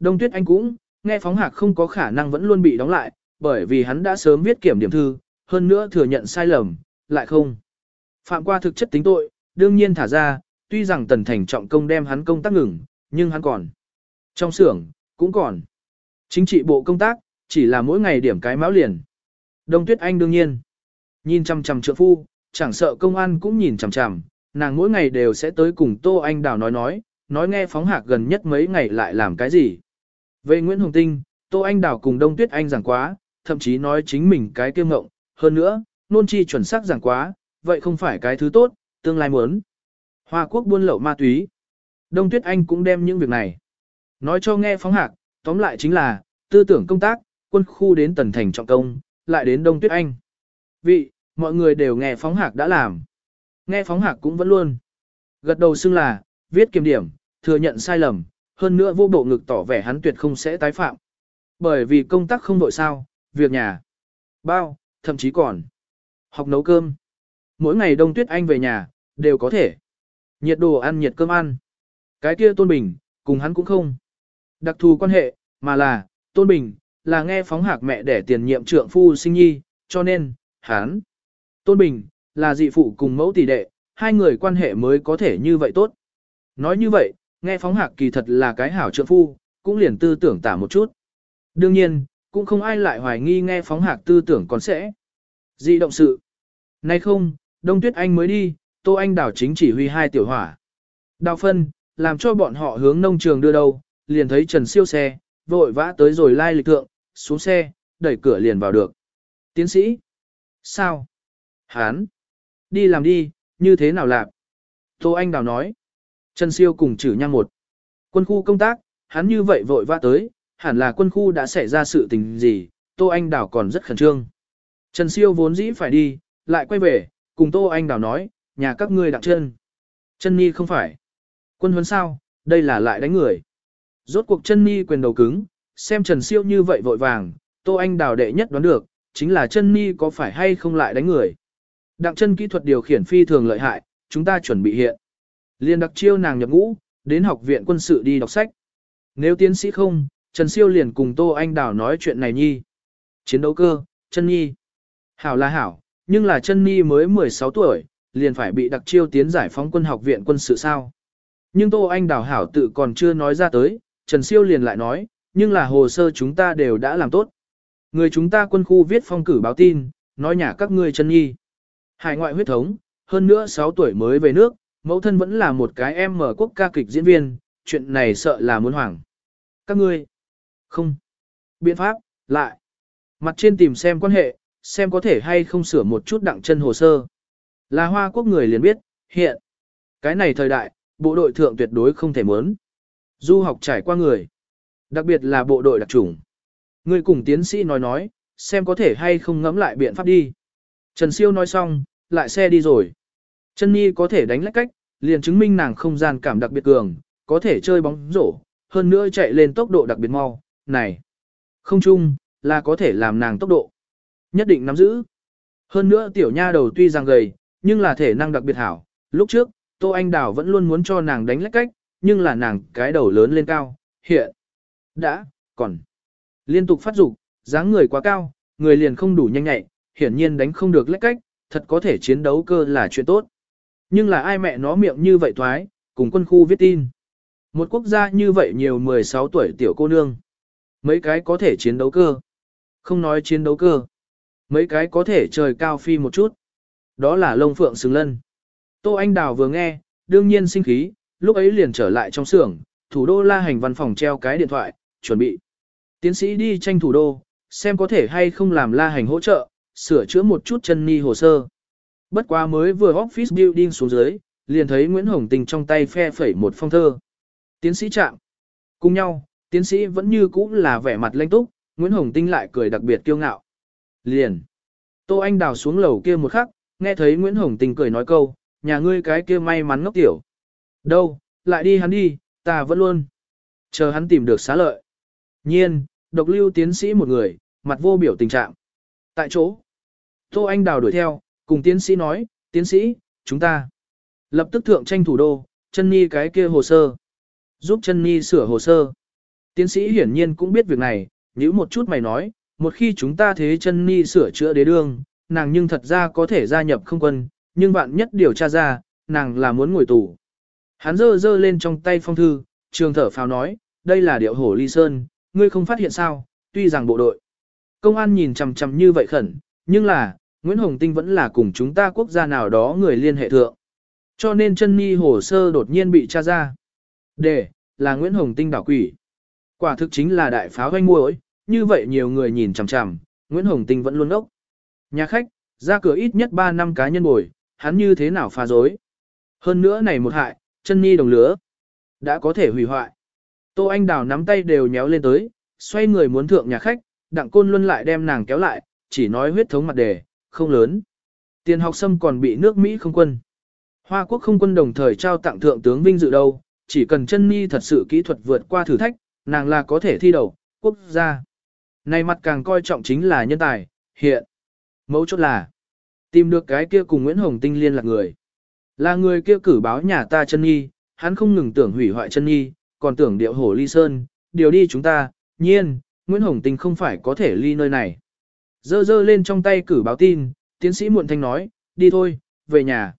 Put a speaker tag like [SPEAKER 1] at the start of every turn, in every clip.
[SPEAKER 1] Đông Tuyết Anh cũng, nghe phóng hạc không có khả năng vẫn luôn bị đóng lại, bởi vì hắn đã sớm viết kiểm điểm thư, hơn nữa thừa nhận sai lầm, lại không. Phạm qua thực chất tính tội, đương nhiên thả ra, tuy rằng tần thành trọng công đem hắn công tác ngừng, nhưng hắn còn. Trong xưởng, cũng còn. Chính trị bộ công tác, chỉ là mỗi ngày điểm cái máu liền. Đông Tuyết Anh đương nhiên. Nhìn chằm chằm trượng phu, chẳng sợ công an cũng nhìn chằm chằm, nàng mỗi ngày đều sẽ tới cùng Tô Anh Đào nói nói, nói nghe phóng hạc gần nhất mấy ngày lại làm cái gì. Về Nguyễn Hồng Tinh, Tô Anh Đào cùng Đông Tuyết Anh giảng quá, thậm chí nói chính mình cái kiêu ngộng, hơn nữa, nôn chi chuẩn xác giảng quá, vậy không phải cái thứ tốt, tương lai muốn. Hoa quốc buôn lậu ma túy. Đông Tuyết Anh cũng đem những việc này. Nói cho nghe phóng hạc, tóm lại chính là, tư tưởng công tác, quân khu đến tần thành trọng công, lại đến Đông Tuyết Anh. Vị, mọi người đều nghe phóng hạc đã làm. Nghe phóng hạc cũng vẫn luôn. Gật đầu xưng là, viết kiểm điểm, thừa nhận sai lầm, hơn nữa vô bộ ngực tỏ vẻ hắn tuyệt không sẽ tái phạm. Bởi vì công tác không đội sao, việc nhà, bao, thậm chí còn học nấu cơm. Mỗi ngày Đông Tuyết Anh về nhà, đều có thể. Nhiệt đồ ăn nhiệt cơm ăn. Cái kia Tôn Bình, cùng hắn cũng không. Đặc thù quan hệ, mà là, Tôn Bình, là nghe phóng hạc mẹ để tiền nhiệm trượng phu sinh nhi, cho nên, hắn. Tôn Bình, là dị phụ cùng mẫu tỷ đệ, hai người quan hệ mới có thể như vậy tốt. Nói như vậy, nghe phóng hạc kỳ thật là cái hảo trượng phu, cũng liền tư tưởng tả một chút. Đương nhiên, cũng không ai lại hoài nghi nghe phóng hạc tư tưởng còn sẽ. Dị động sự. Nay không, Đông Tuyết Anh mới đi, Tô Anh đảo chính chỉ huy hai tiểu hỏa. Đào phân, làm cho bọn họ hướng nông trường đưa đâu, liền thấy Trần siêu xe, vội vã tới rồi lai lịch thượng, xuống xe, đẩy cửa liền vào được. Tiến sĩ? Sao? Hán? Đi làm đi, như thế nào làm? Tô Anh đào nói. Trần siêu cùng chử nhang một. Quân khu công tác, hắn như vậy vội vã tới, hẳn là quân khu đã xảy ra sự tình gì, Tô Anh đào còn rất khẩn trương. Trần siêu vốn dĩ phải đi, lại quay về, cùng Tô Anh đào nói, nhà các ngươi đặng chân. Chân Nhi không phải. Quân huấn sao, đây là lại đánh người. Rốt cuộc chân Nhi quyền đầu cứng, xem Trần Siêu như vậy vội vàng, Tô Anh đào đệ nhất đoán được, chính là chân Nhi có phải hay không lại đánh người. Đặng chân kỹ thuật điều khiển phi thường lợi hại, chúng ta chuẩn bị hiện. Liên đặc chiêu nàng nhập ngũ, đến học viện quân sự đi đọc sách. Nếu tiến sĩ không, Trần Siêu liền cùng Tô Anh Đào nói chuyện này nhi. Chiến đấu cơ, chân nhi. Hảo là hảo, nhưng là chân nhi mới 16 tuổi, liền phải bị đặc chiêu tiến giải phóng quân học viện quân sự sao. Nhưng Tô Anh Đào hảo tự còn chưa nói ra tới, Trần Siêu liền lại nói, nhưng là hồ sơ chúng ta đều đã làm tốt. Người chúng ta quân khu viết phong cử báo tin, nói nhà các ngươi chân nhi. Hải ngoại huyết thống, hơn nữa 6 tuổi mới về nước, mẫu thân vẫn là một cái em mở quốc ca kịch diễn viên, chuyện này sợ là muốn hoảng. Các ngươi, không, biện pháp, lại, mặt trên tìm xem quan hệ, xem có thể hay không sửa một chút đặng chân hồ sơ. Là hoa quốc người liền biết, hiện, cái này thời đại, bộ đội thượng tuyệt đối không thể muốn. Du học trải qua người, đặc biệt là bộ đội đặc chủng. Người cùng tiến sĩ nói nói, xem có thể hay không ngẫm lại biện pháp đi. Trần Siêu nói xong, lại xe đi rồi. Chân Nhi có thể đánh lách cách, liền chứng minh nàng không gian cảm đặc biệt cường, có thể chơi bóng rổ, hơn nữa chạy lên tốc độ đặc biệt mau. Này, không chung, là có thể làm nàng tốc độ. Nhất định nắm giữ. Hơn nữa tiểu nha đầu tuy rằng gầy, nhưng là thể năng đặc biệt hảo. Lúc trước, Tô Anh Đào vẫn luôn muốn cho nàng đánh lách cách, nhưng là nàng cái đầu lớn lên cao, hiện. Đã, còn. Liên tục phát dục, dáng người quá cao, người liền không đủ nhanh nhạy, hiển nhiên đánh không được lách cách, thật có thể chiến đấu cơ là chuyện tốt. Nhưng là ai mẹ nó miệng như vậy thoái, cùng quân khu viết tin. Một quốc gia như vậy nhiều 16 tuổi tiểu cô nương. Mấy cái có thể chiến đấu cơ. Không nói chiến đấu cơ. Mấy cái có thể trời cao phi một chút. Đó là lông phượng xứng lân. Tô Anh Đào vừa nghe, đương nhiên sinh khí, lúc ấy liền trở lại trong xưởng, thủ đô la hành văn phòng treo cái điện thoại, chuẩn bị. Tiến sĩ đi tranh thủ đô, xem có thể hay không làm la hành hỗ trợ, sửa chữa một chút chân ni hồ sơ. Bất quá mới vừa office building xuống dưới, liền thấy Nguyễn Hồng Tình trong tay phe phẩy một phong thơ. Tiến sĩ chạm. Cùng nhau, tiến sĩ vẫn như cũ là vẻ mặt lanh túc, Nguyễn Hồng Tinh lại cười đặc biệt kiêu ngạo. Liền. Tô Anh đào xuống lầu kia một khắc, nghe thấy Nguyễn Hồng Tinh cười nói câu, nhà ngươi cái kia may mắn ngốc tiểu. Đâu, lại đi hắn đi, ta vẫn luôn. Chờ hắn tìm được xá lợi. Nhiên, độc lưu tiến sĩ một người, mặt vô biểu tình trạng. Tại chỗ. Tô Anh đào đuổi theo, cùng tiến sĩ nói, tiến sĩ, chúng ta. Lập tức thượng tranh thủ đô, chân ni cái kia hồ sơ. Giúp chân ni sửa hồ sơ. Tiến sĩ hiển nhiên cũng biết việc này, nếu một chút mày nói, một khi chúng ta thế chân ni sửa chữa đế đương, nàng nhưng thật ra có thể gia nhập không quân, nhưng bạn nhất điều tra ra, nàng là muốn ngồi tù. Hắn giơ giơ lên trong tay phong thư, trường thở phào nói, đây là điệu hổ ly sơn, ngươi không phát hiện sao, tuy rằng bộ đội. Công an nhìn chằm chằm như vậy khẩn, nhưng là, Nguyễn Hồng Tinh vẫn là cùng chúng ta quốc gia nào đó người liên hệ thượng. Cho nên chân nhi hồ sơ đột nhiên bị tra ra. Để, là Nguyễn Hồng Tinh đảo quỷ. Quả thực chính là đại pháo doanh muối, như vậy nhiều người nhìn chằm chằm, Nguyễn Hồng Tinh vẫn luôn ốc. Nhà khách, ra cửa ít nhất 3 năm cá nhân bồi, hắn như thế nào phá dối. Hơn nữa này một hại, chân nhi đồng lứa, đã có thể hủy hoại. Tô Anh Đào nắm tay đều nhéo lên tới, xoay người muốn thượng nhà khách, đặng côn luân lại đem nàng kéo lại, chỉ nói huyết thống mặt đề, không lớn. Tiền học sâm còn bị nước Mỹ không quân. Hoa quốc không quân đồng thời trao tặng thượng tướng vinh dự đâu, chỉ cần chân ni thật sự kỹ thuật vượt qua thử thách, nàng là có thể thi đầu, quốc gia. Này mặt càng coi trọng chính là nhân tài, hiện. Mấu chốt là, tìm được cái kia cùng Nguyễn Hồng Tinh liên lạc người. Là người kia cử báo nhà ta chân nhi, hắn không ngừng tưởng hủy hoại chân nhi, còn tưởng điệu hổ ly sơn, điều đi chúng ta, nhiên, Nguyễn Hồng Tinh không phải có thể ly nơi này. Dơ dơ lên trong tay cử báo tin, tiến sĩ muộn thanh nói, đi thôi, về nhà.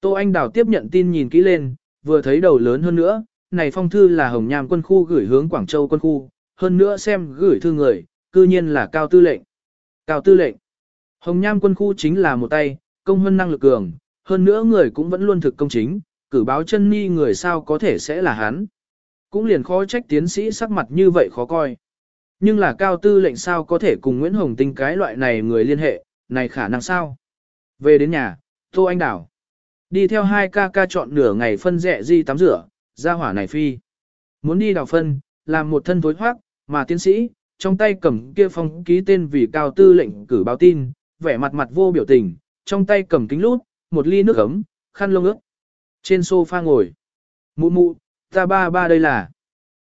[SPEAKER 1] Tô Anh Đào tiếp nhận tin nhìn kỹ lên, vừa thấy đầu lớn hơn nữa, này phong thư là Hồng Nham quân khu gửi hướng Quảng Châu quân khu, hơn nữa xem gửi thư người, cư nhiên là Cao Tư lệnh. Cao Tư lệnh. Hồng Nham quân khu chính là một tay, công hơn năng lực cường, hơn nữa người cũng vẫn luôn thực công chính, cử báo chân ni người sao có thể sẽ là hắn. Cũng liền khó trách tiến sĩ sắc mặt như vậy khó coi. Nhưng là cao tư lệnh sao có thể cùng Nguyễn Hồng Tinh cái loại này người liên hệ, này khả năng sao? Về đến nhà, Tô Anh Đảo. Đi theo hai ca ca chọn nửa ngày phân rẽ di tắm rửa, ra hỏa này phi. Muốn đi đào phân, làm một thân thối hoác mà tiến sĩ, trong tay cầm kia phong ký tên vì cao tư lệnh cử báo tin, vẻ mặt mặt vô biểu tình, trong tay cầm kính lút, một ly nước ấm, khăn lông ướt. Trên sofa ngồi. Mụ mụ, ta ba ba đây là.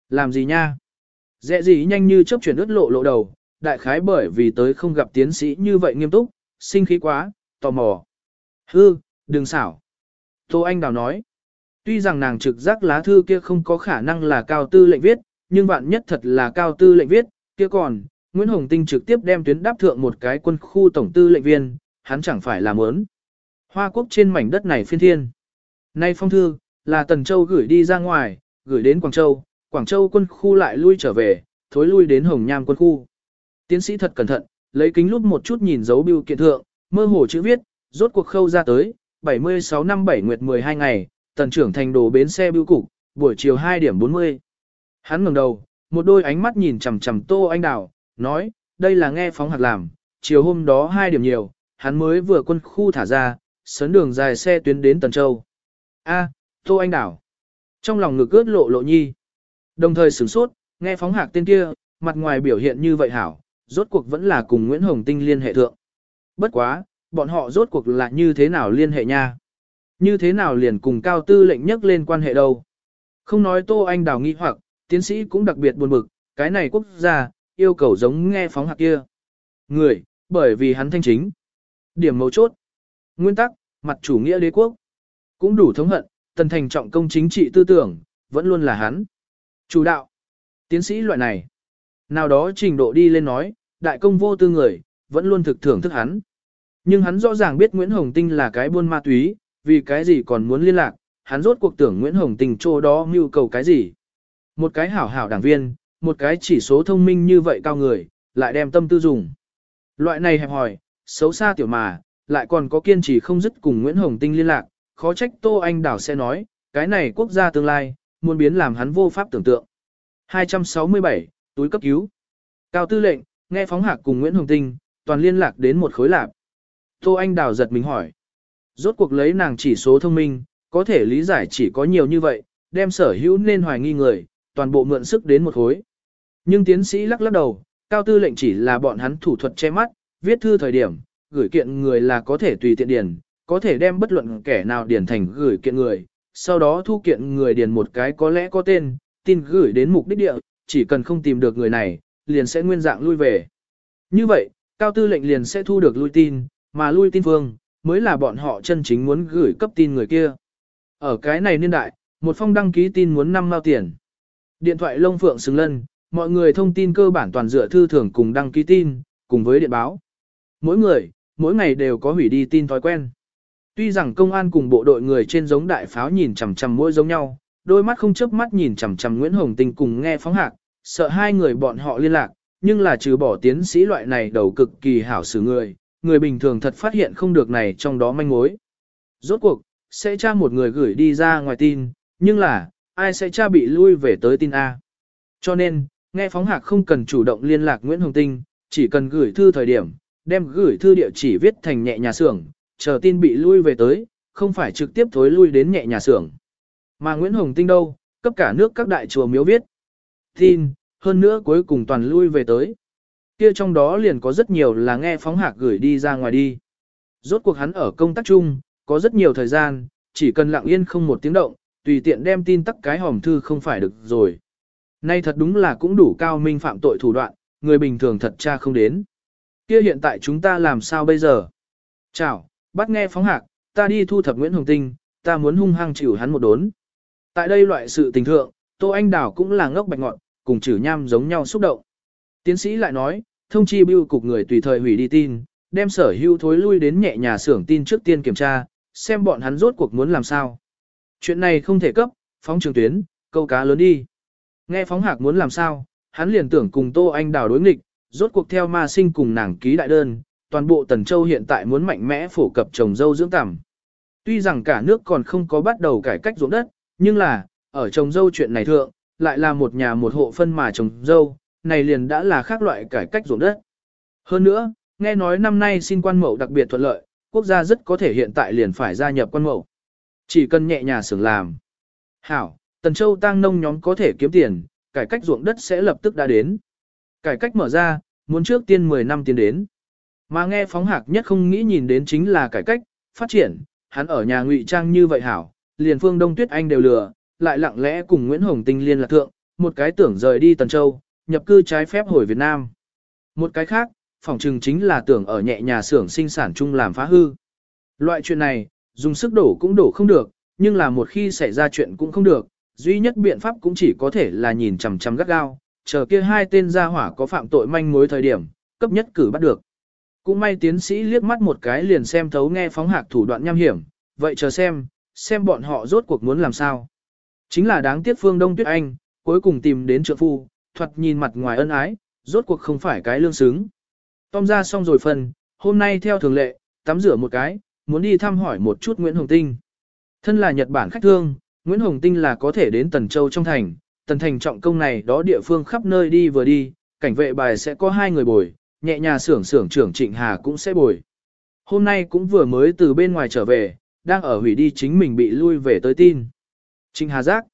[SPEAKER 1] Làm gì nha? Dẹ gì nhanh như chớp chuyển ướt lộ lộ đầu, đại khái bởi vì tới không gặp tiến sĩ như vậy nghiêm túc, sinh khí quá, tò mò. Hư, đừng xảo. Tô Anh Đào nói. Tuy rằng nàng trực giác lá thư kia không có khả năng là cao tư lệnh viết, nhưng bạn nhất thật là cao tư lệnh viết, kia còn, Nguyễn Hồng Tinh trực tiếp đem tuyến đáp thượng một cái quân khu tổng tư lệnh viên, hắn chẳng phải làm ớn. Hoa quốc trên mảnh đất này phiên thiên. Nay phong thư, là Tần Châu gửi đi ra ngoài, gửi đến Quảng Châu, Quảng Châu quân khu lại lui trở về, thối lui đến Hồng Nham quân khu. Tiến sĩ thật cẩn thận, lấy kính lúp một chút nhìn dấu biêu kiện thượng, mơ hồ chữ viết, rốt cuộc khâu ra tới, 76 năm 7 nguyệt 12 ngày, tần trưởng thành đồ bến xe biêu cục, buổi chiều 2 điểm 40. Hắn ngẩng đầu, một đôi ánh mắt nhìn chằm chằm Tô Anh Đào, nói, đây là nghe phóng hạt làm, chiều hôm đó 2 điểm nhiều, hắn mới vừa quân khu thả ra, sấn đường dài xe tuyến đến Tần Châu. A, Tô Anh Đảo. Trong lòng ngực ướt lộ lộ nhi. Đồng thời sửng sốt, nghe phóng hạc tên kia, mặt ngoài biểu hiện như vậy hảo, rốt cuộc vẫn là cùng Nguyễn Hồng Tinh liên hệ thượng. Bất quá, bọn họ rốt cuộc là như thế nào liên hệ nha? Như thế nào liền cùng cao tư lệnh nhất lên quan hệ đâu? Không nói Tô Anh Đào nghi hoặc, tiến sĩ cũng đặc biệt buồn bực, cái này quốc gia, yêu cầu giống nghe phóng hạc kia. Người, bởi vì hắn thanh chính. Điểm mấu chốt. Nguyên tắc, mặt chủ nghĩa đế quốc. Cũng đủ thống hận, tần thành trọng công chính trị tư tưởng, vẫn luôn là hắn. Chủ đạo. Tiến sĩ loại này. Nào đó trình độ đi lên nói, đại công vô tư người, vẫn luôn thực thưởng thức hắn. Nhưng hắn rõ ràng biết Nguyễn Hồng Tinh là cái buôn ma túy, vì cái gì còn muốn liên lạc, hắn rốt cuộc tưởng Nguyễn Hồng Tinh chỗ đó mưu cầu cái gì. Một cái hảo hảo đảng viên, một cái chỉ số thông minh như vậy cao người, lại đem tâm tư dùng. Loại này hẹp hỏi, xấu xa tiểu mà, lại còn có kiên trì không dứt cùng Nguyễn Hồng Tinh liên lạc, khó trách Tô Anh Đảo sẽ nói, cái này quốc gia tương lai, muốn biến làm hắn vô pháp tưởng tượng. 267, túi cấp cứu. Cao tư lệnh, nghe phóng hạc cùng Nguyễn Hồng Tinh, toàn liên lạc đến một khối lạp. Tô Anh Đào giật mình hỏi. Rốt cuộc lấy nàng chỉ số thông minh, có thể lý giải chỉ có nhiều như vậy, đem sở hữu nên hoài nghi người, toàn bộ mượn sức đến một khối. Nhưng tiến sĩ lắc lắc đầu, cao tư lệnh chỉ là bọn hắn thủ thuật che mắt, viết thư thời điểm, gửi kiện người là có thể tùy tiện điền, có thể đem bất luận kẻ nào điền thành gửi kiện người, sau đó thu kiện người điền một cái có lẽ có tên, tin gửi đến mục đích địa, chỉ cần không tìm được người này, liền sẽ nguyên dạng lui về. Như vậy, cao tư lệnh liền sẽ thu được lui tin, mà lui tin phương, mới là bọn họ chân chính muốn gửi cấp tin người kia. Ở cái này niên đại, một phong đăng ký tin muốn 5 mao tiền. Điện thoại lông phượng xứng lân, mọi người thông tin cơ bản toàn dựa thư thưởng cùng đăng ký tin, cùng với điện báo. Mỗi người, mỗi ngày đều có hủy đi tin thói quen. Tuy rằng công an cùng bộ đội người trên giống đại pháo nhìn chằm chằm mỗi giống nhau, đôi mắt không chớp mắt nhìn chằm chằm Nguyễn Hồng Tinh cùng nghe phóng hạc, sợ hai người bọn họ liên lạc, nhưng là trừ bỏ tiến sĩ loại này đầu cực kỳ hảo xử người, người bình thường thật phát hiện không được này trong đó manh mối. Rốt cuộc, sẽ tra một người gửi đi ra ngoài tin, nhưng là, ai sẽ tra bị lui về tới tin A. Cho nên, nghe phóng hạc không cần chủ động liên lạc Nguyễn Hồng Tinh, chỉ cần gửi thư thời điểm, đem gửi thư địa chỉ viết thành nhẹ nhà xưởng, chờ tin bị lui về tới, không phải trực tiếp thối lui đến nhẹ nhà xưởng. Mà Nguyễn Hồng Tinh đâu, cấp cả nước các đại chùa miếu viết. Tin, hơn nữa cuối cùng toàn lui về tới. Kia trong đó liền có rất nhiều là nghe phóng hạc gửi đi ra ngoài đi. Rốt cuộc hắn ở công tác chung, có rất nhiều thời gian, chỉ cần lặng yên không một tiếng động, tùy tiện đem tin tắc cái hòm thư không phải được rồi. Nay thật đúng là cũng đủ cao minh phạm tội thủ đoạn, người bình thường thật cha không đến. Kia hiện tại chúng ta làm sao bây giờ? Chào, bắt nghe phóng hạc, ta đi thu thập Nguyễn Hồng Tinh, ta muốn hung hăng chịu hắn một đốn. Tại đây loại sự tình thượng, Tô Anh đảo cũng là ngốc bạch ngọn, cùng chử nham giống nhau xúc động. Tiến sĩ lại nói, thông chi bưu cục người tùy thời hủy đi tin, đem sở hữu thối lui đến nhẹ nhà xưởng tin trước tiên kiểm tra, xem bọn hắn rốt cuộc muốn làm sao. Chuyện này không thể cấp, phóng trường tuyến, câu cá lớn đi. Nghe phóng hạc muốn làm sao, hắn liền tưởng cùng Tô Anh đảo đối nghịch, rốt cuộc theo ma sinh cùng nàng ký đại đơn, toàn bộ Tần Châu hiện tại muốn mạnh mẽ phổ cập trồng dâu dưỡng tằm. Tuy rằng cả nước còn không có bắt đầu cải cách ruộng đất, nhưng là, ở trồng dâu chuyện này thượng, lại là một nhà một hộ phân mà trồng dâu, này liền đã là khác loại cải cách ruộng đất. Hơn nữa, nghe nói năm nay xin quan mẫu đặc biệt thuận lợi, quốc gia rất có thể hiện tại liền phải gia nhập quan mẫu. Chỉ cần nhẹ nhà xưởng làm. Hảo, Tần Châu tăng nông nhóm có thể kiếm tiền, cải cách ruộng đất sẽ lập tức đã đến. Cải cách mở ra, muốn trước tiên 10 năm tiến đến. Mà nghe phóng hạc nhất không nghĩ nhìn đến chính là cải cách, phát triển, hắn ở nhà ngụy trang như vậy hảo, liền phương Đông Tuyết Anh đều lừa, lại lặng lẽ cùng Nguyễn Hồng Tinh liên lạc thượng, một cái tưởng rời đi Tần Châu, nhập cư trái phép hồi Việt Nam. Một cái khác, phòng trừng chính là tưởng ở nhẹ nhà xưởng sinh sản chung làm phá hư. Loại chuyện này, dùng sức đổ cũng đổ không được, nhưng là một khi xảy ra chuyện cũng không được, duy nhất biện pháp cũng chỉ có thể là nhìn chằm chằm gắt gao, chờ kia hai tên gia hỏa có phạm tội manh mối thời điểm, cấp nhất cử bắt được. Cũng may tiến sĩ liếc mắt một cái liền xem thấu nghe phóng hạc thủ đoạn nham hiểm, vậy chờ xem, xem bọn họ rốt cuộc muốn làm sao. Chính là đáng tiếc Phương Đông Tuyết Anh, cuối cùng tìm đến trượng phu, thuật nhìn mặt ngoài ân ái, rốt cuộc không phải cái lương xứng. Tom ra xong rồi phần, hôm nay theo thường lệ, tắm rửa một cái, muốn đi thăm hỏi một chút Nguyễn Hồng Tinh. Thân là Nhật Bản khách thương, Nguyễn Hồng Tinh là có thể đến Tần Châu trong thành, Tần Thành trọng công này đó địa phương khắp nơi đi vừa đi, cảnh vệ bài sẽ có hai người bồi, nhẹ nhà xưởng xưởng trưởng Trịnh Hà cũng sẽ bồi. Hôm nay cũng vừa mới từ bên ngoài trở về, đang ở hủy đi chính mình bị lui về tới tin. Trịnh Hà giác.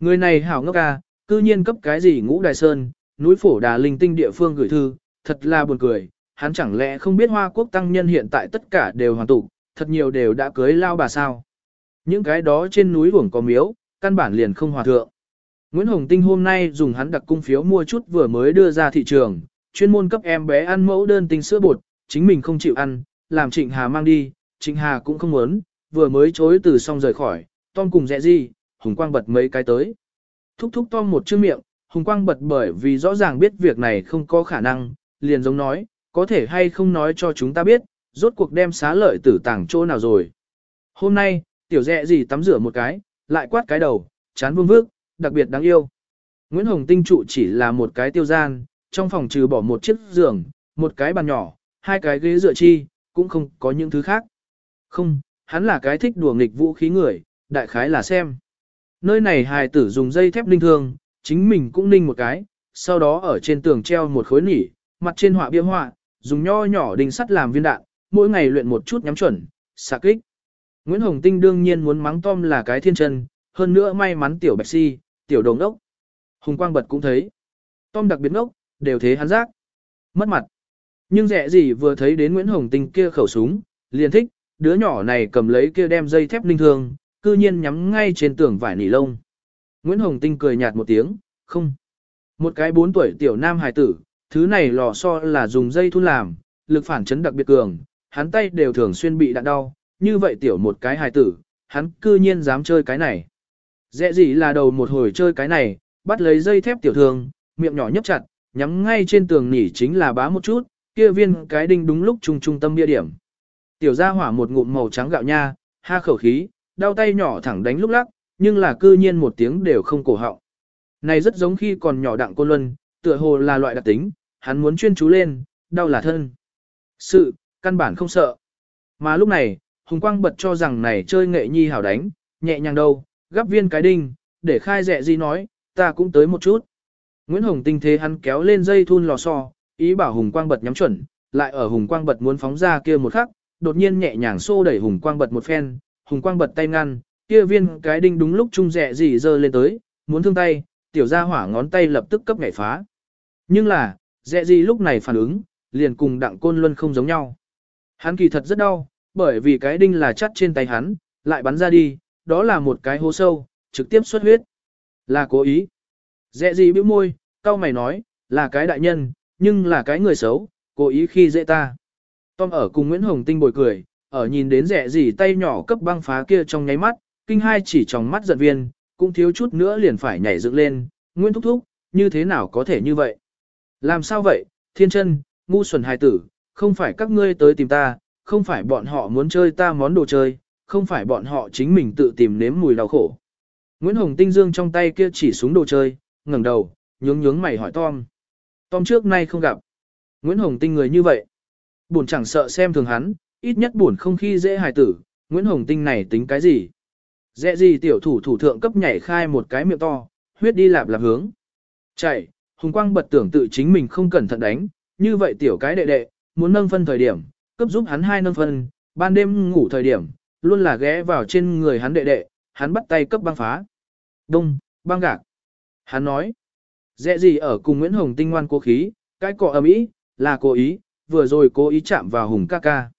[SPEAKER 1] Người này hảo ngốc ca, cư nhiên cấp cái gì ngũ đài sơn, núi phổ đà linh tinh địa phương gửi thư, thật là buồn cười. Hắn chẳng lẽ không biết Hoa Quốc tăng nhân hiện tại tất cả đều hoàn tụ, thật nhiều đều đã cưới lao bà sao. Những cái đó trên núi vùng có miếu, căn bản liền không hòa thượng. Nguyễn Hồng Tinh hôm nay dùng hắn đặc cung phiếu mua chút vừa mới đưa ra thị trường, chuyên môn cấp em bé ăn mẫu đơn tinh sữa bột, chính mình không chịu ăn, làm Trịnh Hà mang đi, Trịnh Hà cũng không muốn, vừa mới chối từ xong rời khỏi, Tom cùng dẹ gì, Hùng Quang bật mấy cái tới. Thúc thúc Tom một chữ miệng, Hùng Quang bật bởi vì rõ ràng biết việc này không có khả năng, liền giống nói, có thể hay không nói cho chúng ta biết, rốt cuộc đem xá lợi tử tàng chỗ nào rồi. Hôm nay, tiểu dẹ gì tắm rửa một cái, lại quát cái đầu, chán vương vước, đặc biệt đáng yêu. Nguyễn Hồng Tinh trụ chỉ là một cái tiêu gian, trong phòng trừ bỏ một chiếc giường, một cái bàn nhỏ, hai cái ghế dựa chi, cũng không có những thứ khác. Không, hắn là cái thích đùa nghịch vũ khí người, đại khái là xem. Nơi này hài tử dùng dây thép ninh thương, chính mình cũng ninh một cái, sau đó ở trên tường treo một khối nỉ, mặt trên họa bia họa, dùng nho nhỏ đinh sắt làm viên đạn, mỗi ngày luyện một chút nhắm chuẩn, xạ kích. Nguyễn Hồng Tinh đương nhiên muốn mắng Tom là cái thiên chân, hơn nữa may mắn tiểu bạch si, tiểu đồng ốc. Hùng Quang Bật cũng thấy. Tom đặc biệt ngốc, đều thế hắn giác. Mất mặt. Nhưng rẻ gì vừa thấy đến Nguyễn Hồng Tinh kia khẩu súng, liền thích, đứa nhỏ này cầm lấy kia đem dây thép linh thương, cư nhiên nhắm ngay trên tường vải nỉ lông. Nguyễn Hồng Tinh cười nhạt một tiếng, không. Một cái bốn tuổi tiểu nam hài tử, thứ này lò so là dùng dây thun làm, lực phản chấn đặc biệt cường, hắn tay đều thường xuyên bị đạn đau, như vậy tiểu một cái hài tử, hắn cư nhiên dám chơi cái này. Dẹ gì là đầu một hồi chơi cái này, bắt lấy dây thép tiểu thường, miệng nhỏ nhấp chặt, nhắm ngay trên tường nỉ chính là bá một chút, kia viên cái đinh đúng lúc trung trung tâm địa điểm. Tiểu gia hỏa một ngụm màu trắng gạo nha, ha khẩu khí, đau tay nhỏ thẳng đánh lúc lắc, nhưng là cư nhiên một tiếng đều không cổ họng. Này rất giống khi còn nhỏ đặng côn luân, tựa hồ là loại đặc tính, hắn muốn chuyên chú lên, đau là thân. Sự, căn bản không sợ. Mà lúc này, Hùng Quang bật cho rằng này chơi nghệ nhi hảo đánh, nhẹ nhàng đâu, gắp viên cái đinh, để khai rẻ gì nói, ta cũng tới một chút. Nguyễn Hồng tinh thế hắn kéo lên dây thun lò xo, ý bảo Hùng Quang bật nhắm chuẩn, lại ở Hùng Quang bật muốn phóng ra kia một khắc, đột nhiên nhẹ nhàng xô đẩy Hùng Quang bật một phen, Hùng Quang bật tay ngăn, kia viên cái đinh đúng lúc trung rẹ gì dơ lên tới, muốn thương tay, tiểu gia hỏa ngón tay lập tức cấp nhảy phá. Nhưng là, Rẹ gì lúc này phản ứng, liền cùng đặng côn luân không giống nhau. Hắn kỳ thật rất đau, bởi vì cái đinh là chắt trên tay hắn, lại bắn ra đi, đó là một cái hố sâu, trực tiếp xuất huyết. Là cố ý. Dẹ gì bĩu môi, cao mày nói, là cái đại nhân, nhưng là cái người xấu, cố ý khi dễ ta. Tom ở cùng Nguyễn Hồng Tinh bồi cười, ở nhìn đến rẻ gì tay nhỏ cấp băng phá kia trong nháy mắt, kinh hai chỉ trong mắt giận viên, cũng thiếu chút nữa liền phải nhảy dựng lên, Nguyễn Thúc Thúc, như thế nào có thể như vậy? Làm sao vậy, thiên chân, ngu xuẩn hài tử, không phải các ngươi tới tìm ta, không phải bọn họ muốn chơi ta món đồ chơi, không phải bọn họ chính mình tự tìm nếm mùi đau khổ. Nguyễn Hồng Tinh Dương trong tay kia chỉ súng đồ chơi, ngẩng đầu, nhướng nhướng mày hỏi Tom. Tom trước nay không gặp. Nguyễn Hồng Tinh người như vậy. Buồn chẳng sợ xem thường hắn, ít nhất buồn không khi dễ hài tử, Nguyễn Hồng Tinh này tính cái gì? Dẹ gì tiểu thủ thủ thượng cấp nhảy khai một cái miệng to, huyết đi lạp lạp hướng. Chạy, Hùng Quang bật tưởng tự chính mình không cẩn thận đánh, như vậy tiểu cái đệ đệ, muốn nâng phân thời điểm, cấp giúp hắn hai nâng phân, ban đêm ngủ thời điểm, luôn là ghé vào trên người hắn đệ đệ, hắn bắt tay cấp băng phá. Đông, băng gạc. Hắn nói, dẹ gì ở cùng Nguyễn Hồng Tinh ngoan cố khí, cái cọ ầm ĩ là cố ý, vừa rồi cố ý chạm vào Hùng ca ca.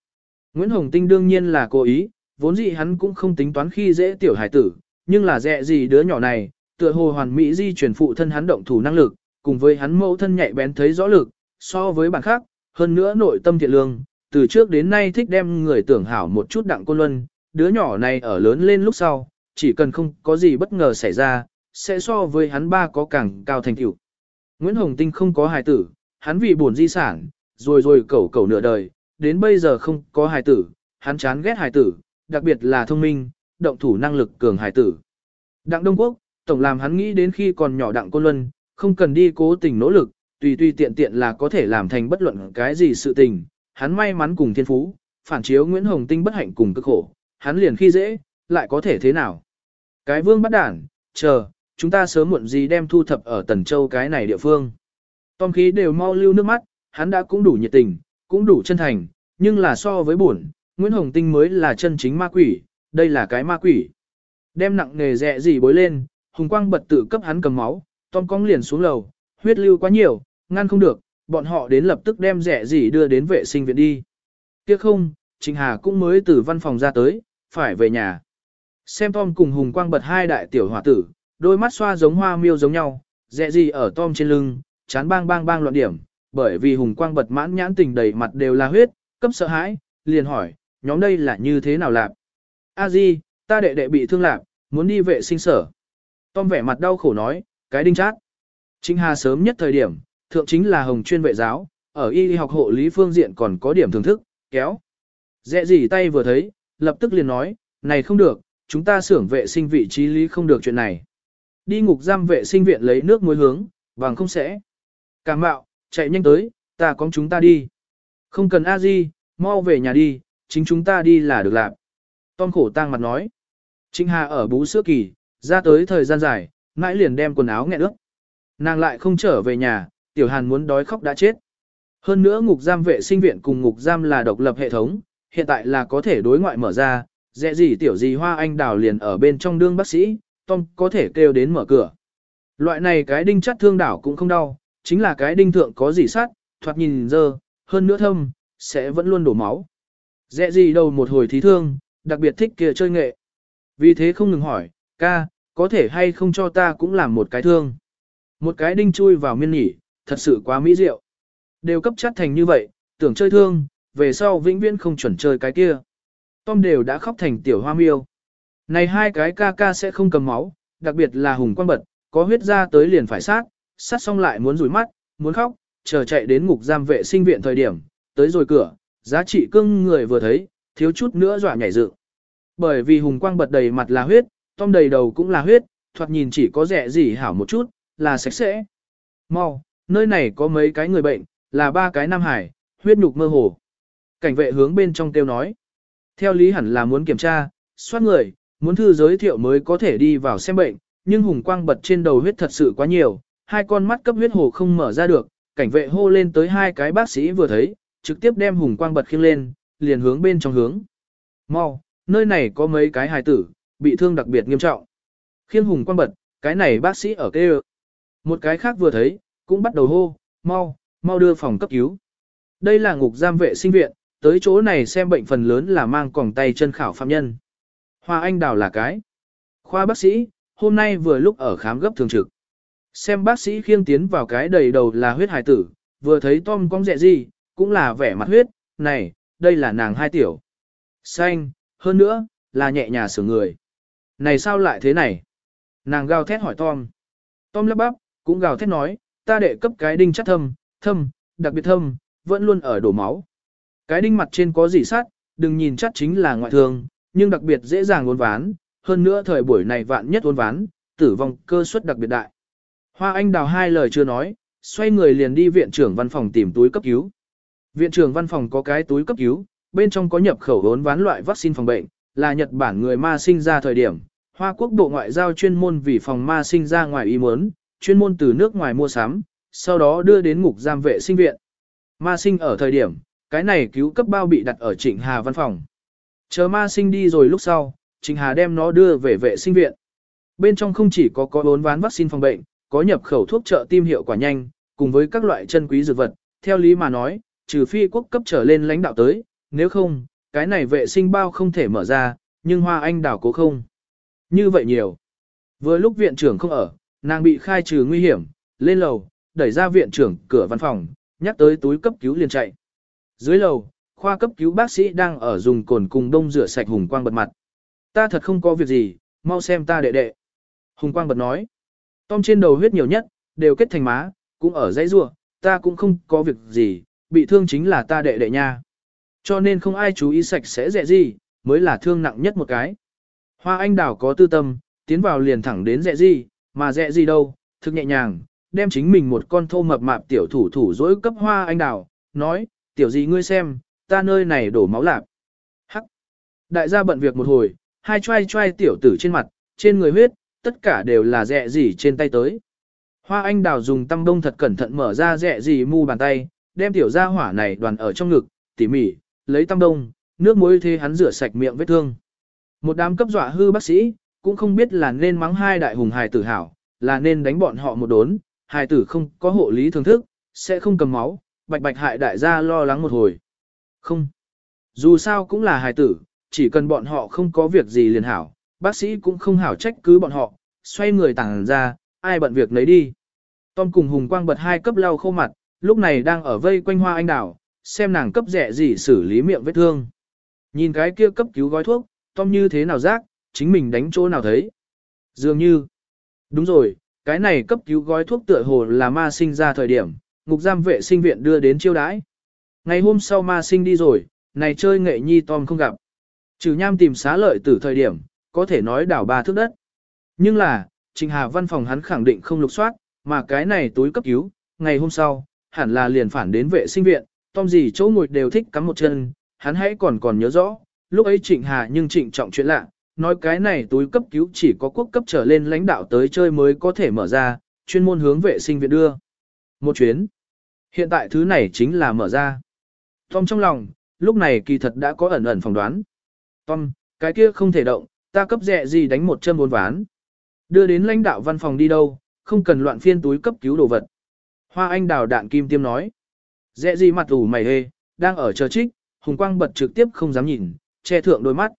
[SPEAKER 1] Nguyễn Hồng Tinh đương nhiên là cố ý, vốn dĩ hắn cũng không tính toán khi dễ tiểu hải tử, nhưng là dẹ gì đứa nhỏ này, tựa hồ hoàn mỹ di chuyển phụ thân hắn động thủ năng lực, cùng với hắn mẫu thân nhạy bén thấy rõ lực, so với bản khác, hơn nữa nội tâm thiện lương, từ trước đến nay thích đem người tưởng hảo một chút đặng côn luân, đứa nhỏ này ở lớn lên lúc sau, chỉ cần không có gì bất ngờ xảy ra, sẽ so với hắn ba có càng cao thành tựu. Nguyễn Hồng Tinh không có hài tử, hắn vì buồn di sản, rồi rồi cẩu cẩu nửa đời, đến bây giờ không có hài tử, hắn chán ghét hài tử, đặc biệt là thông minh, động thủ năng lực cường hài tử. Đặng Đông Quốc, tổng làm hắn nghĩ đến khi còn nhỏ Đặng Côn Luân, không cần đi cố tình nỗ lực, tùy tùy tiện tiện là có thể làm thành bất luận cái gì sự tình, hắn may mắn cùng thiên phú, phản chiếu Nguyễn Hồng Tinh bất hạnh cùng cực khổ, hắn liền khi dễ, lại có thể thế nào. Cái vương bắt đản, chờ, chúng ta sớm muộn gì đem thu thập ở Tần Châu cái này địa phương. Tom khí đều mau lưu nước mắt, hắn đã cũng đủ nhiệt tình, cũng đủ chân thành, nhưng là so với buồn, Nguyễn Hồng Tinh mới là chân chính ma quỷ, đây là cái ma quỷ. Đem nặng nghề dẹ gì bối lên, Hùng Quang bật tự cấp hắn cầm máu, Tom cong liền xuống lầu, huyết lưu quá nhiều, ngăn không được, bọn họ đến lập tức đem rẻ gì đưa đến vệ sinh viện đi. Tiếc không, Trình Hà cũng mới từ văn phòng ra tới, phải về nhà. Xem Tom cùng Hùng Quang bật hai đại tiểu hỏa tử, đôi mắt xoa giống hoa miêu giống nhau, dẹ gì ở Tom trên lưng, chán bang bang bang loạn điểm, bởi vì Hùng Quang bật mãn nhãn tình đầy mặt đều là huyết, cấp sợ hãi, liền hỏi, nhóm đây là như thế nào lạp? A Di, ta đệ đệ bị thương lạp, muốn đi vệ sinh sở. Tom vẻ mặt đau khổ nói, cái đinh chát. Trình Hà sớm nhất thời điểm, thượng chính là hồng chuyên vệ giáo, ở y học hộ lý phương diện còn có điểm thưởng thức, kéo. Dẹ gì tay vừa thấy, lập tức liền nói, này không được, chúng ta xưởng vệ sinh vị trí lý không được chuyện này. Đi ngục giam vệ sinh viện lấy nước muối hướng, vàng không sẽ. Cảm mạo chạy nhanh tới, ta có chúng ta đi. Không cần a di, mau về nhà đi, chính chúng ta đi là được làm. Tom khổ tang mặt nói. Trịnh Hà ở bú sữa kỳ, ra tới thời gian dài, mãi liền đem quần áo nghẹn ướt. Nàng lại không trở về nhà, tiểu hàn muốn đói khóc đã chết. Hơn nữa ngục giam vệ sinh viện cùng ngục giam là độc lập hệ thống, hiện tại là có thể đối ngoại mở ra, dẹ gì tiểu gì hoa anh đào liền ở bên trong đương bác sĩ, Tom có thể kêu đến mở cửa. Loại này cái đinh chắt thương đảo cũng không đau, chính là cái đinh thượng có gì sát, thoạt nhìn dơ, hơn nữa thâm, sẽ vẫn luôn đổ máu. Dẹ gì đầu một hồi thí thương, đặc biệt thích kia chơi nghệ. Vì thế không ngừng hỏi, ca, có thể hay không cho ta cũng làm một cái thương. Một cái đinh chui vào miên nhỉ, thật sự quá mỹ diệu. Đều cấp chắt thành như vậy, tưởng chơi thương, về sau vĩnh viễn không chuẩn chơi cái kia. Tom đều đã khóc thành tiểu hoa miêu. Này hai cái ca ca sẽ không cầm máu, đặc biệt là hùng quan bật, có huyết ra tới liền phải sát, sát xong lại muốn rủi mắt, muốn khóc, chờ chạy đến ngục giam vệ sinh viện thời điểm, tới rồi cửa, giá trị cưng người vừa thấy, thiếu chút nữa dọa nhảy dựng. Bởi vì hùng quang bật đầy mặt là huyết, Tom đầy đầu cũng là huyết, thoạt nhìn chỉ có rẻ gì hảo một chút, là sạch sẽ. Mau, nơi này có mấy cái người bệnh, là ba cái nam hải, huyết nhục mơ hồ. Cảnh vệ hướng bên trong kêu nói. Theo lý hẳn là muốn kiểm tra, soát người, muốn thư giới thiệu mới có thể đi vào xem bệnh, nhưng hùng quang bật trên đầu huyết thật sự quá nhiều, hai con mắt cấp huyết hồ không mở ra được, cảnh vệ hô lên tới hai cái bác sĩ vừa thấy, trực tiếp đem hùng quang bật khiêng lên, liền hướng bên trong hướng. Mau, nơi này có mấy cái hài tử, bị thương đặc biệt nghiêm trọng. Khiêng hùng quang bật, cái này bác sĩ ở kêu. Một cái khác vừa thấy, cũng bắt đầu hô, mau, mau đưa phòng cấp cứu. Đây là ngục giam vệ sinh viện, tới chỗ này xem bệnh phần lớn là mang còng tay chân khảo phạm nhân. Hoa Anh Đào là cái. Khoa bác sĩ, hôm nay vừa lúc ở khám gấp thường trực. Xem bác sĩ khiêng tiến vào cái đầy đầu là huyết hài tử, vừa thấy Tom cong dẹ gì, cũng là vẻ mặt huyết, này, đây là nàng hai tiểu. Xanh, hơn nữa, là nhẹ nhà sửa người. Này sao lại thế này? Nàng gào thét hỏi Tom. Tom lắp bắp, cũng gào thét nói, ta đệ cấp cái đinh chắc thâm, thâm, đặc biệt thâm, vẫn luôn ở đổ máu. Cái đinh mặt trên có gì sát, đừng nhìn chắc chính là ngoại thương, nhưng đặc biệt dễ dàng uốn ván, hơn nữa thời buổi này vạn nhất uốn ván, tử vong cơ suất đặc biệt đại. Hoa Anh đào hai lời chưa nói, xoay người liền đi viện trưởng văn phòng tìm túi cấp cứu. Viện trưởng văn phòng có cái túi cấp cứu, bên trong có nhập khẩu uốn ván loại vaccine phòng bệnh, là Nhật Bản người ma sinh ra thời điểm. Hoa quốc bộ ngoại giao chuyên môn vì phòng ma sinh ra ngoài ý muốn, chuyên môn từ nước ngoài mua sắm, sau đó đưa đến ngục giam vệ sinh viện. Ma sinh ở thời điểm, cái này cứu cấp bao bị đặt ở Trịnh Hà văn phòng. Chờ ma sinh đi rồi lúc sau, Trịnh Hà đem nó đưa về vệ sinh viện. Bên trong không chỉ có có bốn ván vaccine phòng bệnh, có nhập khẩu thuốc trợ tim hiệu quả nhanh, cùng với các loại chân quý dược vật. Theo lý mà nói, trừ phi quốc cấp trở lên lãnh đạo tới, nếu không, cái này vệ sinh bao không thể mở ra, nhưng hoa anh đảo cố không. Như vậy nhiều. Vừa lúc viện trưởng không ở, nàng bị khai trừ nguy hiểm, lên lầu, đẩy ra viện trưởng cửa văn phòng, nhắc tới túi cấp cứu liền chạy. Dưới lầu, khoa cấp cứu bác sĩ đang ở dùng cồn cùng đông rửa sạch hùng quang bật mặt. Ta thật không có việc gì, mau xem ta đệ đệ. Hùng quang bật nói. Tom trên đầu huyết nhiều nhất, đều kết thành má, cũng ở dãy rua, ta cũng không có việc gì, bị thương chính là ta đệ đệ nha. Cho nên không ai chú ý sạch sẽ dẹ gì, mới là thương nặng nhất một cái. Hoa anh đào có tư tâm, tiến vào liền thẳng đến dẹ gì, mà dẹ gì đâu, thực nhẹ nhàng, đem chính mình một con thô mập mạp tiểu thủ thủ dỗi cấp hoa anh đào, nói, tiểu gì ngươi xem, ta nơi này đổ máu lạp. Hắc. Đại gia bận việc một hồi, hai choai choai tiểu tử trên mặt, trên người huyết, tất cả đều là dẹ gì trên tay tới. Hoa anh đào dùng tăm đông thật cẩn thận mở ra dẹ gì mu bàn tay, đem tiểu gia hỏa này đoàn ở trong ngực, tỉ mỉ, lấy tăm đông, nước muối thế hắn rửa sạch miệng vết thương. Một đám cấp dọa hư bác sĩ, cũng không biết là nên mắng hai đại hùng hài tử hảo, là nên đánh bọn họ một đốn, hài tử không có hộ lý thường thức, sẽ không cầm máu, bạch bạch hại đại gia lo lắng một hồi. Không. Dù sao cũng là hài tử, chỉ cần bọn họ không có việc gì liền hảo, bác sĩ cũng không hảo trách cứ bọn họ, xoay người tảng ra, ai bận việc lấy đi. Tom cùng Hùng Quang bật hai cấp lau khô mặt, lúc này đang ở vây quanh hoa anh đào, xem nàng cấp rẻ gì xử lý miệng vết thương. Nhìn cái kia cấp cứu gói thuốc, Tom như thế nào rác, chính mình đánh chỗ nào thấy. Dường như, đúng rồi, cái này cấp cứu gói thuốc tựa hồ là ma sinh ra thời điểm, ngục giam vệ sinh viện đưa đến chiêu đãi. Ngày hôm sau ma sinh đi rồi, này chơi nghệ nhi Tom không gặp. Trừ nham tìm xá lợi từ thời điểm, có thể nói đảo ba thước đất. Nhưng là, Trình Hà văn phòng hắn khẳng định không lục soát, mà cái này túi cấp cứu, ngày hôm sau, hẳn là liền phản đến vệ sinh viện, Tom gì chỗ ngồi đều thích cắm một chân, hắn hãy còn còn nhớ rõ, lúc ấy Trịnh Hà nhưng trịnh trọng chuyện lạ, nói cái này túi cấp cứu chỉ có quốc cấp trở lên lãnh đạo tới chơi mới có thể mở ra, chuyên môn hướng vệ sinh viện đưa. Một chuyến. Hiện tại thứ này chính là mở ra. Tom trong lòng, lúc này kỳ thật đã có ẩn ẩn phỏng đoán. Tom, cái kia không thể động, ta cấp rẻ gì đánh một chân bốn ván. Đưa đến lãnh đạo văn phòng đi đâu, không cần loạn phiên túi cấp cứu đồ vật. Hoa anh đào đạn kim tiêm nói. Rẻ gì mặt ủ mày hê, đang ở chờ trích, hùng quang bật trực tiếp không dám nhìn, che thượng đôi mắt.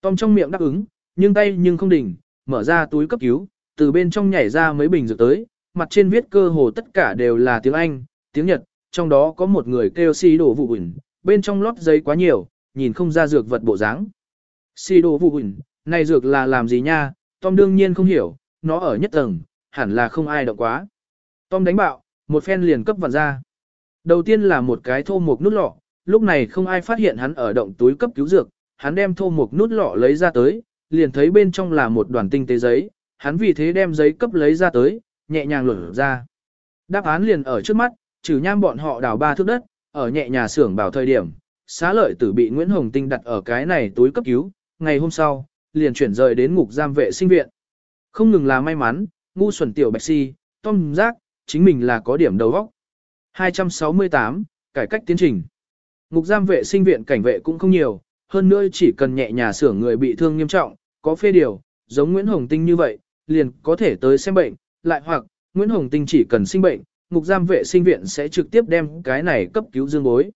[SPEAKER 1] Tom trong miệng đáp ứng, nhưng tay nhưng không đỉnh, mở ra túi cấp cứu, từ bên trong nhảy ra mấy bình dược tới, mặt trên viết cơ hồ tất cả đều là tiếng Anh, tiếng Nhật, trong đó có một người kêu xì đổ vụ bùn, bên trong lót giấy quá nhiều, nhìn không ra dược vật bộ dáng. Xì đổ vụ bùn, này dược là làm gì nha, Tom đương nhiên không hiểu, nó ở nhất tầng, hẳn là không ai động quá. Tom đánh bạo, một phen liền cấp vặn ra. Đầu tiên là một cái thô mục nút lọ, lúc này không ai phát hiện hắn ở động túi cấp cứu dược, hắn đem thô mục nút lọ lấy ra tới, liền thấy bên trong là một đoàn tinh tế giấy, hắn vì thế đem giấy cấp lấy ra tới, nhẹ nhàng lột ra. Đáp án liền ở trước mắt, trừ nham bọn họ đào ba thước đất, ở nhẹ nhà xưởng bảo thời điểm, xá lợi tử bị Nguyễn Hồng Tinh đặt ở cái này túi cấp cứu, ngày hôm sau, liền chuyển rời đến ngục giam vệ sinh viện. Không ngừng là may mắn, ngu xuẩn tiểu bạch si, tom giác, chính mình là có điểm đầu óc. 268, cải cách tiến trình. Ngục giam vệ sinh viện cảnh vệ cũng không nhiều, hơn nữa chỉ cần nhẹ nhà xưởng người bị thương nghiêm trọng, có phê điều, giống Nguyễn Hồng Tinh như vậy, liền có thể tới xem bệnh, lại hoặc, Nguyễn Hồng Tinh chỉ cần sinh bệnh, ngục giam vệ sinh viện sẽ trực tiếp đem cái này cấp cứu dương bối.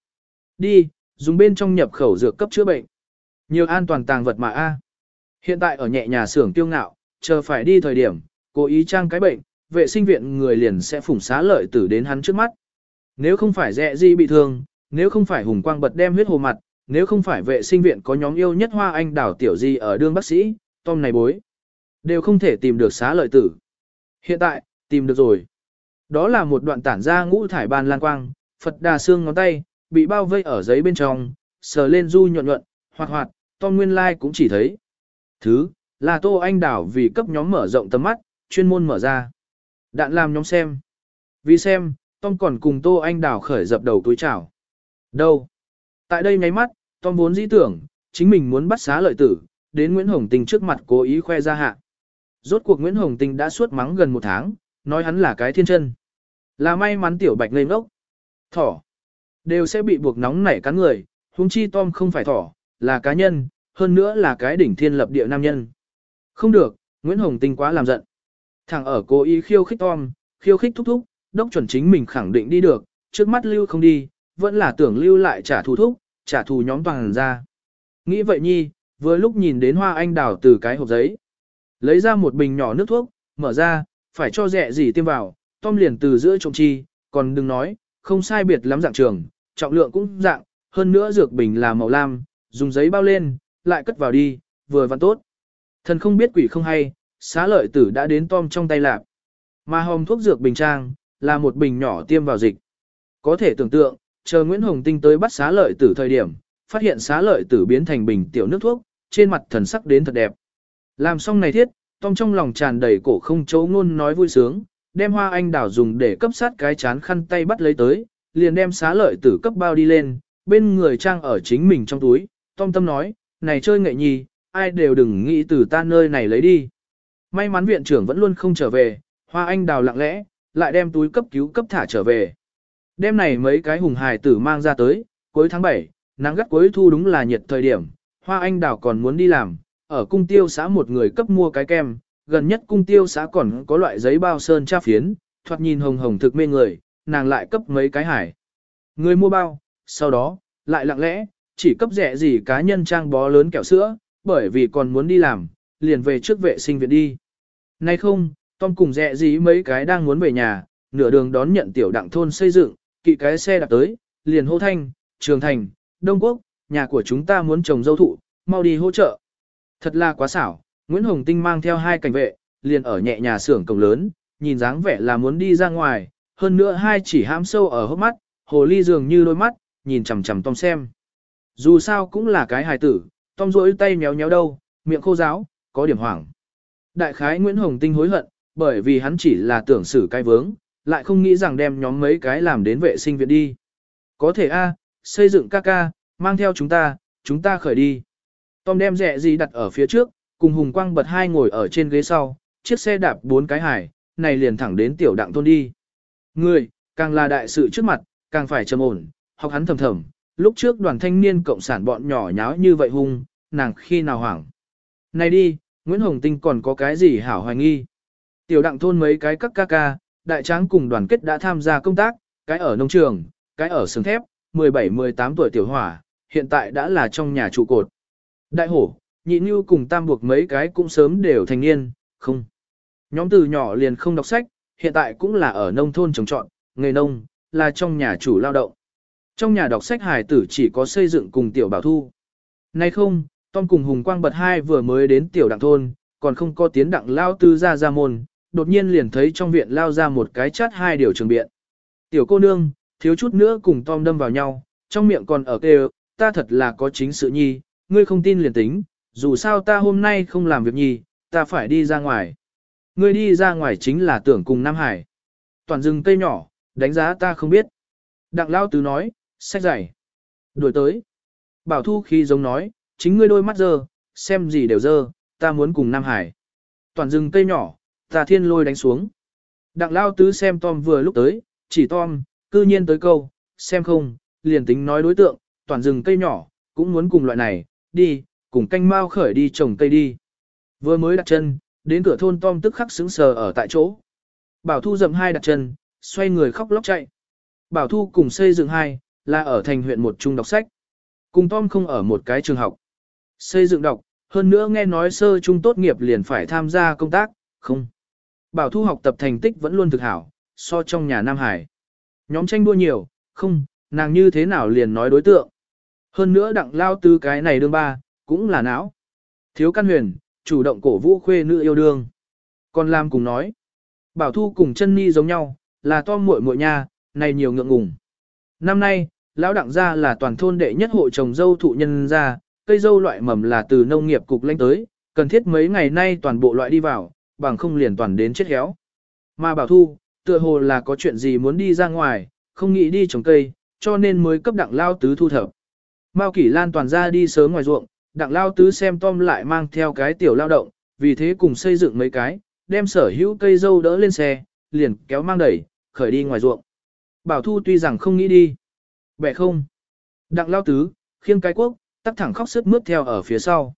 [SPEAKER 1] Đi, dùng bên trong nhập khẩu dược cấp chữa bệnh. Nhiều an toàn tàng vật mà A. Hiện tại ở nhẹ nhà xưởng tiêu ngạo, chờ phải đi thời điểm, cố ý trang cái bệnh, vệ sinh viện người liền sẽ phủng xá lợi tử đến hắn trước mắt. Nếu không phải dẹ gì bị thương, nếu không phải hùng quang bật đem huyết hồ mặt, nếu không phải vệ sinh viện có nhóm yêu nhất hoa anh đảo tiểu gì ở đương bác sĩ, Tom này bối, đều không thể tìm được xá lợi tử. Hiện tại, tìm được rồi. Đó là một đoạn tản ra ngũ thải ban lan quang, Phật đà xương ngón tay, bị bao vây ở giấy bên trong, sờ lên du nhuận nhuận, hoạt hoạt, Tom nguyên lai like cũng chỉ thấy. Thứ, là Tô Anh Đảo vì cấp nhóm mở rộng tầm mắt, chuyên môn mở ra. Đạn làm nhóm xem. Vì xem, Tom còn cùng Tô Anh Đảo khởi dập đầu túi chào. Đâu? Tại đây nháy mắt, Tom vốn dĩ tưởng, chính mình muốn bắt xá lợi tử, đến Nguyễn Hồng Tình trước mặt cố ý khoe ra hạ. Rốt cuộc Nguyễn Hồng Tình đã suốt mắng gần một tháng, nói hắn là cái thiên chân. Là may mắn tiểu bạch ngây ngốc. Thỏ. Đều sẽ bị buộc nóng nảy cắn người, huống chi Tom không phải thỏ, là cá nhân, hơn nữa là cái đỉnh thiên lập địa nam nhân. Không được, Nguyễn Hồng Tinh quá làm giận. Thằng ở cố ý khiêu khích Tom, khiêu khích thúc thúc, đốc chuẩn chính mình khẳng định đi được, trước mắt lưu không đi, vẫn là tưởng lưu lại trả thù thúc, trả thù nhóm toàn ra. Nghĩ vậy nhi, vừa lúc nhìn đến hoa anh đào từ cái hộp giấy. Lấy ra một bình nhỏ nước thuốc, mở ra, phải cho rẻ gì tiêm vào, Tom liền từ giữa trộm chi, còn đừng nói, không sai biệt lắm dạng trường, trọng lượng cũng dạng, hơn nữa dược bình là màu lam, dùng giấy bao lên, lại cất vào đi, vừa văn tốt. Thần không biết quỷ không hay, xá lợi tử đã đến Tom trong tay lạp. Mà hồng thuốc dược bình trang, là một bình nhỏ tiêm vào dịch. Có thể tưởng tượng, chờ Nguyễn Hồng Tinh tới bắt xá lợi tử thời điểm, phát hiện xá lợi tử biến thành bình tiểu nước thuốc, trên mặt thần sắc đến thật đẹp. Làm xong này thiết, Tom trong lòng tràn đầy cổ không chấu ngôn nói vui sướng, đem hoa anh đào dùng để cấp sát cái chán khăn tay bắt lấy tới, liền đem xá lợi tử cấp bao đi lên, bên người trang ở chính mình trong túi, Tom tâm nói, này chơi nghệ nhi, ai đều đừng nghĩ từ ta nơi này lấy đi. May mắn viện trưởng vẫn luôn không trở về, hoa anh đào lặng lẽ, lại đem túi cấp cứu cấp thả trở về. Đêm này mấy cái hùng hài tử mang ra tới, cuối tháng 7, nắng gắt cuối thu đúng là nhiệt thời điểm, hoa anh đào còn muốn đi làm, ở cung tiêu xã một người cấp mua cái kem, gần nhất cung tiêu xã còn có loại giấy bao sơn tra phiến, thoạt nhìn hồng hồng thực mê người, nàng lại cấp mấy cái hải. Người mua bao, sau đó, lại lặng lẽ, chỉ cấp rẻ gì cá nhân trang bó lớn kẹo sữa, bởi vì còn muốn đi làm, liền về trước vệ sinh viện đi. Nay không, Tom cùng rẻ gì mấy cái đang muốn về nhà, nửa đường đón nhận tiểu đặng thôn xây dựng, kỵ cái xe đạp tới, liền hô thanh, trường thành, Đông Quốc, nhà của chúng ta muốn trồng dâu thụ, mau đi hỗ trợ. Thật là quá xảo, Nguyễn Hồng Tinh mang theo hai cảnh vệ, liền ở nhẹ nhà xưởng cổng lớn, nhìn dáng vẻ là muốn đi ra ngoài, hơn nữa hai chỉ hãm sâu ở hốc mắt, hồ ly dường như đôi mắt, nhìn chằm chằm Tom xem. Dù sao cũng là cái hài tử, Tom rỗi tay méo méo đâu, miệng khô giáo, có điểm hoảng. Đại khái Nguyễn Hồng Tinh hối hận, bởi vì hắn chỉ là tưởng xử cái vướng, lại không nghĩ rằng đem nhóm mấy cái làm đến vệ sinh viện đi. Có thể a, xây dựng ca ca, mang theo chúng ta, chúng ta khởi đi. Tom đem rẻ gì đặt ở phía trước, cùng Hùng Quang bật hai ngồi ở trên ghế sau, chiếc xe đạp bốn cái hải, này liền thẳng đến tiểu đặng thôn đi. Người, càng là đại sự trước mặt, càng phải trầm ổn, học hắn thầm thầm, lúc trước đoàn thanh niên cộng sản bọn nhỏ nháo như vậy hung, nàng khi nào hoảng. Này đi, Nguyễn Hồng Tinh còn có cái gì hảo hoài nghi. Tiểu đặng thôn mấy cái các ca ca, đại tráng cùng đoàn kết đã tham gia công tác, cái ở nông trường, cái ở sừng thép, 17-18 tuổi tiểu hỏa, hiện tại đã là trong nhà trụ cột. Đại hổ, nhị như cùng tam buộc mấy cái cũng sớm đều thành niên, không. Nhóm từ nhỏ liền không đọc sách, hiện tại cũng là ở nông thôn trồng trọn, nghề nông, là trong nhà chủ lao động. Trong nhà đọc sách hài tử chỉ có xây dựng cùng tiểu bảo thu. Nay không, Tom cùng Hùng Quang bật hai vừa mới đến tiểu đặng thôn, còn không có tiến đặng lao tư ra ra môn, đột nhiên liền thấy trong viện lao ra một cái chát hai điều trường biện. Tiểu cô nương, thiếu chút nữa cùng Tom đâm vào nhau, trong miệng còn ở kêu, ta thật là có chính sự nhi, ngươi không tin liền tính, dù sao ta hôm nay không làm việc nhi, ta phải đi ra ngoài. Ngươi đi ra ngoài chính là tưởng cùng Nam Hải. Toàn rừng cây nhỏ, đánh giá ta không biết. Đặng lao tứ nói, sách giải. Đuổi tới. Bảo thu khi giống nói, chính ngươi đôi mắt dơ, xem gì đều dơ, ta muốn cùng Nam Hải. Toàn rừng cây nhỏ, ta thiên lôi đánh xuống. Đặng lao tứ xem Tom vừa lúc tới, chỉ Tom, cư nhiên tới câu, xem không, liền tính nói đối tượng, toàn rừng cây nhỏ, cũng muốn cùng loại này, đi, cùng canh mau khởi đi trồng cây đi. Vừa mới đặt chân, đến cửa thôn Tom tức khắc sững sờ ở tại chỗ. Bảo Thu dậm hai đặt chân, xoay người khóc lóc chạy. Bảo Thu cùng xây dựng hai, là ở thành huyện một trung đọc sách. Cùng Tom không ở một cái trường học. Xây dựng đọc, hơn nữa nghe nói sơ trung tốt nghiệp liền phải tham gia công tác, không. Bảo Thu học tập thành tích vẫn luôn thực hảo, so trong nhà Nam Hải. Nhóm tranh đua nhiều, không, nàng như thế nào liền nói đối tượng. Hơn nữa đặng lao tư cái này đương ba, cũng là não. Thiếu căn huyền, chủ động cổ vũ khuê nữ yêu đương. Còn Lam cùng nói, bảo thu cùng chân ni giống nhau, là to muội muội nha, này nhiều ngượng ngùng. Năm nay, lão đặng gia là toàn thôn đệ nhất hội trồng dâu thụ nhân gia, cây dâu loại mầm là từ nông nghiệp cục lãnh tới, cần thiết mấy ngày nay toàn bộ loại đi vào, bằng không liền toàn đến chết héo. Mà bảo thu, tựa hồ là có chuyện gì muốn đi ra ngoài, không nghĩ đi trồng cây, cho nên mới cấp đặng lao tứ thu thập. Mao Kỷ Lan toàn ra đi sớm ngoài ruộng, đặng lao tứ xem Tom lại mang theo cái tiểu lao động, vì thế cùng xây dựng mấy cái, đem sở hữu cây dâu đỡ lên xe, liền kéo mang đẩy, khởi đi ngoài ruộng. Bảo Thu tuy rằng không nghĩ đi. Bẻ không. Đặng lao tứ, khiêng cái quốc, tắt thẳng khóc sức mướt theo ở phía sau.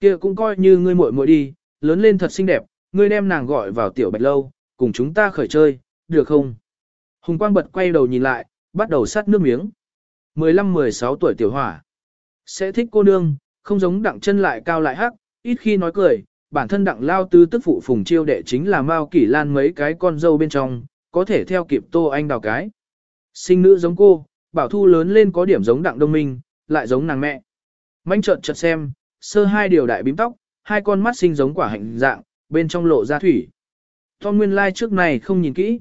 [SPEAKER 1] kia cũng coi như ngươi muội muội đi, lớn lên thật xinh đẹp, ngươi đem nàng gọi vào tiểu bạch lâu, cùng chúng ta khởi chơi, được không? Hùng Quang bật quay đầu nhìn lại, bắt đầu sát nước miếng. 15-16 tuổi tiểu hỏa. Sẽ thích cô nương, không giống đặng chân lại cao lại hắc, ít khi nói cười, bản thân đặng lao tư tức phụ phùng chiêu đệ chính là Mao Kỷ Lan mấy cái con dâu bên trong, có thể theo kịp Tô Anh đào cái. Sinh nữ giống cô, bảo thu lớn lên có điểm giống đặng đông minh, lại giống nàng mẹ. Manh trợn chợt xem, sơ hai điều đại bím tóc, hai con mắt sinh giống quả hạnh dạng, bên trong lộ ra thủy. Tom nguyên lai like trước này không nhìn kỹ.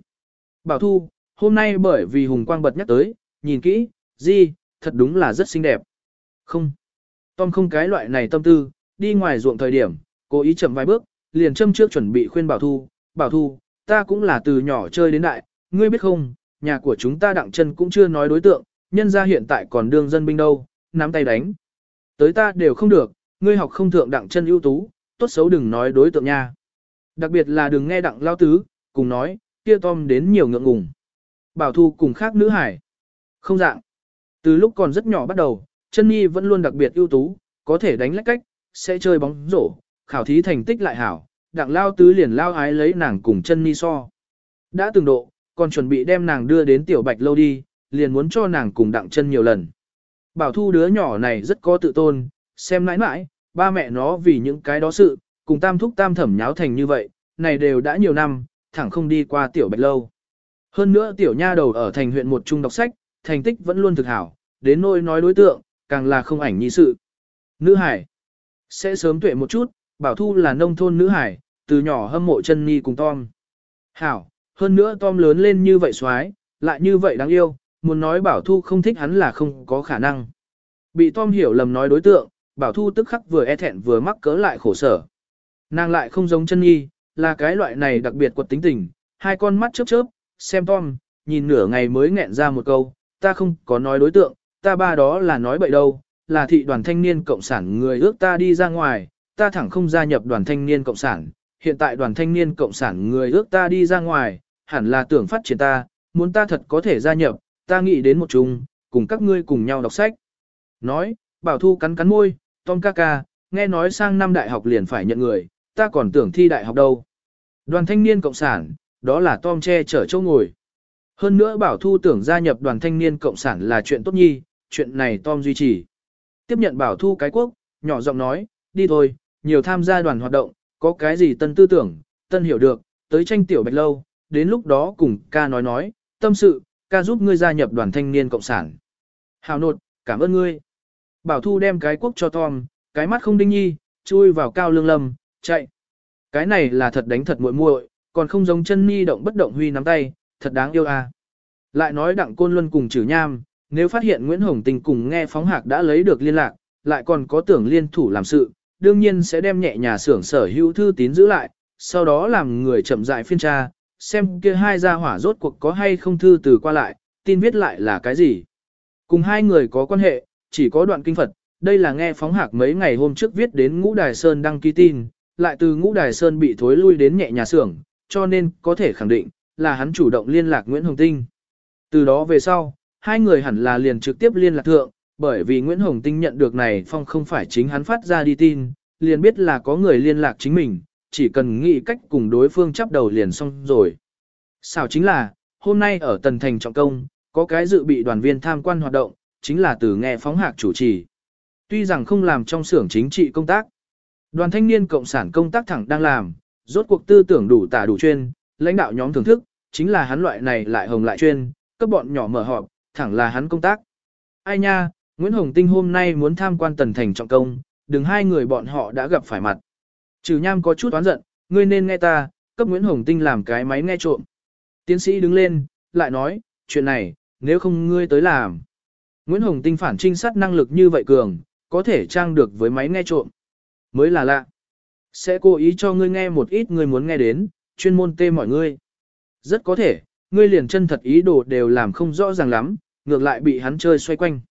[SPEAKER 1] Bảo thu, hôm nay bởi vì hùng quang bật nhắc tới, nhìn kỹ, Di, thật đúng là rất xinh đẹp. Không. Tom không cái loại này tâm tư, đi ngoài ruộng thời điểm, cố ý chậm vài bước, liền châm trước chuẩn bị khuyên Bảo Thu, Bảo Thu, ta cũng là từ nhỏ chơi đến đại, ngươi biết không, nhà của chúng ta đặng chân cũng chưa nói đối tượng, nhân ra hiện tại còn đương dân binh đâu, nắm tay đánh. Tới ta đều không được, ngươi học không thượng đặng chân ưu tú, tốt xấu đừng nói đối tượng nha. Đặc biệt là đừng nghe đặng lao tứ, cùng nói, kia Tom đến nhiều ngượng ngùng. Bảo Thu cùng khác nữ hải. Không dạng. Từ lúc còn rất nhỏ bắt đầu, chân nhi vẫn luôn đặc biệt ưu tú, có thể đánh lách cách, sẽ chơi bóng rổ, khảo thí thành tích lại hảo, đặng lao tứ liền lao ái lấy nàng cùng chân nhi so. Đã từng độ, còn chuẩn bị đem nàng đưa đến tiểu bạch lâu đi, liền muốn cho nàng cùng đặng chân nhiều lần. Bảo thu đứa nhỏ này rất có tự tôn, xem nãi nãi, ba mẹ nó vì những cái đó sự, cùng tam thúc tam thẩm nháo thành như vậy, này đều đã nhiều năm, thẳng không đi qua tiểu bạch lâu. Hơn nữa tiểu nha đầu ở thành huyện một trung đọc sách, thành tích vẫn luôn thực hảo, đến nỗi nói đối tượng, càng là không ảnh nhi sự. Nữ hải sẽ sớm tuệ một chút, bảo thu là nông thôn nữ hải, từ nhỏ hâm mộ chân nhi cùng Tom. Hảo, hơn nữa Tom lớn lên như vậy xoái, lại như vậy đáng yêu, muốn nói bảo thu không thích hắn là không có khả năng. Bị Tom hiểu lầm nói đối tượng, bảo thu tức khắc vừa e thẹn vừa mắc cỡ lại khổ sở. Nàng lại không giống chân nhi, là cái loại này đặc biệt quật tính tình, hai con mắt chớp chớp, xem Tom, nhìn nửa ngày mới nghẹn ra một câu, ta không có nói đối tượng, ta ba đó là nói bậy đâu, là thị đoàn thanh niên cộng sản người ước ta đi ra ngoài, ta thẳng không gia nhập đoàn thanh niên cộng sản, hiện tại đoàn thanh niên cộng sản người ước ta đi ra ngoài, hẳn là tưởng phát triển ta, muốn ta thật có thể gia nhập, ta nghĩ đến một chung, cùng các ngươi cùng nhau đọc sách. Nói, bảo thu cắn cắn môi, Tom ca ca, nghe nói sang năm đại học liền phải nhận người, ta còn tưởng thi đại học đâu. Đoàn thanh niên cộng sản, đó là Tom che chở châu ngồi. Hơn nữa bảo thu tưởng gia nhập đoàn thanh niên cộng sản là chuyện tốt nhi, chuyện này Tom duy trì. Tiếp nhận bảo thu cái quốc, nhỏ giọng nói, đi thôi, nhiều tham gia đoàn hoạt động, có cái gì tân tư tưởng, tân hiểu được, tới tranh tiểu bạch lâu, đến lúc đó cùng ca nói nói, tâm sự, ca giúp ngươi gia nhập đoàn thanh niên cộng sản. Hào nột, cảm ơn ngươi. Bảo thu đem cái quốc cho Tom, cái mắt không đinh nhi, chui vào cao lương lâm, chạy. Cái này là thật đánh thật muội muội, còn không giống chân ni động bất động huy nắm tay, thật đáng yêu a. Lại nói đặng côn luân cùng trừ nham, nếu phát hiện Nguyễn Hồng Tình cùng nghe phóng hạc đã lấy được liên lạc, lại còn có tưởng liên thủ làm sự, đương nhiên sẽ đem nhẹ nhà xưởng sở hữu thư tín giữ lại, sau đó làm người chậm dại phiên tra, xem kia hai gia hỏa rốt cuộc có hay không thư từ qua lại, tin viết lại là cái gì. Cùng hai người có quan hệ, chỉ có đoạn kinh Phật, đây là nghe phóng hạc mấy ngày hôm trước viết đến Ngũ Đài Sơn đăng ký tin, lại từ Ngũ Đài Sơn bị thối lui đến nhẹ nhà xưởng, cho nên có thể khẳng định là hắn chủ động liên lạc Nguyễn Hồng Tinh. Từ đó về sau, hai người hẳn là liền trực tiếp liên lạc thượng, bởi vì Nguyễn Hồng Tinh nhận được này phong không phải chính hắn phát ra đi tin, liền biết là có người liên lạc chính mình, chỉ cần nghĩ cách cùng đối phương chấp đầu liền xong rồi. Sao chính là, hôm nay ở Tần Thành Trọng Công, có cái dự bị đoàn viên tham quan hoạt động, chính là từ nghe phóng hạc chủ trì. Tuy rằng không làm trong xưởng chính trị công tác, đoàn thanh niên cộng sản công tác thẳng đang làm, rốt cuộc tư tưởng đủ tả đủ chuyên, lãnh đạo nhóm thưởng thức, chính là hắn loại này lại hồng lại chuyên, các bọn nhỏ mở họp, thẳng là hắn công tác. Ai nha, Nguyễn Hồng Tinh hôm nay muốn tham quan tần thành trọng công, đừng hai người bọn họ đã gặp phải mặt. Trừ nham có chút oán giận, ngươi nên nghe ta, cấp Nguyễn Hồng Tinh làm cái máy nghe trộm. Tiến sĩ đứng lên, lại nói, chuyện này, nếu không ngươi tới làm. Nguyễn Hồng Tinh phản trinh sát năng lực như vậy cường, có thể trang được với máy nghe trộm. Mới là lạ. Sẽ cố ý cho ngươi nghe một ít ngươi muốn nghe đến, chuyên môn tê mọi ngươi. Rất có thể, ngươi liền chân thật ý đồ đều làm không rõ ràng lắm, ngược lại bị hắn chơi xoay quanh.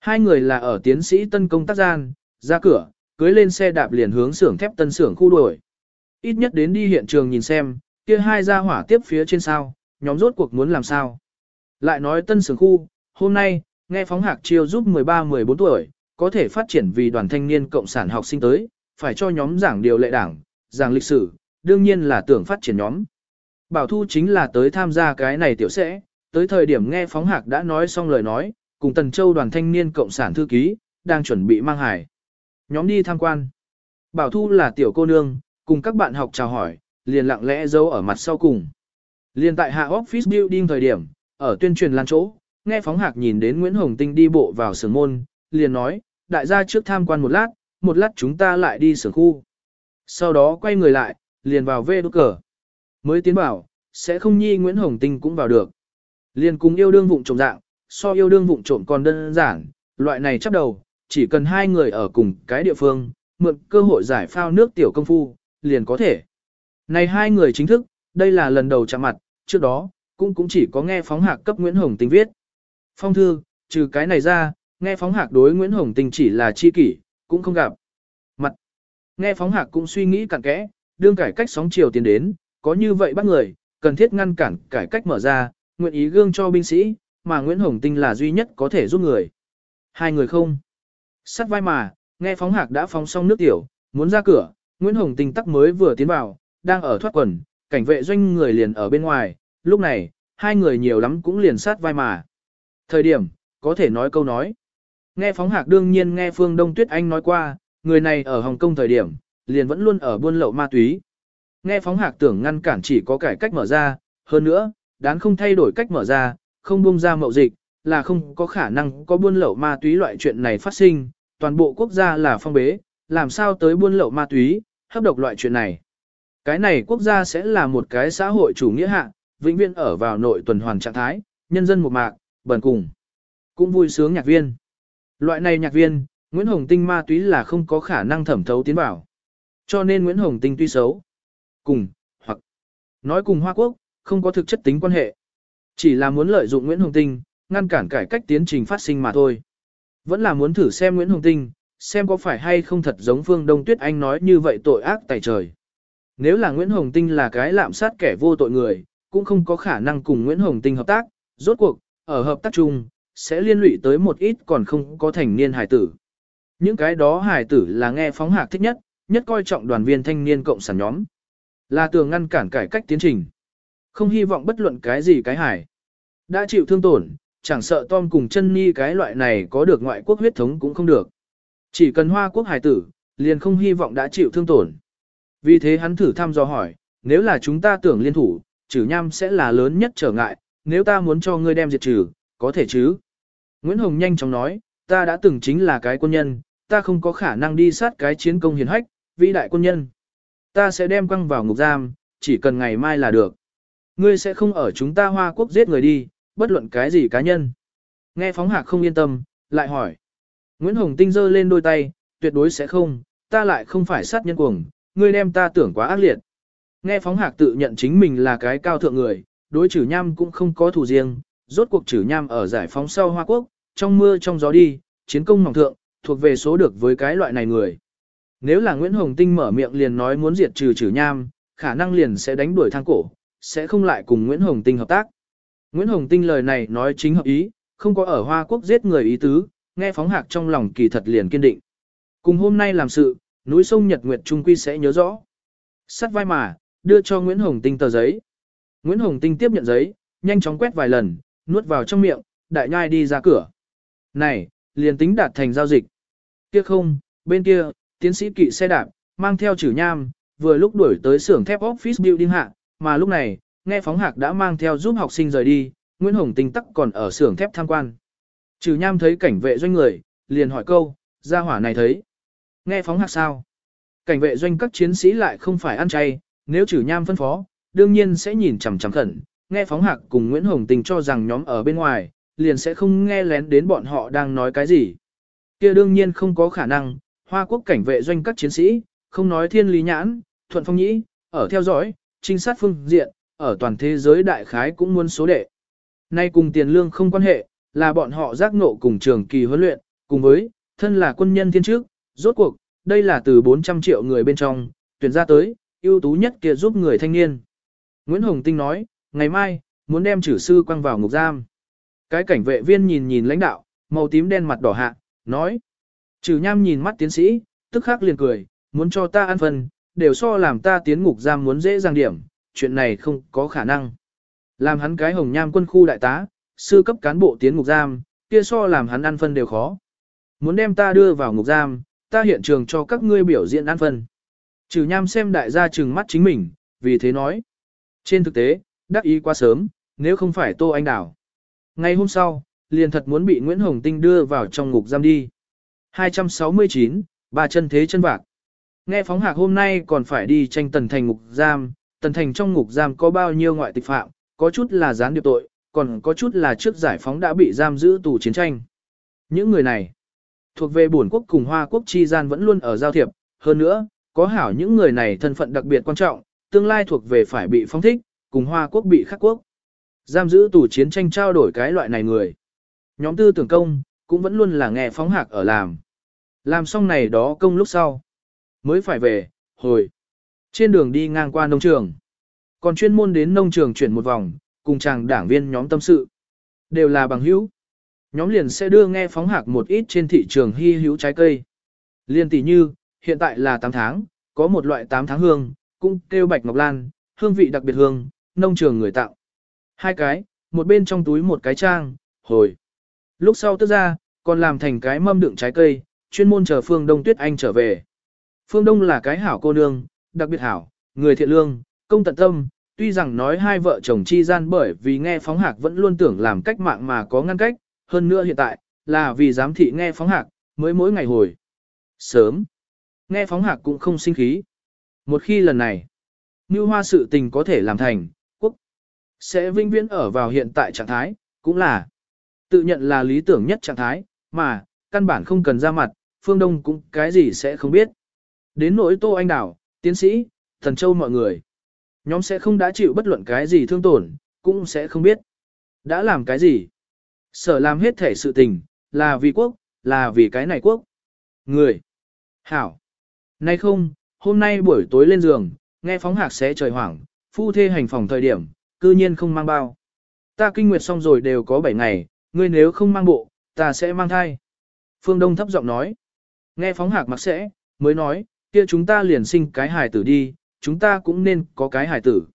[SPEAKER 1] Hai người là ở tiến sĩ tân công tác gian, ra cửa, cưới lên xe đạp liền hướng xưởng thép tân xưởng khu đuổi. Ít nhất đến đi hiện trường nhìn xem, kia hai gia hỏa tiếp phía trên sao, nhóm rốt cuộc muốn làm sao. Lại nói tân xưởng khu, hôm nay, nghe phóng hạc chiêu giúp 13-14 tuổi, có thể phát triển vì đoàn thanh niên cộng sản học sinh tới, phải cho nhóm giảng điều lệ đảng, giảng lịch sử, đương nhiên là tưởng phát triển nhóm. Bảo Thu chính là tới tham gia cái này tiểu sẽ, tới thời điểm nghe phóng hạc đã nói xong lời nói, cùng Tần Châu đoàn thanh niên cộng sản thư ký, đang chuẩn bị mang hải. Nhóm đi tham quan. Bảo Thu là tiểu cô nương, cùng các bạn học chào hỏi, liền lặng lẽ giấu ở mặt sau cùng. Liền tại hạ office building thời điểm, ở tuyên truyền lan chỗ, nghe phóng hạc nhìn đến Nguyễn Hồng Tinh đi bộ vào sưởng môn, liền nói, đại gia trước tham quan một lát, một lát chúng ta lại đi sưởng khu. Sau đó quay người lại, liền vào vê đốt cờ. Mới tiến bảo, sẽ không nhi Nguyễn Hồng Tinh cũng vào được. Liền cùng yêu đương vụng trộm dạng, so yêu đương vụng trộm còn đơn giản, loại này chấp đầu, chỉ cần hai người ở cùng cái địa phương, mượn cơ hội giải phao nước tiểu công phu, liền có thể. Này hai người chính thức, đây là lần đầu chạm mặt, trước đó, cũng cũng chỉ có nghe phóng hạc cấp Nguyễn Hồng Tinh viết. Phong thư, trừ cái này ra, nghe phóng hạc đối Nguyễn Hồng Tinh chỉ là chi kỷ, cũng không gặp. Mặt, nghe phóng hạc cũng suy nghĩ cặn kẽ, đương cải cách sóng chiều tiến đến, có như vậy bắt người, cần thiết ngăn cản cải cách mở ra, nguyện ý gương cho binh sĩ, mà Nguyễn Hồng Tinh là duy nhất có thể giúp người. Hai người không. Sắt vai mà, nghe phóng hạc đã phóng xong nước tiểu, muốn ra cửa, Nguyễn Hồng Tinh tắc mới vừa tiến vào, đang ở thoát quần, cảnh vệ doanh người liền ở bên ngoài, lúc này, hai người nhiều lắm cũng liền sát vai mà. Thời điểm, có thể nói câu nói. Nghe phóng hạc đương nhiên nghe Phương Đông Tuyết Anh nói qua, người này ở Hồng Kông thời điểm, liền vẫn luôn ở buôn lậu ma túy. Nghe phóng hạc tưởng ngăn cản chỉ có cải cách mở ra, hơn nữa, đáng không thay đổi cách mở ra, không buông ra mậu dịch, là không có khả năng có buôn lậu ma túy loại chuyện này phát sinh, toàn bộ quốc gia là phong bế, làm sao tới buôn lậu ma túy, hấp độc loại chuyện này. Cái này quốc gia sẽ là một cái xã hội chủ nghĩa hạ, vĩnh viễn ở vào nội tuần hoàn trạng thái, nhân dân một mạc, bần cùng. Cũng vui sướng nhạc viên. Loại này nhạc viên, Nguyễn Hồng Tinh ma túy là không có khả năng thẩm thấu tiến vào. Cho nên Nguyễn Hồng Tinh tuy xấu, cùng, hoặc nói cùng Hoa Quốc, không có thực chất tính quan hệ. Chỉ là muốn lợi dụng Nguyễn Hồng Tinh, ngăn cản cải cách tiến trình phát sinh mà thôi. Vẫn là muốn thử xem Nguyễn Hồng Tinh, xem có phải hay không thật giống Phương Đông Tuyết Anh nói như vậy tội ác tại trời. Nếu là Nguyễn Hồng Tinh là cái lạm sát kẻ vô tội người, cũng không có khả năng cùng Nguyễn Hồng Tinh hợp tác, rốt cuộc, ở hợp tác chung, sẽ liên lụy tới một ít còn không có thành niên Hải tử. Những cái đó Hải tử là nghe phóng hạc thích nhất, nhất coi trọng đoàn viên thanh niên cộng sản nhóm. Là tường ngăn cản cải cách tiến trình. Không hy vọng bất luận cái gì cái hải. Đã chịu thương tổn, chẳng sợ Tom cùng chân ni cái loại này có được ngoại quốc huyết thống cũng không được. Chỉ cần hoa quốc hải tử, liền không hy vọng đã chịu thương tổn. Vì thế hắn thử thăm dò hỏi, nếu là chúng ta tưởng liên thủ, trừ nham sẽ là lớn nhất trở ngại, nếu ta muốn cho ngươi đem diệt trừ, có thể chứ. Nguyễn Hồng nhanh chóng nói, ta đã từng chính là cái quân nhân, ta không có khả năng đi sát cái chiến công hiền hách, vĩ đại quân nhân. Ta sẽ đem quăng vào ngục giam, chỉ cần ngày mai là được. Ngươi sẽ không ở chúng ta Hoa Quốc giết người đi, bất luận cái gì cá nhân. Nghe phóng hạc không yên tâm, lại hỏi. Nguyễn Hồng Tinh giơ lên đôi tay, tuyệt đối sẽ không, ta lại không phải sát nhân cuồng, ngươi đem ta tưởng quá ác liệt. Nghe phóng hạc tự nhận chính mình là cái cao thượng người, đối chử nham cũng không có thù riêng, rốt cuộc chử nham ở giải phóng sau Hoa Quốc, trong mưa trong gió đi, chiến công mỏng thượng, thuộc về số được với cái loại này người. Nếu là Nguyễn Hồng Tinh mở miệng liền nói muốn diệt trừ chử nham, khả năng liền sẽ đánh đuổi thang cổ, sẽ không lại cùng Nguyễn Hồng Tinh hợp tác. Nguyễn Hồng Tinh lời này nói chính hợp ý, không có ở Hoa Quốc giết người ý tứ, nghe phóng hạc trong lòng kỳ thật liền kiên định. Cùng hôm nay làm sự, núi sông Nhật Nguyệt Trung Quy sẽ nhớ rõ. Sắt vai mà, đưa cho Nguyễn Hồng Tinh tờ giấy. Nguyễn Hồng Tinh tiếp nhận giấy, nhanh chóng quét vài lần, nuốt vào trong miệng, đại nhai đi ra cửa. Này, liền tính đạt thành giao dịch. Kia không, bên kia, tiến sĩ kỵ xe đạp, mang theo chữ nham, vừa lúc đuổi tới xưởng thép office building hạ, mà lúc này, nghe phóng hạc đã mang theo giúp học sinh rời đi, Nguyễn Hồng Tinh tắc còn ở xưởng thép tham quan. Trừ nham thấy cảnh vệ doanh người, liền hỏi câu, gia hỏa này thấy. Nghe phóng hạc sao? Cảnh vệ doanh các chiến sĩ lại không phải ăn chay, nếu trừ nham phân phó, đương nhiên sẽ nhìn chằm chằm khẩn. Nghe phóng hạc cùng Nguyễn Hồng Tình cho rằng nhóm ở bên ngoài, liền sẽ không nghe lén đến bọn họ đang nói cái gì. kia đương nhiên không có khả năng, Hoa quốc cảnh vệ doanh các chiến sĩ, không nói thiên lý nhãn, thuận phong nhĩ, ở theo dõi, trinh sát phương diện, ở toàn thế giới đại khái cũng muốn số đệ. Nay cùng tiền lương không quan hệ, là bọn họ giác ngộ cùng trường kỳ huấn luyện, cùng với, thân là quân nhân thiên trước, rốt cuộc, đây là từ 400 triệu người bên trong, tuyển ra tới, ưu tú nhất kia giúp người thanh niên. Nguyễn Hồng Tinh nói, ngày mai, muốn đem chử sư quăng vào ngục giam. Cái cảnh vệ viên nhìn nhìn lãnh đạo, màu tím đen mặt đỏ hạ, nói. Trừ nham nhìn mắt tiến sĩ, tức khắc liền cười, muốn cho ta ăn phần, đều so làm ta tiến ngục giam muốn dễ dàng điểm, chuyện này không có khả năng. Làm hắn cái hồng nham quân khu đại tá, sư cấp cán bộ tiến ngục giam, kia so làm hắn ăn phân đều khó. Muốn đem ta đưa vào ngục giam, ta hiện trường cho các ngươi biểu diễn ăn phân. Trừ nham xem đại gia trừng mắt chính mình, vì thế nói. Trên thực tế, đắc ý quá sớm, nếu không phải Tô Anh Đảo. Ngày hôm sau, liền thật muốn bị Nguyễn Hồng Tinh đưa vào trong ngục giam đi. 269, ba chân thế chân bạc. Nghe phóng hạc hôm nay còn phải đi tranh tần thành ngục giam, tần thành trong ngục giam có bao nhiêu ngoại tịch phạm, có chút là gián điệp tội, còn có chút là trước giải phóng đã bị giam giữ tù chiến tranh. Những người này, thuộc về bổn quốc cùng Hoa quốc chi gian vẫn luôn ở giao thiệp, hơn nữa, có hảo những người này thân phận đặc biệt quan trọng, tương lai thuộc về phải bị phóng thích, cùng Hoa quốc bị khắc quốc. Giam giữ tù chiến tranh trao đổi cái loại này người. Nhóm tư tưởng công, cũng vẫn luôn là nghe phóng hạc ở làm. Làm xong này đó công lúc sau. Mới phải về, hồi. Trên đường đi ngang qua nông trường. Còn chuyên môn đến nông trường chuyển một vòng, cùng chàng đảng viên nhóm tâm sự. Đều là bằng hữu. Nhóm liền sẽ đưa nghe phóng hạc một ít trên thị trường hy hữu trái cây. Liên tỷ như, hiện tại là 8 tháng, có một loại 8 tháng hương, cũng kêu bạch ngọc lan, hương vị đặc biệt hương, nông trường người tạo. Hai cái, một bên trong túi một cái trang, hồi. Lúc sau tức ra, còn làm thành cái mâm đựng trái cây, chuyên môn chờ Phương Đông Tuyết Anh trở về. Phương Đông là cái hảo cô nương, đặc biệt hảo, người thiện lương, công tận tâm, tuy rằng nói hai vợ chồng chi gian bởi vì nghe phóng hạc vẫn luôn tưởng làm cách mạng mà có ngăn cách, hơn nữa hiện tại, là vì giám thị nghe phóng hạc, mới mỗi ngày hồi. Sớm, nghe phóng hạc cũng không sinh khí. Một khi lần này, như hoa sự tình có thể làm thành, quốc, sẽ vinh viễn ở vào hiện tại trạng thái, cũng là tự nhận là lý tưởng nhất trạng thái, mà, căn bản không cần ra mặt, phương Đông cũng cái gì sẽ không biết. Đến nỗi Tô Anh Đảo, tiến sĩ, thần châu mọi người. Nhóm sẽ không đã chịu bất luận cái gì thương tổn, cũng sẽ không biết. Đã làm cái gì? Sở làm hết thể sự tình, là vì quốc, là vì cái này quốc. Người. Hảo. Nay không, hôm nay buổi tối lên giường, nghe phóng hạc sẽ trời hoảng, phu thê hành phòng thời điểm, cư nhiên không mang bao. Ta kinh nguyệt xong rồi đều có 7 ngày, ngươi nếu không mang bộ, ta sẽ mang thai. Phương Đông thấp giọng nói. Nghe phóng hạc mặc sẽ, mới nói, kia chúng ta liền sinh cái hài tử đi, chúng ta cũng nên có cái hài tử.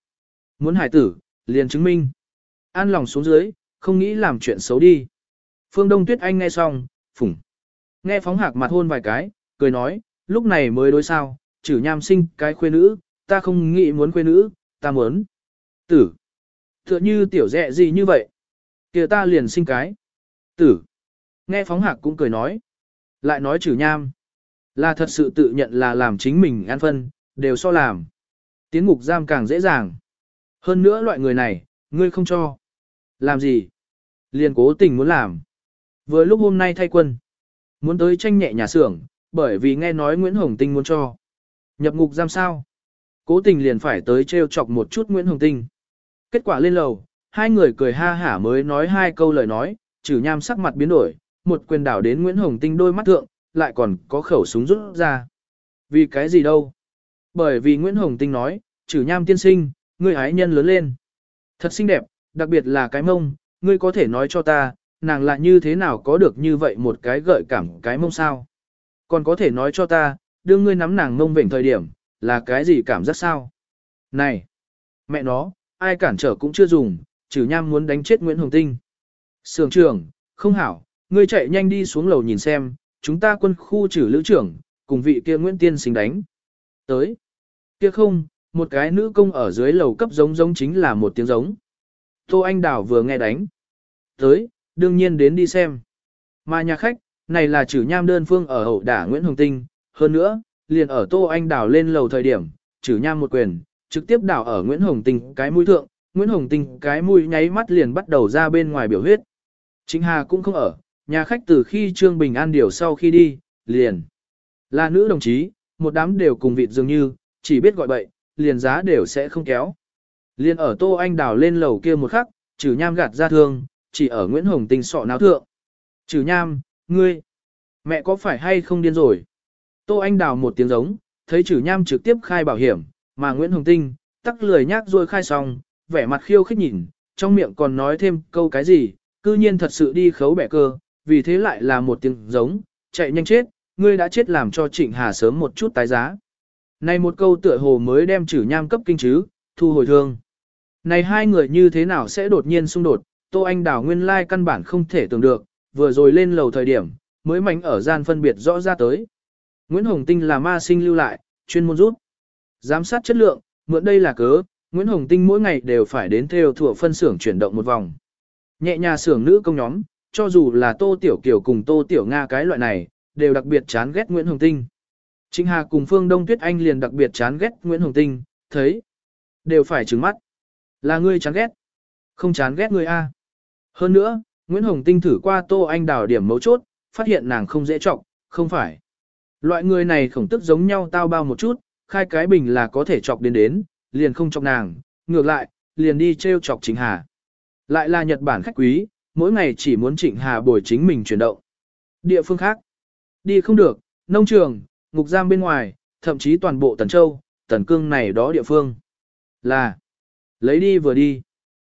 [SPEAKER 1] Muốn hài tử, liền chứng minh. An lòng xuống dưới, không nghĩ làm chuyện xấu đi. Phương Đông Tuyết Anh nghe xong, phủng. Nghe phóng hạc mặt hôn vài cái, cười nói, lúc này mới đối sao, chử nham sinh cái khuê nữ, ta không nghĩ muốn khuê nữ, ta muốn. Tử. Tựa như tiểu dẹ gì như vậy kia ta liền sinh cái. Tử. Nghe phóng hạc cũng cười nói. Lại nói chử nham. Là thật sự tự nhận là làm chính mình an phân, đều so làm. Tiến ngục giam càng dễ dàng. Hơn nữa loại người này, ngươi không cho. Làm gì? Liền cố tình muốn làm. Vừa lúc hôm nay thay quân. Muốn tới tranh nhẹ nhà xưởng, bởi vì nghe nói Nguyễn Hồng Tinh muốn cho. Nhập ngục giam sao? Cố tình liền phải tới trêu chọc một chút Nguyễn Hồng Tinh. Kết quả lên lầu, hai người cười ha hả mới nói hai câu lời nói, trừ nham sắc mặt biến đổi, một quyền đảo đến Nguyễn Hồng Tinh đôi mắt thượng, lại còn có khẩu súng rút ra. Vì cái gì đâu? Bởi vì Nguyễn Hồng Tinh nói, trừ nham tiên sinh, ngươi ái nhân lớn lên. Thật xinh đẹp, đặc biệt là cái mông, ngươi có thể nói cho ta, nàng là như thế nào có được như vậy một cái gợi cảm cái mông sao? Còn có thể nói cho ta, đưa ngươi nắm nàng mông vệnh thời điểm, là cái gì cảm giác sao? Này! Mẹ nó, ai cản trở cũng chưa dùng, trừ nham muốn đánh chết Nguyễn Hồng Tinh. Sưởng trưởng, không hảo, ngươi chạy nhanh đi xuống lầu nhìn xem, chúng ta quân khu trừ lữ trưởng, cùng vị kia Nguyễn Tiên sinh đánh. Tới. Kia không, một cái nữ công ở dưới lầu cấp giống giống chính là một tiếng giống. Tô Anh Đào vừa nghe đánh. Tới, đương nhiên đến đi xem. Mà nhà khách, này là trừ nham đơn phương ở hậu đả Nguyễn Hồng Tinh. Hơn nữa, liền ở Tô Anh Đào lên lầu thời điểm, trừ nham một quyền, trực tiếp đảo ở Nguyễn Hồng Tinh cái mũi thượng. Nguyễn Hồng Tinh cái mũi nháy mắt liền bắt đầu ra bên ngoài biểu huyết. Chính Hà cũng không ở, nhà khách từ khi Trương Bình An điều sau khi đi, liền. Là nữ đồng chí, một đám đều cùng vịt dường như, chỉ biết gọi bậy, liền giá đều sẽ không kéo. Liền ở Tô Anh đào lên lầu kia một khắc, trừ nham gạt ra thương, chỉ ở Nguyễn Hồng Tinh sọ náo thượng. Trừ nham, ngươi, mẹ có phải hay không điên rồi? Tô Anh đào một tiếng giống, thấy trừ nham trực tiếp khai bảo hiểm, mà Nguyễn Hồng Tinh, tắc lười nhác rồi khai xong, vẻ mặt khiêu khích nhìn, trong miệng còn nói thêm câu cái gì, cư nhiên thật sự đi khấu bẻ cơ, vì thế lại là một tiếng giống, chạy nhanh chết, ngươi đã chết làm cho Trịnh Hà sớm một chút tái giá. Này một câu tựa hồ mới đem chử nham cấp kinh chứ, thu hồi thương. Này hai người như thế nào sẽ đột nhiên xung đột, Tô Anh Đào nguyên lai căn bản không thể tưởng được, vừa rồi lên lầu thời điểm, mới mảnh ở gian phân biệt rõ ra tới. Nguyễn Hồng Tinh là ma sinh lưu lại, chuyên môn rút. Giám sát chất lượng, mượn đây là cớ, Nguyễn Hồng Tinh mỗi ngày đều phải đến theo thủa phân xưởng chuyển động một vòng. Nhẹ nhà xưởng nữ công nhóm, cho dù là Tô Tiểu Kiều cùng Tô Tiểu Nga cái loại này, đều đặc biệt chán ghét Nguyễn Hồng Tinh. Trịnh Hà cùng Phương Đông Tuyết Anh liền đặc biệt chán ghét Nguyễn Hồng Tinh, thấy, đều phải trừng mắt. Là ngươi chán ghét, không chán ghét ngươi a. Hơn nữa, Nguyễn Hồng Tinh thử qua Tô Anh đào điểm mấu chốt, phát hiện nàng không dễ trọng, không phải. Loại người này khổng tức giống nhau tao bao một chút, khai cái bình là có thể chọc đến đến, liền không chọc nàng, ngược lại, liền đi treo chọc Trịnh Hà. Lại là Nhật Bản khách quý, mỗi ngày chỉ muốn Trịnh Hà bồi chính mình chuyển động. Địa phương khác, đi không được, nông trường, ngục giam bên ngoài, thậm chí toàn bộ Tần Châu, Tần Cương này đó địa phương. Là, lấy đi vừa đi.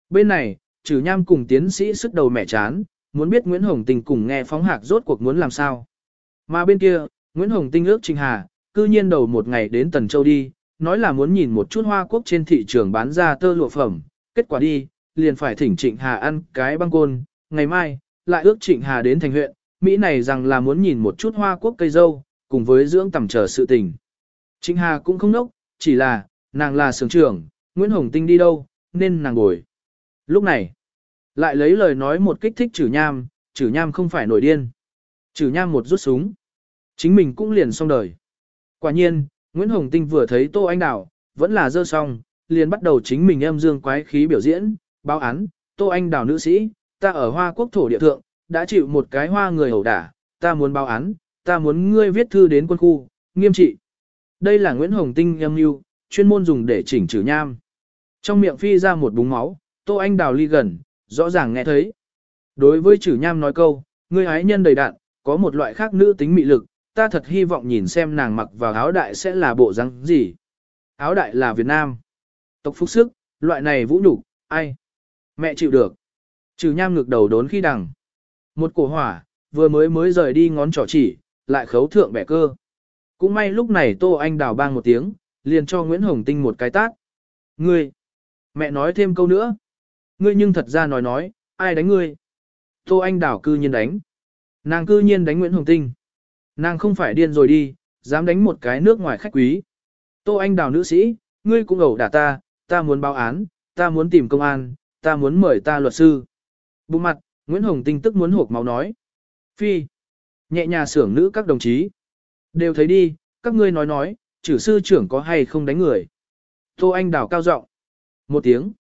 [SPEAKER 1] Bên này, trừ nham cùng tiến sĩ sức đầu mẹ chán, muốn biết Nguyễn Hồng Tinh cùng nghe phóng hạc rốt cuộc muốn làm sao. Mà bên kia, Nguyễn Hồng Tinh ước Trình Hà, cư nhiên đầu một ngày đến Tần Châu đi, nói là muốn nhìn một chút hoa quốc trên thị trường bán ra tơ lụa phẩm, kết quả đi, liền phải thỉnh Trịnh Hà ăn cái băng côn, ngày mai, lại ước Trịnh Hà đến thành huyện, Mỹ này rằng là muốn nhìn một chút hoa quốc cây dâu, cùng với dưỡng tầm trở sự tình. Trịnh Hà cũng không nốc, chỉ là, nàng là sướng trưởng, Nguyễn Hồng Tinh đi đâu, nên nàng ngồi. Lúc này, lại lấy lời nói một kích thích chử nham, chử nham không phải nổi điên. Chử nham một rút súng. Chính mình cũng liền xong đời. Quả nhiên, Nguyễn Hồng Tinh vừa thấy Tô Anh Đào, vẫn là dơ xong, liền bắt đầu chính mình em dương quái khí biểu diễn, báo án, Tô Anh Đào nữ sĩ, ta ở Hoa Quốc thổ địa thượng, đã chịu một cái hoa người hầu đả, ta muốn báo án, ta muốn ngươi viết thư đến quân khu, nghiêm trị. Đây là Nguyễn Hồng Tinh âm mưu, chuyên môn dùng để chỉnh trừ nham. Trong miệng phi ra một búng máu, Tô Anh đào ly gần, rõ ràng nghe thấy. Đối với trừ nham nói câu, ngươi hái nhân đầy đạn, có một loại khác nữ tính mị lực, ta thật hy vọng nhìn xem nàng mặc vào áo đại sẽ là bộ răng gì. Áo đại là Việt Nam. Tộc phúc sức, loại này vũ nhục, ai? Mẹ chịu được. Trừ nham ngược đầu đốn khi đằng. Một cổ hỏa, vừa mới mới rời đi ngón trỏ chỉ, lại khấu thượng bẻ cơ. Cũng may lúc này Tô Anh đào bang một tiếng, liền cho Nguyễn Hồng Tinh một cái tát. Ngươi! Mẹ nói thêm câu nữa. Ngươi nhưng thật ra nói nói, ai đánh ngươi? Tô Anh đào cư nhiên đánh. Nàng cư nhiên đánh Nguyễn Hồng Tinh. Nàng không phải điên rồi đi, dám đánh một cái nước ngoài khách quý. Tô Anh đào nữ sĩ, ngươi cũng ẩu đả ta, ta muốn báo án, ta muốn tìm công an, ta muốn mời ta luật sư. Bụng mặt, Nguyễn Hồng Tinh tức muốn hộp máu nói. Phi. Nhẹ nhà xưởng nữ các đồng chí. Đều thấy đi, các ngươi nói nói, chử sư trưởng có hay không đánh người. Tô Anh Đào cao giọng Một tiếng.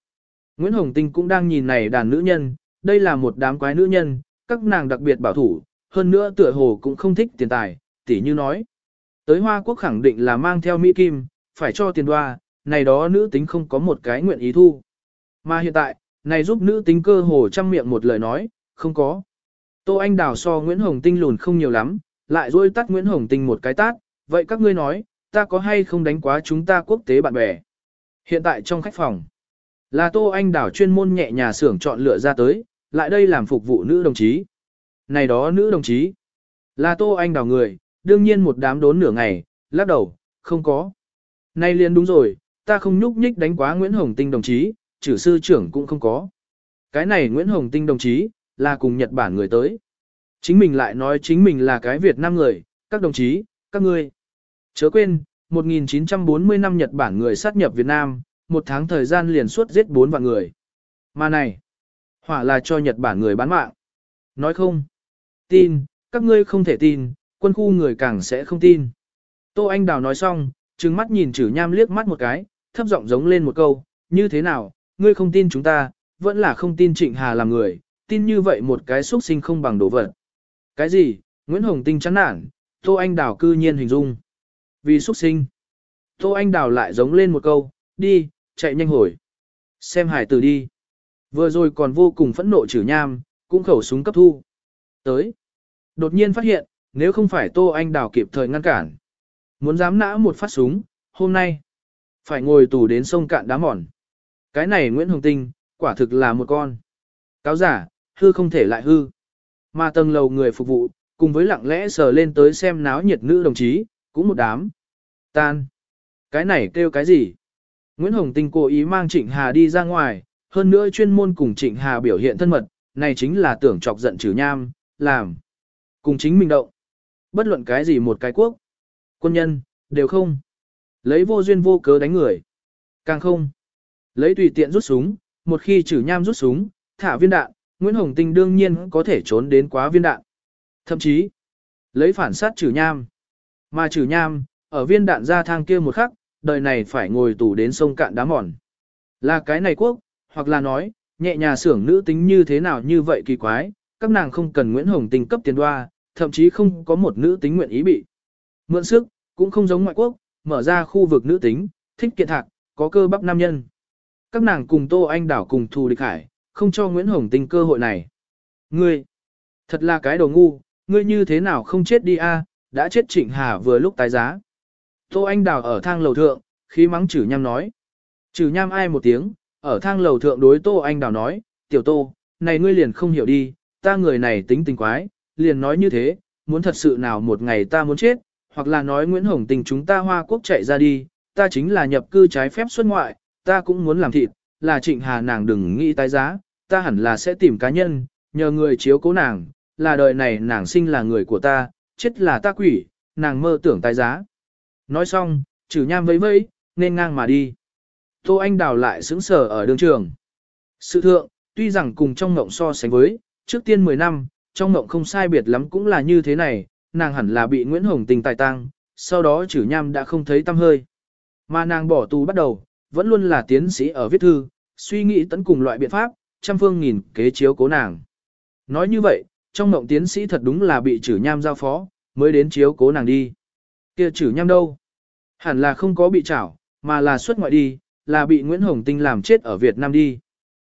[SPEAKER 1] Nguyễn Hồng Tinh cũng đang nhìn này đàn nữ nhân, đây là một đám quái nữ nhân, các nàng đặc biệt bảo thủ, hơn nữa tựa hồ cũng không thích tiền tài, tỉ như nói. Tới Hoa Quốc khẳng định là mang theo Mỹ Kim, phải cho tiền đoa, này đó nữ tính không có một cái nguyện ý thu. Mà hiện tại, này giúp nữ tính cơ hồ trăm miệng một lời nói, không có. Tô Anh Đào so Nguyễn Hồng Tinh lùn không nhiều lắm, lại rôi tắt Nguyễn Hồng Tinh một cái tát, vậy các ngươi nói, ta có hay không đánh quá chúng ta quốc tế bạn bè. Hiện tại trong khách phòng, là Tô Anh Đào chuyên môn nhẹ nhà xưởng chọn lựa ra tới, lại đây làm phục vụ nữ đồng chí. Này đó nữ đồng chí, là Tô Anh Đào người, đương nhiên một đám đốn nửa ngày, lắc đầu, không có. Nay liền đúng rồi, ta không nhúc nhích đánh quá Nguyễn Hồng Tinh đồng chí, chử sư trưởng cũng không có. Cái này Nguyễn Hồng Tinh đồng chí, là cùng Nhật Bản người tới. Chính mình lại nói chính mình là cái Việt Nam người, các đồng chí, các ngươi. Chớ quên, 1940 năm Nhật Bản người sát nhập Việt Nam, một tháng thời gian liền suốt giết 4 vạn người. Mà này, hỏa là cho Nhật Bản người bán mạng. Nói không? Tin, các ngươi không thể tin, quân khu người càng sẽ không tin. Tô Anh Đào nói xong, trừng mắt nhìn chử nham liếc mắt một cái, thấp giọng giống lên một câu, như thế nào, ngươi không tin chúng ta, vẫn là không tin Trịnh Hà làm người, tin như vậy một cái xuất sinh không bằng đồ vật. Cái gì, Nguyễn Hồng Tinh chán nản, Tô Anh Đào cư nhiên hình dung. Vì xuất sinh. Tô Anh Đào lại giống lên một câu, đi, chạy nhanh hồi. Xem hải tử đi. Vừa rồi còn vô cùng phẫn nộ chử nham, cũng khẩu súng cấp thu. Tới. Đột nhiên phát hiện, nếu không phải Tô Anh Đào kịp thời ngăn cản. Muốn dám nã một phát súng, hôm nay. Phải ngồi tù đến sông cạn đá mòn. Cái này Nguyễn Hồng Tinh, quả thực là một con. Cáo giả, hư không thể lại hư. Mà tầng lầu người phục vụ, cùng với lặng lẽ sờ lên tới xem náo nhiệt nữ đồng chí, cũng một đám. Tan. Cái này kêu cái gì? Nguyễn Hồng Tinh cố ý mang Trịnh Hà đi ra ngoài, hơn nữa chuyên môn cùng Trịnh Hà biểu hiện thân mật, này chính là tưởng chọc giận trừ nham, làm. Cùng chính mình động. Bất luận cái gì một cái quốc. Quân nhân, đều không. Lấy vô duyên vô cớ đánh người. Càng không. Lấy tùy tiện rút súng, một khi trừ nham rút súng, thả viên đạn, Nguyễn Hồng Tinh đương nhiên có thể trốn đến quá viên đạn. Thậm chí, lấy phản sát trừ nham. Mà trừ nham, ở viên đạn ra thang kia một khắc, đời này phải ngồi tù đến sông cạn đá mòn. Là cái này quốc, hoặc là nói, nhẹ nhà xưởng nữ tính như thế nào như vậy kỳ quái, các nàng không cần Nguyễn Hồng Tinh cấp tiền đoa, thậm chí không có một nữ tính nguyện ý bị. Mượn sức, cũng không giống ngoại quốc, mở ra khu vực nữ tính, thích kiện thạc, có cơ bắp nam nhân. Các nàng cùng Tô Anh Đảo cùng thù địch hải, không cho Nguyễn Hồng Tinh cơ hội này. Ngươi, thật là cái đồ ngu, ngươi như thế nào không chết đi a? đã chết Trịnh Hà vừa lúc tái giá. Tô Anh Đào ở thang lầu thượng, khí mắng chử nham nói. Chử nham ai một tiếng, ở thang lầu thượng đối Tô Anh Đào nói, tiểu Tô, này ngươi liền không hiểu đi, ta người này tính tình quái, liền nói như thế, muốn thật sự nào một ngày ta muốn chết, hoặc là nói Nguyễn Hồng Tình chúng ta Hoa Quốc chạy ra đi, ta chính là nhập cư trái phép xuất ngoại, ta cũng muốn làm thịt, là trịnh hà nàng đừng nghĩ tái giá, ta hẳn là sẽ tìm cá nhân, nhờ người chiếu cố nàng, là đời này nàng sinh là người của ta, chết là ta quỷ, nàng mơ tưởng tái giá. Nói xong, trừ nham vẫy vẫy, nên ngang mà đi. Tô Anh Đào lại sững sờ ở đường trường. Sự thượng, tuy rằng cùng trong ngộng so sánh với, trước tiên 10 năm, trong ngộng không sai biệt lắm cũng là như thế này, nàng hẳn là bị Nguyễn Hồng tình tài tăng, sau đó trừ nham đã không thấy tâm hơi. Mà nàng bỏ tù bắt đầu, vẫn luôn là tiến sĩ ở viết thư, suy nghĩ tấn cùng loại biện pháp, trăm phương nghìn kế chiếu cố nàng. Nói như vậy, trong ngộng tiến sĩ thật đúng là bị trừ nham giao phó, mới đến chiếu cố nàng đi. kia trừ nham đâu? Hẳn là không có bị trảo, mà là xuất ngoại đi, là bị Nguyễn Hồng Tinh làm chết ở Việt Nam đi.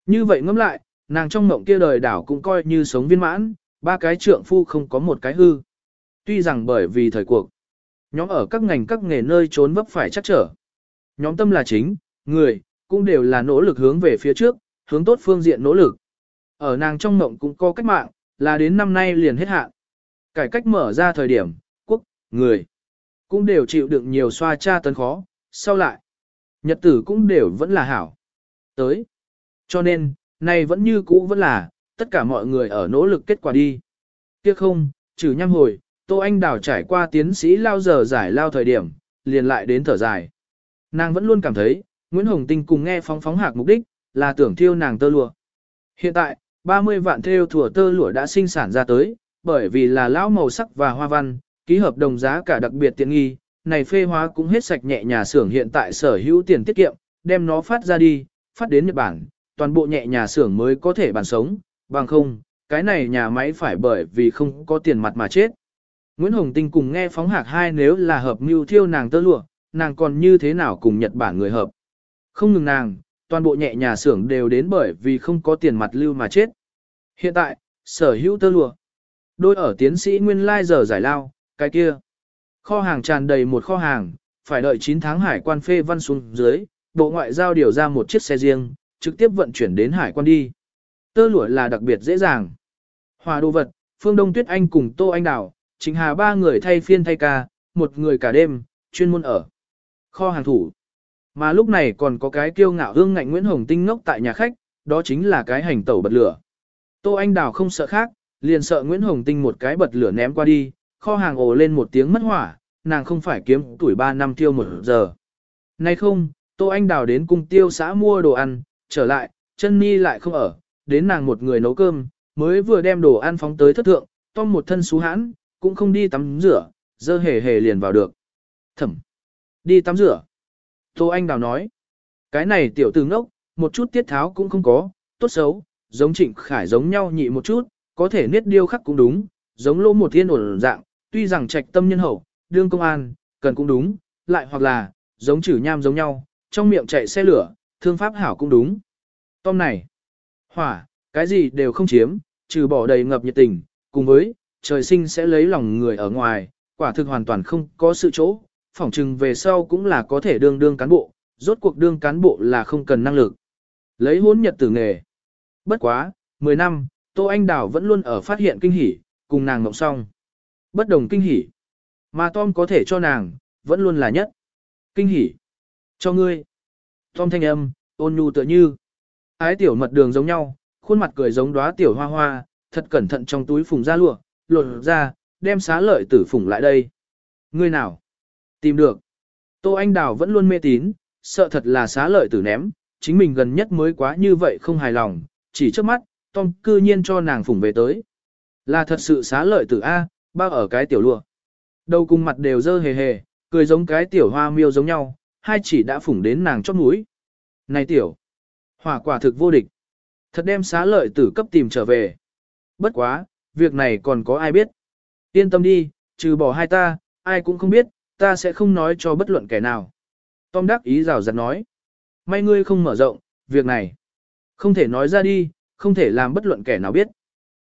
[SPEAKER 1] Như vậy ngẫm lại, nàng trong mộng kia đời đảo cũng coi như sống viên mãn, ba cái trượng phu không có một cái hư. Tuy rằng bởi vì thời cuộc, nhóm ở các ngành các nghề nơi trốn vấp phải chắc trở. Nhóm tâm là chính, người, cũng đều là nỗ lực hướng về phía trước, hướng tốt phương diện nỗ lực. Ở nàng trong mộng cũng có cách mạng, là đến năm nay liền hết hạn. Cải cách mở ra thời điểm, quốc, người, cũng đều chịu đựng nhiều xoa tra tấn khó, sau lại, nhật tử cũng đều vẫn là hảo. Tới. Cho nên, nay vẫn như cũ vẫn là, tất cả mọi người ở nỗ lực kết quả đi. Tiếc không, trừ nhăm hồi, Tô Anh Đào trải qua tiến sĩ lao giờ giải lao thời điểm, liền lại đến thở dài. Nàng vẫn luôn cảm thấy, Nguyễn Hồng Tinh cùng nghe phóng phóng hạc mục đích, là tưởng thiêu nàng tơ lụa. Hiện tại, 30 vạn theo thủa tơ lụa đã sinh sản ra tới, bởi vì là lão màu sắc và hoa văn, ký hợp đồng giá cả đặc biệt tiện nghi, này phê hóa cũng hết sạch nhẹ nhà xưởng hiện tại sở hữu tiền tiết kiệm, đem nó phát ra đi, phát đến Nhật Bản, toàn bộ nhẹ nhà xưởng mới có thể bàn sống, bằng không, cái này nhà máy phải bởi vì không có tiền mặt mà chết. Nguyễn Hồng Tinh cùng nghe phóng hạc hai nếu là hợp mưu thiêu nàng tơ lụa, nàng còn như thế nào cùng Nhật Bản người hợp. Không ngừng nàng, toàn bộ nhẹ nhà xưởng đều đến bởi vì không có tiền mặt lưu mà chết. Hiện tại, sở hữu tơ lụa. Đôi ở tiến sĩ nguyên lai giờ giải lao, cái kia. Kho hàng tràn đầy một kho hàng, phải đợi 9 tháng hải quan phê văn xuống dưới, bộ ngoại giao điều ra một chiếc xe riêng, trực tiếp vận chuyển đến hải quan đi. Tơ lụa là đặc biệt dễ dàng. Hòa đồ vật, Phương Đông Tuyết Anh cùng Tô Anh Đào, Trình Hà ba người thay phiên thay ca, một người cả đêm, chuyên môn ở kho hàng thủ. Mà lúc này còn có cái kiêu ngạo hương ngạnh Nguyễn Hồng Tinh ngốc tại nhà khách, đó chính là cái hành tẩu bật lửa. Tô Anh Đào không sợ khác, liền sợ Nguyễn Hồng Tinh một cái bật lửa ném qua đi, kho hàng ồ lên một tiếng mất hỏa, nàng không phải kiếm tuổi 3 năm tiêu một giờ. Nay không, Tô Anh Đào đến cung tiêu xã mua đồ ăn, trở lại, chân mi lại không ở, đến nàng một người nấu cơm, mới vừa đem đồ ăn phóng tới thất thượng, Tom một thân xú hãn, cũng không đi tắm rửa, dơ hề hề liền vào được. Thẩm, đi tắm rửa. Tô Anh Đào nói, cái này tiểu tử ngốc, một chút tiết tháo cũng không có, tốt xấu, giống trịnh khải giống nhau nhị một chút, có thể niết điêu khắc cũng đúng, giống lỗ một thiên ổn dạng, tuy rằng trạch tâm nhân hậu, đương công an, cần cũng đúng, lại hoặc là, giống chử nham giống nhau, trong miệng chạy xe lửa, thương pháp hảo cũng đúng. Tom này, hỏa, cái gì đều không chiếm, trừ bỏ đầy ngập nhiệt tình, cùng với, trời sinh sẽ lấy lòng người ở ngoài, quả thực hoàn toàn không có sự chỗ, phỏng chừng về sau cũng là có thể đương đương cán bộ, rốt cuộc đương cán bộ là không cần năng lực. Lấy hốn nhật tử nghề. Bất quá, 10 năm, Tô Anh Đào vẫn luôn ở phát hiện kinh hỉ, cùng nàng ngộng song. Bất đồng kinh hỉ. Mà Tom có thể cho nàng, vẫn luôn là nhất. Kinh hỉ. Cho ngươi. Tom thanh âm, ôn nhu tựa như. Ái tiểu mật đường giống nhau, khuôn mặt cười giống đóa tiểu hoa hoa, thật cẩn thận trong túi phùng ra lụa, lột ra, đem xá lợi tử phùng lại đây. Ngươi nào? Tìm được. Tô Anh Đào vẫn luôn mê tín, sợ thật là xá lợi tử ném, chính mình gần nhất mới quá như vậy không hài lòng, chỉ trước mắt, Tom cư nhiên cho nàng phùng về tới. Là thật sự xá lợi tử A, bao ở cái tiểu lụa. Đầu cùng mặt đều dơ hề hề, cười giống cái tiểu hoa miêu giống nhau, hai chỉ đã phủng đến nàng chót mũi. Này tiểu, hỏa quả thực vô địch. Thật đem xá lợi tử cấp tìm trở về. Bất quá, việc này còn có ai biết. Yên tâm đi, trừ bỏ hai ta, ai cũng không biết, ta sẽ không nói cho bất luận kẻ nào. Tom đắc ý rào rạt nói. May ngươi không mở rộng, việc này. Không thể nói ra đi, không thể làm bất luận kẻ nào biết.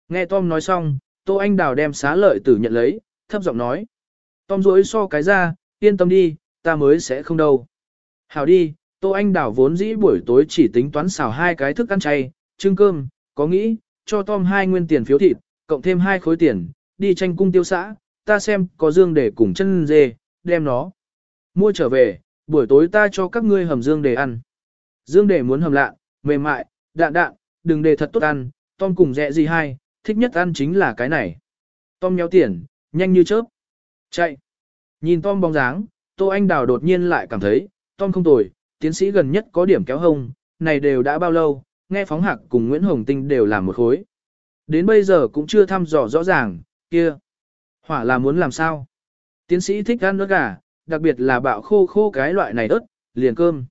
[SPEAKER 1] Nghe Tom nói xong, Tô Anh Đào đem xá lợi tử nhận lấy, thấp giọng nói. Tom rối so cái ra, yên tâm đi, ta mới sẽ không đâu. Hào đi, Tô Anh đảo vốn dĩ buổi tối chỉ tính toán xào hai cái thức ăn chay, trưng cơm, có nghĩ, cho Tom hai nguyên tiền phiếu thịt, cộng thêm hai khối tiền, đi tranh cung tiêu xã, ta xem có dương để cùng chân dê, đem nó. Mua trở về, buổi tối ta cho các ngươi hầm dương để ăn. Dương để muốn hầm lạ, mềm mại, đạn đạn, đừng để thật tốt ăn, Tom cùng dẹ gì hai, thích nhất ăn chính là cái này. Tom nhéo tiền, nhanh như chớp. Chạy. Nhìn Tom bóng dáng, Tô Anh Đào đột nhiên lại cảm thấy, Tom không tồi, tiến sĩ gần nhất có điểm kéo hông, này đều đã bao lâu, nghe phóng hạc cùng Nguyễn Hồng Tinh đều làm một khối. Đến bây giờ cũng chưa thăm dò rõ ràng, kia. Hỏa là muốn làm sao? Tiến sĩ thích ăn ớt gà, đặc biệt là bạo khô khô cái loại này ớt, liền cơm.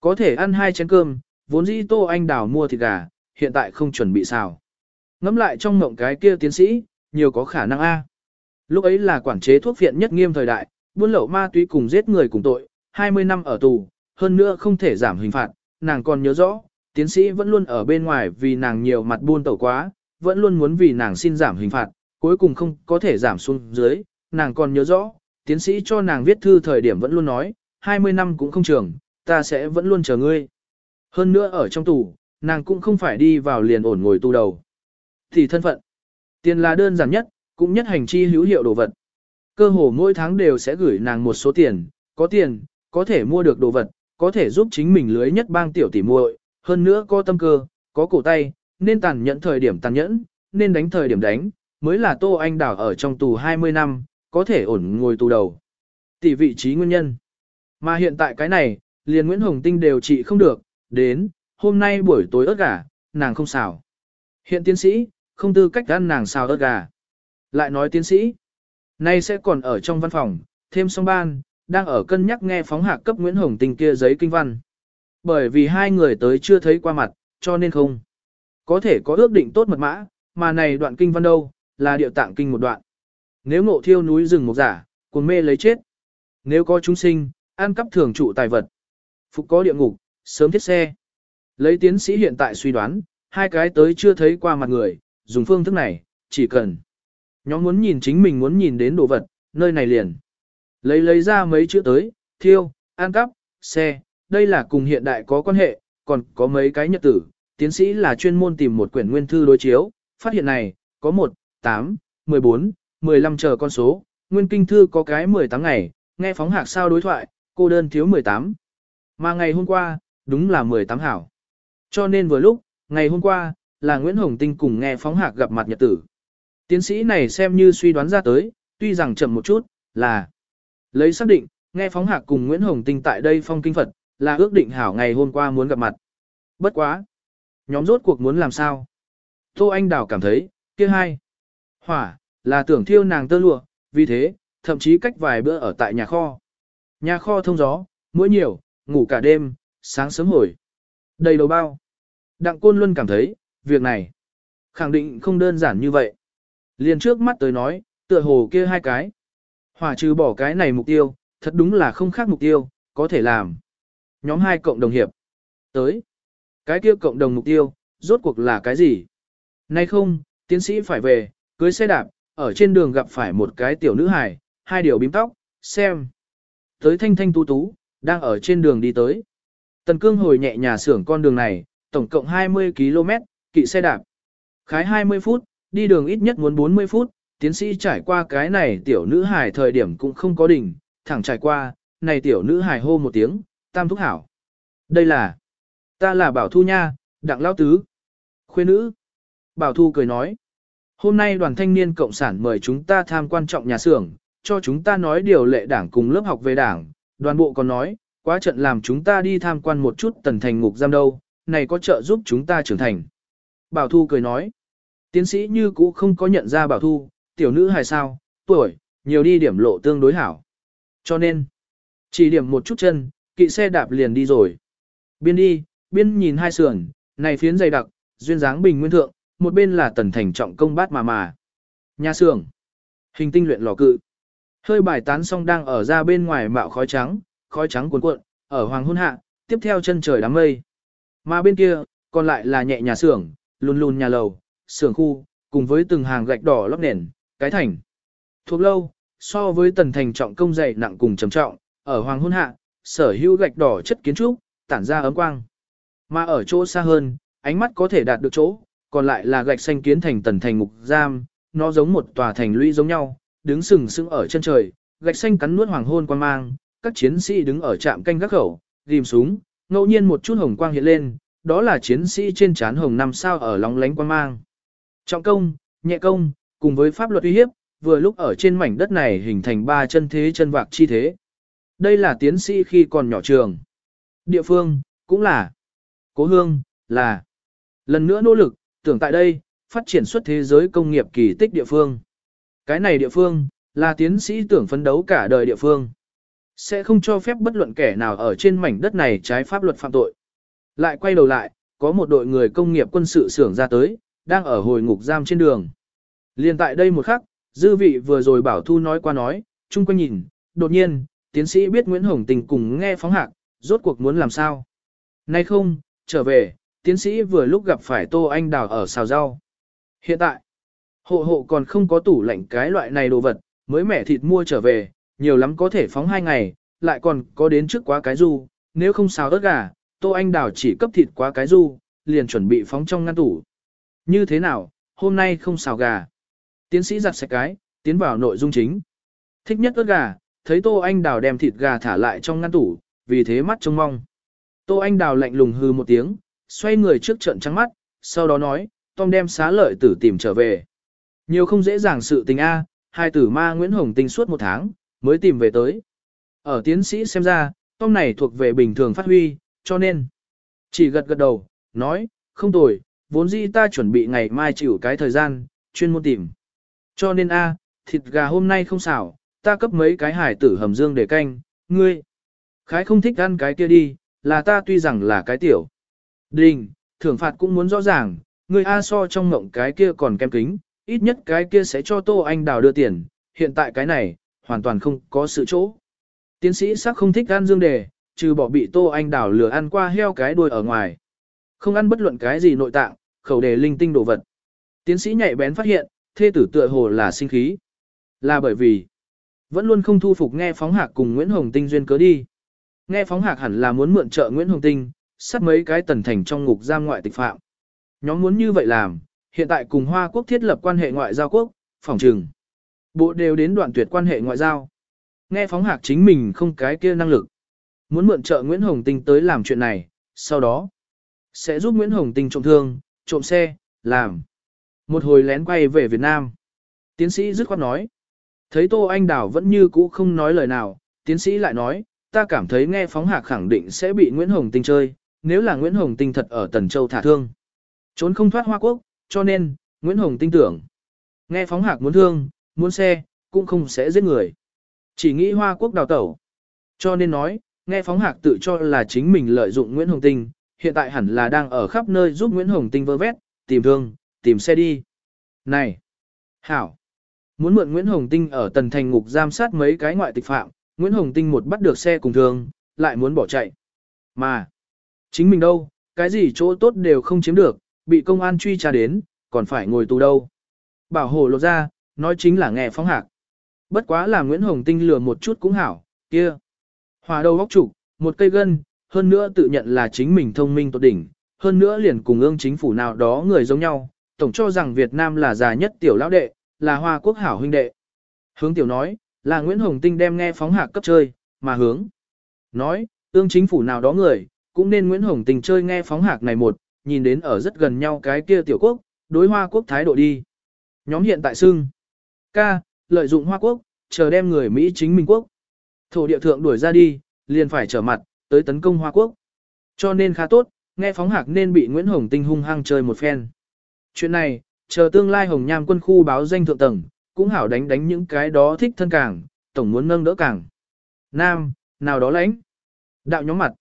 [SPEAKER 1] Có thể ăn hai chén cơm, vốn dĩ Tô Anh Đào mua thịt gà, hiện tại không chuẩn bị xào. Ngắm lại trong mộng cái kia tiến sĩ, nhiều có khả năng A. Lúc ấy là quản chế thuốc viện nhất nghiêm thời đại, buôn lậu ma túy cùng giết người cùng tội, 20 năm ở tù, hơn nữa không thể giảm hình phạt, nàng còn nhớ rõ, tiến sĩ vẫn luôn ở bên ngoài vì nàng nhiều mặt buôn tẩu quá, vẫn luôn muốn vì nàng xin giảm hình phạt, cuối cùng không có thể giảm xuống dưới, nàng còn nhớ rõ, tiến sĩ cho nàng viết thư thời điểm vẫn luôn nói, 20 năm cũng không trường, ta sẽ vẫn luôn chờ ngươi. Hơn nữa ở trong tù, nàng cũng không phải đi vào liền ổn ngồi tu đầu. Thì thân phận, tiền là đơn giản nhất, cũng nhất hành chi hữu hiệu đồ vật. Cơ hồ mỗi tháng đều sẽ gửi nàng một số tiền, có tiền, có thể mua được đồ vật, có thể giúp chính mình lưới nhất bang tiểu tỷ muội, hơn nữa có tâm cơ, có cổ tay, nên tàn nhẫn thời điểm tàn nhẫn, nên đánh thời điểm đánh, mới là Tô Anh Đảo ở trong tù 20 năm, có thể ổn ngồi tù đầu. Tỷ vị trí nguyên nhân. Mà hiện tại cái này, liền Nguyễn Hồng Tinh đều trị không được, đến, hôm nay buổi tối ớt gà, nàng không xào. Hiện tiến sĩ, không tư cách ăn nàng xào ớt gà. Lại nói tiến sĩ, nay sẽ còn ở trong văn phòng, thêm song ban, đang ở cân nhắc nghe phóng hạc cấp Nguyễn Hồng Tinh kia giấy kinh văn. Bởi vì hai người tới chưa thấy qua mặt, cho nên không. Có thể có ước định tốt mật mã, mà này đoạn kinh văn đâu, là điệu tạng kinh một đoạn. Nếu ngộ thiêu núi rừng một giả, cuồng mê lấy chết. Nếu có chúng sinh, ăn cắp thường trụ tài vật. Phục có địa ngục, sớm thiết xe. Lấy tiến sĩ hiện tại suy đoán, hai cái tới chưa thấy qua mặt người, dùng phương thức này, chỉ cần. Nhóm muốn nhìn chính mình muốn nhìn đến đồ vật, nơi này liền. Lấy lấy ra mấy chữ tới, thiêu, an cắp, xe, đây là cùng hiện đại có quan hệ, còn có mấy cái nhật tử. Tiến sĩ là chuyên môn tìm một quyển nguyên thư đối chiếu, phát hiện này, có 1, 8, 14, 15 chờ con số, nguyên kinh thư có cái 18 ngày, nghe phóng hạc sao đối thoại, cô đơn thiếu 18. Mà ngày hôm qua, đúng là 18 hảo. Cho nên vừa lúc, ngày hôm qua, là Nguyễn Hồng Tinh cùng nghe phóng hạc gặp mặt nhật tử. Tiến sĩ này xem như suy đoán ra tới, tuy rằng chậm một chút, là lấy xác định, nghe phóng hạc cùng Nguyễn Hồng Tinh tại đây phong kinh Phật, là ước định hảo ngày hôm qua muốn gặp mặt. Bất quá. Nhóm rốt cuộc muốn làm sao? Tô Anh Đào cảm thấy, kia hai. Hỏa, là tưởng thiêu nàng tơ lụa, vì thế, thậm chí cách vài bữa ở tại nhà kho. Nhà kho thông gió, mỗi nhiều, ngủ cả đêm, sáng sớm hồi. Đầy đầu bao. Đặng Côn luân cảm thấy, việc này, khẳng định không đơn giản như vậy. Liền trước mắt tới nói, tựa hồ kia hai cái. Hỏa trừ bỏ cái này mục tiêu, thật đúng là không khác mục tiêu, có thể làm. Nhóm hai cộng đồng hiệp. Tới. Cái kia cộng đồng mục tiêu, rốt cuộc là cái gì? Nay không, tiến sĩ phải về, cưới xe đạp, ở trên đường gặp phải một cái tiểu nữ hài, hai điều bím tóc, xem. Tới thanh thanh tú tú, đang ở trên đường đi tới. Tần cương hồi nhẹ nhà xưởng con đường này, tổng cộng 20 km, kỵ xe đạp. Khái 20 phút, đi đường ít nhất muốn 40 phút, tiến sĩ trải qua cái này tiểu nữ hài thời điểm cũng không có đỉnh, thẳng trải qua, này tiểu nữ hài hô một tiếng, tam thúc hảo. Đây là, ta là Bảo Thu Nha, đặng lao tứ. Khuê nữ. Bảo Thu cười nói, hôm nay đoàn thanh niên cộng sản mời chúng ta tham quan trọng nhà xưởng, cho chúng ta nói điều lệ đảng cùng lớp học về đảng, đoàn bộ còn nói, quá trận làm chúng ta đi tham quan một chút tần thành ngục giam đâu, này có trợ giúp chúng ta trưởng thành. Bảo Thu cười nói, tiến sĩ như cũ không có nhận ra Bảo Thu, tiểu nữ hài sao, tuổi, nhiều đi điểm lộ tương đối hảo. Cho nên, chỉ điểm một chút chân, kỵ xe đạp liền đi rồi. Biên đi, biên nhìn hai sườn, này phiến dày đặc, duyên dáng bình nguyên thượng, một bên là tần thành trọng công bát mà mà. Nhà xưởng, hình tinh luyện lò cự. Hơi bài tán xong đang ở ra bên ngoài mạo khói trắng, khói trắng cuốn cuộn, ở hoàng hôn hạ, tiếp theo chân trời đám mây. Mà bên kia, còn lại là nhẹ nhà xưởng, lùn lùn nhà lầu, xưởng khu, cùng với từng hàng gạch đỏ lót nền, cái thành. Thuộc lâu, so với tần thành trọng công dày nặng cùng trầm trọng, ở hoàng hôn hạ, sở hữu gạch đỏ chất kiến trúc, tản ra ấm quang. Mà ở chỗ xa hơn, ánh mắt có thể đạt được chỗ, còn lại là gạch xanh kiến thành tần thành ngục giam, nó giống một tòa thành lũy giống nhau, đứng sừng sững ở chân trời, gạch xanh cắn nuốt hoàng hôn quan mang, các chiến sĩ đứng ở trạm canh gác khẩu, rìm súng, ngẫu nhiên một chút hồng quang hiện lên, đó là chiến sĩ trên trán hồng năm sao ở lóng lánh quan mang. Trọng công, nhẹ công, cùng với pháp luật uy hiếp, vừa lúc ở trên mảnh đất này hình thành ba chân thế chân vạc chi thế. Đây là tiến sĩ khi còn nhỏ trường. Địa phương, cũng là. Cố hương, là. Lần nữa nỗ lực, tưởng tại đây, phát triển xuất thế giới công nghiệp kỳ tích địa phương. Cái này địa phương, là tiến sĩ tưởng phấn đấu cả đời địa phương. Sẽ không cho phép bất luận kẻ nào ở trên mảnh đất này trái pháp luật phạm tội. Lại quay đầu lại, có một đội người công nghiệp quân sự xưởng ra tới, đang ở hồi ngục giam trên đường. Liên tại đây một khắc, dư vị vừa rồi bảo thu nói qua nói, chung quanh nhìn, đột nhiên, tiến sĩ biết Nguyễn Hồng Tình cùng nghe phóng hạc, rốt cuộc muốn làm sao. Nay không, trở về, tiến sĩ vừa lúc gặp phải Tô Anh Đào ở xào rau. Hiện tại, hộ hộ còn không có tủ lạnh cái loại này đồ vật, mới mẻ thịt mua trở về, nhiều lắm có thể phóng hai ngày, lại còn có đến trước quá cái du, nếu không xào ớt gà, Tô Anh Đào chỉ cấp thịt quá cái du, liền chuẩn bị phóng trong ngăn tủ. Như thế nào, hôm nay không xào gà. Tiến sĩ giặt sạch cái, tiến vào nội dung chính. Thích nhất ớt gà, thấy Tô Anh Đào đem thịt gà thả lại trong ngăn tủ, vì thế mắt trông mong. Tô Anh Đào lạnh lùng hư một tiếng, xoay người trước trận trắng mắt, sau đó nói, Tom đem xá lợi tử tìm trở về. Nhiều không dễ dàng sự tình A, hai tử ma Nguyễn Hồng Tinh suốt một tháng, mới tìm về tới. Ở tiến sĩ xem ra, Tom này thuộc về bình thường phát huy, cho nên, chỉ gật gật đầu, nói, không tồi, vốn dĩ ta chuẩn bị ngày mai chịu cái thời gian, chuyên môn tìm. Cho nên A, thịt gà hôm nay không xảo, ta cấp mấy cái hải tử hầm dương để canh, ngươi. Khái không thích ăn cái kia đi, Là ta tuy rằng là cái tiểu. Đình, thưởng phạt cũng muốn rõ ràng, người A so trong ngộng cái kia còn kém kính, ít nhất cái kia sẽ cho Tô Anh Đào đưa tiền, hiện tại cái này, hoàn toàn không có sự chỗ. Tiến sĩ sắc không thích ăn dương đề, trừ bỏ bị Tô Anh Đào lừa ăn qua heo cái đuôi ở ngoài. Không ăn bất luận cái gì nội tạng, khẩu đề linh tinh đồ vật. Tiến sĩ nhạy bén phát hiện, thê tử tựa hồ là sinh khí. Là bởi vì, vẫn luôn không thu phục nghe phóng hạc cùng Nguyễn Hồng Tinh duyên cớ đi. Nghe phóng hạc hẳn là muốn mượn trợ Nguyễn Hồng Tinh, sát mấy cái tần thành trong ngục giam ngoại tịch phạm. Nhóm muốn như vậy làm, hiện tại cùng Hoa Quốc thiết lập quan hệ ngoại giao quốc, phòng trừng. Bộ đều đến đoạn tuyệt quan hệ ngoại giao. Nghe phóng hạc chính mình không cái kia năng lực. Muốn mượn trợ Nguyễn Hồng Tinh tới làm chuyện này, sau đó sẽ giúp Nguyễn Hồng Tinh trộm thương, trộm xe, làm. Một hồi lén quay về Việt Nam. Tiến sĩ dứt khoát nói. Thấy Tô Anh Đào vẫn như cũ không nói lời nào, tiến sĩ lại nói, ta cảm thấy nghe phóng hạc khẳng định sẽ bị Nguyễn Hồng Tinh chơi, nếu là Nguyễn Hồng Tinh thật ở Tần Châu thả thương. Trốn không thoát Hoa Quốc, cho nên, Nguyễn Hồng Tinh tưởng. Nghe phóng hạc muốn thương, muốn xe, cũng không sẽ giết người. Chỉ nghĩ Hoa Quốc đào tẩu. Cho nên nói, nghe phóng hạc tự cho là chính mình lợi dụng Nguyễn Hồng Tinh, hiện tại hẳn là đang ở khắp nơi giúp Nguyễn Hồng Tinh vơ vét, tìm thương, tìm xe đi. Này! Hảo! Muốn mượn Nguyễn Hồng Tinh ở tần thành ngục giam sát mấy cái ngoại tịch phạm, Nguyễn Hồng Tinh một bắt được xe cùng thường lại muốn bỏ chạy. Mà! Chính mình đâu, cái gì chỗ tốt đều không chiếm được, bị công an truy tra đến, còn phải ngồi tù đâu. Bảo hộ lột ra, nói chính là nghe phóng hạc. Bất quá là Nguyễn Hồng Tinh lừa một chút cũng hảo, kia. Hòa đầu góc trục, một cây gân, hơn nữa tự nhận là chính mình thông minh tột đỉnh, hơn nữa liền cùng ương chính phủ nào đó người giống nhau, tổng cho rằng Việt Nam là già nhất tiểu lão đệ, là hoa quốc hảo huynh đệ. Hướng tiểu nói, là Nguyễn Hồng Tinh đem nghe phóng hạc cấp chơi, mà hướng. Nói, ương chính phủ nào đó người, cũng nên Nguyễn Hồng Tinh chơi nghe phóng hạc này một, nhìn đến ở rất gần nhau cái kia tiểu quốc, đối hoa quốc thái độ đi. Nhóm hiện tại xưng. Ca, lợi dụng hoa quốc, chờ đem người Mỹ chính minh quốc. Thổ địa thượng đuổi ra đi, liền phải trở mặt, tới tấn công hoa quốc. Cho nên khá tốt, nghe phóng hạc nên bị Nguyễn Hồng Tinh hung hăng chơi một phen. Chuyện này, chờ tương lai Hồng Nham quân khu báo danh thượng tầng, cũng hảo đánh đánh những cái đó thích thân càng, tổng muốn nâng đỡ càng. Nam, nào đó lãnh. Đạo nhóm mặt.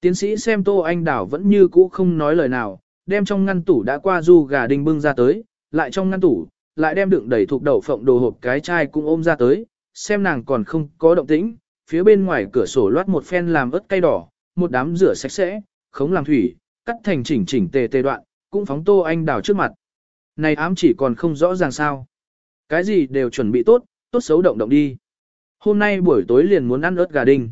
[SPEAKER 1] Tiến sĩ xem Tô Anh Đảo vẫn như cũ không nói lời nào, đem trong ngăn tủ đã qua du gà đinh bưng ra tới, lại trong ngăn tủ, lại đem đựng đầy thuộc đậu phộng đồ hộp cái chai cũng ôm ra tới, xem nàng còn không có động tĩnh, phía bên ngoài cửa sổ loát một phen làm ớt cay đỏ, một đám rửa sạch sẽ, khống làm thủy, cắt thành chỉnh chỉnh tề tề đoạn, cũng phóng Tô Anh đào trước mặt. Này ám chỉ còn không rõ ràng sao. Cái gì đều chuẩn bị tốt, tốt xấu động động đi. Hôm nay buổi tối liền muốn ăn ớt gà đinh.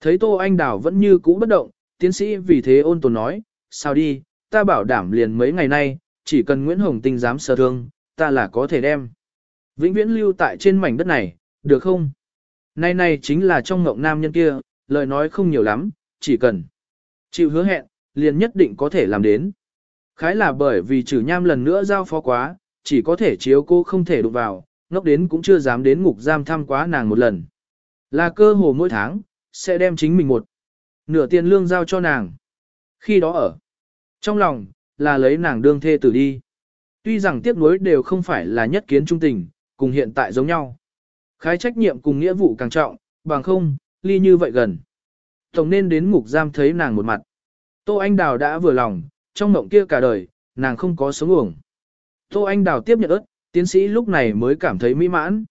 [SPEAKER 1] Thấy Tô Anh đào vẫn như cũ bất động, tiến sĩ vì thế ôn tồn nói, sao đi, ta bảo đảm liền mấy ngày nay, chỉ cần Nguyễn Hồng Tinh dám sờ thương, ta là có thể đem. Vĩnh viễn lưu tại trên mảnh đất này, được không? Nay này chính là trong ngộng nam nhân kia, lời nói không nhiều lắm, chỉ cần chịu hứa hẹn, liền nhất định có thể làm đến. Khái là bởi vì trừ nham lần nữa giao phó quá, chỉ có thể chiếu cô không thể đụng vào, ngốc đến cũng chưa dám đến ngục giam thăm quá nàng một lần. Là cơ hồ mỗi tháng, sẽ đem chính mình một nửa tiền lương giao cho nàng. Khi đó ở trong lòng, là lấy nàng đương thê tử đi. Tuy rằng tiếc nuối đều không phải là nhất kiến trung tình, cùng hiện tại giống nhau. Khái trách nhiệm cùng nghĩa vụ càng trọng, bằng không, ly như vậy gần. Tổng nên đến ngục giam thấy nàng một mặt. Tô Anh Đào đã vừa lòng, trong mộng kia cả đời, nàng không có sống uổng. Tô Anh Đào tiếp nhận ớt, tiến sĩ lúc này mới cảm thấy mỹ mãn.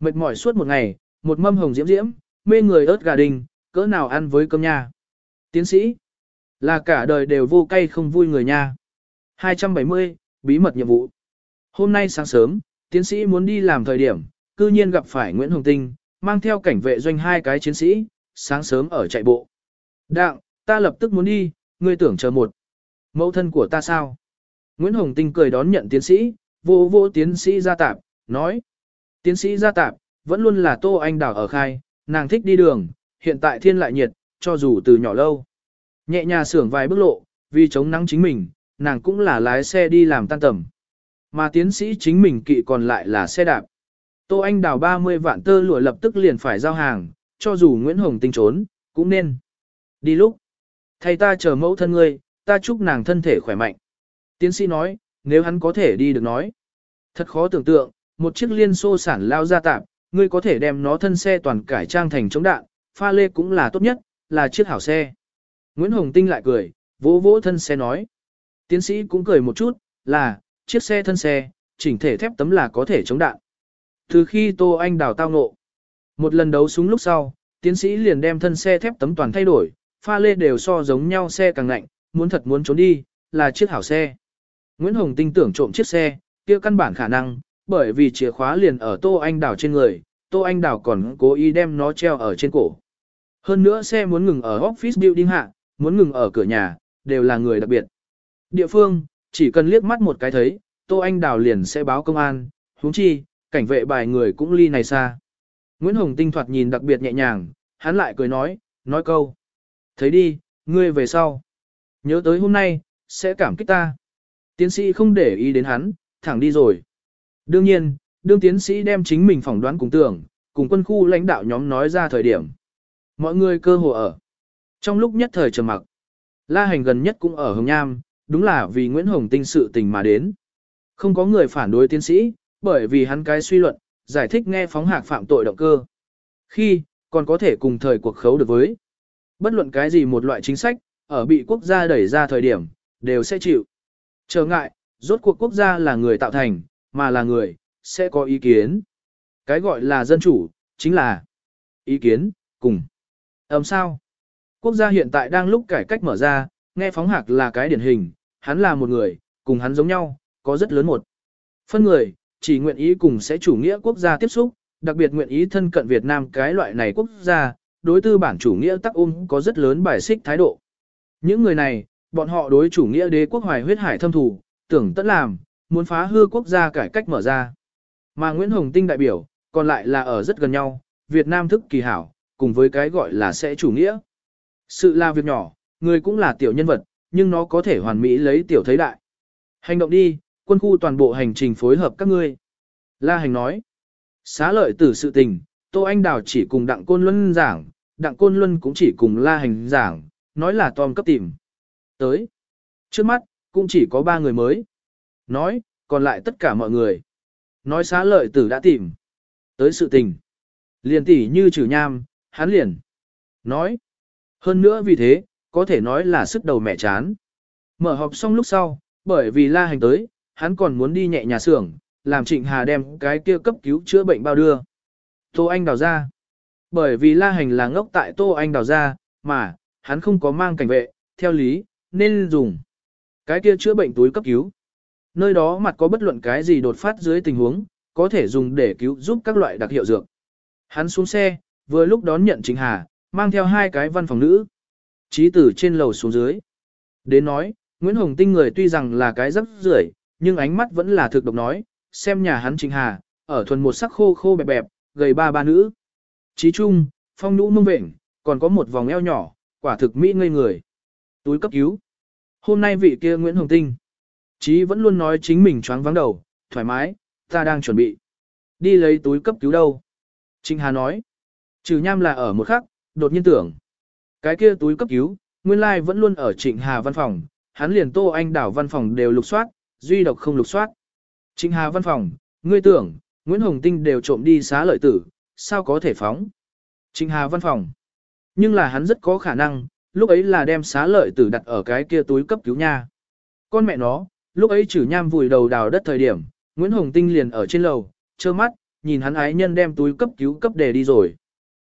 [SPEAKER 1] Mệt mỏi suốt một ngày, một mâm hồng diễm diễm, mê người ớt gà đình, cỡ nào ăn với cơm nha. Tiến sĩ, là cả đời đều vô cay không vui người nha. 270, bí mật nhiệm vụ. Hôm nay sáng sớm, tiến sĩ muốn đi làm thời điểm, cư nhiên gặp phải Nguyễn Hồng Tinh, mang theo cảnh vệ doanh hai cái chiến sĩ, sáng sớm ở chạy bộ. Đặng, ta lập tức muốn đi, ngươi tưởng chờ một. Mẫu thân của ta sao? Nguyễn Hồng Tinh cười đón nhận tiến sĩ, vô vô tiến sĩ gia tạp, nói. Tiến sĩ gia tạp, vẫn luôn là Tô Anh Đào ở khai, nàng thích đi đường, hiện tại thiên lại nhiệt, cho dù từ nhỏ lâu. Nhẹ nhà xưởng vài bước lộ, vì chống nắng chính mình, nàng cũng là lái xe đi làm tan tầm. Mà tiến sĩ chính mình kỵ còn lại là xe đạp. Tô Anh đào 30 vạn tơ lụa lập tức liền phải giao hàng, cho dù Nguyễn Hồng Tinh trốn, cũng nên. Đi lúc. Thầy ta chờ mẫu thân ngươi, ta chúc nàng thân thể khỏe mạnh. Tiến sĩ nói, nếu hắn có thể đi được nói. Thật khó tưởng tượng, một chiếc liên xô sản lao ra tạp, ngươi có thể đem nó thân xe toàn cải trang thành chống đạn, pha lê cũng là tốt nhất, là chiếc hảo xe. Nguyễn Hồng Tinh lại cười, vỗ vỗ thân xe nói. Tiến sĩ cũng cười một chút, là, chiếc xe thân xe, chỉnh thể thép tấm là có thể chống đạn. Từ khi Tô Anh đào tao ngộ, một lần đấu súng lúc sau, tiến sĩ liền đem thân xe thép tấm toàn thay đổi, pha lê đều so giống nhau xe càng lạnh, muốn thật muốn trốn đi, là chiếc hảo xe. Nguyễn Hồng Tinh tưởng trộm chiếc xe, kia căn bản khả năng, bởi vì chìa khóa liền ở Tô Anh Đào trên người, Tô Anh Đào còn cố ý đem nó treo ở trên cổ. Hơn nữa xe muốn ngừng ở office building hạ, muốn ngừng ở cửa nhà, đều là người đặc biệt. Địa phương, chỉ cần liếc mắt một cái thấy, Tô Anh Đào liền sẽ báo công an, huống chi, cảnh vệ bài người cũng ly này xa. Nguyễn Hồng Tinh thoạt nhìn đặc biệt nhẹ nhàng, hắn lại cười nói, nói câu. Thấy đi, ngươi về sau. Nhớ tới hôm nay, sẽ cảm kích ta. Tiến sĩ không để ý đến hắn, thẳng đi rồi. Đương nhiên, đương tiến sĩ đem chính mình phỏng đoán cùng tưởng, cùng quân khu lãnh đạo nhóm nói ra thời điểm. Mọi người cơ hồ ở. Trong lúc nhất thời trầm mặc, La Hành gần nhất cũng ở Hồng Nham, đúng là vì Nguyễn Hồng Tinh sự tình mà đến. Không có người phản đối tiến sĩ, bởi vì hắn cái suy luận, giải thích nghe phóng hạc phạm tội động cơ. Khi, còn có thể cùng thời cuộc khấu được với. Bất luận cái gì một loại chính sách, ở bị quốc gia đẩy ra thời điểm, đều sẽ chịu. Trở ngại, rốt cuộc quốc gia là người tạo thành, mà là người, sẽ có ý kiến. Cái gọi là dân chủ, chính là ý kiến, cùng. Ấm sao? Quốc gia hiện tại đang lúc cải cách mở ra, nghe phóng hạc là cái điển hình, hắn là một người, cùng hắn giống nhau, có rất lớn một. Phân người, chỉ nguyện ý cùng sẽ chủ nghĩa quốc gia tiếp xúc, đặc biệt nguyện ý thân cận Việt Nam cái loại này quốc gia, đối tư bản chủ nghĩa tắc ung có rất lớn bài xích thái độ. Những người này, bọn họ đối chủ nghĩa đế quốc hoài huyết hải thâm thủ, tưởng tất làm, muốn phá hư quốc gia cải cách mở ra. Mà Nguyễn Hồng Tinh đại biểu, còn lại là ở rất gần nhau, Việt Nam thức kỳ hảo, cùng với cái gọi là sẽ chủ nghĩa. Sự là việc nhỏ, người cũng là tiểu nhân vật, nhưng nó có thể hoàn mỹ lấy tiểu thấy đại. Hành động đi, quân khu toàn bộ hành trình phối hợp các ngươi. La Hành nói, xá lợi tử sự tình, Tô Anh Đào chỉ cùng Đặng Côn Luân giảng, Đặng Côn Luân cũng chỉ cùng La Hành giảng, nói là Tom cấp tìm. Tới. Trước mắt, cũng chỉ có ba người mới. Nói, còn lại tất cả mọi người. Nói xá lợi tử đã tìm. Tới sự tình. Liền tỉ như trừ nham, hắn liền. Nói. Hơn nữa vì thế, có thể nói là sức đầu mẹ chán. Mở họp xong lúc sau, bởi vì la hành tới, hắn còn muốn đi nhẹ nhà xưởng, làm trịnh hà đem cái kia cấp cứu chữa bệnh bao đưa. Tô Anh đào ra. Bởi vì la hành là ngốc tại Tô Anh đào ra, mà, hắn không có mang cảnh vệ, theo lý, nên dùng. Cái kia chữa bệnh túi cấp cứu. Nơi đó mặt có bất luận cái gì đột phát dưới tình huống, có thể dùng để cứu giúp các loại đặc hiệu dược. Hắn xuống xe, vừa lúc đón nhận Trịnh Hà, mang theo hai cái văn phòng nữ. Trí tử trên lầu xuống dưới. Đến nói, Nguyễn Hồng Tinh người tuy rằng là cái rất rưởi, nhưng ánh mắt vẫn là thực độc nói, xem nhà hắn Trịnh Hà, ở thuần một sắc khô khô bẹp bẹp, gầy ba ba nữ. Trí trung, phong nũ mông vệnh, còn có một vòng eo nhỏ, quả thực mỹ ngây người. Túi cấp cứu. Hôm nay vị kia Nguyễn Hồng Tinh. Chí vẫn luôn nói chính mình choáng vắng đầu, thoải mái, ta đang chuẩn bị. Đi lấy túi cấp cứu đâu. Trịnh Hà nói. Trừ nham là ở một khắc, đột nhiên tưởng. Cái kia túi cấp cứu, nguyên lai like vẫn luôn ở Trịnh Hà văn phòng, hắn liền Tô Anh đảo văn phòng đều lục soát, duy độc không lục soát. Trịnh Hà văn phòng, ngươi tưởng, Nguyễn Hồng Tinh đều trộm đi xá lợi tử, sao có thể phóng. Trịnh Hà văn phòng. Nhưng là hắn rất có khả năng, lúc ấy là đem xá lợi tử đặt ở cái kia túi cấp cứu nha. Con mẹ nó, lúc ấy chử nham vùi đầu đào đất thời điểm, Nguyễn Hồng Tinh liền ở trên lầu, trơ mắt, nhìn hắn ái nhân đem túi cấp cứu cấp đề đi rồi.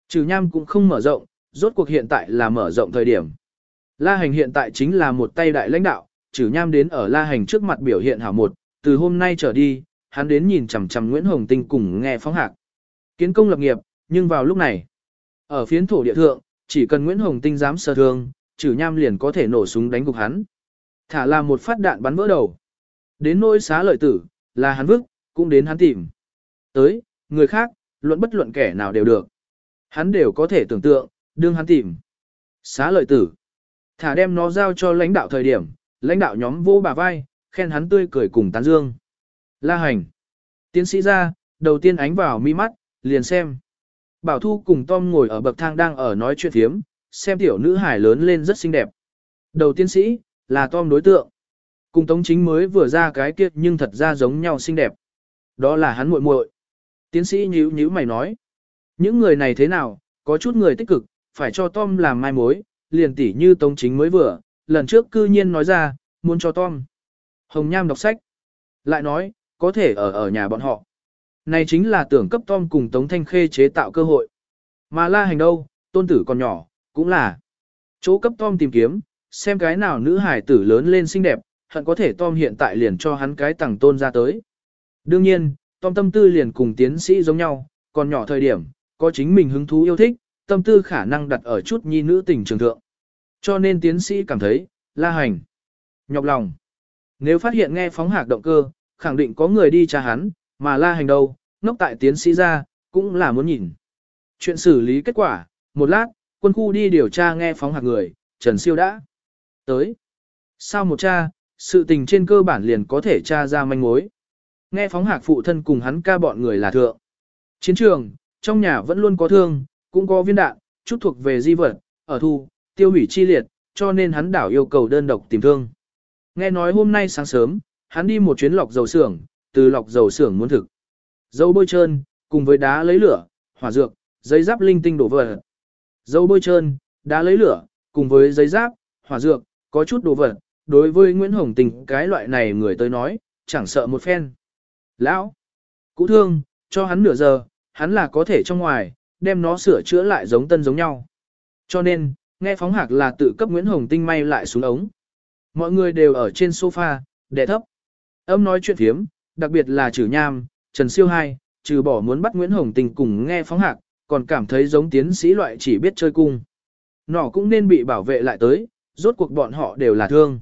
[SPEAKER 1] Trừ nham cũng không mở rộng, rốt cuộc hiện tại là mở rộng thời điểm. La hành hiện tại chính là một tay đại lãnh đạo, trừ nham đến ở la hành trước mặt biểu hiện hảo một, từ hôm nay trở đi, hắn đến nhìn chằm chằm Nguyễn Hồng Tinh cùng nghe phóng hạc. Kiến công lập nghiệp, nhưng vào lúc này, ở phiến thổ địa thượng, chỉ cần Nguyễn Hồng Tinh dám sơ thương, trừ nham liền có thể nổ súng đánh gục hắn. Thả là một phát đạn bắn vỡ đầu. Đến nỗi xá lợi tử, là hắn vức, cũng đến hắn tìm. Tới, người khác, luận bất luận kẻ nào đều được. Hắn đều có thể tưởng tượng, đương hắn tìm. Xá lợi tử. Thả đem nó giao cho lãnh đạo thời điểm, lãnh đạo nhóm vô bà vai, khen hắn tươi cười cùng tán dương. La hành. Tiến sĩ ra, đầu tiên ánh vào mi mắt, liền xem. Bảo Thu cùng Tom ngồi ở bậc thang đang ở nói chuyện thiếm, xem tiểu nữ hải lớn lên rất xinh đẹp. Đầu tiến sĩ, là Tom đối tượng. Cùng Tống Chính mới vừa ra cái kia nhưng thật ra giống nhau xinh đẹp. Đó là hắn muội muội. Tiến sĩ nhíu nhíu mày nói. Những người này thế nào, có chút người tích cực, phải cho Tom làm mai mối, liền tỉ như Tống Chính mới vừa, lần trước cư nhiên nói ra, muốn cho Tom. Hồng Nham đọc sách. Lại nói, có thể ở ở nhà bọn họ. Này chính là tưởng cấp Tom cùng Tống Thanh Khê chế tạo cơ hội. Mà la hành đâu, tôn tử còn nhỏ, cũng là chỗ cấp Tom tìm kiếm, xem cái nào nữ hải tử lớn lên xinh đẹp, hận có thể Tom hiện tại liền cho hắn cái tặng tôn ra tới. Đương nhiên, Tom tâm tư liền cùng tiến sĩ giống nhau, còn nhỏ thời điểm, có chính mình hứng thú yêu thích, tâm tư khả năng đặt ở chút nhi nữ tình trường thượng. Cho nên tiến sĩ cảm thấy, la hành, nhọc lòng. Nếu phát hiện nghe phóng hạc động cơ, khẳng định có người đi tra hắn, mà la hành đâu, ngốc tại tiến sĩ ra, cũng là muốn nhìn. Chuyện xử lý kết quả, một lát, quân khu đi điều tra nghe phóng hạc người, Trần Siêu đã tới. Sau một cha, sự tình trên cơ bản liền có thể tra ra manh mối. Nghe phóng hạc phụ thân cùng hắn ca bọn người là thượng. Chiến trường, trong nhà vẫn luôn có thương, cũng có viên đạn, chút thuộc về di vật, ở thu, tiêu hủy chi liệt, cho nên hắn đảo yêu cầu đơn độc tìm thương. Nghe nói hôm nay sáng sớm, hắn đi một chuyến lọc dầu xưởng, từ lọc dầu xưởng muốn thực. Dầu bôi trơn, cùng với đá lấy lửa, hỏa dược, giấy giáp linh tinh đổ vật. Dầu bôi trơn, đá lấy lửa, cùng với giấy giáp, hỏa dược, có chút đồ vật. Đối với Nguyễn Hồng Tình cái loại này người tới nói, chẳng sợ một phen. Lão, cũ thương, cho hắn nửa giờ, hắn là có thể trong ngoài, đem nó sửa chữa lại giống tân giống nhau. Cho nên, nghe phóng hạc là tự cấp Nguyễn Hồng Tinh may lại xuống ống. Mọi người đều ở trên sofa, đè thấp. Âm nói chuyện thiếm, đặc biệt là trừ nham, Trần Siêu Hai, trừ bỏ muốn bắt Nguyễn Hồng tình cùng nghe phóng hạc, còn cảm thấy giống tiến sĩ loại chỉ biết chơi cung. Nỏ cũng nên bị bảo vệ lại tới, rốt cuộc bọn họ đều là thương.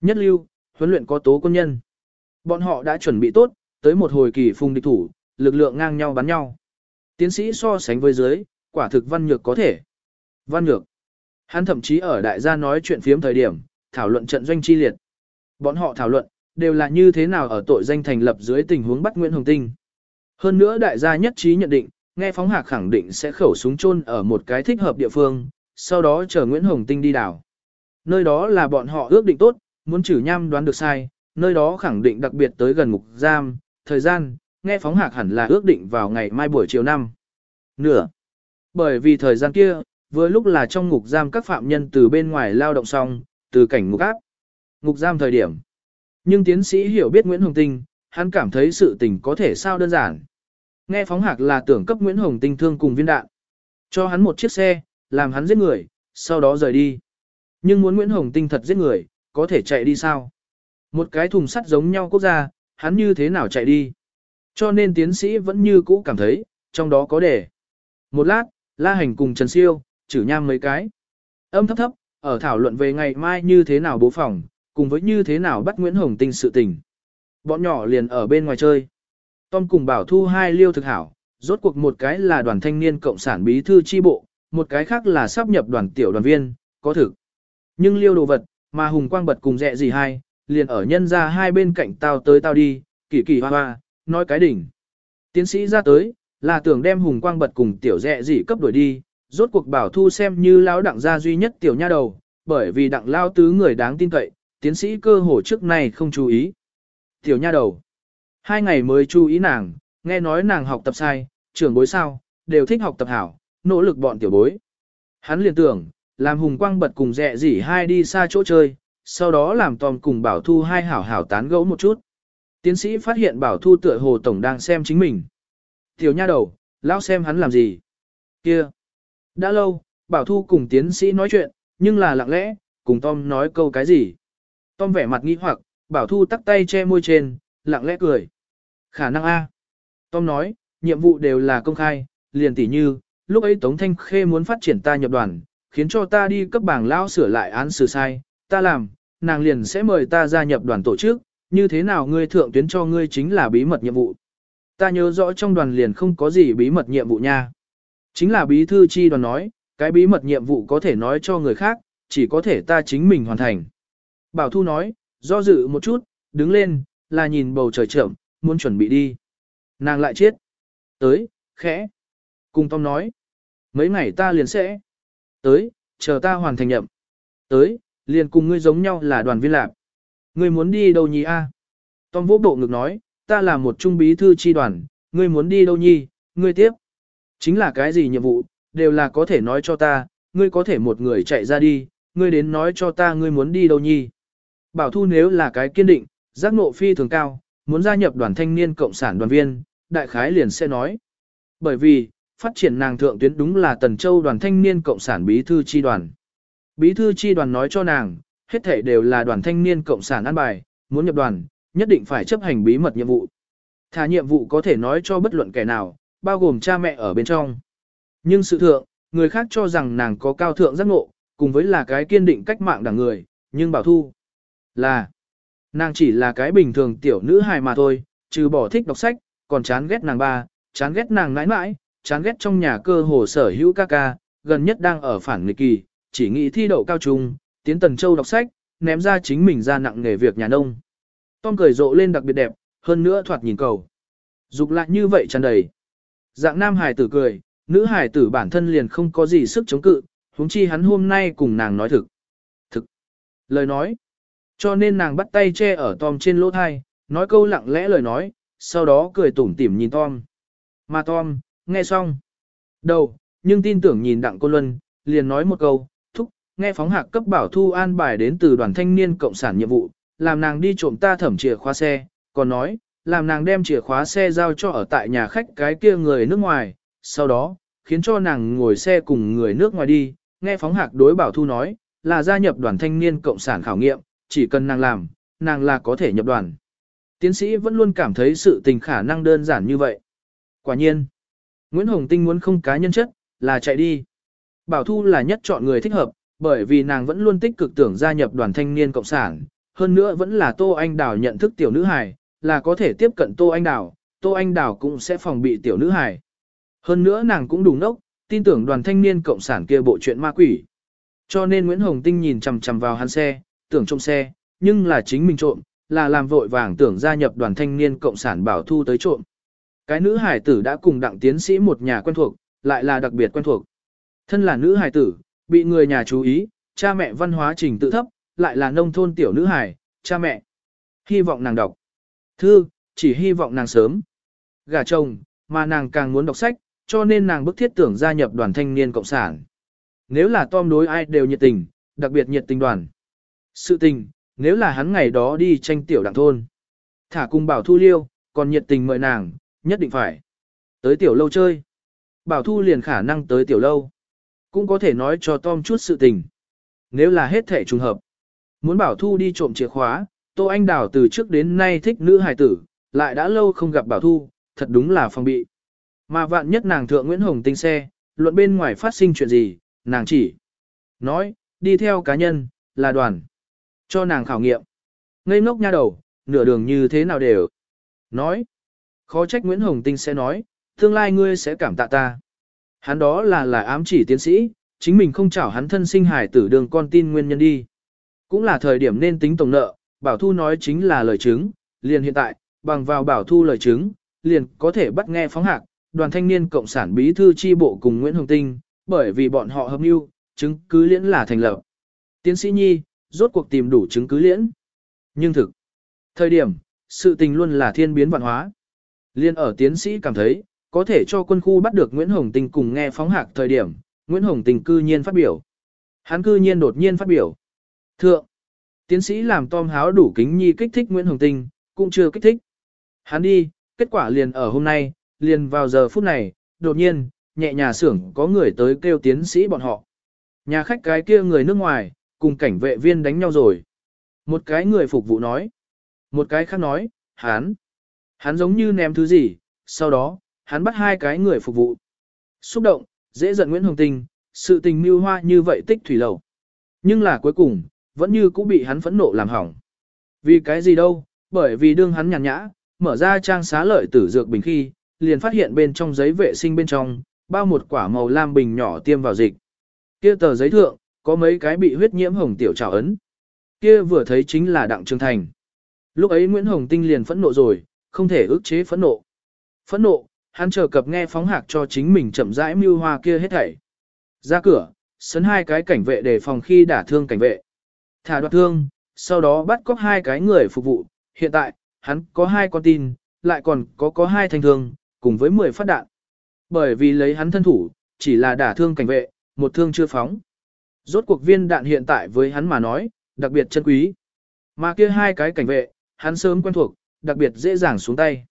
[SPEAKER 1] Nhất lưu, huấn luyện có tố quân nhân. Bọn họ đã chuẩn bị tốt, tới một hồi kỳ phùng địch thủ, lực lượng ngang nhau bắn nhau. Tiến sĩ so sánh với dưới, quả thực văn nhược có thể. Văn nhược. Hắn thậm chí ở đại gia nói chuyện phiếm thời điểm, thảo luận trận doanh chi liệt. Bọn họ thảo luận, đều là như thế nào ở tội danh thành lập dưới tình huống bắt Nguyễn Hồng Tinh. Hơn nữa đại gia nhất trí nhận định, nghe phóng hạc khẳng định sẽ khẩu súng chôn ở một cái thích hợp địa phương, sau đó chờ Nguyễn Hồng Tinh đi đảo. Nơi đó là bọn họ ước định tốt, muốn trừ nham đoán được sai, nơi đó khẳng định đặc biệt tới gần ngục giam, thời gian, nghe phóng hạc hẳn là ước định vào ngày mai buổi chiều năm. Nửa. Bởi vì thời gian kia, vừa lúc là trong ngục giam các phạm nhân từ bên ngoài lao động xong, từ cảnh ngục áp. Ngục giam thời điểm. Nhưng tiến sĩ hiểu biết Nguyễn Hồng Tinh, hắn cảm thấy sự tình có thể sao đơn giản. Nghe phóng hạc là tưởng cấp Nguyễn Hồng Tinh thương cùng viên đạn. Cho hắn một chiếc xe, làm hắn giết người, sau đó rời đi. Nhưng muốn Nguyễn Hồng Tinh thật giết người, có thể chạy đi sao? Một cái thùng sắt giống nhau quốc gia, hắn như thế nào chạy đi? Cho nên tiến sĩ vẫn như cũ cảm thấy, trong đó có đề. Một lát, La Hành cùng Trần Siêu, chử nham mấy cái. Âm thấp thấp, ở thảo luận về ngày mai như thế nào bố phòng, cùng với như thế nào bắt Nguyễn Hồng Tinh sự tình. Bọn nhỏ liền ở bên ngoài chơi. Tom cùng bảo thu hai liêu thực hảo, rốt cuộc một cái là đoàn thanh niên cộng sản bí thư chi bộ, một cái khác là sắp nhập đoàn tiểu đoàn viên, có thực. Nhưng liêu đồ vật, mà Hùng Quang bật cùng dẹ gì hai, liền ở nhân ra hai bên cạnh tao tới tao đi, kỳ kỳ hoa hoa, nói cái đỉnh. Tiến sĩ ra tới, là tưởng đem Hùng Quang bật cùng tiểu dẹ gì cấp đuổi đi, rốt cuộc bảo thu xem như lão đặng gia duy nhất tiểu nha đầu, bởi vì đặng lao tứ người đáng tin cậy, tiến sĩ cơ hồ trước này không chú ý. Tiểu nha đầu. Hai ngày mới chú ý nàng, nghe nói nàng học tập sai, trưởng bối sao, đều thích học tập hảo, nỗ lực bọn tiểu bối. Hắn liền tưởng, làm hùng quang bật cùng dẹ dỉ hai đi xa chỗ chơi, sau đó làm Tom cùng Bảo Thu hai hảo hảo tán gẫu một chút. Tiến sĩ phát hiện Bảo Thu tựa hồ tổng đang xem chính mình. Tiểu nha đầu, lão xem hắn làm gì? Kia. Đã lâu, Bảo Thu cùng tiến sĩ nói chuyện, nhưng là lặng lẽ, cùng Tom nói câu cái gì? Tom vẻ mặt nghi hoặc, Bảo Thu tắt tay che môi trên, lặng lẽ cười. Khả năng A. Tom nói, nhiệm vụ đều là công khai, liền tỉ như, lúc ấy Tống Thanh Khê muốn phát triển ta nhập đoàn, khiến cho ta đi cấp bảng lao sửa lại án xử sai, ta làm, nàng liền sẽ mời ta gia nhập đoàn tổ chức, như thế nào ngươi thượng tuyến cho ngươi chính là bí mật nhiệm vụ. Ta nhớ rõ trong đoàn liền không có gì bí mật nhiệm vụ nha. Chính là bí thư chi đoàn nói, cái bí mật nhiệm vụ có thể nói cho người khác, chỉ có thể ta chính mình hoàn thành. Bảo Thu nói, do dự một chút, đứng lên, là nhìn bầu trời trưởng, muốn chuẩn bị đi. Nàng lại chết. Tới, khẽ. Cùng Tom nói. Mấy ngày ta liền sẽ. Tới, chờ ta hoàn thành nhậm. Tới, liền cùng ngươi giống nhau là đoàn viên lạc. Ngươi muốn đi đâu nhỉ a? Tom vỗ bộ ngực nói, ta là một trung bí thư chi đoàn, ngươi muốn đi đâu nhi, ngươi tiếp. Chính là cái gì nhiệm vụ, đều là có thể nói cho ta, ngươi có thể một người chạy ra đi, ngươi đến nói cho ta ngươi muốn đi đâu nhi. Bảo Thu nếu là cái kiên định, giác ngộ phi thường cao, muốn gia nhập đoàn thanh niên cộng sản đoàn viên, đại khái liền sẽ nói. Bởi vì, phát triển nàng thượng tuyến đúng là Tần Châu đoàn thanh niên cộng sản bí thư chi đoàn. Bí thư chi đoàn nói cho nàng, hết thể đều là đoàn thanh niên cộng sản an bài, muốn nhập đoàn, nhất định phải chấp hành bí mật nhiệm vụ. Thả nhiệm vụ có thể nói cho bất luận kẻ nào, bao gồm cha mẹ ở bên trong. Nhưng sự thượng, người khác cho rằng nàng có cao thượng giác ngộ, cùng với là cái kiên định cách mạng đảng người, nhưng bảo thu là nàng chỉ là cái bình thường tiểu nữ hài mà thôi, trừ bỏ thích đọc sách, còn chán ghét nàng ba, chán ghét nàng nãi nãi, chán ghét trong nhà cơ hồ sở hữu ca ca, gần nhất đang ở phản nghịch kỳ, chỉ nghĩ thi đậu cao trung, tiến Tần Châu đọc sách, ném ra chính mình ra nặng nghề việc nhà nông. Tom cười rộ lên đặc biệt đẹp, hơn nữa thoạt nhìn cầu. Dục lại như vậy tràn đầy. Dạng nam hài tử cười, nữ hài tử bản thân liền không có gì sức chống cự, huống chi hắn hôm nay cùng nàng nói thực. Thực. Lời nói. Cho nên nàng bắt tay che ở Tom trên lỗ thai, nói câu lặng lẽ lời nói, sau đó cười tủm tỉm nhìn Tom. Mà Tom, nghe xong. Đầu, nhưng tin tưởng nhìn Đặng Côn Luân, liền nói một câu, thúc, nghe phóng hạc cấp bảo thu an bài đến từ đoàn thanh niên cộng sản nhiệm vụ, làm nàng đi trộm ta thẩm chìa khóa xe, còn nói, làm nàng đem chìa khóa xe giao cho ở tại nhà khách cái kia người nước ngoài, sau đó, khiến cho nàng ngồi xe cùng người nước ngoài đi, nghe phóng hạc đối bảo thu nói, là gia nhập đoàn thanh niên cộng sản khảo nghiệm, chỉ cần nàng làm, nàng là có thể nhập đoàn. Tiến sĩ vẫn luôn cảm thấy sự tình khả năng đơn giản như vậy. Quả nhiên, Nguyễn Hồng Tinh muốn không cá nhân chất, là chạy đi. Bảo Thu là nhất chọn người thích hợp, bởi vì nàng vẫn luôn tích cực tưởng gia nhập đoàn thanh niên cộng sản, hơn nữa vẫn là Tô Anh Đào nhận thức tiểu nữ hài, là có thể tiếp cận Tô Anh Đào, Tô Anh Đào cũng sẽ phòng bị tiểu nữ hài. Hơn nữa nàng cũng đủ nốc, tin tưởng đoàn thanh niên cộng sản kia bộ chuyện ma quỷ. Cho nên Nguyễn Hồng Tinh nhìn chằm chằm vào hắn xe, tưởng trộm xe, nhưng là chính mình trộm, là làm vội vàng tưởng gia nhập đoàn thanh niên cộng sản bảo thu tới trộm. Cái nữ hải tử đã cùng đặng tiến sĩ một nhà quen thuộc, lại là đặc biệt quen thuộc. Thân là nữ hải tử, bị người nhà chú ý, cha mẹ văn hóa trình tự thấp, lại là nông thôn tiểu nữ hải, cha mẹ. Hy vọng nàng đọc. Thư, chỉ hy vọng nàng sớm. Gả chồng, mà nàng càng muốn đọc sách, cho nên nàng bức thiết tưởng gia nhập đoàn thanh niên cộng sản. Nếu là Tom đối ai đều nhiệt tình, đặc biệt nhiệt tình đoàn. Sự tình, nếu là hắn ngày đó đi tranh tiểu đặng thôn. Thả cùng bảo thu liêu, còn nhiệt tình mời nàng, nhất định phải. Tới tiểu lâu chơi. Bảo thu liền khả năng tới tiểu lâu. Cũng có thể nói cho Tom chút sự tình. Nếu là hết thể trùng hợp. Muốn bảo thu đi trộm chìa khóa, Tô Anh Đào từ trước đến nay thích nữ hài tử, lại đã lâu không gặp bảo thu, thật đúng là phong bị. Mà vạn nhất nàng thượng Nguyễn Hồng tinh xe, luận bên ngoài phát sinh chuyện gì, nàng chỉ nói, đi theo cá nhân, là đoàn. Cho nàng khảo nghiệm. Ngây ngốc nha đầu, nửa đường như thế nào đều. Nói. Khó trách Nguyễn Hồng Tinh sẽ nói, tương lai ngươi sẽ cảm tạ ta. Hắn đó là là ám chỉ tiến sĩ, chính mình không chảo hắn thân sinh hài tử đường con tin nguyên nhân đi. Cũng là thời điểm nên tính tổng nợ, Bảo Thu nói chính là lời chứng, liền hiện tại, bằng vào Bảo Thu lời chứng, liền có thể bắt nghe phóng hạc, đoàn thanh niên cộng sản bí thư chi bộ cùng Nguyễn Hồng Tinh, bởi vì bọn họ hợp mưu, chứng cứ liễn là thành lập. Tiến sĩ Nhi, rốt cuộc tìm đủ chứng cứ liễn. Nhưng thực, thời điểm, sự tình luôn là thiên biến vạn hóa. Liên ở tiến sĩ cảm thấy, có thể cho quân khu bắt được Nguyễn Hồng tình cùng nghe phóng hạc thời điểm, Nguyễn Hồng tình cư nhiên phát biểu. Hắn cư nhiên đột nhiên phát biểu. Thượng, tiến sĩ làm Tom háo đủ kính nhi kích thích Nguyễn Hồng tình cũng chưa kích thích. Hắn đi, kết quả liền ở hôm nay, liền vào giờ phút này, đột nhiên, nhẹ nhà xưởng có người tới kêu tiến sĩ bọn họ. Nhà khách cái kia người nước ngoài, cùng cảnh vệ viên đánh nhau rồi. Một cái người phục vụ nói. Một cái khác nói, hắn. Hắn giống như ném thứ gì, sau đó, hắn bắt hai cái người phục vụ. Xúc động, dễ giận Nguyễn Hồng Tinh, sự tình mưu hoa như vậy tích thủy lầu. Nhưng là cuối cùng, vẫn như cũng bị hắn phẫn nộ làm hỏng. Vì cái gì đâu, bởi vì đương hắn nhàn nhã, mở ra trang xá lợi tử dược bình khi, liền phát hiện bên trong giấy vệ sinh bên trong, bao một quả màu lam bình nhỏ tiêm vào dịch. Kia tờ giấy thượng, có mấy cái bị huyết nhiễm hồng tiểu trào ấn. Kia vừa thấy chính là Đặng Trương Thành. Lúc ấy Nguyễn Hồng Tinh liền phẫn nộ rồi, không thể ức chế phẫn nộ. Phẫn nộ, hắn chờ cập nghe phóng hạc cho chính mình chậm rãi mưu hoa kia hết thảy. Ra cửa, sấn hai cái cảnh vệ để phòng khi đả thương cảnh vệ. Thả đoạt thương, sau đó bắt cóc hai cái người phục vụ. Hiện tại, hắn có hai con tin, lại còn có có hai thanh thương, cùng với 10 phát đạn. Bởi vì lấy hắn thân thủ, chỉ là đả thương cảnh vệ, một thương chưa phóng. Rốt cuộc viên đạn hiện tại với hắn mà nói, đặc biệt chân quý. Mà kia hai cái cảnh vệ, hắn sớm quen thuộc, đặc biệt dễ dàng xuống tay.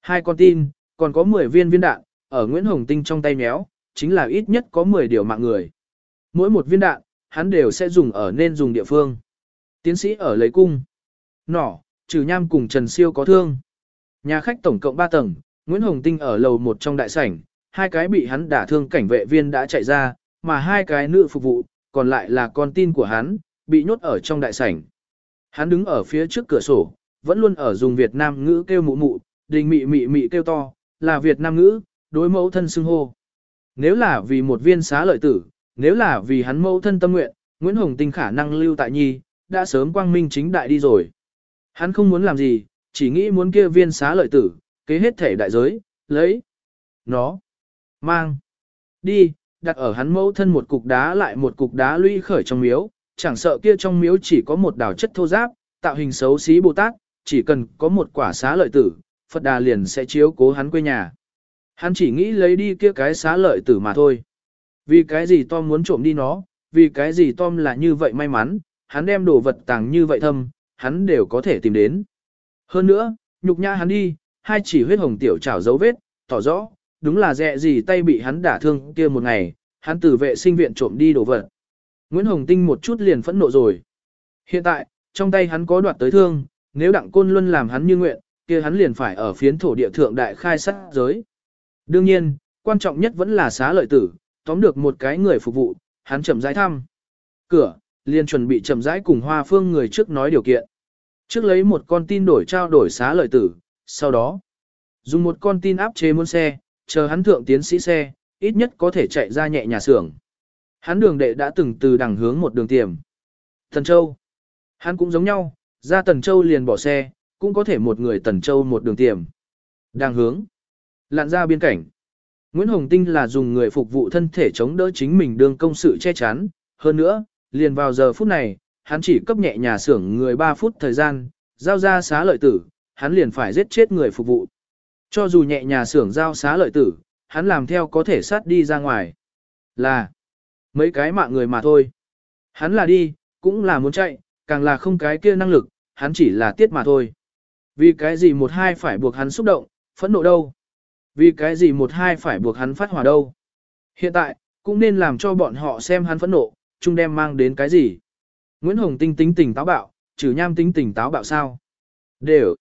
[SPEAKER 1] Hai con tin, còn có 10 viên viên đạn, ở Nguyễn Hồng Tinh trong tay méo, chính là ít nhất có 10 điều mạng người. Mỗi một viên đạn, hắn đều sẽ dùng ở nên dùng địa phương. Tiến sĩ ở lấy cung. Nỏ, trừ nham cùng Trần Siêu có thương. Nhà khách tổng cộng 3 tầng, Nguyễn Hồng Tinh ở lầu một trong đại sảnh, hai cái bị hắn đả thương cảnh vệ viên đã chạy ra, mà hai cái nữ phục vụ, còn lại là con tin của hắn, bị nhốt ở trong đại sảnh. Hắn đứng ở phía trước cửa sổ, vẫn luôn ở dùng Việt Nam ngữ kêu mụ mụ, đình mị mị mị kêu to, là Việt Nam ngữ, đối mẫu thân xưng hô. Nếu là vì một viên xá lợi tử, nếu là vì hắn mẫu thân tâm nguyện, Nguyễn Hồng Tinh khả năng lưu tại nhi, đã sớm quang minh chính đại đi rồi. Hắn không muốn làm gì, chỉ nghĩ muốn kia viên xá lợi tử, kế hết thể đại giới, lấy, nó, mang, đi, đặt ở hắn mẫu thân một cục đá lại một cục đá lũy khởi trong miếu, chẳng sợ kia trong miếu chỉ có một đảo chất thô giáp, tạo hình xấu xí Bồ Tát, chỉ cần có một quả xá lợi tử, Phật Đà liền sẽ chiếu cố hắn quê nhà. Hắn chỉ nghĩ lấy đi kia cái xá lợi tử mà thôi. Vì cái gì Tom muốn trộm đi nó, vì cái gì Tom là như vậy may mắn, hắn đem đồ vật tàng như vậy thâm, hắn đều có thể tìm đến. Hơn nữa, nhục nhã hắn đi, hai chỉ huyết hồng tiểu trảo dấu vết, tỏ rõ, đúng là dẹ gì tay bị hắn đả thương kia một ngày, hắn từ vệ sinh viện trộm đi đồ vật. Nguyễn Hồng Tinh một chút liền phẫn nộ rồi. Hiện tại, trong tay hắn có đoạt tới thương, nếu đặng côn luân làm hắn như nguyện, kia hắn liền phải ở phiến thổ địa thượng đại khai sát giới. Đương nhiên, quan trọng nhất vẫn là xá lợi tử, tóm được một cái người phục vụ, hắn chậm rãi thăm. Cửa, liền chuẩn bị chậm rãi cùng hoa phương người trước nói điều kiện. Trước lấy một con tin đổi trao đổi xá lợi tử, sau đó, dùng một con tin áp chế muôn xe, chờ hắn thượng tiến sĩ xe, ít nhất có thể chạy ra nhẹ nhà xưởng. Hắn đường đệ đã từng từ đằng hướng một đường tiềm. Tần Châu. Hắn cũng giống nhau, ra Tần Châu liền bỏ xe, cũng có thể một người Tần Châu một đường tiềm. Đang hướng. Lặn ra biên cảnh. Nguyễn Hồng Tinh là dùng người phục vụ thân thể chống đỡ chính mình đương công sự che chắn. Hơn nữa, liền vào giờ phút này, hắn chỉ cấp nhẹ nhà xưởng người 3 phút thời gian, giao ra xá lợi tử, hắn liền phải giết chết người phục vụ. Cho dù nhẹ nhà xưởng giao xá lợi tử, hắn làm theo có thể sát đi ra ngoài. Là mấy cái mạng người mà thôi. Hắn là đi, cũng là muốn chạy, càng là không cái kia năng lực, hắn chỉ là tiết mà thôi. Vì cái gì một hai phải buộc hắn xúc động, phẫn nộ đâu? Vì cái gì một hai phải buộc hắn phát hỏa đâu? Hiện tại, cũng nên làm cho bọn họ xem hắn phẫn nộ, chung đem mang đến cái gì? Nguyễn Hồng Tinh tính tỉnh táo bạo, trừ nham tính tỉnh táo bạo sao? Đều.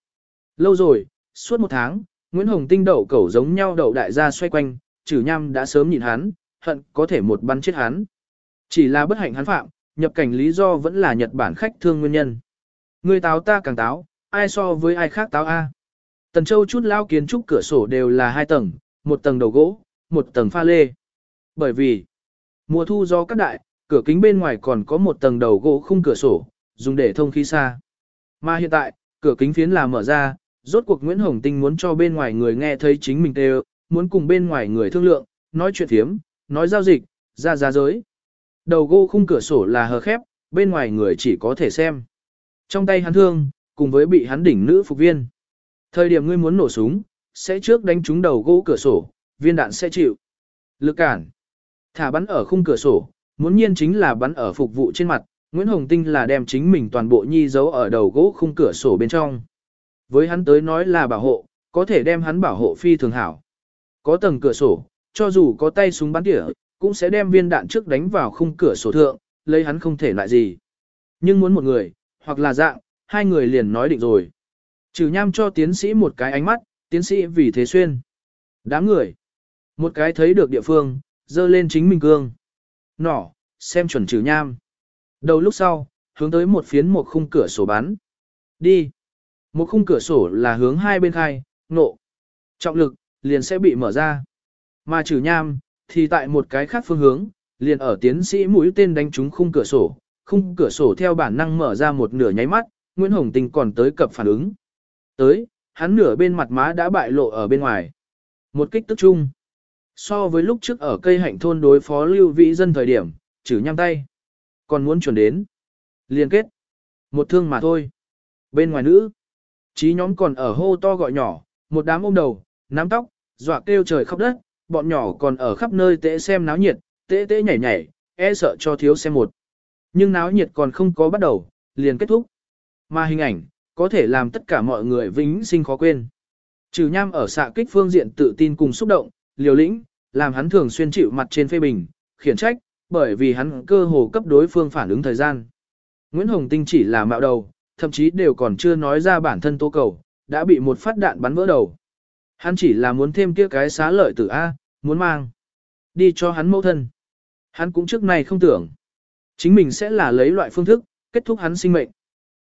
[SPEAKER 1] Lâu rồi, suốt một tháng, Nguyễn Hồng Tinh đậu cẩu giống nhau đậu đại gia xoay quanh, trừ nham đã sớm nhìn hắn, hận có thể một bắn chết hắn. Chỉ là bất hạnh hắn phạm, nhập cảnh lý do vẫn là Nhật Bản khách thương nguyên nhân. Người táo ta càng táo, ai so với ai khác táo A. Tần Châu chút lao kiến trúc cửa sổ đều là hai tầng, một tầng đầu gỗ, một tầng pha lê. Bởi vì, mùa thu do các đại, cửa kính bên ngoài còn có một tầng đầu gỗ khung cửa sổ, dùng để thông khí xa. Mà hiện tại, cửa kính phiến là mở ra, rốt cuộc Nguyễn Hồng Tinh muốn cho bên ngoài người nghe thấy chính mình tê, muốn cùng bên ngoài người thương lượng, nói chuyện thiếm, nói giao dịch, ra giá giới. Đầu gỗ khung cửa sổ là hờ khép, bên ngoài người chỉ có thể xem. Trong tay hắn thương, cùng với bị hắn đỉnh nữ phục viên. Thời điểm ngươi muốn nổ súng, sẽ trước đánh trúng đầu gỗ cửa sổ, viên đạn sẽ chịu. Lực cản. Thả bắn ở khung cửa sổ, muốn nhiên chính là bắn ở phục vụ trên mặt, Nguyễn Hồng Tinh là đem chính mình toàn bộ nhi giấu ở đầu gỗ khung cửa sổ bên trong. Với hắn tới nói là bảo hộ, có thể đem hắn bảo hộ phi thường hảo. Có tầng cửa sổ, cho dù có tay súng bắn tỉa, cũng sẽ đem viên đạn trước đánh vào khung cửa sổ thượng, lấy hắn không thể lại gì. Nhưng muốn một người, hoặc là dạng, hai người liền nói định rồi. Trừ nham cho tiến sĩ một cái ánh mắt, tiến sĩ vì thế xuyên. Đám người. Một cái thấy được địa phương, dơ lên chính mình cương. Nỏ, xem chuẩn trừ nham. Đầu lúc sau, hướng tới một phiến một khung cửa sổ bắn. Đi. Một khung cửa sổ là hướng hai bên khai, nộ. Trọng lực, liền sẽ bị mở ra. Mà trừ nham, thì tại một cái khác phương hướng, liền ở tiến sĩ mũi tên đánh trúng khung cửa sổ, khung cửa sổ theo bản năng mở ra một nửa nháy mắt, Nguyễn Hồng tình còn tới cập phản ứng. Tới, hắn nửa bên mặt má đã bại lộ ở bên ngoài. Một kích tức chung. So với lúc trước ở cây hạnh thôn đối phó lưu vĩ dân thời điểm, trừ nham tay. Còn muốn chuẩn đến. Liên kết. Một thương mà thôi. Bên ngoài nữ. Chí nhóm còn ở hô to gọi nhỏ, một đám ôm đầu, nắm tóc, dọa kêu trời khóc đất, bọn nhỏ còn ở khắp nơi tễ xem náo nhiệt, tê tê nhảy nhảy, e sợ cho thiếu xem một. Nhưng náo nhiệt còn không có bắt đầu, liền kết thúc. Mà hình ảnh, có thể làm tất cả mọi người vĩnh sinh khó quên. Trừ nham ở xạ kích phương diện tự tin cùng xúc động, liều lĩnh, làm hắn thường xuyên chịu mặt trên phê bình, khiển trách, bởi vì hắn cơ hồ cấp đối phương phản ứng thời gian. Nguyễn Hồng Tinh chỉ là mạo đầu, thậm chí đều còn chưa nói ra bản thân tố cầu, đã bị một phát đạn bắn vỡ đầu. Hắn chỉ là muốn thêm kia cái xá lợi tử A, muốn mang. Đi cho hắn mẫu thân. Hắn cũng trước này không tưởng. Chính mình sẽ là lấy loại phương thức, kết thúc hắn sinh mệnh.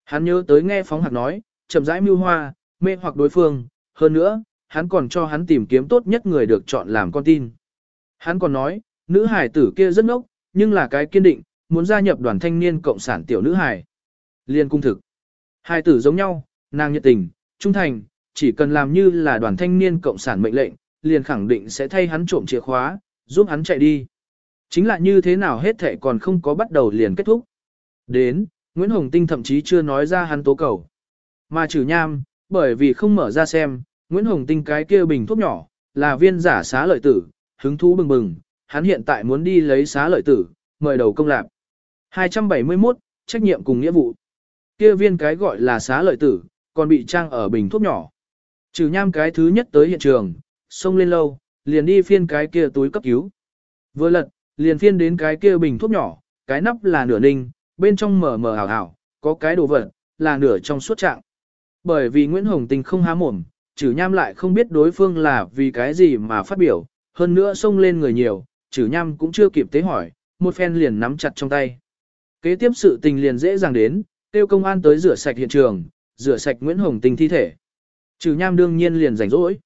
[SPEAKER 1] Hắn nhớ tới nghe phóng hạt nói, chậm rãi mưu hoa, mê hoặc đối phương, hơn nữa, hắn còn cho hắn tìm kiếm tốt nhất người được chọn làm con tin. Hắn còn nói, nữ hải tử kia rất ngốc, nhưng là cái kiên định, muốn gia nhập đoàn thanh niên cộng sản tiểu nữ hải. Liên cung thực. Hai tử giống nhau, nàng nhiệt tình, trung thành, chỉ cần làm như là đoàn thanh niên cộng sản mệnh lệnh, liền khẳng định sẽ thay hắn trộm chìa khóa, giúp hắn chạy đi. Chính là như thế nào hết thệ còn không có bắt đầu liền kết thúc. Đến, Nguyễn Hồng Tinh thậm chí chưa nói ra hắn tố cầu. Mà trừ nham, bởi vì không mở ra xem, Nguyễn Hồng Tinh cái kia bình thuốc nhỏ, là viên giả xá lợi tử, hứng thú bừng bừng, hắn hiện tại muốn đi lấy xá lợi tử, mời đầu công lạc. 271, trách nhiệm cùng nghĩa vụ. Kia viên cái gọi là xá lợi tử, còn bị trang ở bình thuốc nhỏ. Trừ nham cái thứ nhất tới hiện trường, xông lên lâu, liền đi phiên cái kia túi cấp cứu. Vừa lật, liền phiên đến cái kia bình thuốc nhỏ, cái nắp là nửa ninh, bên trong mở mở hào hào, có cái đồ vật, là nửa trong suốt trạng. Bởi vì Nguyễn Hồng Tình không há mồm, trừ nham lại không biết đối phương là vì cái gì mà phát biểu, hơn nữa xông lên người nhiều, trừ nham cũng chưa kịp tế hỏi, một phen liền nắm chặt trong tay. Kế tiếp sự tình liền dễ dàng đến, tiêu công an tới rửa sạch hiện trường, rửa sạch Nguyễn Hồng Tình thi thể. Trừ nham đương nhiên liền rảnh rỗi.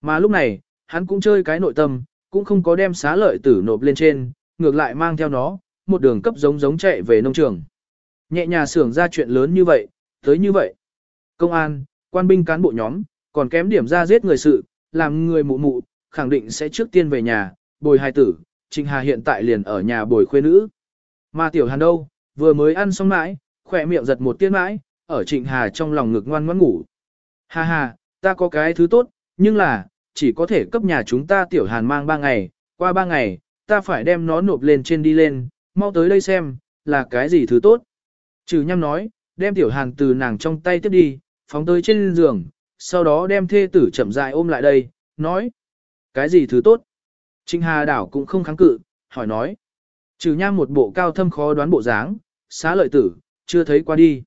[SPEAKER 1] Mà lúc này, hắn cũng chơi cái nội tâm, cũng không có đem xá lợi tử nộp lên trên, ngược lại mang theo nó, một đường cấp giống giống chạy về nông trường. Nhẹ nhà xưởng ra chuyện lớn như vậy, tới như vậy. Công an, quan binh cán bộ nhóm, còn kém điểm ra giết người sự, làm người mụ mụ, khẳng định sẽ trước tiên về nhà, bồi hài tử, Trịnh Hà hiện tại liền ở nhà bồi khuê nữ. Mà Tiểu Hàn đâu, vừa mới ăn xong mãi, khỏe miệng giật một tiếng mãi, ở Trịnh Hà trong lòng ngực ngoan ngoãn ngủ. Ha ha, ta có cái thứ tốt, nhưng là, chỉ có thể cấp nhà chúng ta Tiểu Hàn mang ba ngày, qua ba ngày, ta phải đem nó nộp lên trên đi lên, mau tới đây xem, là cái gì thứ tốt. Trừ nhăm nói, đem Tiểu Hàn từ nàng trong tay tiếp đi, phóng tới trên giường, sau đó đem thê tử chậm rãi ôm lại đây, nói. Cái gì thứ tốt? Trịnh Hà đảo cũng không kháng cự, hỏi nói. Trừ nham một bộ cao thâm khó đoán bộ dáng, xá lợi tử, chưa thấy qua đi.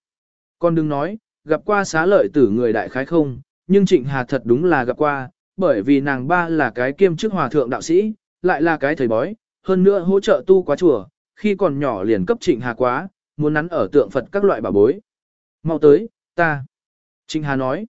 [SPEAKER 1] Con đừng nói, gặp qua xá lợi tử người đại khái không, nhưng Trịnh Hà thật đúng là gặp qua, bởi vì nàng ba là cái kiêm chức hòa thượng đạo sĩ, lại là cái thầy bói, hơn nữa hỗ trợ tu quá chùa, khi còn nhỏ liền cấp Trịnh Hà quá, muốn nắn ở tượng Phật các loại bảo bối. Mau tới, ta. Trịnh Hà nói.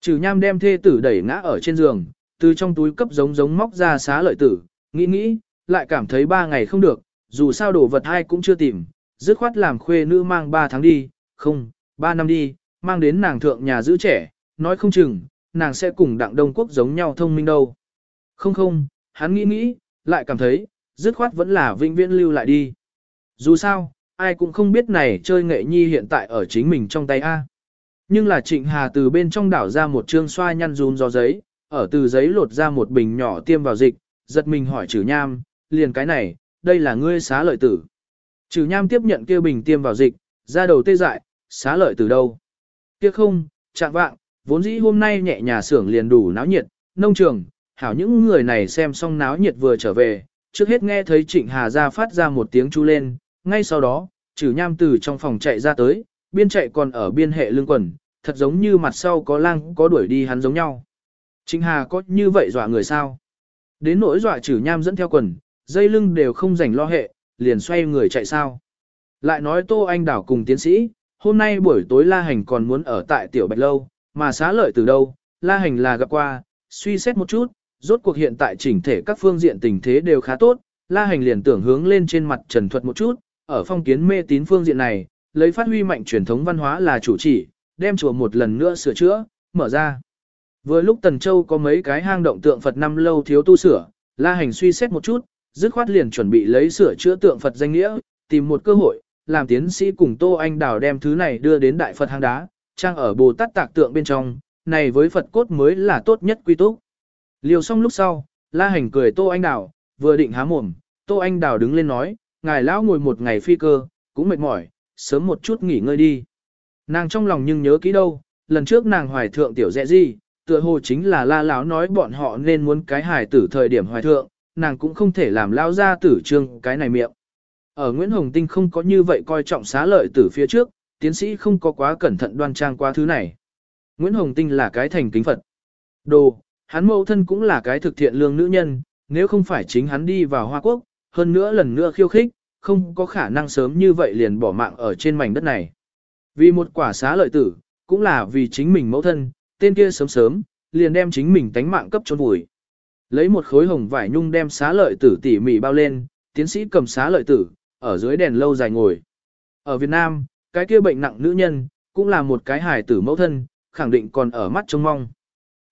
[SPEAKER 1] Trừ nham đem thê tử đẩy ngã ở trên giường, từ trong túi cấp giống giống móc ra xá lợi tử, nghĩ nghĩ, lại cảm thấy ba ngày không được, dù sao đồ vật hai cũng chưa tìm, dứt khoát làm khuê nữ mang ba tháng đi, không, ba năm đi, mang đến nàng thượng nhà giữ trẻ, nói không chừng, nàng sẽ cùng đặng đông quốc giống nhau thông minh đâu. Không không, hắn nghĩ nghĩ, lại cảm thấy, dứt khoát vẫn là vĩnh viễn lưu lại đi. Dù sao, ai cũng không biết này chơi nghệ nhi hiện tại ở chính mình trong tay A. Nhưng là Trịnh Hà từ bên trong đảo ra một trương xoa nhăn run do giấy, ở từ giấy lột ra một bình nhỏ tiêm vào dịch, giật mình hỏi chữ nham, liền cái này, đây là ngươi xá lợi tử. Trừ nham tiếp nhận kia bình tiêm vào dịch, ra đầu tê dại, xá lợi từ đâu? Kia không, chạm vạng, vốn dĩ hôm nay nhẹ nhà xưởng liền đủ náo nhiệt, nông trường, hảo những người này xem xong náo nhiệt vừa trở về, trước hết nghe thấy Trịnh Hà ra phát ra một tiếng chu lên, ngay sau đó, trừ nham từ trong phòng chạy ra tới, biên chạy còn ở biên hệ lương quần, thật giống như mặt sau có lang có đuổi đi hắn giống nhau. Trịnh Hà có như vậy dọa người sao? Đến nỗi dọa trừ nham dẫn theo quần, dây lưng đều không rảnh lo hệ, liền xoay người chạy sao. Lại nói Tô Anh Đảo cùng tiến sĩ, hôm nay buổi tối La Hành còn muốn ở tại Tiểu Bạch Lâu, mà xá lợi từ đâu, La Hành là gặp qua, suy xét một chút, rốt cuộc hiện tại chỉnh thể các phương diện tình thế đều khá tốt, La Hành liền tưởng hướng lên trên mặt trần thuật một chút, ở phong kiến mê tín phương diện này, lấy phát huy mạnh truyền thống văn hóa là chủ chỉ, đem chùa một lần nữa sửa chữa, mở ra. Vừa lúc Tần Châu có mấy cái hang động tượng Phật năm lâu thiếu tu sửa, La Hành suy xét một chút, dứt khoát liền chuẩn bị lấy sửa chữa tượng Phật danh nghĩa, tìm một cơ hội, làm tiến sĩ cùng Tô Anh Đào đem thứ này đưa đến Đại Phật hang đá, trang ở Bồ Tát tạc tượng bên trong, này với Phật cốt mới là tốt nhất quy túc. Liều xong lúc sau, La Hành cười Tô Anh Đào, vừa định há mồm, Tô Anh Đào đứng lên nói, ngài lão ngồi một ngày phi cơ, cũng mệt mỏi, sớm một chút nghỉ ngơi đi. Nàng trong lòng nhưng nhớ kỹ đâu, lần trước nàng hoài thượng tiểu dẹ gì, tựa hồ chính là la lão nói bọn họ nên muốn cái hài tử thời điểm hoài thượng, nàng cũng không thể làm lao ra tử trương cái này miệng. Ở Nguyễn Hồng Tinh không có như vậy coi trọng xá lợi tử phía trước, tiến sĩ không có quá cẩn thận đoan trang qua thứ này. Nguyễn Hồng Tinh là cái thành kính Phật. Đồ, hắn mẫu thân cũng là cái thực thiện lương nữ nhân, nếu không phải chính hắn đi vào Hoa Quốc, hơn nữa lần nữa khiêu khích, không có khả năng sớm như vậy liền bỏ mạng ở trên mảnh đất này. Vì một quả xá lợi tử, cũng là vì chính mình mẫu thân, tên kia sớm sớm, liền đem chính mình tánh mạng cấp trốn vùi. Lấy một khối hồng vải nhung đem xá lợi tử tỉ mỉ bao lên, tiến sĩ cầm xá lợi tử, ở dưới đèn lâu dài ngồi. Ở Việt Nam, cái kia bệnh nặng nữ nhân, cũng là một cái hài tử mẫu thân, khẳng định còn ở mắt trông mong.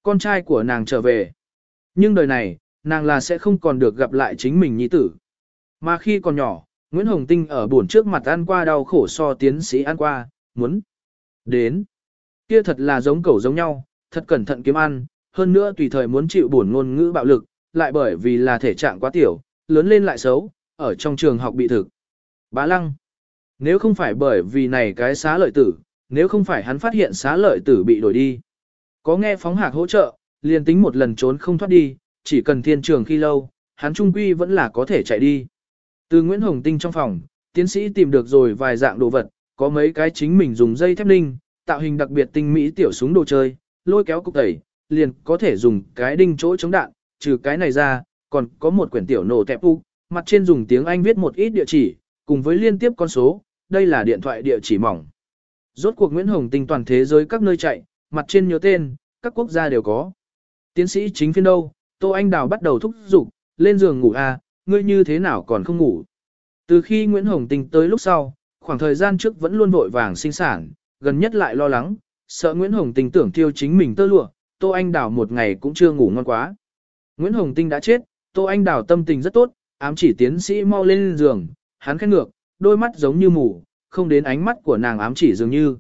[SPEAKER 1] Con trai của nàng trở về. Nhưng đời này, nàng là sẽ không còn được gặp lại chính mình nhi tử. Mà khi còn nhỏ, Nguyễn Hồng Tinh ở buồn trước mặt ăn qua đau khổ so tiến sĩ ăn qua, muốn đến. Kia thật là giống cẩu giống nhau, thật cẩn thận kiếm ăn, hơn nữa tùy thời muốn chịu buồn ngôn ngữ bạo lực, lại bởi vì là thể trạng quá tiểu, lớn lên lại xấu, ở trong trường học bị thực. Bá lăng. Nếu không phải bởi vì này cái xá lợi tử, nếu không phải hắn phát hiện xá lợi tử bị đổi đi. Có nghe phóng hạc hỗ trợ, liền tính một lần trốn không thoát đi, chỉ cần thiên trường khi lâu, hắn trung quy vẫn là có thể chạy đi. Từ Nguyễn Hồng Tinh trong phòng, tiến sĩ tìm được rồi vài dạng đồ vật, có mấy cái chính mình dùng dây thép ninh, tạo hình đặc biệt tinh mỹ tiểu súng đồ chơi, lôi kéo cục tẩy, liền có thể dùng cái đinh chỗ chống đạn, trừ cái này ra, còn có một quyển tiểu nổ tẹp u, mặt trên dùng tiếng Anh viết một ít địa chỉ, cùng với liên tiếp con số, đây là điện thoại địa chỉ mỏng. Rốt cuộc Nguyễn Hồng Tinh toàn thế giới các nơi chạy, mặt trên nhớ tên, các quốc gia đều có. Tiến sĩ chính phiên đâu, Tô Anh Đào bắt đầu thúc giục, lên giường ngủ à, ngươi như thế nào còn không ngủ. Từ khi Nguyễn Hồng Tinh tới lúc sau, khoảng thời gian trước vẫn luôn vội vàng sinh sản, gần nhất lại lo lắng, sợ Nguyễn Hồng Tinh tưởng tiêu chính mình tơ lụa, Tô Anh Đào một ngày cũng chưa ngủ ngon quá. Nguyễn Hồng Tinh đã chết, Tô Anh Đào tâm tình rất tốt, ám chỉ tiến sĩ mau lên giường, hắn khét ngược, đôi mắt giống như mù, không đến ánh mắt của nàng ám chỉ dường như.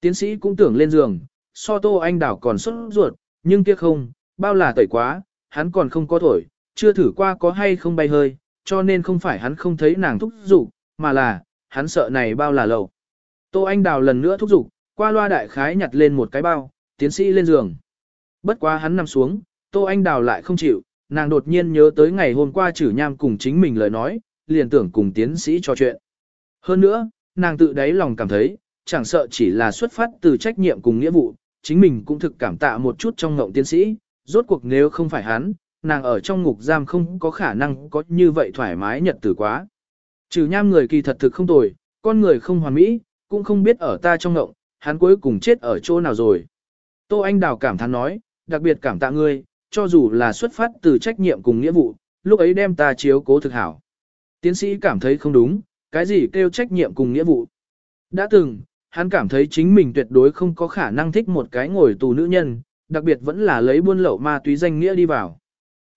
[SPEAKER 1] Tiến sĩ cũng tưởng lên giường, so Tô Anh Đào còn sốt ruột, nhưng kia không, bao là tẩy quá, hắn còn không có thổi, chưa thử qua có hay không bay hơi, cho nên không phải hắn không thấy nàng thúc giục, mà là, hắn sợ này bao là lầu. Tô Anh Đào lần nữa thúc giục, qua loa đại khái nhặt lên một cái bao, tiến sĩ lên giường. Bất quá hắn nằm xuống, Tô Anh Đào lại không chịu, nàng đột nhiên nhớ tới ngày hôm qua chử nham cùng chính mình lời nói, liền tưởng cùng tiến sĩ trò chuyện. Hơn nữa, nàng tự đáy lòng cảm thấy, chẳng sợ chỉ là xuất phát từ trách nhiệm cùng nghĩa vụ, chính mình cũng thực cảm tạ một chút trong ngộng tiến sĩ, rốt cuộc nếu không phải hắn, nàng ở trong ngục giam không có khả năng có như vậy thoải mái nhật tử quá. Trừ nham người kỳ thật thực không tồi, con người không hoàn mỹ, cũng không biết ở ta trong ngộng, hắn cuối cùng chết ở chỗ nào rồi. Tô Anh Đào cảm thán nói, đặc biệt cảm tạ ngươi, cho dù là xuất phát từ trách nhiệm cùng nghĩa vụ, lúc ấy đem ta chiếu cố thực hảo. Tiến sĩ cảm thấy không đúng, cái gì kêu trách nhiệm cùng nghĩa vụ. Đã từng, hắn cảm thấy chính mình tuyệt đối không có khả năng thích một cái ngồi tù nữ nhân, đặc biệt vẫn là lấy buôn lậu ma túy danh nghĩa đi vào.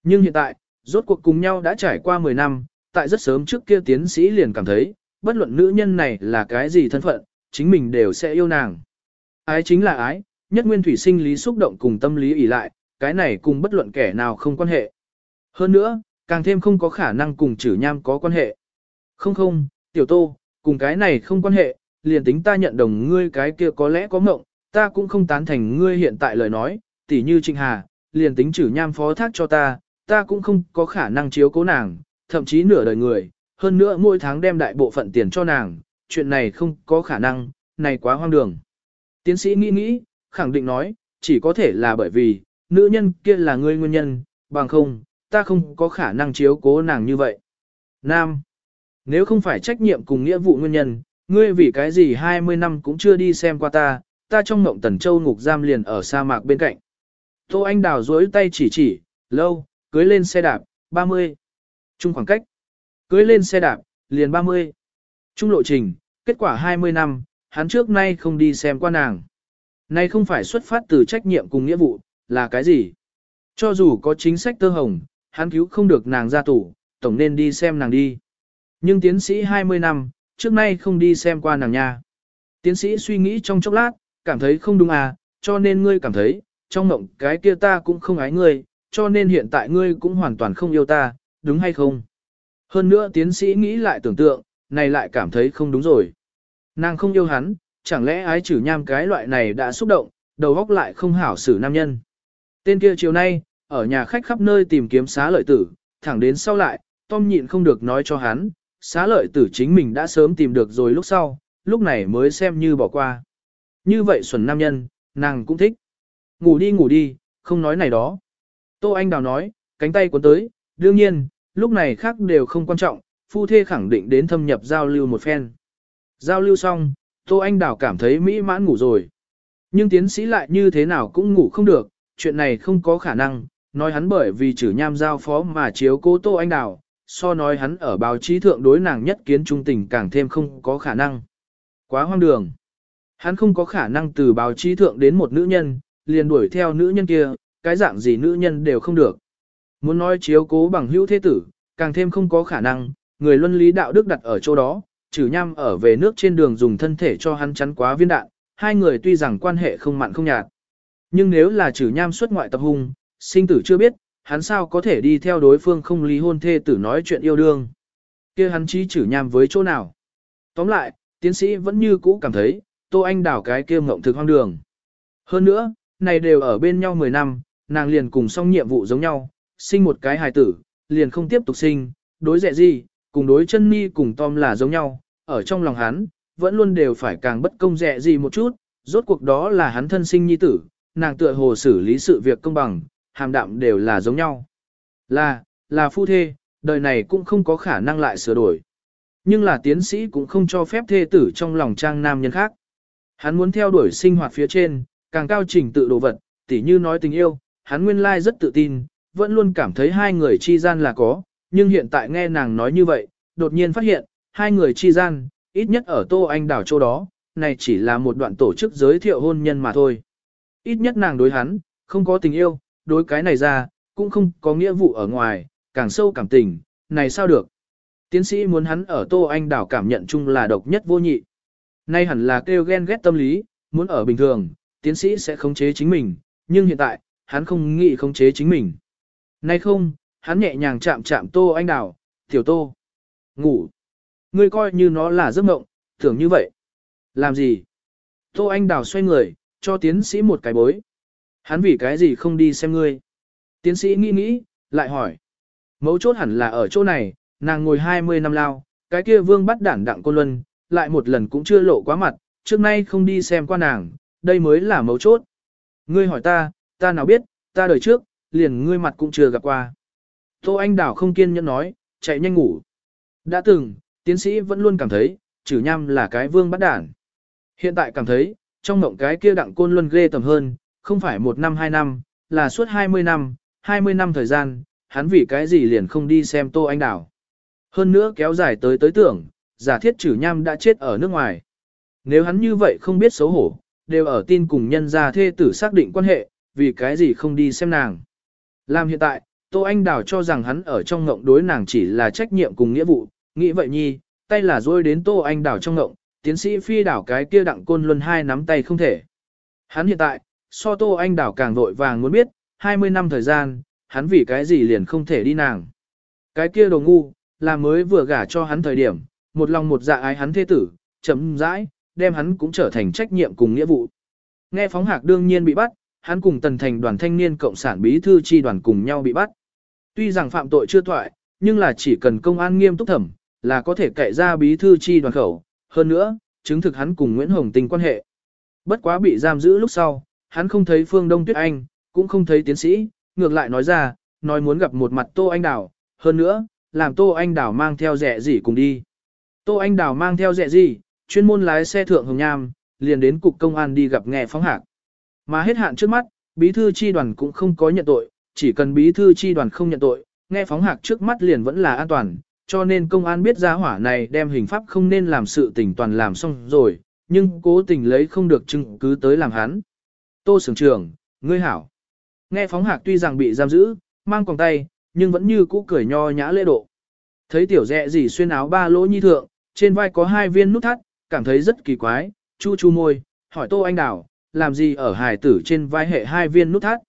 [SPEAKER 1] Nhưng hiện tại, rốt cuộc cùng nhau đã trải qua 10 năm, tại rất sớm trước kia tiến sĩ liền cảm thấy, bất luận nữ nhân này là cái gì thân phận, chính mình đều sẽ yêu nàng. Ái chính là ái, nhất nguyên thủy sinh lý xúc động cùng tâm lý ỉ lại, cái này cùng bất luận kẻ nào không quan hệ. Hơn nữa, càng thêm không có khả năng cùng chử nham có quan hệ. Không không, tiểu tô, cùng cái này không quan hệ, liền tính ta nhận đồng ngươi cái kia có lẽ có mộng, ta cũng không tán thành ngươi hiện tại lời nói, tỉ như Trịnh Hà, liền tính chử nham phó thác cho ta, ta cũng không có khả năng chiếu cố nàng, thậm chí nửa đời người, hơn nữa mỗi tháng đem đại bộ phận tiền cho nàng, chuyện này không có khả năng, này quá hoang đường. Tiến sĩ nghĩ nghĩ, khẳng định nói, chỉ có thể là bởi vì, nữ nhân kia là ngươi nguyên nhân, bằng không, ta không có khả năng chiếu cố nàng như vậy. Nam, nếu không phải trách nhiệm cùng nghĩa vụ nguyên nhân, ngươi vì cái gì 20 năm cũng chưa đi xem qua ta, ta trong mộng tần châu ngục giam liền ở sa mạc bên cạnh. Tô Anh Đào duỗi tay chỉ chỉ, lâu, cưới lên xe đạp, 30. Trung khoảng cách. Cưới lên xe đạp, liền 30. Trung lộ trình, kết quả 20 năm, hắn trước nay không đi xem qua nàng này không phải xuất phát từ trách nhiệm cùng nghĩa vụ, là cái gì? Cho dù có chính sách tơ hồng, hắn cứu không được nàng ra tủ, tổng nên đi xem nàng đi. Nhưng tiến sĩ 20 năm, trước nay không đi xem qua nàng nha. Tiến sĩ suy nghĩ trong chốc lát, cảm thấy không đúng à, cho nên ngươi cảm thấy, trong mộng cái kia ta cũng không ái ngươi, cho nên hiện tại ngươi cũng hoàn toàn không yêu ta, đúng hay không? Hơn nữa tiến sĩ nghĩ lại tưởng tượng, này lại cảm thấy không đúng rồi. Nàng không yêu hắn, chẳng lẽ ái chử nham cái loại này đã xúc động, đầu góc lại không hảo xử nam nhân. Tên kia chiều nay, ở nhà khách khắp nơi tìm kiếm xá lợi tử, thẳng đến sau lại, Tom nhịn không được nói cho hắn, xá lợi tử chính mình đã sớm tìm được rồi lúc sau, lúc này mới xem như bỏ qua. Như vậy xuẩn nam nhân, nàng cũng thích. Ngủ đi ngủ đi, không nói này đó. Tô Anh Đào nói, cánh tay cuốn tới, đương nhiên, lúc này khác đều không quan trọng, phu thê khẳng định đến thâm nhập giao lưu một phen. Giao lưu xong, Tô Anh Đào cảm thấy mỹ mãn ngủ rồi. Nhưng tiến sĩ lại như thế nào cũng ngủ không được, chuyện này không có khả năng, nói hắn bởi vì chử nham giao phó mà chiếu cố Tô Anh Đào, so nói hắn ở báo chí thượng đối nàng nhất kiến trung tình càng thêm không có khả năng. Quá hoang đường. Hắn không có khả năng từ báo chí thượng đến một nữ nhân, liền đuổi theo nữ nhân kia, cái dạng gì nữ nhân đều không được. Muốn nói chiếu cố bằng hữu thế tử, càng thêm không có khả năng, người luân lý đạo đức đặt ở chỗ đó, trừ nham ở về nước trên đường dùng thân thể cho hắn chắn quá viên đạn, hai người tuy rằng quan hệ không mặn không nhạt. Nhưng nếu là trừ nham xuất ngoại tập hung, sinh tử chưa biết, hắn sao có thể đi theo đối phương không lý hôn thê tử nói chuyện yêu đương. kia hắn chí trừ nham với chỗ nào. Tóm lại, tiến sĩ vẫn như cũ cảm thấy, Tô Anh đảo cái kia ngộng thực hoang đường. Hơn nữa, này đều ở bên nhau 10 năm, nàng liền cùng xong nhiệm vụ giống nhau, sinh một cái hài tử, liền không tiếp tục sinh, đối dẹ gì, cùng đối chân mi cùng Tom là giống nhau, ở trong lòng hắn, vẫn luôn đều phải càng bất công dẹ gì một chút, rốt cuộc đó là hắn thân sinh nhi tử, nàng tựa hồ xử lý sự việc công bằng, hàm đạm đều là giống nhau. Là, là phu thê, đời này cũng không có khả năng lại sửa đổi. Nhưng là tiến sĩ cũng không cho phép thê tử trong lòng trang nam nhân khác. Hắn muốn theo đuổi sinh hoạt phía trên, càng cao trình tự đồ vật, tỉ như nói tình yêu, hắn nguyên lai rất tự tin, vẫn luôn cảm thấy hai người chi gian là có, nhưng hiện tại nghe nàng nói như vậy, đột nhiên phát hiện, hai người chi gian, ít nhất ở Tô Anh đảo châu đó, này chỉ là một đoạn tổ chức giới thiệu hôn nhân mà thôi. Ít nhất nàng đối hắn, không có tình yêu, đối cái này ra, cũng không có nghĩa vụ ở ngoài, càng sâu cảm tình, này sao được. Tiến sĩ muốn hắn ở Tô Anh đảo cảm nhận chung là độc nhất vô nhị. Nay hẳn là kêu ghen ghét tâm lý, muốn ở bình thường, tiến sĩ sẽ khống chế chính mình, nhưng hiện tại, hắn không nghĩ khống chế chính mình. Nay không, hắn nhẹ nhàng chạm chạm Tô Anh đào, tiểu Tô. Ngủ. Ngươi coi như nó là giấc mộng, tưởng như vậy. Làm gì? Tô Anh đào xoay người, cho tiến sĩ một cái bối. Hắn vì cái gì không đi xem ngươi? Tiến sĩ nghĩ nghĩ, lại hỏi. Mấu chốt hẳn là ở chỗ này, nàng ngồi 20 năm lao, cái kia vương bắt đản đặng cô luân, lại một lần cũng chưa lộ quá mặt, trước nay không đi xem qua nàng, đây mới là mấu chốt. Ngươi hỏi ta, ta nào biết, ta đời trước, liền ngươi mặt cũng chưa gặp qua. Tô Anh Đảo không kiên nhẫn nói, chạy nhanh ngủ. Đã từng, tiến sĩ vẫn luôn cảm thấy, trừ nham là cái vương bắt đản. Hiện tại cảm thấy, trong mộng cái kia đặng côn luân ghê tầm hơn, không phải một năm hai năm, là suốt 20 năm, 20 năm thời gian, hắn vì cái gì liền không đi xem Tô Anh Đảo. Hơn nữa kéo dài tới tới tưởng, giả thiết trừ nham đã chết ở nước ngoài. Nếu hắn như vậy không biết xấu hổ, đều ở tin cùng nhân gia thê tử xác định quan hệ, vì cái gì không đi xem nàng. Làm hiện tại, Tô Anh Đào cho rằng hắn ở trong ngộng đối nàng chỉ là trách nhiệm cùng nghĩa vụ, nghĩ vậy nhi, tay là dôi đến Tô Anh Đào trong ngộng, tiến sĩ phi đảo cái kia đặng côn luân hai nắm tay không thể. Hắn hiện tại, so Tô Anh Đào càng vội vàng muốn biết, 20 năm thời gian, hắn vì cái gì liền không thể đi nàng. Cái kia đồ ngu, là mới vừa gả cho hắn thời điểm, một lòng một dạ ái hắn thế tử, chấm dãi, đem hắn cũng trở thành trách nhiệm cùng nghĩa vụ. Nghe phóng hạc đương nhiên bị bắt, hắn cùng tần thành đoàn thanh niên cộng sản bí thư chi đoàn cùng nhau bị bắt. Tuy rằng phạm tội chưa thoại, nhưng là chỉ cần công an nghiêm túc thẩm, là có thể cậy ra bí thư chi đoàn khẩu. Hơn nữa, chứng thực hắn cùng Nguyễn Hồng tình quan hệ. Bất quá bị giam giữ lúc sau, hắn không thấy Phương Đông Tuyết Anh, cũng không thấy tiến sĩ, ngược lại nói ra, nói muốn gặp một mặt Tô Anh Đào, hơn nữa, làm Tô Anh Đào mang theo rẻ gì cùng đi. Tô Anh Đào mang theo rẻ gì, chuyên môn lái xe thượng Hồng Nham, liền đến cục công an đi gặp nghe phóng hạc. Mà hết hạn trước mắt, bí thư chi đoàn cũng không có nhận tội, chỉ cần bí thư chi đoàn không nhận tội, nghe phóng hạc trước mắt liền vẫn là an toàn, cho nên công an biết ra hỏa này đem hình pháp không nên làm sự tình toàn làm xong rồi, nhưng cố tình lấy không được chứng cứ tới làm hắn. Tô sưởng trưởng, ngươi hảo. Nghe phóng hạc tuy rằng bị giam giữ, mang quòng tay, nhưng vẫn như cũ cười nho nhã lễ độ. Thấy tiểu dẹ gì xuyên áo ba lỗ nhi thượng, trên vai có hai viên nút thắt, cảm thấy rất kỳ quái, chu chu môi, hỏi Tô Anh Đảo, làm gì ở hài tử trên vai hệ hai viên nút thắt.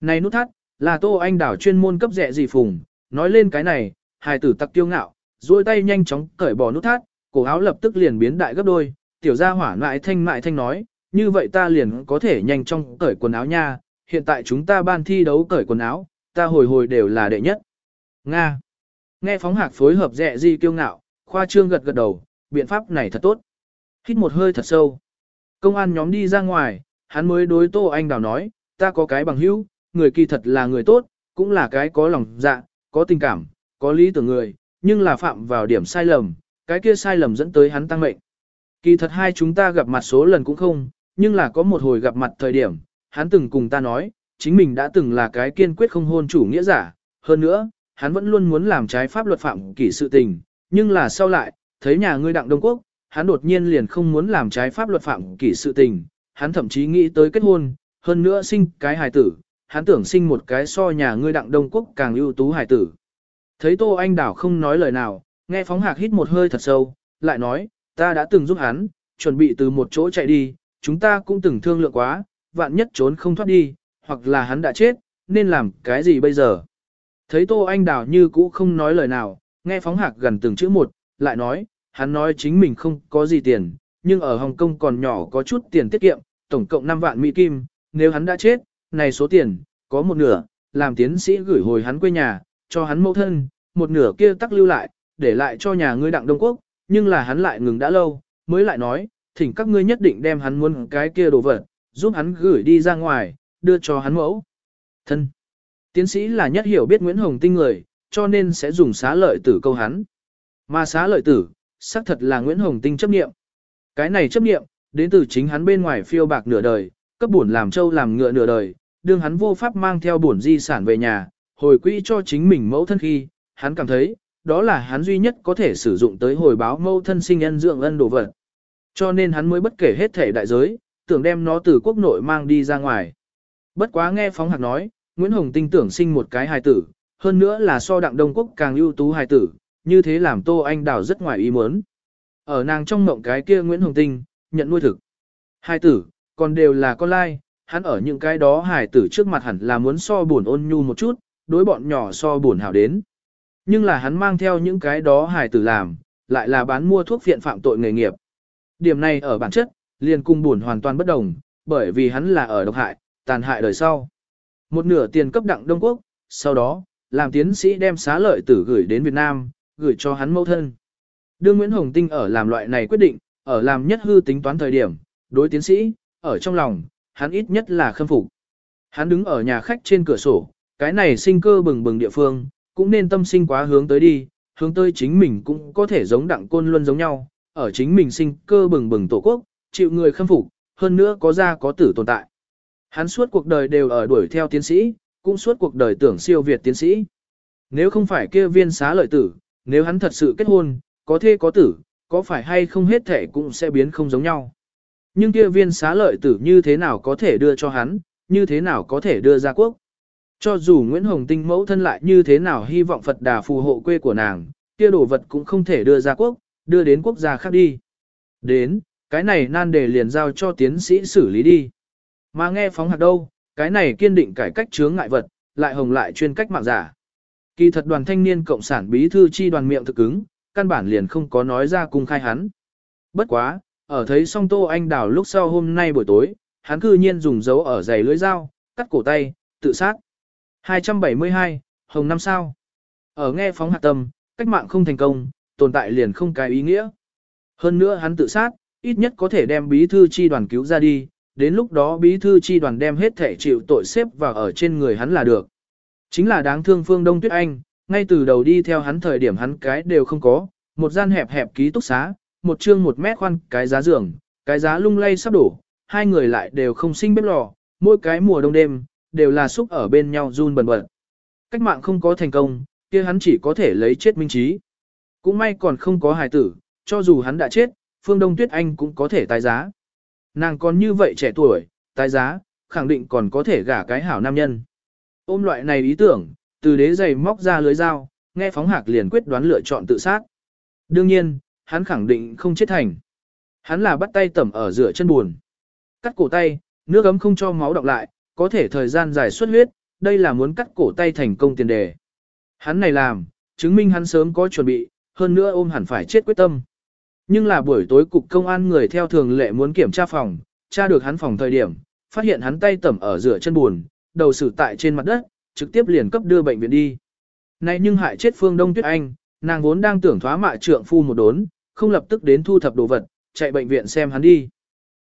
[SPEAKER 1] Này nút thắt, là Tô Anh Đảo chuyên môn cấp rẻ gì phùng, nói lên cái này, hài tử tặc kiêu ngạo, duỗi tay nhanh chóng cởi bỏ nút thắt, cổ áo lập tức liền biến đại gấp đôi, tiểu gia hỏa lại thanh mại thanh nói, như vậy ta liền có thể nhanh chóng cởi quần áo nha, hiện tại chúng ta ban thi đấu cởi quần áo, ta hồi hồi đều là đệ nhất. Nga. Nghe phóng hạc phối hợp rẻ gì kiêu ngạo, khoa trương gật gật đầu, biện pháp này thật tốt. Hít một hơi thật sâu. Công an nhóm đi ra ngoài, hắn mới đối Tô Anh Đào nói, ta có cái bằng hữu, người kỳ thật là người tốt, cũng là cái có lòng dạ, có tình cảm, có lý tưởng người, nhưng là phạm vào điểm sai lầm, cái kia sai lầm dẫn tới hắn tăng mệnh. Kỳ thật hai chúng ta gặp mặt số lần cũng không, nhưng là có một hồi gặp mặt thời điểm, hắn từng cùng ta nói, chính mình đã từng là cái kiên quyết không hôn chủ nghĩa giả, hơn nữa, hắn vẫn luôn muốn làm trái pháp luật phạm kỷ sự tình, nhưng là sau lại, thấy nhà ngươi đặng Đông Quốc, hắn đột nhiên liền không muốn làm trái pháp luật phạm kỷ sự tình, hắn thậm chí nghĩ tới kết hôn, hơn nữa sinh cái hài tử, hắn tưởng sinh một cái so nhà ngươi đặng Đông Quốc càng ưu tú hài tử. Thấy Tô Anh Đảo không nói lời nào, nghe phóng hạc hít một hơi thật sâu, lại nói, ta đã từng giúp hắn, chuẩn bị từ một chỗ chạy đi, chúng ta cũng từng thương lượng quá, vạn nhất trốn không thoát đi, hoặc là hắn đã chết, nên làm cái gì bây giờ? Thấy Tô Anh đảo như cũ không nói lời nào, nghe phóng hạc gần từng chữ một, lại nói, hắn nói chính mình không có gì tiền, nhưng ở Hồng Kông còn nhỏ có chút tiền tiết kiệm, tổng cộng 5 vạn Mỹ Kim, nếu hắn đã chết, này số tiền, có một nửa, làm tiến sĩ gửi hồi hắn quê nhà, cho hắn mẫu thân, một nửa kia tắc lưu lại, để lại cho nhà ngươi đặng Đông Quốc, nhưng là hắn lại ngừng đã lâu, mới lại nói, thỉnh các ngươi nhất định đem hắn muốn cái kia đồ vật, giúp hắn gửi đi ra ngoài, đưa cho hắn mẫu. Thân. Tiến sĩ là nhất hiểu biết Nguyễn Hồng Tinh người, cho nên sẽ dùng xá lợi tử câu hắn. Mà xá lợi tử, xác thật là Nguyễn Hồng Tinh chấp nghiệm. Cái này chấp nghiệm, đến từ chính hắn bên ngoài phiêu bạc nửa đời, cấp bổn làm trâu làm ngựa nửa đời, đương hắn vô pháp mang theo bổn di sản về nhà, hồi quỹ cho chính mình mẫu thân khi, hắn cảm thấy, đó là hắn duy nhất có thể sử dụng tới hồi báo mẫu thân sinh ân dưỡng ân đồ vật. Cho nên hắn mới bất kể hết thể đại giới, tưởng đem nó từ quốc nội mang đi ra ngoài. Bất quá nghe phóng hạc nói, Nguyễn Hồng Tinh tưởng sinh một cái hài tử, hơn nữa là so đặng Đông Quốc càng ưu tú hài tử, như thế làm Tô Anh Đào rất ngoài ý muốn. Ở nàng trong mộng cái kia Nguyễn Hồng Tinh, nhận nuôi thực. Hài tử, còn đều là con lai, hắn ở những cái đó hài tử trước mặt hẳn là muốn so buồn ôn nhu một chút, đối bọn nhỏ so buồn hảo đến. Nhưng là hắn mang theo những cái đó hài tử làm, lại là bán mua thuốc viện phạm tội nghề nghiệp. Điểm này ở bản chất, liền cung buồn hoàn toàn bất đồng, bởi vì hắn là ở độc hại, tàn hại đời sau. Một nửa tiền cấp đặng Đông Quốc, sau đó, làm tiến sĩ đem xá lợi tử gửi đến Việt Nam, gửi cho hắn mẫu thân. Đương Nguyễn Hồng Tinh ở làm loại này quyết định, ở làm nhất hư tính toán thời điểm, đối tiến sĩ, ở trong lòng, hắn ít nhất là khâm phục. Hắn đứng ở nhà khách trên cửa sổ, cái này sinh cơ bừng bừng địa phương, cũng nên tâm sinh quá hướng tới đi, hướng tới chính mình cũng có thể giống đặng côn luân giống nhau, ở chính mình sinh cơ bừng bừng tổ quốc, chịu người khâm phục, hơn nữa có gia có tử tồn tại. Hắn suốt cuộc đời đều ở đuổi theo tiến sĩ, cũng suốt cuộc đời tưởng siêu việt tiến sĩ. Nếu không phải kia viên xá lợi tử, nếu hắn thật sự kết hôn, có thê có tử, có phải hay không hết thể cũng sẽ biến không giống nhau. Nhưng kia viên xá lợi tử như thế nào có thể đưa cho hắn, như thế nào có thể đưa ra quốc. Cho dù Nguyễn Hồng Tinh mẫu thân lại như thế nào hy vọng Phật đà phù hộ quê của nàng, kia đồ vật cũng không thể đưa ra quốc, đưa đến quốc gia khác đi. Đến, cái này nan đề liền giao cho tiến sĩ xử lý đi. Mà nghe phóng hạt đâu, cái này kiên định cải cách chướng ngại vật, lại hồng lại chuyên cách mạng giả. Kỳ thật đoàn thanh niên cộng sản bí thư chi đoàn miệng thực ứng, căn bản liền không có nói ra cung khai hắn. Bất quá, ở thấy song tô anh đào lúc sau hôm nay buổi tối, hắn cư nhiên dùng dấu ở giày lưỡi dao, cắt cổ tay, tự sát. 272, Hồng năm sao. Ở nghe phóng hạt tâm, cách mạng không thành công, tồn tại liền không cái ý nghĩa. Hơn nữa hắn tự sát, ít nhất có thể đem bí thư chi đoàn cứu ra đi, đến lúc đó bí thư chi đoàn đem hết thể chịu tội xếp vào ở trên người hắn là được. Chính là đáng thương Phương Đông Tuyết Anh, ngay từ đầu đi theo hắn thời điểm hắn cái đều không có, một gian hẹp hẹp ký túc xá, một chương một mét khoan cái giá giường, cái giá lung lay sắp đổ, hai người lại đều không sinh bếp lò, mỗi cái mùa đông đêm, đều là xúc ở bên nhau run bần bật. Cách mạng không có thành công, kia hắn chỉ có thể lấy chết minh trí. Cũng may còn không có hài tử, cho dù hắn đã chết, Phương Đông Tuyết Anh cũng có thể tái giá. Nàng còn như vậy trẻ tuổi, tái giá, khẳng định còn có thể gả cái hảo nam nhân. Ôm loại này ý tưởng, từ đế giày móc ra lưới dao, nghe phóng hạc liền quyết đoán lựa chọn tự sát. Đương nhiên, hắn khẳng định không chết thành. Hắn là bắt tay tẩm ở giữa chân buồn. Cắt cổ tay, nước ấm không cho máu đọng lại, có thể thời gian dài xuất huyết, đây là muốn cắt cổ tay thành công tiền đề. Hắn này làm, chứng minh hắn sớm có chuẩn bị, hơn nữa ôm hẳn phải chết quyết tâm. Nhưng là buổi tối cục công an người theo thường lệ muốn kiểm tra phòng, tra được hắn phòng thời điểm, phát hiện hắn tay tẩm ở rửa chân buồn, đầu xử tại trên mặt đất, trực tiếp liền cấp đưa bệnh viện đi. Này nhưng hại chết Phương Đông Tuyết Anh, nàng vốn đang tưởng thoá mạ trượng phu một đốn, không lập tức đến thu thập đồ vật, chạy bệnh viện xem hắn đi.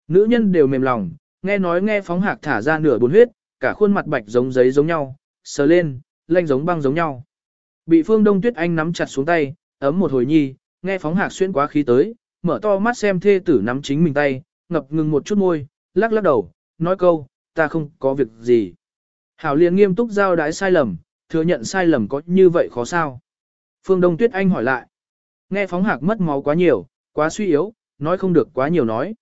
[SPEAKER 1] Nữ nhân đều mềm lòng, nghe nói nghe phóng hạc thả ra nửa bốn huyết, cả khuôn mặt bạch giống giấy giống nhau, sờ lên, lanh giống băng giống nhau. Bị Phương Đông Tuyết Anh nắm chặt xuống tay, ấm một hồi nhi, nghe phóng hạc xuyên quá khí tới, mở to mắt xem thê tử nắm chính mình tay, ngập ngừng một chút môi, lắc lắc đầu, nói câu, ta không có việc gì. Hảo liền nghiêm túc giao đái sai lầm, thừa nhận sai lầm có như vậy khó sao? Phương Đông Tuyết Anh hỏi lại. Nghe phóng hạc mất máu quá nhiều, quá suy yếu, nói không được quá nhiều nói.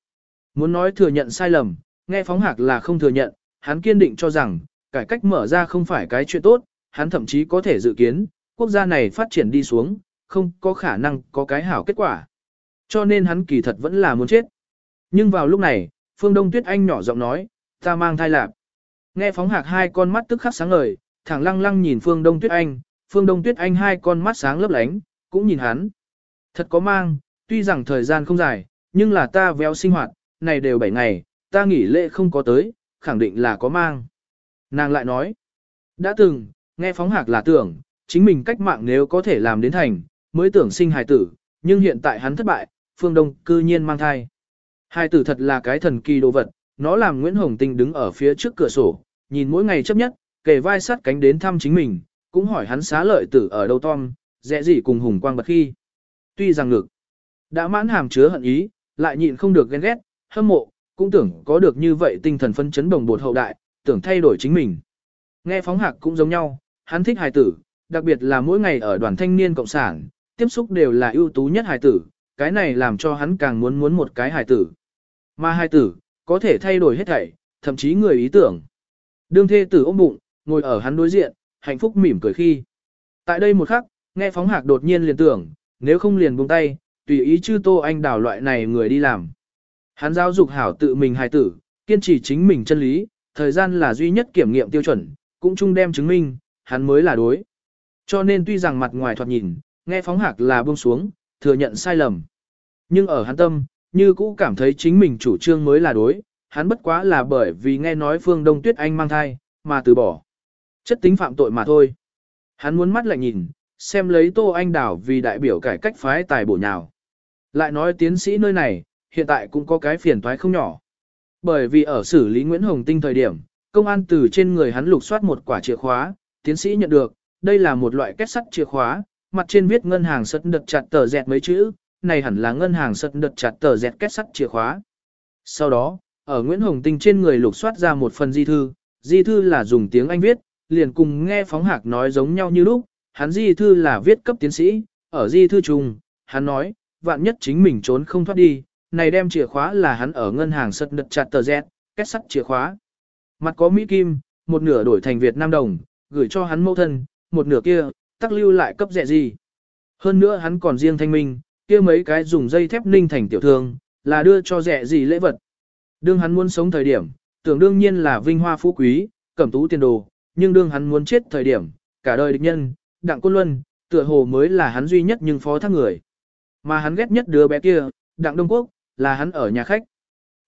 [SPEAKER 1] Muốn nói thừa nhận sai lầm, nghe phóng hạc là không thừa nhận, hắn kiên định cho rằng, cải cách mở ra không phải cái chuyện tốt, hắn thậm chí có thể dự kiến, quốc gia này phát triển đi xuống, không có khả năng có cái hảo kết quả. Cho nên hắn kỳ thật vẫn là muốn chết. Nhưng vào lúc này, Phương Đông Tuyết Anh nhỏ giọng nói, ta mang thai lạp. Nghe phóng hạc hai con mắt tức khắc sáng ngời, thẳng lăng lăng nhìn Phương Đông Tuyết Anh, Phương Đông Tuyết Anh hai con mắt sáng lấp lánh, cũng nhìn hắn. Thật có mang, tuy rằng thời gian không dài, nhưng là ta véo sinh hoạt, này đều 7 ngày, ta nghỉ lễ không có tới, khẳng định là có mang. Nàng lại nói, đã từng, nghe phóng hạc là tưởng, chính mình cách mạng nếu có thể làm đến thành, mới tưởng sinh hài tử, nhưng hiện tại hắn thất bại, phương đông cư nhiên mang thai. Hài tử thật là cái thần kỳ đồ vật, nó làm Nguyễn Hồng Tinh đứng ở phía trước cửa sổ, nhìn mỗi ngày chấp nhất, kề vai sát cánh đến thăm chính mình, cũng hỏi hắn xá lợi tử ở đâu Tom, dễ gì cùng hùng quang bật khi. Tuy rằng ngực, đã mãn hàm chứa hận ý, lại nhịn không được ghen ghét, hâm mộ, cũng tưởng có được như vậy tinh thần phân chấn bồng bột hậu đại, tưởng thay đổi chính mình. Nghe phóng hạc cũng giống nhau, hắn thích hài tử, đặc biệt là mỗi ngày ở đoàn thanh niên cộng sản, tiếp xúc đều là ưu tú nhất hài tử, cái này làm cho hắn càng muốn muốn một cái hài tử. Mà hài tử, có thể thay đổi hết thảy, thậm chí người ý tưởng. Đương thê tử ôm bụng, ngồi ở hắn đối diện, hạnh phúc mỉm cười khi. Tại đây một khắc, nghe phóng hạc đột nhiên liền tưởng, nếu không liền buông tay, tùy ý chư tô anh đảo loại này người đi làm. Hắn giáo dục hảo tự mình hài tử, kiên trì chính mình chân lý, thời gian là duy nhất kiểm nghiệm tiêu chuẩn, cũng chung đem chứng minh, hắn mới là đối. Cho nên tuy rằng mặt ngoài thoạt nhìn, nghe phóng hạc là buông xuống, thừa nhận sai lầm. Nhưng ở hắn tâm, như cũ cảm thấy chính mình chủ trương mới là đối, hắn bất quá là bởi vì nghe nói Phương Đông Tuyết Anh mang thai, mà từ bỏ. Chất tính phạm tội mà thôi. Hắn muốn mắt lại nhìn, xem lấy Tô Anh Đảo vì đại biểu cải cách phái tài bổ nhào. Lại nói tiến sĩ nơi này, hiện tại cũng có cái phiền toái không nhỏ. Bởi vì ở xử lý Nguyễn Hồng Tinh thời điểm, công an từ trên người hắn lục soát một quả chìa khóa, tiến sĩ nhận được, đây là một loại kết sắt chìa khóa, mặt trên viết ngân hàng sất đật chặt tờ dẹt mấy chữ, này hẳn là ngân hàng sật đật chặt tờ dẹt kết sắt chìa khóa. Sau đó, ở Nguyễn Hồng Tinh trên người lục soát ra một phần di thư, di thư là dùng tiếng Anh viết, liền cùng nghe phóng hạc nói giống nhau như lúc, hắn di thư là viết cấp tiến sĩ, ở di thư trùng, hắn nói, vạn nhất chính mình trốn không thoát đi, này đem chìa khóa là hắn ở ngân hàng sật đật chặt tờ dẹt, kết sắt chìa khóa. Mặt có Mỹ Kim, một nửa đổi thành Việt Nam đồng, gửi cho hắn mẫu thân, một nửa kia, tắc lưu lại cấp rẻ gì. Hơn nữa hắn còn riêng thanh minh, kia mấy cái dùng dây thép ninh thành tiểu thương, là đưa cho rẻ gì lễ vật. Đương hắn muốn sống thời điểm, tưởng đương nhiên là vinh hoa phú quý, cẩm tú tiền đồ, nhưng đương hắn muốn chết thời điểm, cả đời địch nhân, đặng côn luân, tựa hồ mới là hắn duy nhất nhưng phó thác người. Mà hắn ghét nhất đứa bé kia, đặng Đông Quốc, là hắn ở nhà khách.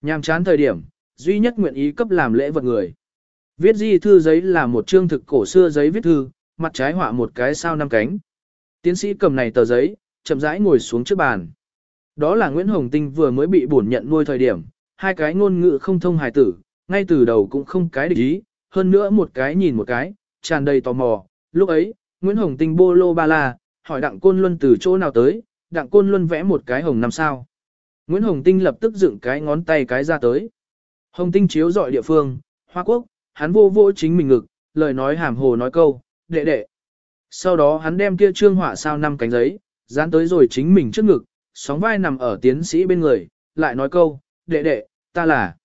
[SPEAKER 1] Nhàm chán thời điểm, duy nhất nguyện ý cấp làm lễ vật người. Viết di thư giấy là một chương thực cổ xưa giấy viết thư, mặt trái họa một cái sao năm cánh. Tiến sĩ cầm này tờ giấy, chậm rãi ngồi xuống trước bàn. Đó là Nguyễn Hồng Tinh vừa mới bị bổn nhận nuôi thời điểm, hai cái ngôn ngữ không thông hài tử, ngay từ đầu cũng không cái địch ý, hơn nữa một cái nhìn một cái, tràn đầy tò mò. Lúc ấy, Nguyễn Hồng Tinh bô lô ba la, hỏi Đặng Côn Luân từ chỗ nào tới, Đặng Côn Luân vẽ một cái hồng năm sao. Nguyễn Hồng Tinh lập tức dựng cái ngón tay cái ra tới. Hồng Tinh chiếu dọi địa phương, Hoa Quốc, hắn vô vô chính mình ngực, lời nói hàm hồ nói câu, đệ đệ. Sau đó hắn đem kia trương họa sao năm cánh giấy, dán tới rồi chính mình trước ngực, sóng vai nằm ở tiến sĩ bên người, lại nói câu, đệ đệ, ta là.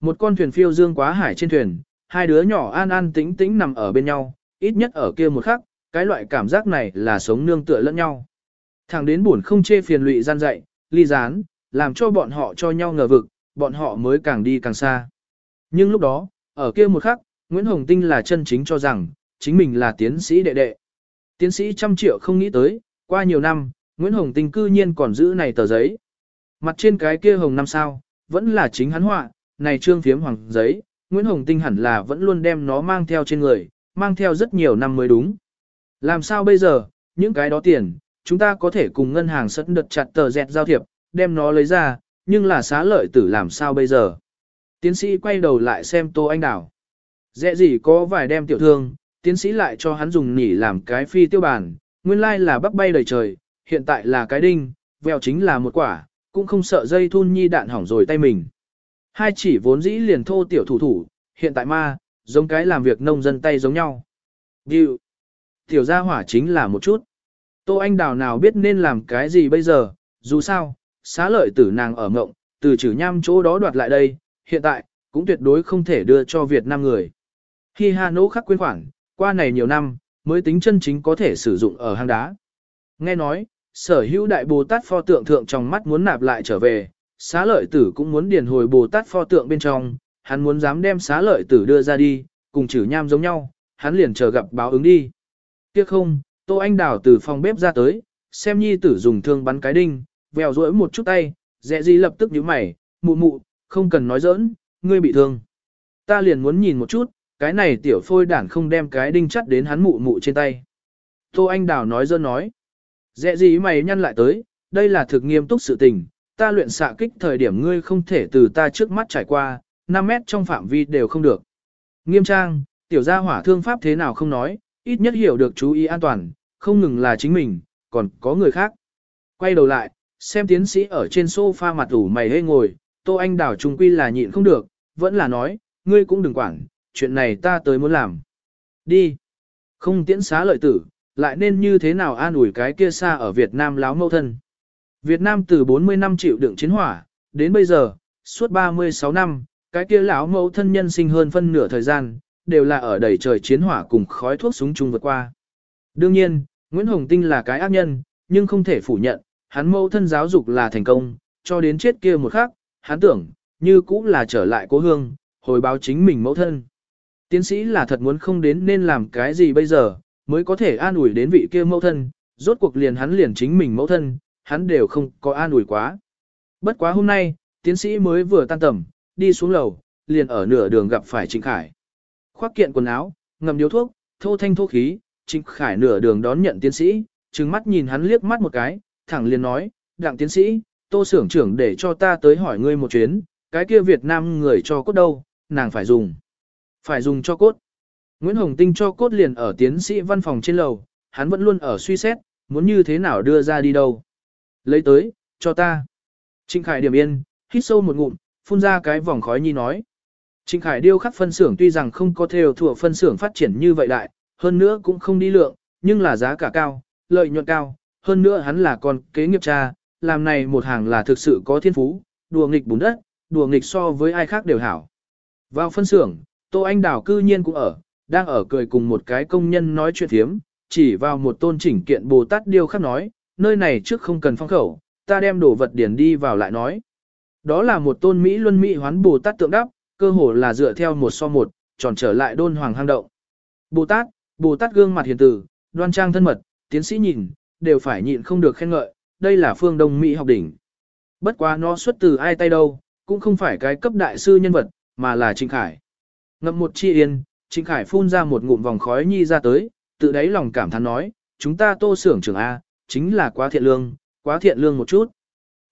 [SPEAKER 1] Một con thuyền phiêu dương quá hải trên thuyền, hai đứa nhỏ an an tĩnh tĩnh nằm ở bên nhau, ít nhất ở kia một khắc, cái loại cảm giác này là sống nương tựa lẫn nhau. Thẳng đến buồn không chê phiền lụy gian dạy, ly gián, làm cho bọn họ cho nhau ngờ vực, bọn họ mới càng đi càng xa. Nhưng lúc đó, ở kia một khắc, Nguyễn Hồng Tinh là chân chính cho rằng, chính mình là tiến sĩ đệ đệ. Tiến sĩ trăm triệu không nghĩ tới, qua nhiều năm, Nguyễn Hồng Tinh cư nhiên còn giữ này tờ giấy. Mặt trên cái kia hồng năm sao, vẫn là chính hắn họa, này trương phiếm hoàng giấy, Nguyễn Hồng Tinh hẳn là vẫn luôn đem nó mang theo trên người, mang theo rất nhiều năm mới đúng. Làm sao bây giờ, những cái đó tiền, chúng ta có thể cùng ngân hàng sẵn đợt chặt tờ dẹt giao thiệp, đem nó lấy ra, nhưng là xá lợi tử làm sao bây giờ. Tiến sĩ quay đầu lại xem Tô Anh Đảo. Dẹ gì có vài đem tiểu thương, tiến sĩ lại cho hắn dùng nỉ làm cái phi tiêu bản, nguyên lai là bắc bay đầy trời, hiện tại là cái đinh, vèo chính là một quả, cũng không sợ dây thun nhi đạn hỏng rồi tay mình. Hai chỉ vốn dĩ liền thô tiểu thủ thủ, hiện tại ma, giống cái làm việc nông dân tay giống nhau. Điều, tiểu gia hỏa chính là một chút. Tô Anh Đào nào biết nên làm cái gì bây giờ, dù sao, xá lợi tử nàng ở ngộng, từ trừ nham chỗ đó đoạt lại đây, hiện tại, cũng tuyệt đối không thể đưa cho Việt Nam người. Khi Hà Nỗ khắc quyên khoản, qua này nhiều năm, mới tính chân chính có thể sử dụng ở hang đá. Nghe nói, sở hữu đại Bồ Tát pho tượng thượng trong mắt muốn nạp lại trở về, xá lợi tử cũng muốn điền hồi Bồ Tát pho tượng bên trong, hắn muốn dám đem xá lợi tử đưa ra đi, cùng chử nham giống nhau, hắn liền chờ gặp báo ứng đi. Tiếc không, Tô Anh Đào từ phòng bếp ra tới, xem nhi tử dùng thương bắn cái đinh, vèo rỗi một chút tay, dẹ gì lập tức nhíu mày, mụ mụ, không cần nói giỡn, ngươi bị thương. Ta liền muốn nhìn một chút, cái này tiểu phôi đản không đem cái đinh chắt đến hắn mụ mụ trên tay. Tô Anh Đào nói dơ nói. Dẹ gì mày nhăn lại tới, đây là thực nghiêm túc sự tình, ta luyện xạ kích thời điểm ngươi không thể từ ta trước mắt trải qua, 5 mét trong phạm vi đều không được. Nghiêm trang, tiểu gia hỏa thương pháp thế nào không nói, ít nhất hiểu được chú ý an toàn, không ngừng là chính mình, còn có người khác. Quay đầu lại, xem tiến sĩ ở trên sofa mặt ủ mày hê ngồi, Tô Anh Đào trung quy là nhịn không được, vẫn là nói, ngươi cũng đừng quản, chuyện này ta tới muốn làm. Đi. Không tiễn xá lợi tử, lại nên như thế nào an ủi cái kia xa ở Việt Nam láo mâu thân. Việt Nam từ 40 năm chịu đựng chiến hỏa, đến bây giờ, suốt 36 năm, cái kia lão mẫu thân nhân sinh hơn phân nửa thời gian, đều là ở đầy trời chiến hỏa cùng khói thuốc súng chung vượt qua. Đương nhiên, Nguyễn Hồng Tinh là cái ác nhân, nhưng không thể phủ nhận, hắn mẫu thân giáo dục là thành công, cho đến chết kia một khắc, hắn tưởng, như cũng là trở lại cố hương, hồi báo chính mình mẫu thân. Tiến sĩ là thật muốn không đến nên làm cái gì bây giờ, mới có thể an ủi đến vị kia mẫu thân, rốt cuộc liền hắn liền chính mình mẫu thân, hắn đều không có an ủi quá. Bất quá hôm nay, tiến sĩ mới vừa tan tầm, đi xuống lầu, liền ở nửa đường gặp phải Trịnh Khải. Khoác kiện quần áo, ngầm điếu thuốc, thô thanh thô khí, Trịnh Khải nửa đường đón nhận tiến sĩ, trừng mắt nhìn hắn liếc mắt một cái, thẳng liền nói, đặng tiến sĩ, tô xưởng trưởng để cho ta tới hỏi ngươi một chuyến, cái kia Việt Nam người cho cốt đâu, nàng phải dùng. Phải dùng cho cốt. Nguyễn Hồng Tinh cho cốt liền ở tiến sĩ văn phòng trên lầu, hắn vẫn luôn ở suy xét, muốn như thế nào đưa ra đi đâu. Lấy tới, cho ta. Trịnh Khải điểm yên, hít sâu một ngụm, phun ra cái vòng khói nhi nói. Trịnh Khải điêu khắc phân xưởng tuy rằng không có theo thuộc phân xưởng phát triển như vậy đại, hơn nữa cũng không đi lượng, nhưng là giá cả cao, lợi nhuận cao, hơn nữa hắn là con kế nghiệp cha, làm này một hàng là thực sự có thiên phú, đùa nghịch bùn đất, đùa nghịch so với ai khác đều hảo. Vào phân xưởng, Tô Anh Đào cư nhiên cũng ở, đang ở cười cùng một cái công nhân nói chuyện thiếm, chỉ vào một tôn chỉnh kiện Bồ Tát điêu khắc nói, nơi này trước không cần phong khẩu, ta đem đồ vật điển đi vào lại nói. Đó là một tôn Mỹ luân Mỹ hoán Bồ Tát tượng đắp, cơ hồ là dựa theo một so một, tròn trở lại đôn hoàng hang động. Bồ Tát, Bồ Tát gương mặt hiền tử, đoan trang thân mật, tiến sĩ nhìn, đều phải nhịn không được khen ngợi, đây là phương Đông Mỹ học đỉnh. Bất quá nó xuất từ ai tay đâu, cũng không phải cái cấp đại sư nhân vật, mà là Trịnh Khải. Ngậm một chi yên, Trịnh Khải phun ra một ngụm vòng khói nhi ra tới, tự đáy lòng cảm thán nói, chúng ta tô xưởng trưởng A, chính là quá thiện lương, quá thiện lương một chút.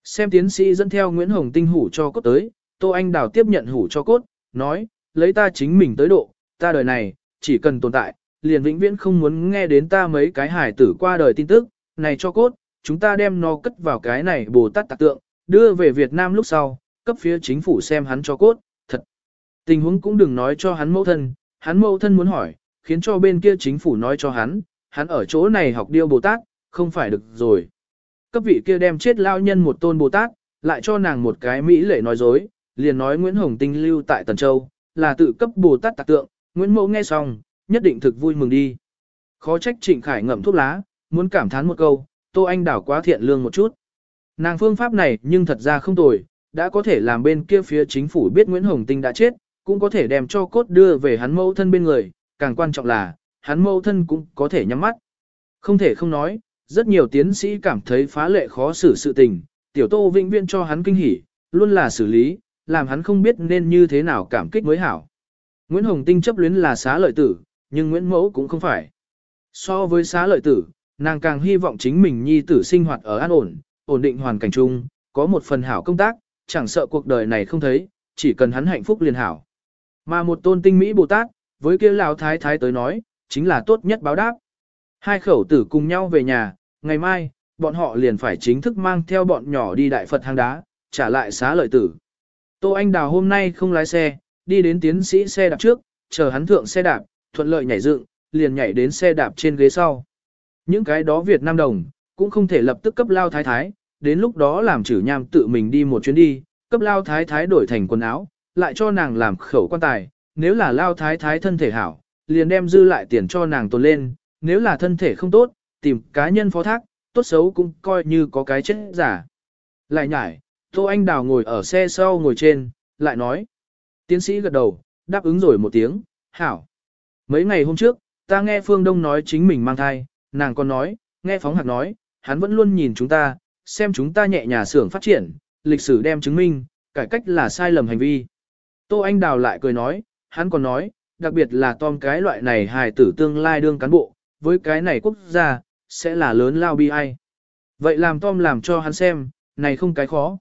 [SPEAKER 1] Xem tiến sĩ dẫn theo Nguyễn Hồng Tinh hủ cho cốt tới, Tô Anh Đào tiếp nhận hủ cho cốt, nói, lấy ta chính mình tới độ, ta đời này, chỉ cần tồn tại, liền vĩnh viễn không muốn nghe đến ta mấy cái hải tử qua đời tin tức, này cho cốt, chúng ta đem nó cất vào cái này Bồ Tát tạc tượng, đưa về Việt Nam lúc sau, cấp phía chính phủ xem hắn cho cốt. Tình huống cũng đừng nói cho hắn mẫu thân, hắn mẫu thân muốn hỏi, khiến cho bên kia chính phủ nói cho hắn, hắn ở chỗ này học điêu Bồ Tát, không phải được rồi. Cấp vị kia đem chết lao nhân một tôn Bồ Tát, lại cho nàng một cái mỹ lệ nói dối, liền nói Nguyễn Hồng Tinh lưu tại Tần Châu, là tự cấp Bồ Tát tạc tượng, Nguyễn Mẫu nghe xong, nhất định thực vui mừng đi. Khó trách Trịnh Khải ngậm thuốc lá, muốn cảm thán một câu, Tô Anh đảo quá thiện lương một chút. Nàng phương pháp này nhưng thật ra không tồi, đã có thể làm bên kia phía chính phủ biết Nguyễn Hồng Tinh đã chết, cũng có thể đem cho cốt đưa về hắn mẫu thân bên người, càng quan trọng là, hắn mẫu thân cũng có thể nhắm mắt. Không thể không nói, rất nhiều tiến sĩ cảm thấy phá lệ khó xử sự tình, tiểu tô vĩnh viễn cho hắn kinh hỉ, luôn là xử lý, làm hắn không biết nên như thế nào cảm kích mới hảo. Nguyễn Hồng Tinh chấp luyến là xá lợi tử, nhưng Nguyễn Mẫu cũng không phải. So với xá lợi tử, nàng càng hy vọng chính mình nhi tử sinh hoạt ở an ổn, ổn định hoàn cảnh chung, có một phần hảo công tác, chẳng sợ cuộc đời này không thấy, chỉ cần hắn hạnh phúc liền hảo. Mà một tôn tinh Mỹ Bồ Tát, với kia lão thái thái tới nói, chính là tốt nhất báo đáp. Hai khẩu tử cùng nhau về nhà, ngày mai, bọn họ liền phải chính thức mang theo bọn nhỏ đi đại Phật hang đá, trả lại xá lợi tử. Tô Anh Đào hôm nay không lái xe, đi đến tiến sĩ xe đạp trước, chờ hắn thượng xe đạp, thuận lợi nhảy dựng, liền nhảy đến xe đạp trên ghế sau. Những cái đó Việt Nam đồng, cũng không thể lập tức cấp lao thái thái, đến lúc đó làm chử nham tự mình đi một chuyến đi, cấp lao thái thái đổi thành quần áo, lại cho nàng làm khẩu quan tài, nếu là lao thái thái thân thể hảo, liền đem dư lại tiền cho nàng tồn lên, nếu là thân thể không tốt, tìm cá nhân phó thác, tốt xấu cũng coi như có cái chết giả. Lại nhải, Tô Anh Đào ngồi ở xe sau ngồi trên, lại nói. Tiến sĩ gật đầu, đáp ứng rồi một tiếng, hảo. Mấy ngày hôm trước, ta nghe Phương Đông nói chính mình mang thai, nàng còn nói, nghe Phóng Hạc nói, hắn vẫn luôn nhìn chúng ta, xem chúng ta nhẹ nhà xưởng phát triển, lịch sử đem chứng minh, cải cách là sai lầm hành vi. Tô Anh Đào lại cười nói, hắn còn nói, đặc biệt là Tom cái loại này hài tử tương lai đương cán bộ, với cái này quốc gia, sẽ là lớn lao bi ai. Vậy làm Tom làm cho hắn xem, này không cái khó.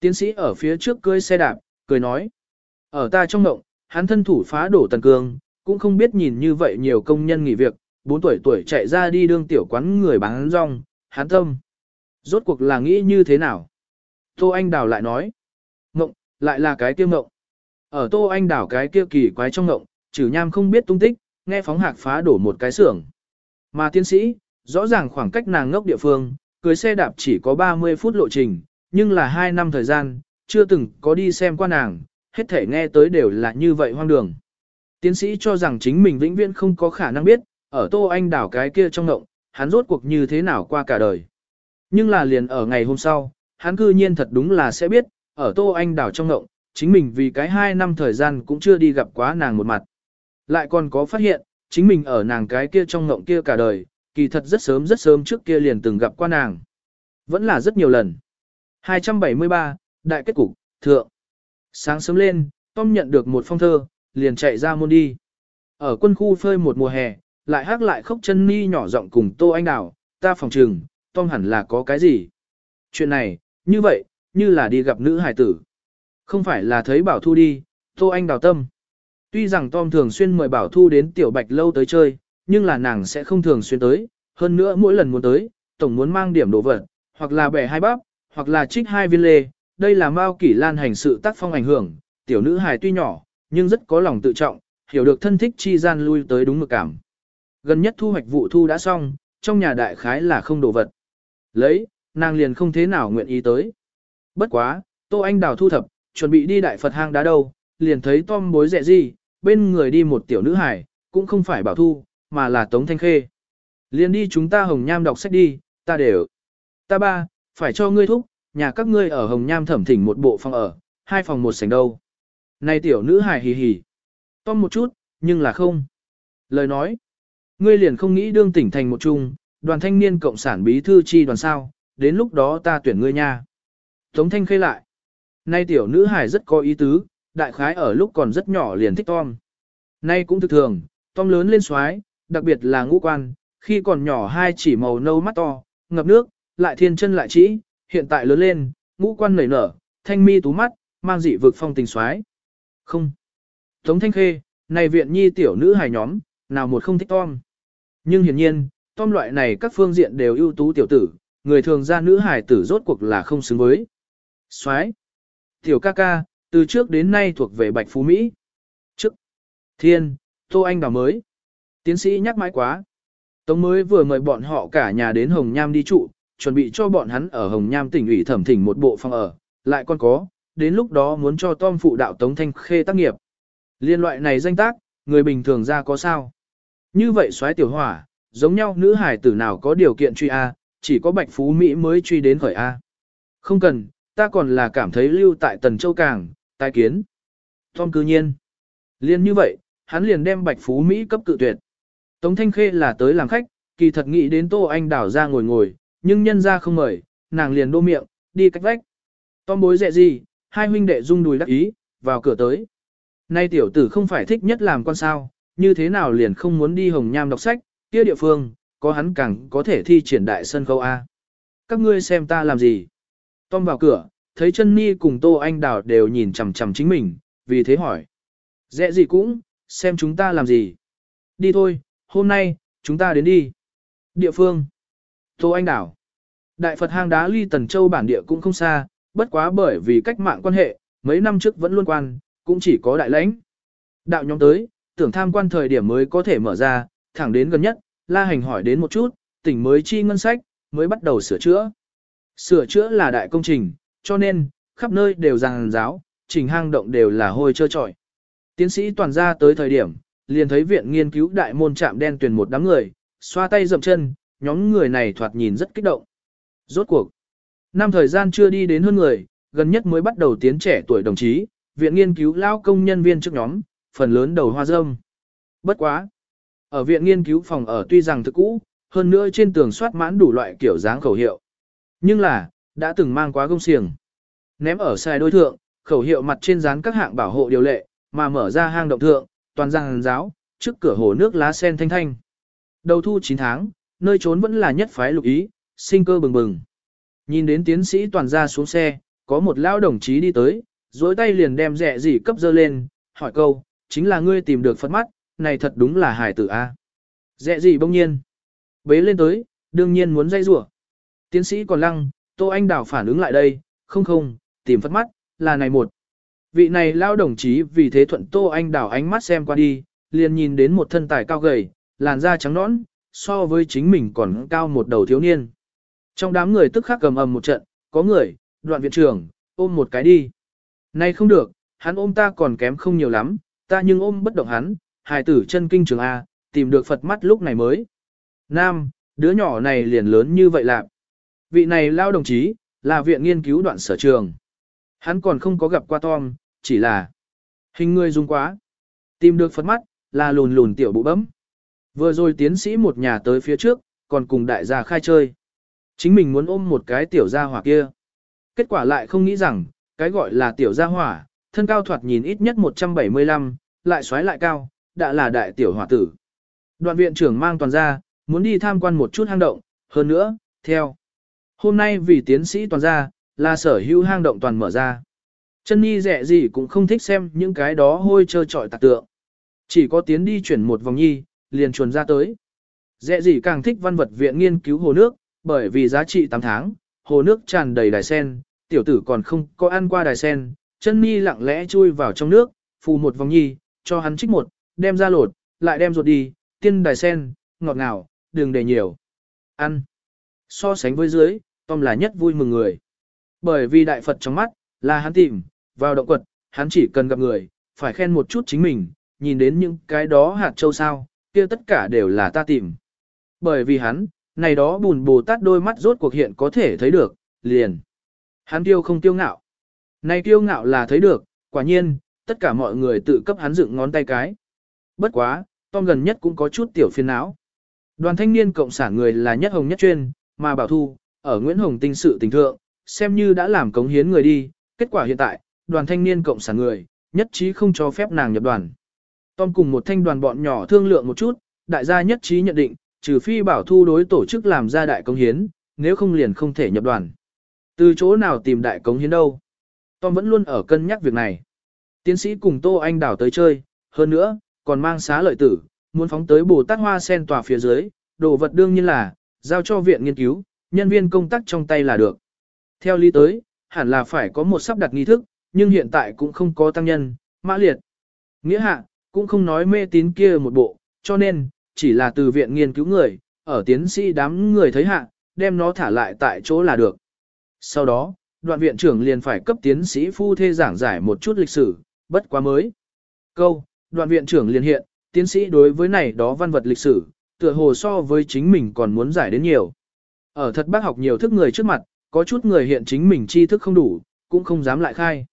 [SPEAKER 1] Tiến sĩ ở phía trước cưới xe đạp, cười nói. Ở ta trong mộng, hắn thân thủ phá đổ tần cương, cũng không biết nhìn như vậy nhiều công nhân nghỉ việc, 4 tuổi tuổi chạy ra đi đương tiểu quán người bán rong, hắn tâm. Rốt cuộc là nghĩ như thế nào? Tô Anh Đào lại nói. Mộng, lại là cái tiêu mộng. Ở Tô Anh đảo cái kia kỳ quái trong ngộng, trừ nham không biết tung tích, nghe phóng hạc phá đổ một cái xưởng. Mà tiến sĩ, rõ ràng khoảng cách nàng ngốc địa phương, cưới xe đạp chỉ có 30 phút lộ trình, nhưng là 2 năm thời gian, chưa từng có đi xem qua nàng, hết thể nghe tới đều là như vậy hoang đường. Tiến sĩ cho rằng chính mình vĩnh viễn không có khả năng biết, ở Tô Anh đảo cái kia trong ngộng, hắn rốt cuộc như thế nào qua cả đời. Nhưng là liền ở ngày hôm sau, hắn cư nhiên thật đúng là sẽ biết, ở Tô Anh đảo trong ngộng, chính mình vì cái 2 năm thời gian cũng chưa đi gặp quá nàng một mặt. Lại còn có phát hiện, chính mình ở nàng cái kia trong ngộng kia cả đời, kỳ thật rất sớm rất sớm trước kia liền từng gặp qua nàng. Vẫn là rất nhiều lần. 273, Đại kết cục, thượng. Sáng sớm lên, Tom nhận được một phong thơ, liền chạy ra môn đi. Ở quân khu phơi một mùa hè, lại hát lại khóc chân ni nhỏ giọng cùng Tô Anh Đào, ta phòng trừng, Tom hẳn là có cái gì. Chuyện này, như vậy, như là đi gặp nữ hải tử. Không phải là thấy Bảo Thu đi, Tô Anh Đào tâm. Tuy rằng Tom thường xuyên mời Bảo Thu đến Tiểu Bạch lâu tới chơi, nhưng là nàng sẽ không thường xuyên tới, hơn nữa mỗi lần muốn tới, tổng muốn mang điểm đồ vật, hoặc là bẻ hai bắp, hoặc là trích hai viên lê, đây là Mao Kỷ Lan hành sự tác phong ảnh hưởng, tiểu nữ hài tuy nhỏ, nhưng rất có lòng tự trọng, hiểu được thân thích chi gian lui tới đúng mực cảm. Gần nhất thu hoạch vụ thu đã xong, trong nhà đại khái là không đồ vật. Lấy, nàng liền không thế nào nguyện ý tới. Bất quá, Tô Anh Đào thu thập, chuẩn bị đi đại Phật hang đá đâu, liền thấy Tom bối rẻ gì, bên người đi một tiểu nữ hải cũng không phải bảo thu, mà là Tống Thanh Khê. Liền đi chúng ta hồng nham đọc sách đi, ta đều. Ta ba, phải cho ngươi thúc, nhà các ngươi ở hồng nham thẩm thỉnh một bộ phòng ở, hai phòng một sảnh đâu. Này tiểu nữ hài hì hì. Tom một chút, nhưng là không. Lời nói. Ngươi liền không nghĩ đương tỉnh thành một chung, đoàn thanh niên cộng sản bí thư chi đoàn sao, đến lúc đó ta tuyển ngươi nha. Tống thanh khê lại. Nay tiểu nữ hài rất có ý tứ, đại khái ở lúc còn rất nhỏ liền thích Tom. Nay cũng thực thường, Tom lớn lên xoái, đặc biệt là ngũ quan, khi còn nhỏ hai chỉ màu nâu mắt to, ngập nước, lại thiên chân lại chỉ, hiện tại lớn lên, ngũ quan nảy nở, thanh mi tú mắt, mang dị vực phong tình xoái. Không. Tống Thanh Khê, này viện nhi tiểu nữ hài nhóm, nào một không thích Tom. Nhưng hiển nhiên, Tom loại này các phương diện đều ưu tú tiểu tử, người thường ra nữ hài tử rốt cuộc là không xứng với. Xoái. Tiểu ca ca, từ trước đến nay thuộc về Bạch Phú Mỹ. Trước. Thiên, Tô Anh Đào mới. Tiến sĩ nhắc mãi quá. Tống mới vừa mời bọn họ cả nhà đến Hồng Nham đi trụ, chuẩn bị cho bọn hắn ở Hồng Nham tỉnh ủy thẩm thỉnh một bộ phòng ở, lại còn có, đến lúc đó muốn cho Tom phụ đạo Tống Thanh Khê tác nghiệp. Liên loại này danh tác, người bình thường ra có sao? Như vậy xoáy tiểu hỏa, giống nhau nữ hải tử nào có điều kiện truy A, chỉ có Bạch Phú Mỹ mới truy đến khởi A. Không cần, ta còn là cảm thấy lưu tại Tần Châu Cảng, tai kiến. Tom cư nhiên. Liên như vậy, hắn liền đem Bạch Phú Mỹ cấp cự tuyệt. Tống Thanh Khê là tới làm khách, kỳ thật nghĩ đến Tô Anh đảo ra ngồi ngồi, nhưng nhân ra không mời, nàng liền đô miệng, đi cách vách. Tom bối dẹ gì, hai huynh đệ rung đùi đắc ý, vào cửa tới. Nay tiểu tử không phải thích nhất làm con sao, như thế nào liền không muốn đi hồng nham đọc sách, kia địa phương, có hắn càng có thể thi triển đại sân khấu A. Các ngươi xem ta làm gì? Tom vào cửa, thấy chân ni cùng Tô Anh Đào đều nhìn chằm chằm chính mình, vì thế hỏi. "Dễ gì cũng, xem chúng ta làm gì? Đi thôi, hôm nay, chúng ta đến đi. Địa phương. Tô Anh Đào. Đại Phật hang đá ly Tần Châu bản địa cũng không xa, bất quá bởi vì cách mạng quan hệ, mấy năm trước vẫn luôn quan, cũng chỉ có đại lãnh. Đạo nhóm tới, tưởng tham quan thời điểm mới có thể mở ra, thẳng đến gần nhất, la hành hỏi đến một chút, tỉnh mới chi ngân sách, mới bắt đầu sửa chữa. Sửa chữa là đại công trình, cho nên, khắp nơi đều ràng giáo, trình hang động đều là hôi trơ trọi. Tiến sĩ toàn ra tới thời điểm, liền thấy viện nghiên cứu đại môn trạm đen tuyển một đám người, xoa tay dậm chân, nhóm người này thoạt nhìn rất kích động. Rốt cuộc, năm thời gian chưa đi đến hơn người, gần nhất mới bắt đầu tiến trẻ tuổi đồng chí, viện nghiên cứu lao công nhân viên trước nhóm, phần lớn đầu hoa râm. Bất quá. Ở viện nghiên cứu phòng ở tuy rằng thực cũ, hơn nữa trên tường soát mãn đủ loại kiểu dáng khẩu hiệu. Nhưng là, đã từng mang quá công xiềng. Ném ở sai đối thượng, khẩu hiệu mặt trên dán các hạng bảo hộ điều lệ, mà mở ra hang động thượng, toàn giang giáo, trước cửa hồ nước lá sen thanh thanh. Đầu thu 9 tháng, nơi trốn vẫn là nhất phái lục ý, sinh cơ bừng bừng. Nhìn đến tiến sĩ toàn ra xuống xe, có một lão đồng chí đi tới, dối tay liền đem rẻ gì cấp dơ lên, hỏi câu, chính là ngươi tìm được Phật mắt, này thật đúng là hải tử a. Rẻ gì bỗng nhiên. Bế lên tới, đương nhiên muốn dây rủa. Tiến sĩ còn lăng, Tô Anh Đào phản ứng lại đây, không không, tìm Phật mắt, là này một. Vị này lao đồng chí vì thế thuận Tô Anh Đào ánh mắt xem qua đi, liền nhìn đến một thân tài cao gầy, làn da trắng nõn, so với chính mình còn cao một đầu thiếu niên. Trong đám người tức khắc cầm ầm một trận, có người, đoạn viện trưởng, ôm một cái đi. Này không được, hắn ôm ta còn kém không nhiều lắm, ta nhưng ôm bất động hắn, hài tử chân kinh trường A, tìm được Phật mắt lúc này mới. Nam, đứa nhỏ này liền lớn như vậy lạc. Vị này lao đồng chí, là viện nghiên cứu đoạn sở trường. Hắn còn không có gặp qua Tom, chỉ là hình người dung quá. Tìm được Phật mắt, là lùn lùn tiểu bụ bấm. Vừa rồi tiến sĩ một nhà tới phía trước, còn cùng đại gia khai chơi. Chính mình muốn ôm một cái tiểu gia hỏa kia. Kết quả lại không nghĩ rằng, cái gọi là tiểu gia hỏa, thân cao thoạt nhìn ít nhất 175, lại xoáy lại cao, đã là đại tiểu hỏa tử. đoàn viện trưởng mang toàn ra, muốn đi tham quan một chút hang động, hơn nữa, theo. Hôm nay vì tiến sĩ toàn ra, là sở hữu hang động toàn mở ra. Chân nhi rẻ gì cũng không thích xem những cái đó hôi trơ trọi tạc tượng. Chỉ có tiến đi chuyển một vòng nhi, liền chuồn ra tới. Rẻ gì càng thích văn vật viện nghiên cứu hồ nước, bởi vì giá trị 8 tháng, hồ nước tràn đầy đài sen, tiểu tử còn không có ăn qua đài sen, chân Nhi lặng lẽ chui vào trong nước, phù một vòng nhi, cho hắn trích một, đem ra lột, lại đem ruột đi, tiên đài sen, ngọt ngào, đừng để nhiều. Ăn. So sánh với dưới, Tom là nhất vui mừng người. Bởi vì đại Phật trong mắt, là hắn tìm, vào động quật, hắn chỉ cần gặp người, phải khen một chút chính mình, nhìn đến những cái đó hạt châu sao, kia tất cả đều là ta tìm. Bởi vì hắn, này đó bùn bồ tát đôi mắt rốt cuộc hiện có thể thấy được, liền. Hắn tiêu không tiêu ngạo. Này tiêu ngạo là thấy được, quả nhiên, tất cả mọi người tự cấp hắn dựng ngón tay cái. Bất quá, Tom gần nhất cũng có chút tiểu phiền não. Đoàn thanh niên cộng sản người là nhất hồng nhất chuyên, mà bảo thu, ở Nguyễn Hồng tinh sự tình thượng, xem như đã làm cống hiến người đi, kết quả hiện tại, đoàn thanh niên cộng sản người, nhất trí không cho phép nàng nhập đoàn. Tom cùng một thanh đoàn bọn nhỏ thương lượng một chút, đại gia nhất trí nhận định, trừ phi bảo thu đối tổ chức làm ra đại cống hiến, nếu không liền không thể nhập đoàn. Từ chỗ nào tìm đại cống hiến đâu? Tom vẫn luôn ở cân nhắc việc này. Tiến sĩ cùng Tô Anh Đảo tới chơi, hơn nữa, còn mang xá lợi tử, muốn phóng tới Bồ Tát Hoa Sen tòa phía dưới, đồ vật đương nhiên là, giao cho viện nghiên cứu, nhân viên công tác trong tay là được. Theo lý tới, hẳn là phải có một sắp đặt nghi thức, nhưng hiện tại cũng không có tăng nhân, mã liệt. Nghĩa hạ, cũng không nói mê tín kia một bộ, cho nên, chỉ là từ viện nghiên cứu người, ở tiến sĩ đám người thấy hạ, đem nó thả lại tại chỗ là được. Sau đó, đoạn viện trưởng liền phải cấp tiến sĩ phu thê giảng giải một chút lịch sử, bất quá mới. Câu, đoạn viện trưởng liền hiện, tiến sĩ đối với này đó văn vật lịch sử, tựa hồ so với chính mình còn muốn giải đến nhiều. Ở thật bác học nhiều thức người trước mặt, có chút người hiện chính mình tri thức không đủ, cũng không dám lại khai.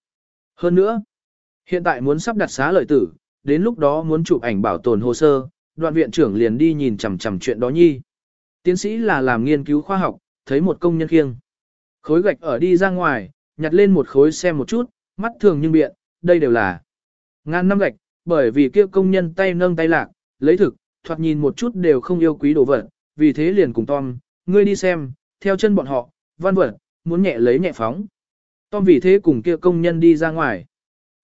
[SPEAKER 1] Hơn nữa, hiện tại muốn sắp đặt xá lợi tử, đến lúc đó muốn chụp ảnh bảo tồn hồ sơ, đoạn viện trưởng liền đi nhìn chằm chằm chuyện đó nhi. Tiến sĩ là làm nghiên cứu khoa học, thấy một công nhân khiêng. Khối gạch ở đi ra ngoài, nhặt lên một khối xem một chút, mắt thường nhưng biện, đây đều là ngàn năm gạch, bởi vì kia công nhân tay nâng tay lạc, lấy thực, thoạt nhìn một chút đều không yêu quý đồ vật, vì thế liền cùng Tom, ngươi đi xem, theo chân bọn họ, văn vật, muốn nhẹ lấy nhẹ phóng. Tom vì thế cùng kia công nhân đi ra ngoài.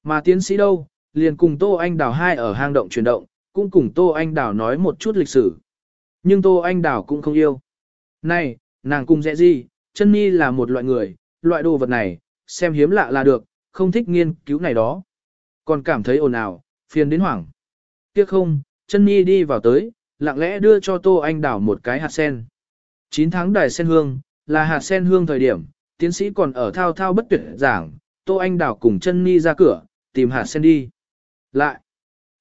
[SPEAKER 1] Mà tiến sĩ đâu, liền cùng Tô Anh Đào hai ở hang động chuyển động, cũng cùng Tô Anh Đào nói một chút lịch sử. Nhưng Tô Anh Đào cũng không yêu. Này, nàng cùng dễ gì, chân ni là một loại người, loại đồ vật này, xem hiếm lạ là được, không thích nghiên cứu này đó. Còn cảm thấy ồn ào, phiền đến hoảng. Tiếc không, chân ni đi vào tới, lặng lẽ đưa cho Tô Anh Đào một cái hạt sen. 9 tháng đài sen hương, là hạt sen hương thời điểm, tiến sĩ còn ở thao thao bất tuyệt giảng, Tô Anh Đào cùng chân ni ra cửa, tìm hạt sen đi. Lại,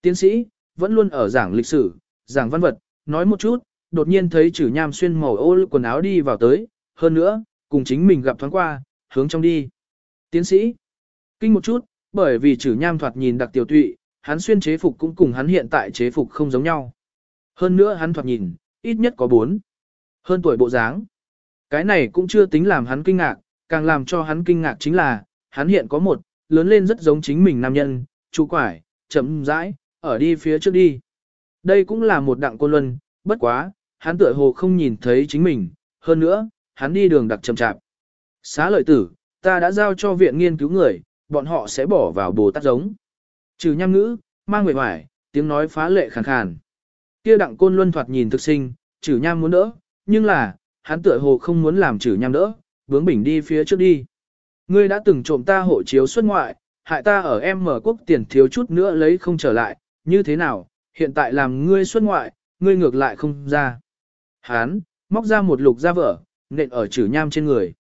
[SPEAKER 1] tiến sĩ, vẫn luôn ở giảng lịch sử, giảng văn vật, nói một chút, đột nhiên thấy chử nham xuyên màu ô quần áo đi vào tới, hơn nữa, cùng chính mình gặp thoáng qua, hướng trong đi. Tiến sĩ, kinh một chút, bởi vì chử nham thoạt nhìn đặc tiểu tụy, hắn xuyên chế phục cũng cùng hắn hiện tại chế phục không giống nhau. Hơn nữa hắn thoạt nhìn, ít nhất có bốn. Hơn tuổi bộ dáng. Cái này cũng chưa tính làm hắn kinh ngạc, càng làm cho hắn kinh ngạc chính là, hắn hiện có một, lớn lên rất giống chính mình nam nhân, chú quải, chậm rãi, ở đi phía trước đi. Đây cũng là một đặng côn luân, bất quá, hắn tựa hồ không nhìn thấy chính mình, hơn nữa, hắn đi đường đặc chậm chạp. Xá lợi tử, ta đã giao cho viện nghiên cứu người, bọn họ sẽ bỏ vào bồ tát giống. Trừ nham ngữ, mang nguyện hoài, tiếng nói phá lệ khàn khàn. Kia đặng côn luân thoạt nhìn thực sinh, trừ nham muốn đỡ, nhưng là, hắn tựa hồ không muốn làm trừ nham đỡ, bướng bỉnh đi phía trước đi. Ngươi đã từng trộm ta hộ chiếu xuất ngoại, hại ta ở em mở quốc tiền thiếu chút nữa lấy không trở lại, như thế nào, hiện tại làm ngươi xuất ngoại, ngươi ngược lại không ra. Hán, móc ra một lục da vở, nện ở trừ nham trên người.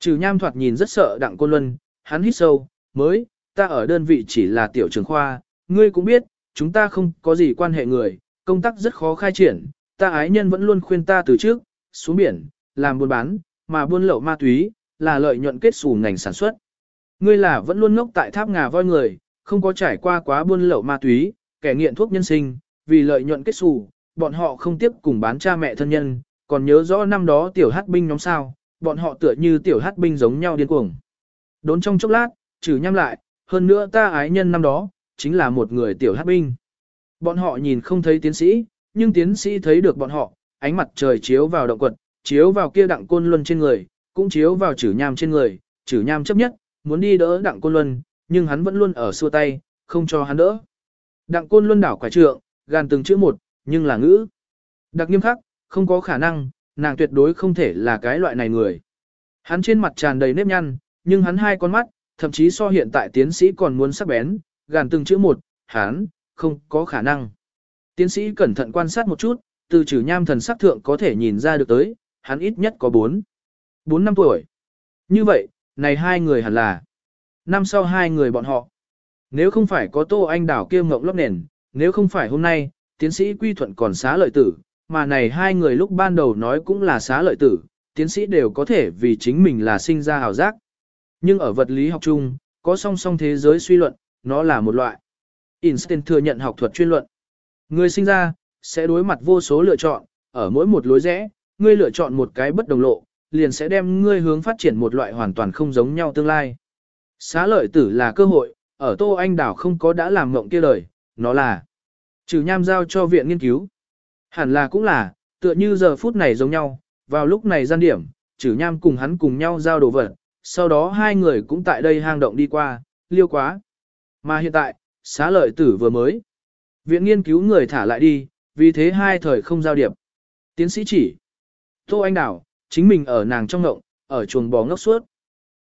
[SPEAKER 1] Trừ nham thoạt nhìn rất sợ đặng côn luân, hắn hít sâu, mới, ta ở đơn vị chỉ là tiểu trường khoa, ngươi cũng biết, chúng ta không có gì quan hệ người, công tác rất khó khai triển, ta ái nhân vẫn luôn khuyên ta từ trước, xuống biển, làm buôn bán, mà buôn lậu ma túy, là lợi nhuận kết xù ngành sản xuất. Ngươi là vẫn luôn ngốc tại tháp ngà voi người, không có trải qua quá buôn lậu ma túy, kẻ nghiện thuốc nhân sinh, vì lợi nhuận kết xù, bọn họ không tiếp cùng bán cha mẹ thân nhân, còn nhớ rõ năm đó tiểu hát binh nhóm sao, bọn họ tựa như tiểu hát binh giống nhau điên cuồng. Đốn trong chốc lát, trừ nhăm lại, hơn nữa ta ái nhân năm đó, chính là một người tiểu hát binh. Bọn họ nhìn không thấy tiến sĩ, nhưng tiến sĩ thấy được bọn họ, ánh mặt trời chiếu vào động quật, chiếu vào kia đặng côn luân trên người, cũng chiếu vào chử nham trên người, chử nham chấp nhất, muốn đi đỡ đặng côn luân, nhưng hắn vẫn luôn ở xua tay, không cho hắn đỡ. Đặng côn luân đảo quả trượng, gàn từng chữ một, nhưng là ngữ. Đặc nghiêm khắc, không có khả năng, nàng tuyệt đối không thể là cái loại này người. Hắn trên mặt tràn đầy nếp nhăn, nhưng hắn hai con mắt, thậm chí so hiện tại tiến sĩ còn muốn sắc bén, gàn từng chữ một, hắn, không có khả năng. Tiến sĩ cẩn thận quan sát một chút, từ trừ nham thần sắc thượng có thể nhìn ra được tới, hắn ít nhất có 4. 4 năm tuổi. Như vậy, này hai người hẳn là năm sau hai người bọn họ. Nếu không phải có Tô Anh Đảo kia ngộng lóc nền, nếu không phải hôm nay, tiến sĩ quy thuận còn xá lợi tử, mà này hai người lúc ban đầu nói cũng là xá lợi tử, tiến sĩ đều có thể vì chính mình là sinh ra hào giác. Nhưng ở vật lý học chung, có song song thế giới suy luận, nó là một loại. Einstein thừa nhận học thuật chuyên luận. Người sinh ra, sẽ đối mặt vô số lựa chọn, ở mỗi một lối rẽ, ngươi lựa chọn một cái bất đồng lộ, liền sẽ đem ngươi hướng phát triển một loại hoàn toàn không giống nhau tương lai. Xá lợi tử là cơ hội, ở Tô Anh Đảo không có đã làm mộng kia lời, nó là trừ nham giao cho viện nghiên cứu. Hẳn là cũng là, tựa như giờ phút này giống nhau, vào lúc này gian điểm, trừ nham cùng hắn cùng nhau giao đồ vật, sau đó hai người cũng tại đây hang động đi qua, liêu quá. Mà hiện tại, xá lợi tử vừa mới. Viện nghiên cứu người thả lại đi, vì thế hai thời không giao điệp. Tiến sĩ chỉ. Tô Anh Đảo, chính mình ở nàng trong ngộng, ở chuồng bò ngốc suốt.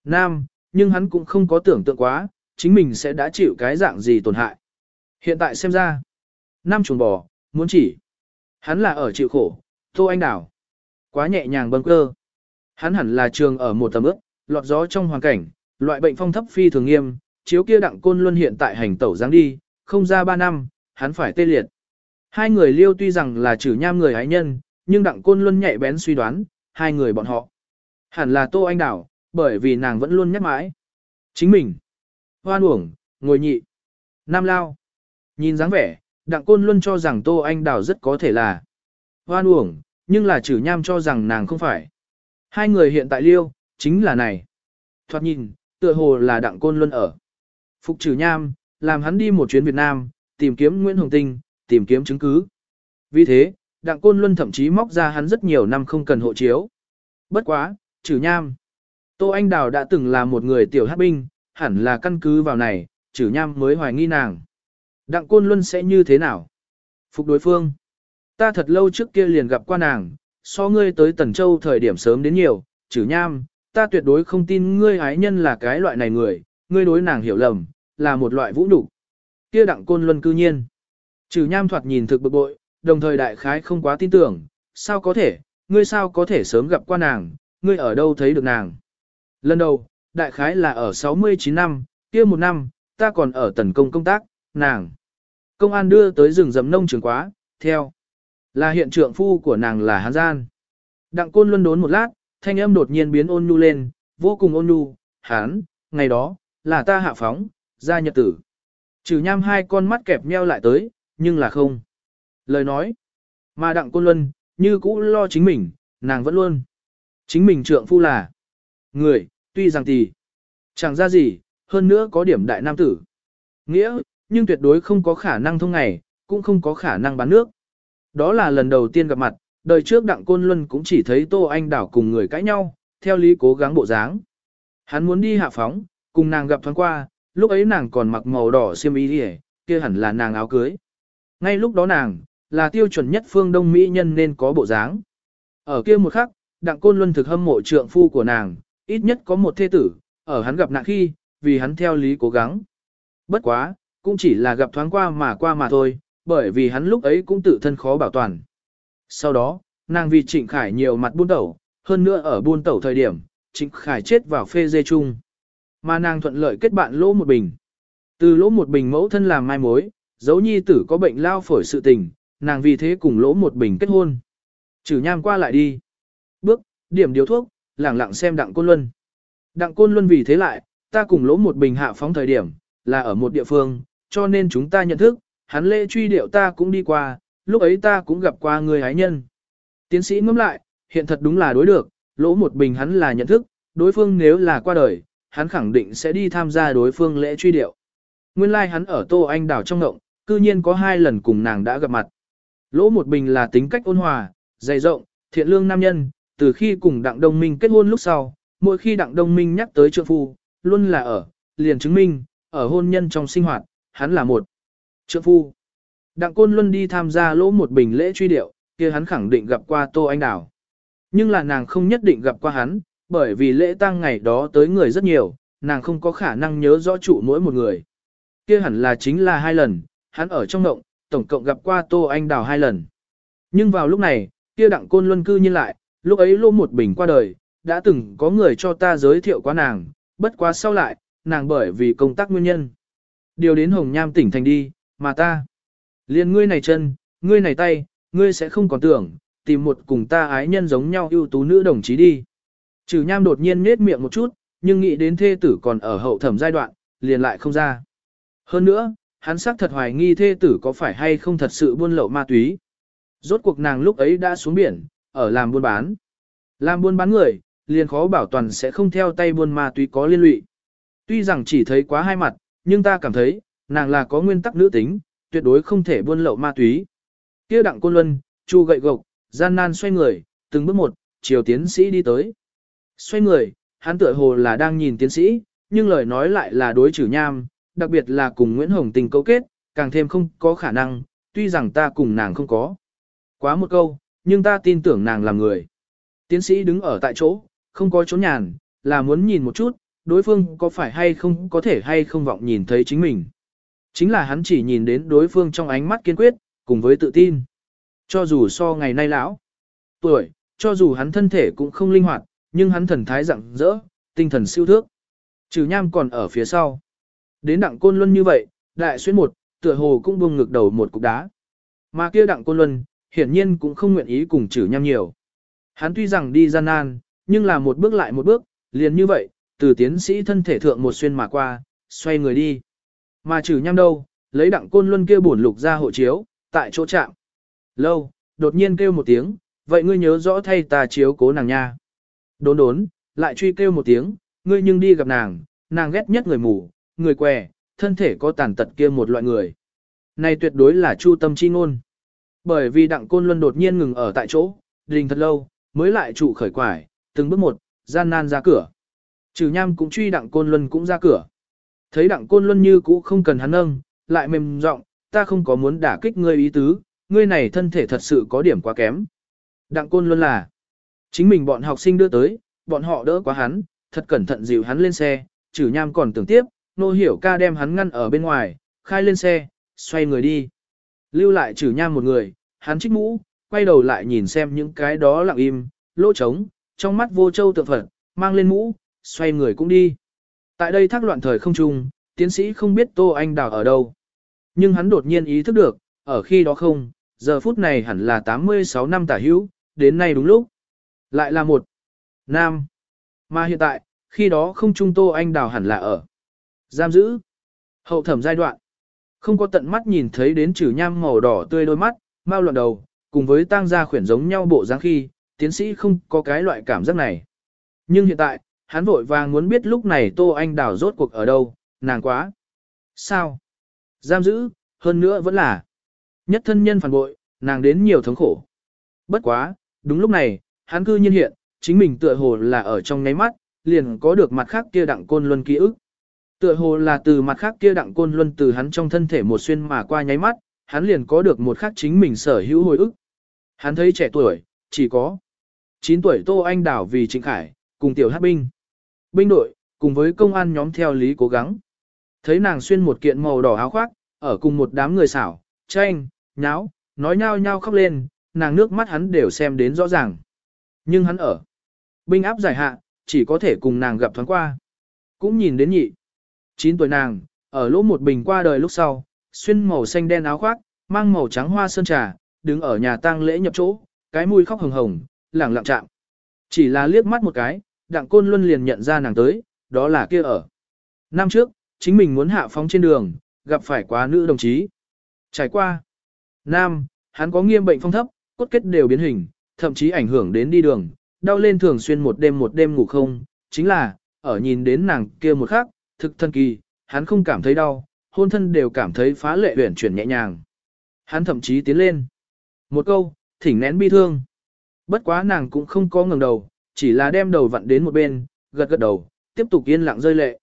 [SPEAKER 1] Nam, nhưng hắn cũng không có tưởng tượng quá, chính mình sẽ đã chịu cái dạng gì tổn hại. Hiện tại xem ra, Nam chuồng bò, muốn chỉ. Hắn là ở chịu khổ, Tô Anh Đảo. Quá nhẹ nhàng bâng cơ. Hắn hẳn là trường ở một tầm ước, lọt gió trong hoàn cảnh, loại bệnh phong thấp phi thường nghiêm, chiếu kia đặng côn luân hiện tại hành tẩu dáng đi, không ra 3 năm, hắn phải tê liệt. Hai người liêu tuy rằng là trừ nham người ái nhân, nhưng đặng côn luân nhạy bén suy đoán, hai người bọn họ. Hẳn là Tô Anh Đảo, bởi vì nàng vẫn luôn nhắc mãi. Chính mình. Hoan uổng, ngồi nhị. Nam lao. Nhìn dáng vẻ, đặng côn luân cho rằng Tô Anh Đảo rất có thể là. Hoan uổng, nhưng là chử nham cho rằng nàng không phải. Hai người hiện tại liêu, chính là này. Thoạt nhìn, tựa hồ là đặng côn luân ở. Phục trừ nham, làm hắn đi một chuyến Việt Nam, tìm kiếm Nguyễn Hồng Tinh, tìm kiếm chứng cứ. Vì thế, đặng côn luân thậm chí móc ra hắn rất nhiều năm không cần hộ chiếu. Bất quá, trừ nham. Tô Anh Đào đã từng là một người tiểu hát binh, hẳn là căn cứ vào này, trừ nham mới hoài nghi nàng. Đặng côn luân sẽ như thế nào? Phục đối phương. Ta thật lâu trước kia liền gặp qua nàng, so ngươi tới Tần Châu thời điểm sớm đến nhiều, trừ nham, ta tuyệt đối không tin ngươi ái nhân là cái loại này người, ngươi đối nàng hiểu lầm, là một loại vũ đủ. Kia đặng côn luân cư nhiên. Trừ nham thoạt nhìn thực bực bội, đồng thời đại khái không quá tin tưởng, sao có thể, ngươi sao có thể sớm gặp qua nàng, ngươi ở đâu thấy được nàng. Lần đầu, đại khái là ở 69 năm, kia một năm, ta còn ở tần công công tác, nàng. Công an đưa tới rừng rậm nông trường quá, theo. Là hiện trượng phu của nàng là Hán Gian. Đặng côn luân đốn một lát, thanh âm đột nhiên biến ôn nhu lên, vô cùng ôn nhu, hán, ngày đó, là ta hạ phóng, ra nhật tử. Trừ nham hai con mắt kẹp nheo lại tới, nhưng là không. Lời nói, mà đặng côn luân, như cũ lo chính mình, nàng vẫn luôn. Chính mình trượng phu là người, tuy rằng tỷ, chẳng ra gì, hơn nữa có điểm đại nam tử. Nghĩa, nhưng tuyệt đối không có khả năng thông ngày, cũng không có khả năng bán nước. Đó là lần đầu tiên gặp mặt, đời trước Đặng Côn Luân cũng chỉ thấy Tô Anh Đảo cùng người cãi nhau, theo lý cố gắng bộ dáng. Hắn muốn đi hạ phóng, cùng nàng gặp thoáng qua, lúc ấy nàng còn mặc màu đỏ xiêm y đi kia hẳn là nàng áo cưới. Ngay lúc đó nàng, là tiêu chuẩn nhất phương Đông Mỹ nhân nên có bộ dáng. Ở kia một khắc, Đặng Côn Luân thực hâm mộ trượng phu của nàng, ít nhất có một thê tử, ở hắn gặp nạn khi, vì hắn theo lý cố gắng. Bất quá, cũng chỉ là gặp thoáng qua mà qua mà thôi, bởi vì hắn lúc ấy cũng tự thân khó bảo toàn. Sau đó, nàng vì Trịnh Khải nhiều mặt buôn tẩu, hơn nữa ở buôn tẩu thời điểm, Trịnh Khải chết vào phê dê chung. Mà nàng thuận lợi kết bạn lỗ một bình. Từ lỗ một bình mẫu thân làm mai mối, dấu nhi tử có bệnh lao phổi sự tình, nàng vì thế cùng lỗ một bình kết hôn. Trừ nham qua lại đi. Bước, điểm điếu thuốc, lẳng lặng xem đặng côn luân. Đặng côn luân vì thế lại, ta cùng lỗ một bình hạ phóng thời điểm, là ở một địa phương, cho nên chúng ta nhận thức, hắn lễ truy điệu ta cũng đi qua, lúc ấy ta cũng gặp qua người hái nhân. Tiến sĩ ngẫm lại, hiện thật đúng là đối được, lỗ một bình hắn là nhận thức, đối phương nếu là qua đời, hắn khẳng định sẽ đi tham gia đối phương lễ truy điệu. Nguyên lai like hắn ở Tô Anh đảo trong ngộng, cư nhiên có hai lần cùng nàng đã gặp mặt. Lỗ một bình là tính cách ôn hòa, dày rộng, thiện lương nam nhân, từ khi cùng Đặng Đông Minh kết hôn lúc sau, mỗi khi Đặng Đông Minh nhắc tới trượng phu, luôn là ở, liền chứng minh, ở hôn nhân trong sinh hoạt, hắn là một trượng phu. Đặng Côn Luân đi tham gia lỗ một bình lễ truy điệu, kia hắn khẳng định gặp qua Tô Anh đảo, Nhưng là nàng không nhất định gặp qua hắn, bởi vì lễ tang ngày đó tới người rất nhiều, nàng không có khả năng nhớ rõ chủ mỗi một người. Kia hẳn là chính là hai lần, hắn ở trong động, tổng cộng gặp qua Tô Anh Đào hai lần. Nhưng vào lúc này, kia Đặng Côn Luân cư nhiên lại, lúc ấy lô một bình qua đời, đã từng có người cho ta giới thiệu qua nàng, bất quá sau lại, nàng bởi vì công tác nguyên nhân. Điều đến Hồng Nham tỉnh thành đi, mà ta. Liên ngươi này chân, ngươi này tay, ngươi sẽ không còn tưởng, tìm một cùng ta ái nhân giống nhau ưu tú nữ đồng chí đi. Trừ Nham đột nhiên nết miệng một chút, nhưng nghĩ đến thê tử còn ở hậu thẩm giai đoạn, liền lại không ra. Hơn nữa, hắn xác thật hoài nghi thê tử có phải hay không thật sự buôn lậu ma túy. Rốt cuộc nàng lúc ấy đã xuống biển, ở làm buôn bán. Làm buôn bán người, liền khó bảo toàn sẽ không theo tay buôn ma túy có liên lụy. Tuy rằng chỉ thấy quá hai mặt, nhưng ta cảm thấy, nàng là có nguyên tắc nữ tính, tuyệt đối không thể buôn lậu ma túy. Kia đặng côn luân, chu gậy gộc, gian nan xoay người, từng bước một, chiều tiến sĩ đi tới. Xoay người, hắn tựa hồ là đang nhìn tiến sĩ, nhưng lời nói lại là đối chử nham, đặc biệt là cùng Nguyễn Hồng Tình cấu kết, càng thêm không có khả năng, tuy rằng ta cùng nàng không có. Quá một câu, nhưng ta tin tưởng nàng là người. Tiến sĩ đứng ở tại chỗ, không có chỗ nhàn, là muốn nhìn một chút, đối phương có phải hay không có thể hay không vọng nhìn thấy chính mình. Chính là hắn chỉ nhìn đến đối phương trong ánh mắt kiên quyết, cùng với tự tin. Cho dù so ngày nay lão, tuổi, cho dù hắn thân thể cũng không linh hoạt, nhưng hắn thần thái rạng rỡ, tinh thần siêu thước. Trừ nham còn ở phía sau. Đến đặng côn luân như vậy, đại xuyên một, tựa hồ cũng buông ngược đầu một cục đá. Mà kia đặng côn luân, hiển nhiên cũng không nguyện ý cùng trừ nham nhiều. Hắn tuy rằng đi gian nan, nhưng là một bước lại một bước, liền như vậy, từ tiến sĩ thân thể thượng một xuyên mà qua, xoay người đi. Mà trừ nham đâu, lấy đặng côn luân kia bổn lục ra hộ chiếu, tại chỗ chạm. Lâu, đột nhiên kêu một tiếng, vậy ngươi nhớ rõ thay ta chiếu cố nàng nha. Đốn đốn, lại truy kêu một tiếng, ngươi nhưng đi gặp nàng, nàng ghét nhất người mù, người què, thân thể có tàn tật kia một loại người. Này tuyệt đối là chu tâm chi ngôn. Bởi vì đặng côn luân đột nhiên ngừng ở tại chỗ, đình thật lâu, mới lại trụ khởi quải, từng bước một, gian nan ra cửa. Trừ nham cũng truy đặng côn luân cũng ra cửa. Thấy đặng côn luân như cũ không cần hắn nâng, lại mềm giọng, ta không có muốn đả kích ngươi ý tứ, ngươi này thân thể thật sự có điểm quá kém. Đặng côn luân là, chính mình bọn học sinh đưa tới, bọn họ đỡ quá hắn, thật cẩn thận dìu hắn lên xe, trừ nham còn tưởng tiếp, nô hiểu ca đem hắn ngăn ở bên ngoài, khai lên xe, xoay người đi. Lưu lại trừ nham một người, hắn trích mũ, quay đầu lại nhìn xem những cái đó lặng im, lỗ trống, trong mắt vô châu tượng phật, mang lên mũ, xoay người cũng đi. Tại đây thác loạn thời không trung, tiến sĩ không biết Tô Anh Đào ở đâu. Nhưng hắn đột nhiên ý thức được, ở khi đó không, giờ phút này hẳn là 86 năm tả hữu, đến nay đúng lúc. Lại là một nam. Mà hiện tại, khi đó không trung Tô Anh Đào hẳn là ở. Giam giữ. Hậu thẩm giai đoạn. Không có tận mắt nhìn thấy đến trừ nham màu đỏ tươi đôi mắt, mau loạn đầu, cùng với tang gia khuyển giống nhau bộ dáng khi, tiến sĩ không có cái loại cảm giác này. Nhưng hiện tại, hắn vội vàng muốn biết lúc này Tô Anh Đào rốt cuộc ở đâu, nàng quá. Sao? Giam giữ, hơn nữa vẫn là nhất thân nhân phản bội, nàng đến nhiều thống khổ. Bất quá, đúng lúc này, hắn cư nhiên hiện, chính mình tựa hồ là ở trong ngáy mắt, liền có được mặt khác kia đặng côn luân ký ức. Tựa hồ là từ mặt khác kia đặng côn luân từ hắn trong thân thể một xuyên mà qua nháy mắt, hắn liền có được một khác chính mình sở hữu hồi ức. Hắn thấy trẻ tuổi, chỉ có 9 tuổi Tô Anh Đảo vì Trịnh Khải, cùng tiểu hát binh. Binh đội, cùng với công an nhóm theo lý cố gắng. Thấy nàng xuyên một kiện màu đỏ áo khoác, ở cùng một đám người xảo, tranh, nháo, nói nhao nhao khóc lên, nàng nước mắt hắn đều xem đến rõ ràng. Nhưng hắn ở. Binh áp giải hạ, chỉ có thể cùng nàng gặp thoáng qua. Cũng nhìn đến nhị. 9 tuổi nàng, ở lỗ một bình qua đời lúc sau, xuyên màu xanh đen áo khoác, mang màu trắng hoa sơn trà, đứng ở nhà tang lễ nhập chỗ, cái mũi khóc hồng hồng, lẳng lặng chạm. Chỉ là liếc mắt một cái, đặng côn luân liền nhận ra nàng tới, đó là kia ở. Năm trước, chính mình muốn hạ phóng trên đường, gặp phải quá nữ đồng chí. Trải qua. Nam, hắn có nghiêm bệnh phong thấp, cốt kết đều biến hình, thậm chí ảnh hưởng đến đi đường, đau lên thường xuyên một đêm một đêm ngủ không, chính là, ở nhìn đến nàng kia một khắc, thực thân kỳ, hắn không cảm thấy đau, hôn thân đều cảm thấy phá lệ huyển chuyển nhẹ nhàng. Hắn thậm chí tiến lên. Một câu, thỉnh nén bi thương. Bất quá nàng cũng không có ngẩng đầu, chỉ là đem đầu vặn đến một bên, gật gật đầu, tiếp tục yên lặng rơi lệ.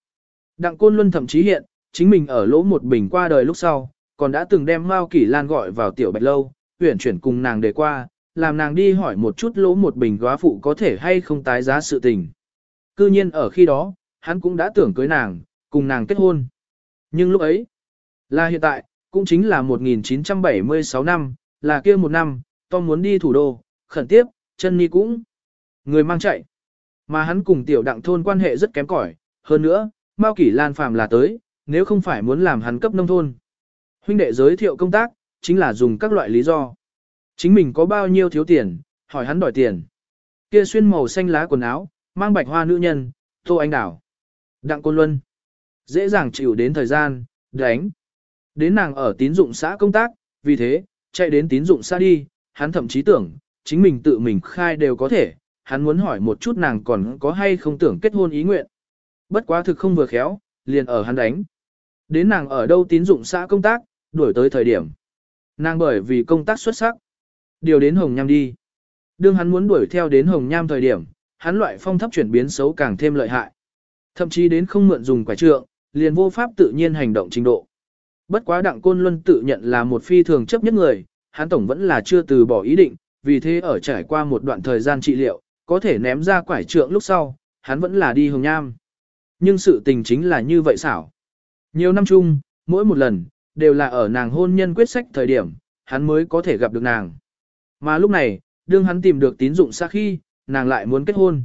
[SPEAKER 1] Đặng Côn Luân thậm chí hiện, chính mình ở lỗ một bình qua đời lúc sau, còn đã từng đem Mao Kỷ Lan gọi vào tiểu bạch lâu, huyển chuyển cùng nàng đề qua, làm nàng đi hỏi một chút lỗ một bình góa phụ có thể hay không tái giá sự tình. Cư nhiên ở khi đó, hắn cũng đã tưởng cưới nàng, cùng nàng kết hôn. Nhưng lúc ấy, là hiện tại, cũng chính là 1976 năm, là kia một năm, Tom muốn đi thủ đô, khẩn tiếp, chân ni cũng. Người mang chạy. Mà hắn cùng tiểu đặng thôn quan hệ rất kém cỏi, hơn nữa, Mao Kỷ Lan phàm là tới, nếu không phải muốn làm hắn cấp nông thôn. Huynh đệ giới thiệu công tác, chính là dùng các loại lý do. Chính mình có bao nhiêu thiếu tiền, hỏi hắn đòi tiền. Kia xuyên màu xanh lá quần áo, mang bạch hoa nữ nhân, Tô Anh Đảo. Đặng Côn Luân. Dễ dàng chịu đến thời gian, đánh. Đến nàng ở tín dụng xã công tác, vì thế, chạy đến tín dụng xã đi, hắn thậm chí tưởng, chính mình tự mình khai đều có thể, hắn muốn hỏi một chút nàng còn có hay không tưởng kết hôn ý nguyện. Bất quá thực không vừa khéo, liền ở hắn đánh. Đến nàng ở đâu tín dụng xã công tác, đuổi tới thời điểm. Nàng bởi vì công tác xuất sắc. Điều đến Hồng Nham đi. Đương hắn muốn đuổi theo đến Hồng Nham thời điểm, hắn loại phong thấp chuyển biến xấu càng thêm lợi hại. Thậm chí đến không mượn dùng quả trượng, liền vô pháp tự nhiên hành động trình độ. Bất quá đặng côn luân tự nhận là một phi thường chấp nhất người, hắn tổng vẫn là chưa từ bỏ ý định, vì thế ở trải qua một đoạn thời gian trị liệu, có thể ném ra quải trượng lúc sau, hắn vẫn là đi hồng nham. Nhưng sự tình chính là như vậy xảo. Nhiều năm chung, mỗi một lần, đều là ở nàng hôn nhân quyết sách thời điểm, hắn mới có thể gặp được nàng. Mà lúc này, đương hắn tìm được tín dụng xa khi, nàng lại muốn kết hôn.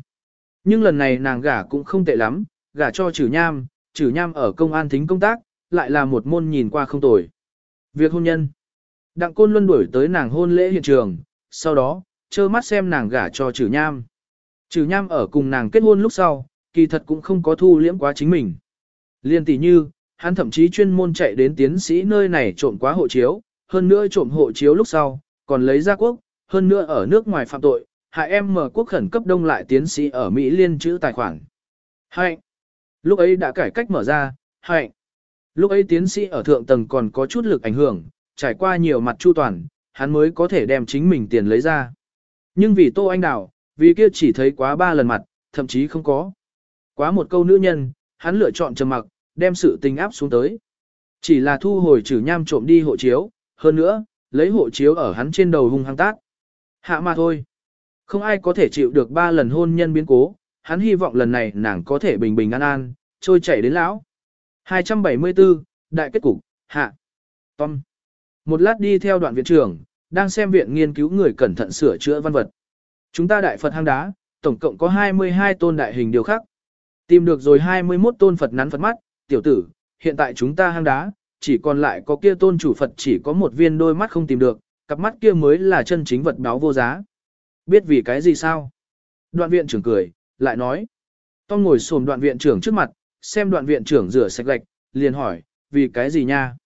[SPEAKER 1] Nhưng lần này nàng gả cũng không tệ lắm, gả cho Trử nham, Trử nham ở công an thính công tác, lại là một môn nhìn qua không tồi. Việc hôn nhân. Đặng Côn Luân đuổi tới nàng hôn lễ hiện trường, sau đó, trơ mắt xem nàng gả cho Trử nham. Trử nham ở cùng nàng kết hôn lúc sau, kỳ thật cũng không có thu liễm quá chính mình. Liên tỷ như, hắn thậm chí chuyên môn chạy đến tiến sĩ nơi này trộm quá hộ chiếu, hơn nữa trộm hộ chiếu lúc sau, còn lấy ra quốc, hơn nữa ở nước ngoài phạm tội, hại em mở quốc khẩn cấp đông lại tiến sĩ ở Mỹ liên chữ tài khoản. Hạnh. Lúc ấy đã cải cách mở ra, hạnh. Lúc ấy tiến sĩ ở thượng tầng còn có chút lực ảnh hưởng, trải qua nhiều mặt chu toàn, hắn mới có thể đem chính mình tiền lấy ra. Nhưng vì Tô Anh Đào, vì kia chỉ thấy quá ba lần mặt, thậm chí không có. Quá một câu nữ nhân, hắn lựa chọn trầm mặc, đem sự tình áp xuống tới. Chỉ là thu hồi trừ nham trộm đi hộ chiếu, hơn nữa, lấy hộ chiếu ở hắn trên đầu hung hăng tác Hạ mà thôi. Không ai có thể chịu được ba lần hôn nhân biến cố, hắn hy vọng lần này nàng có thể bình bình an an, trôi chảy đến lão. 274, Đại kết cục, hạ. Tom. Một lát đi theo đoạn viện trưởng, đang xem viện nghiên cứu người cẩn thận sửa chữa văn vật. Chúng ta đại Phật hang đá, tổng cộng có 22 tôn đại hình điều khắc. Tìm được rồi 21 tôn Phật nắn Phật mắt, tiểu tử, hiện tại chúng ta hang đá, chỉ còn lại có kia tôn chủ Phật chỉ có một viên đôi mắt không tìm được, cặp mắt kia mới là chân chính vật báo vô giá. Biết vì cái gì sao? Đoạn viện trưởng cười, lại nói. Tom ngồi xổm đoạn viện trưởng trước mặt, xem đoạn viện trưởng rửa sạch gạch, liền hỏi, vì cái gì nha?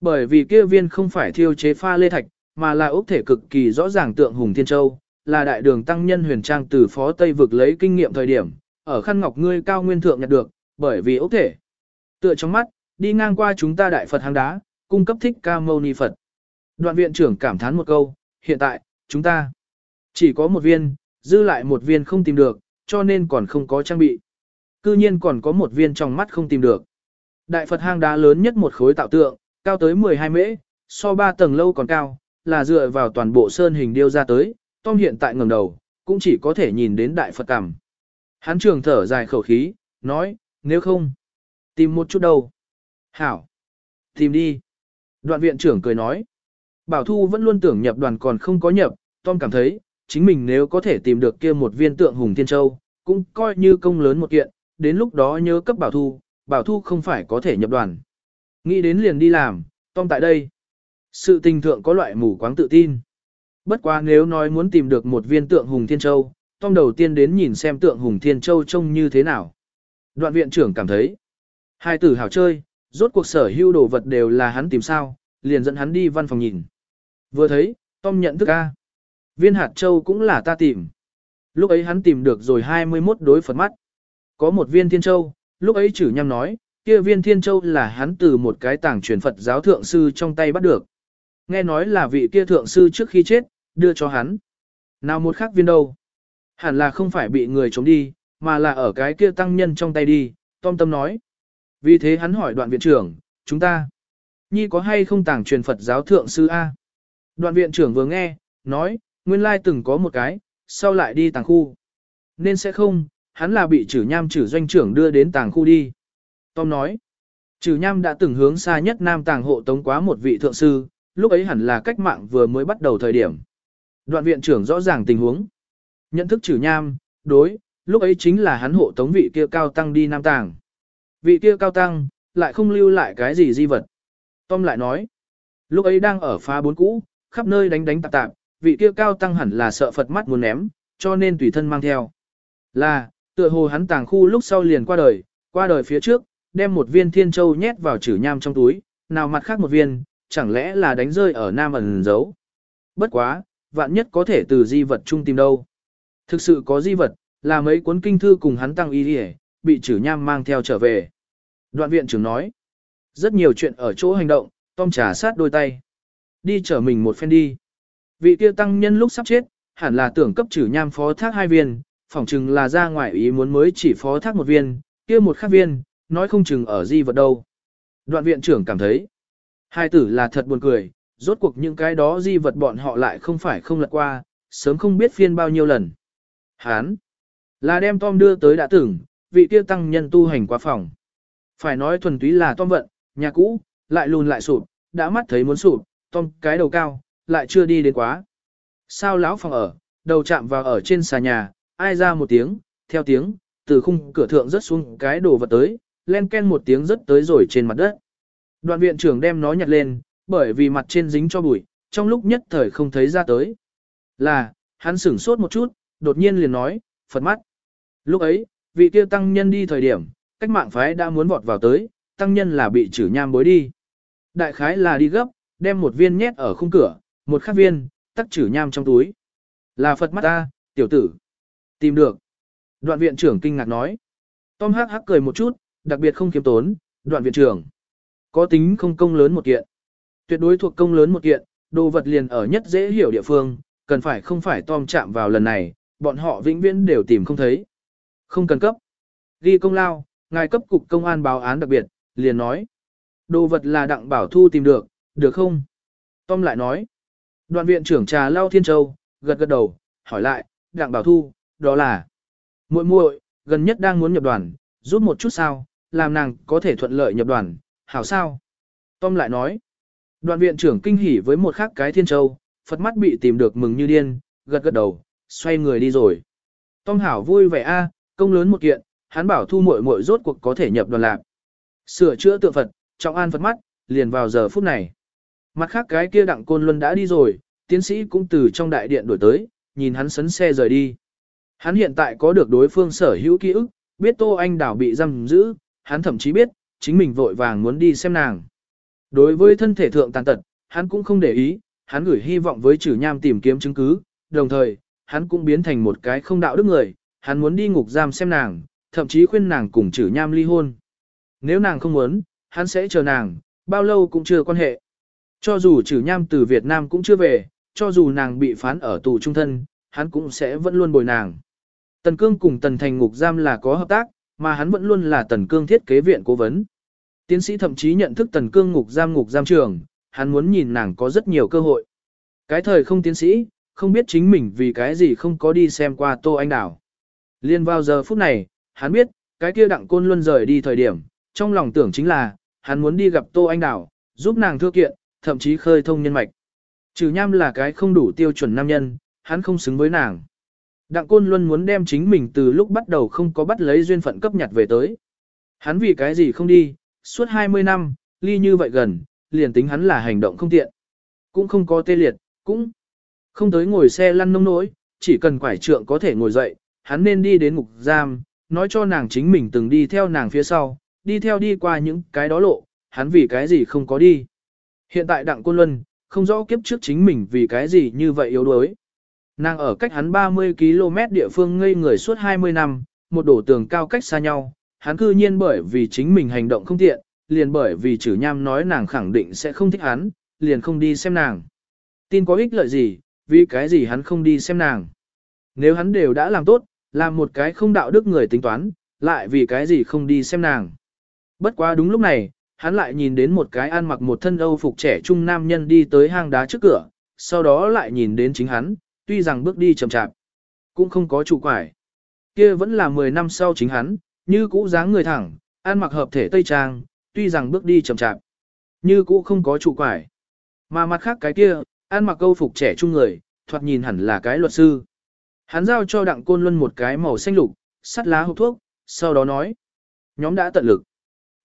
[SPEAKER 1] Bởi vì kia viên không phải thiêu chế pha lê thạch, mà là ốc thể cực kỳ rõ ràng tượng Hùng Thiên Châu, là đại đường tăng nhân huyền trang từ phó Tây vực lấy kinh nghiệm thời điểm, ở khăn ngọc ngươi cao nguyên thượng nhặt được, bởi vì ốc thể. Tựa trong mắt, đi ngang qua chúng ta đại Phật hang đá, cung cấp thích ca mâu ni Phật. Đoạn viện trưởng cảm thán một câu, hiện tại, chúng ta chỉ có một viên, dư lại một viên không tìm được, cho nên còn không có trang bị. Cư nhiên còn có một viên trong mắt không tìm được. Đại Phật hang đá lớn nhất một khối tạo tượng, cao tới 12 mễ, so 3 tầng lâu còn cao, là dựa vào toàn bộ sơn hình điêu ra tới, Tom hiện tại ngẩng đầu, cũng chỉ có thể nhìn đến đại Phật cằm. Hắn trường thở dài khẩu khí, nói, nếu không, tìm một chút đâu. Hảo, tìm đi. Đoạn viện trưởng cười nói, Bảo Thu vẫn luôn tưởng nhập đoàn còn không có nhập, Tom cảm thấy, chính mình nếu có thể tìm được kia một viên tượng Hùng Thiên Châu, cũng coi như công lớn một kiện, đến lúc đó nhớ cấp Bảo Thu, Bảo Thu không phải có thể nhập đoàn. Nghĩ đến liền đi làm, Tom tại đây. Sự tình thượng có loại mù quáng tự tin. Bất quá nếu nói muốn tìm được một viên tượng Hùng Thiên Châu, Tom đầu tiên đến nhìn xem tượng Hùng Thiên Châu trông như thế nào. Đoạn viện trưởng cảm thấy, hai tử hảo chơi, rốt cuộc sở hữu đồ vật đều là hắn tìm sao, liền dẫn hắn đi văn phòng nhìn. Vừa thấy, Tom nhận thức A. Viên hạt châu cũng là ta tìm. Lúc ấy hắn tìm được rồi 21 đối Phật mắt. Có một viên thiên châu, lúc ấy chử nhằm nói, kia viên thiên châu là hắn từ một cái tảng truyền Phật giáo thượng sư trong tay bắt được. Nghe nói là vị kia thượng sư trước khi chết, đưa cho hắn. Nào một khác viên đâu? Hẳn là không phải bị người chống đi, mà là ở cái kia tăng nhân trong tay đi, Tom Tâm nói. Vì thế hắn hỏi đoạn viện trưởng, chúng ta, nhi có hay không tàng truyền Phật giáo thượng sư A? Đoạn viện trưởng vừa nghe, nói, nguyên lai từng có một cái, sau lại đi tàng khu. Nên sẽ không, hắn là bị trừ nham trừ doanh trưởng đưa đến tàng khu đi. Tom nói, trừ nham đã từng hướng xa nhất nam tàng hộ tống quá một vị thượng sư, lúc ấy hẳn là cách mạng vừa mới bắt đầu thời điểm. Đoạn viện trưởng rõ ràng tình huống. Nhận thức trừ nham, đối, lúc ấy chính là hắn hộ tống vị kia cao tăng đi nam tàng. Vị kia cao tăng, lại không lưu lại cái gì di vật. Tom lại nói, lúc ấy đang ở phá bốn cũ, khắp nơi đánh đánh tạp tạp, vị kia cao tăng hẳn là sợ Phật mắt muốn ném, cho nên tùy thân mang theo. Là, tựa hồ hắn tàng khu lúc sau liền qua đời, qua đời phía trước, đem một viên thiên châu nhét vào chữ nham trong túi, nào mặt khác một viên, chẳng lẽ là đánh rơi ở nam ẩn giấu. Bất quá, vạn nhất có thể từ di vật chung tìm đâu. Thực sự có di vật, là mấy cuốn kinh thư cùng hắn tăng y đi bị chữ nham mang theo trở về. Đoạn viện trưởng nói, rất nhiều chuyện ở chỗ hành động, Tom trà sát đôi tay. Đi chở mình một phen đi. Vị kia tăng nhân lúc sắp chết, hẳn là tưởng cấp trừ nham phó thác hai viên, phỏng chừng là ra ngoài ý muốn mới chỉ phó thác một viên, kia một khác viên, nói không chừng ở di vật đâu. Đoạn viện trưởng cảm thấy, hai tử là thật buồn cười, rốt cuộc những cái đó di vật bọn họ lại không phải không lật qua, sớm không biết phiên bao nhiêu lần. Hán, là đem Tom đưa tới đã tưởng, vị kia tăng nhân tu hành qua phòng. Phải nói thuần túy là Tom vận, nhà cũ, lại lùn lại sụp, đã mắt thấy muốn sụp, Tom cái đầu cao, lại chưa đi đến quá. Sao lão phòng ở, đầu chạm vào ở trên xà nhà, ai ra một tiếng, theo tiếng, từ khung cửa thượng rớt xuống cái đồ vật tới, len ken một tiếng rớt tới rồi trên mặt đất. Đoạn viện trưởng đem nó nhặt lên, bởi vì mặt trên dính cho bụi, trong lúc nhất thời không thấy ra tới. Là, hắn sửng sốt một chút, đột nhiên liền nói, Phật mắt. Lúc ấy, vị Tiêu tăng nhân đi thời điểm, cách mạng phái đã muốn vọt vào tới, tăng nhân là bị trừ nham bối đi. Đại khái là đi gấp, đem một viên nhét ở khung cửa, một khác viên, tắc chử nham trong túi. Là Phật mắt ta, tiểu tử. Tìm được. Đoạn viện trưởng kinh ngạc nói. Tom hắc hắc cười một chút, đặc biệt không kiếm tốn, đoạn viện trưởng. Có tính không công lớn một kiện. Tuyệt đối thuộc công lớn một kiện, đồ vật liền ở nhất dễ hiểu địa phương, cần phải không phải Tom chạm vào lần này, bọn họ vĩnh viễn đều tìm không thấy. Không cần cấp. Ghi công lao, ngài cấp cục công an báo án đặc biệt, liền nói. Đồ vật là đặng bảo thu tìm được, được không? Tom lại nói. Đoàn viện trưởng trà lao thiên châu, gật gật đầu, hỏi lại, đặng bảo thu, đó là. muội muội gần nhất đang muốn nhập đoàn, giúp một chút sao, làm nàng có thể thuận lợi nhập đoàn, hảo sao? Tom lại nói. Đoàn viện trưởng kinh hỉ với một khác cái thiên châu, Phật mắt bị tìm được mừng như điên, gật gật đầu, xoay người đi rồi. Tom hảo vui vẻ a, công lớn một kiện, hắn bảo thu muội muội rốt cuộc có thể nhập đoàn lạc. Sửa chữa tượng Phật, trọng an Phật mắt, liền vào giờ phút này. Mặt khác cái kia đặng côn luân đã đi rồi, tiến sĩ cũng từ trong đại điện đuổi tới, nhìn hắn sấn xe rời đi. Hắn hiện tại có được đối phương sở hữu ký ức, biết Tô Anh Đảo bị giam giữ, hắn thậm chí biết, chính mình vội vàng muốn đi xem nàng. Đối với thân thể thượng tàn tật, hắn cũng không để ý, hắn gửi hy vọng với trừ nham tìm kiếm chứng cứ, đồng thời, hắn cũng biến thành một cái không đạo đức người, hắn muốn đi ngục giam xem nàng, thậm chí khuyên nàng cùng trừ nham ly hôn. Nếu nàng không muốn, hắn sẽ chờ nàng, bao lâu cũng chưa quan hệ. Cho dù trừ nham từ Việt Nam cũng chưa về, cho dù nàng bị phán ở tù trung thân, hắn cũng sẽ vẫn luôn bồi nàng. Tần Cương cùng Tần Thành ngục giam là có hợp tác, mà hắn vẫn luôn là Tần Cương thiết kế viện cố vấn. Tiến sĩ thậm chí nhận thức Tần Cương ngục giam ngục giam trưởng hắn muốn nhìn nàng có rất nhiều cơ hội. Cái thời không tiến sĩ, không biết chính mình vì cái gì không có đi xem qua Tô Anh Đảo. Liên vào giờ phút này, hắn biết, cái kia đặng côn luân rời đi thời điểm, trong lòng tưởng chính là, hắn muốn đi gặp Tô Anh Đào, giúp nàng thưa kiện, thậm chí khơi thông nhân mạch. Trừ nham là cái không đủ tiêu chuẩn nam nhân, hắn không xứng với nàng. Đặng Côn Luân muốn đem chính mình từ lúc bắt đầu không có bắt lấy duyên phận cấp nhặt về tới. Hắn vì cái gì không đi, suốt 20 năm, ly như vậy gần, liền tính hắn là hành động không tiện. Cũng không có tê liệt, cũng không tới ngồi xe lăn nông nỗi, chỉ cần quải trượng có thể ngồi dậy, hắn nên đi đến ngục giam, nói cho nàng chính mình từng đi theo nàng phía sau, đi theo đi qua những cái đó lộ, hắn vì cái gì không có đi. Hiện tại Đặng Côn Luân, không rõ kiếp trước chính mình vì cái gì như vậy yếu đuối. Nàng ở cách hắn 30 km địa phương ngây người suốt 20 năm, một đổ tường cao cách xa nhau, hắn cư nhiên bởi vì chính mình hành động không tiện, liền bởi vì chử nham nói nàng khẳng định sẽ không thích hắn, liền không đi xem nàng. Tin có ích lợi gì, vì cái gì hắn không đi xem nàng. Nếu hắn đều đã làm tốt, làm một cái không đạo đức người tính toán, lại vì cái gì không đi xem nàng. Bất quá đúng lúc này, hắn lại nhìn đến một cái ăn mặc một thân âu phục trẻ trung nam nhân đi tới hang đá trước cửa, sau đó lại nhìn đến chính hắn, tuy rằng bước đi chậm chạp, cũng không có trụ quải. Kia vẫn là 10 năm sau chính hắn, như cũ dáng người thẳng, ăn mặc hợp thể tây trang, tuy rằng bước đi chậm chạp, như cũ không có trụ quải. Mà mặt khác cái kia, ăn mặc câu phục trẻ trung người, thoạt nhìn hẳn là cái luật sư. Hắn giao cho đặng côn luân một cái màu xanh lục, sắt lá hộp thuốc, sau đó nói. Nhóm đã tận lực.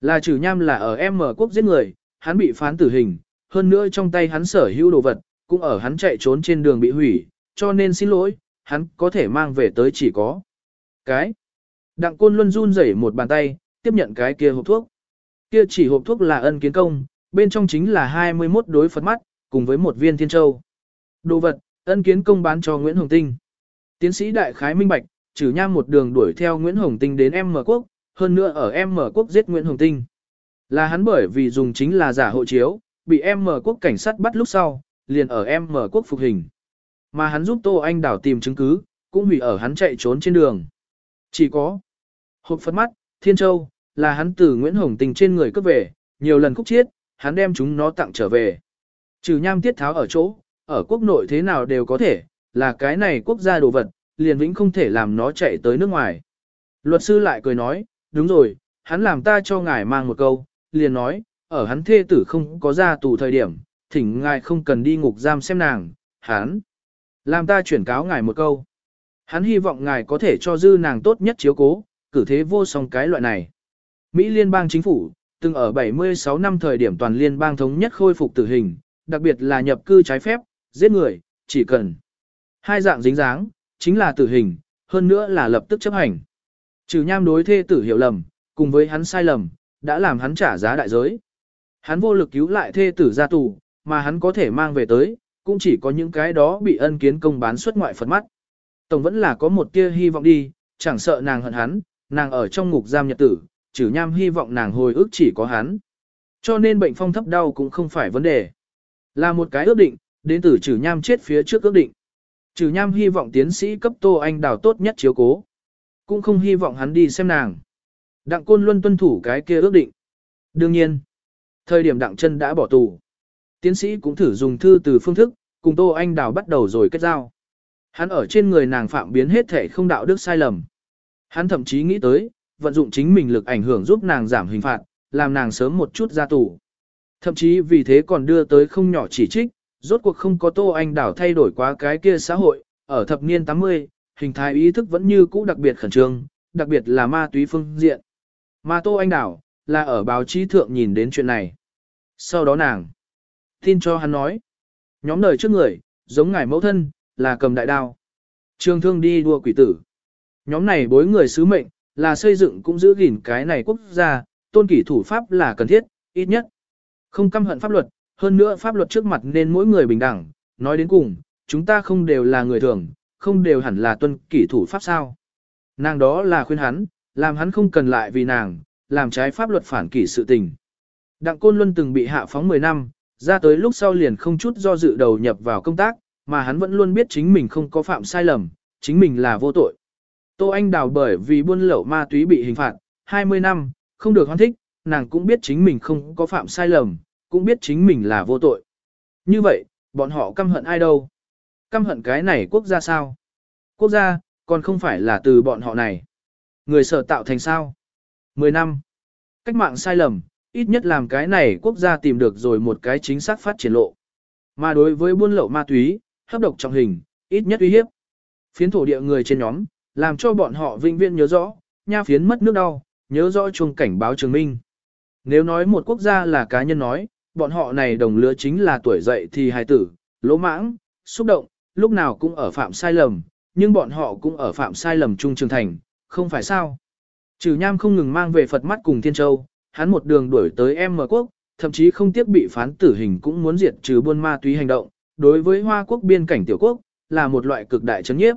[SPEAKER 1] Là trừ nham là ở M quốc giết người, hắn bị phán tử hình, hơn nữa trong tay hắn sở hữu đồ vật, cũng ở hắn chạy trốn trên đường bị hủy, cho nên xin lỗi, hắn có thể mang về tới chỉ có cái. Đặng côn luân run rẩy một bàn tay, tiếp nhận cái kia hộp thuốc. Kia chỉ hộp thuốc là ân kiến công, bên trong chính là 21 đối phật mắt, cùng với một viên thiên châu. Đồ vật, ân kiến công bán cho Nguyễn Hồng Tinh. Tiến sĩ đại khái minh bạch, trừ nham một đường đuổi theo Nguyễn Hồng Tinh đến M quốc, hơn nữa ở M quốc giết Nguyễn Hồng Tinh. Là hắn bởi vì dùng chính là giả hộ chiếu, bị M quốc cảnh sát bắt lúc sau, liền ở M quốc phục hình. Mà hắn giúp Tô Anh Đảo tìm chứng cứ, cũng hủy ở hắn chạy trốn trên đường. Chỉ có hộp phật mắt, Thiên Châu, là hắn từ Nguyễn Hồng Tình trên người cướp về, nhiều lần khúc chiết, hắn đem chúng nó tặng trở về. Trừ nham tiết tháo ở chỗ, ở quốc nội thế nào đều có thể, là cái này quốc gia đồ vật, liền vĩnh không thể làm nó chạy tới nước ngoài. Luật sư lại cười nói, đúng rồi, hắn làm ta cho ngài mang một câu, liền nói, ở hắn thê tử không có ra tù thời điểm, thỉnh ngài không cần đi ngục giam xem nàng, hắn. Làm ta chuyển cáo ngài một câu. Hắn hy vọng ngài có thể cho dư nàng tốt nhất chiếu cố, cử thế vô song cái loại này. Mỹ liên bang chính phủ, từng ở 76 năm thời điểm toàn liên bang thống nhất khôi phục tử hình, đặc biệt là nhập cư trái phép, giết người, chỉ cần. Hai dạng dính dáng, chính là tử hình, hơn nữa là lập tức chấp hành. Trừ nham đối thê tử hiểu lầm, cùng với hắn sai lầm, đã làm hắn trả giá đại giới. Hắn vô lực cứu lại thê tử ra tù, mà hắn có thể mang về tới, cũng chỉ có những cái đó bị ân kiến công bán xuất ngoại Phật mắt. Tổng vẫn là có một tia hy vọng đi, chẳng sợ nàng hận hắn, nàng ở trong ngục giam nhật tử, trừ nham hy vọng nàng hồi ức chỉ có hắn. Cho nên bệnh phong thấp đau cũng không phải vấn đề. Là một cái ước định, đến từ trừ nham chết phía trước ước định. Trừ nham hy vọng tiến sĩ cấp Tô Anh Đào tốt nhất chiếu cố. Cũng không hy vọng hắn đi xem nàng. Đặng Côn Luân tuân thủ cái kia ước định. Đương nhiên, thời điểm Đặng chân đã bỏ tù. Tiến sĩ cũng thử dùng thư từ phương thức, cùng Tô Anh Đào bắt đầu rồi kết giao. Hắn ở trên người nàng phạm biến hết thể không đạo đức sai lầm. Hắn thậm chí nghĩ tới, vận dụng chính mình lực ảnh hưởng giúp nàng giảm hình phạt, làm nàng sớm một chút ra tù. Thậm chí vì thế còn đưa tới không nhỏ chỉ trích, rốt cuộc không có Tô Anh Đảo thay đổi quá cái kia xã hội, ở thập niên 80, hình thái ý thức vẫn như cũ đặc biệt khẩn trương, đặc biệt là ma túy phương diện. Mà Tô Anh Đảo, là ở báo chí thượng nhìn đến chuyện này. Sau đó nàng, tin cho hắn nói, nhóm đời trước người, giống ngài mẫu thân, là cầm đại đao. Trường thương đi đua quỷ tử. Nhóm này bối người sứ mệnh, là xây dựng cũng giữ gìn cái này quốc gia, tôn kỷ thủ pháp là cần thiết, ít nhất. Không căm hận pháp luật, hơn nữa pháp luật trước mặt nên mỗi người bình đẳng, nói đến cùng, chúng ta không đều là người thường, không đều hẳn là tuân kỷ thủ pháp sao. Nàng đó là khuyên hắn, làm hắn không cần lại vì nàng, làm trái pháp luật phản kỷ sự tình. Đặng Côn Luân từng bị hạ phóng 10 năm, ra tới lúc sau liền không chút do dự đầu nhập vào công tác, mà hắn vẫn luôn biết chính mình không có phạm sai lầm, chính mình là vô tội. Tô Anh Đào bởi vì buôn lậu ma túy bị hình phạt, 20 năm, không được hoan thích, nàng cũng biết chính mình không có phạm sai lầm, cũng biết chính mình là vô tội. Như vậy, bọn họ căm hận ai đâu? Căm hận cái này quốc gia sao? Quốc gia, còn không phải là từ bọn họ này. Người sở tạo thành sao? 10 năm. Cách mạng sai lầm, ít nhất làm cái này quốc gia tìm được rồi một cái chính xác phát triển lộ. Mà đối với buôn lậu ma túy, hấp độc trọng hình, ít nhất uy hiếp. Phiến thổ địa người trên nhóm, làm cho bọn họ vinh viễn nhớ rõ, nha phiến mất nước đau, nhớ rõ chuông cảnh báo trường minh. Nếu nói một quốc gia là cá nhân nói, bọn họ này đồng lứa chính là tuổi dậy thì hài tử, lỗ mãng, xúc động, lúc nào cũng ở phạm sai lầm, nhưng bọn họ cũng ở phạm sai lầm trung trường thành, không phải sao. Trừ nham không ngừng mang về Phật mắt cùng Thiên Châu, hắn một đường đuổi tới em mở quốc, thậm chí không tiếc bị phán tử hình cũng muốn diệt trừ buôn ma túy hành động, đối với Hoa quốc biên cảnh tiểu quốc, là một loại cực đại chấn nhiếp.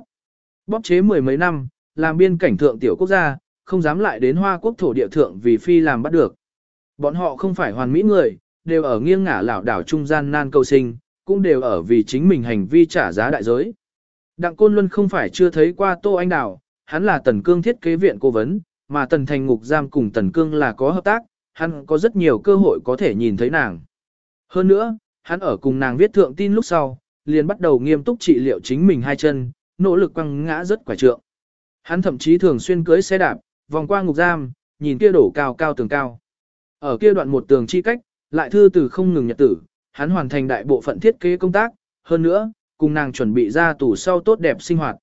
[SPEAKER 1] Bóp chế mười mấy năm, làm biên cảnh thượng tiểu quốc gia, không dám lại đến Hoa quốc thổ địa thượng vì phi làm bắt được. Bọn họ không phải hoàn mỹ người, đều ở nghiêng ngả lảo đảo trung gian nan cầu sinh, cũng đều ở vì chính mình hành vi trả giá đại giới. Đặng Côn Luân không phải chưa thấy qua Tô Anh Đào, hắn là Tần Cương thiết kế viện cố vấn, mà Tần Thành Ngục Giam cùng Tần Cương là có hợp tác, hắn có rất nhiều cơ hội có thể nhìn thấy nàng. Hơn nữa, hắn ở cùng nàng viết thượng tin lúc sau, liền bắt đầu nghiêm túc trị liệu chính mình hai chân, nỗ lực quăng ngã rất quả trượng. Hắn thậm chí thường xuyên cưới xe đạp, vòng qua ngục giam, nhìn kia đổ cao cao tường cao. Ở kia đoạn một tường chi cách, lại thư từ không ngừng nhật tử, hắn hoàn thành đại bộ phận thiết kế công tác, hơn nữa, cùng nàng chuẩn bị ra tủ sau tốt đẹp sinh hoạt.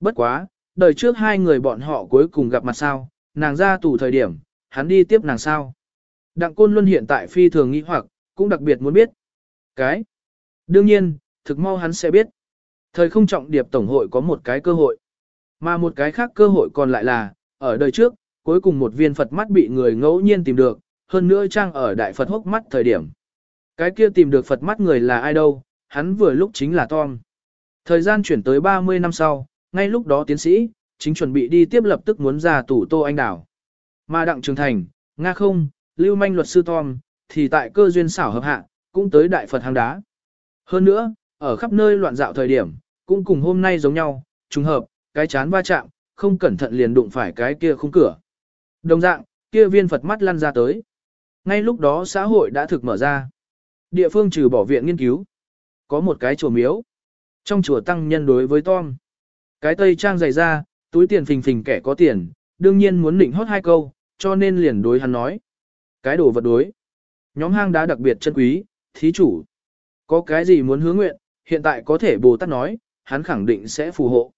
[SPEAKER 1] Bất quá, đời trước hai người bọn họ cuối cùng gặp mặt sao, nàng ra tù thời điểm, hắn đi tiếp nàng sao. Đặng Côn Luân hiện tại phi thường nghĩ hoặc, cũng đặc biệt muốn biết. Cái. Đương nhiên, thực mau hắn sẽ biết. Thời không trọng điệp tổng hội có một cái cơ hội. Mà một cái khác cơ hội còn lại là, ở đời trước, cuối cùng một viên Phật mắt bị người ngẫu nhiên tìm được, hơn nữa trang ở đại Phật hốc mắt thời điểm. Cái kia tìm được Phật mắt người là ai đâu, hắn vừa lúc chính là Tom. Thời gian chuyển tới 30 năm sau, ngay lúc đó tiến sĩ, chính chuẩn bị đi tiếp lập tức muốn ra tủ Tô Anh Đảo. Mà Đặng Trường Thành, Nga không, Lưu Manh luật sư Tom, thì tại cơ duyên xảo hợp hạ, cũng tới đại Phật hang đá. Hơn nữa, ở khắp nơi loạn dạo thời điểm, cũng cùng hôm nay giống nhau, trùng hợp, cái chán va chạm, không cẩn thận liền đụng phải cái kia khung cửa. Đồng dạng, kia viên Phật mắt lăn ra tới. Ngay lúc đó xã hội đã thực mở ra. Địa phương trừ bỏ viện nghiên cứu. Có một cái chùa miếu. Trong chùa tăng nhân đối với Tom. Cái tây trang dày ra, túi tiền phình phình kẻ có tiền, đương nhiên muốn định hót hai câu, cho nên liền đối hắn nói. Cái đồ vật đối. Nhóm hang đá đặc biệt chân quý, thí chủ. Có cái gì muốn hứa nguyện, hiện tại có thể Bồ Tát nói, hắn khẳng định sẽ phù hộ.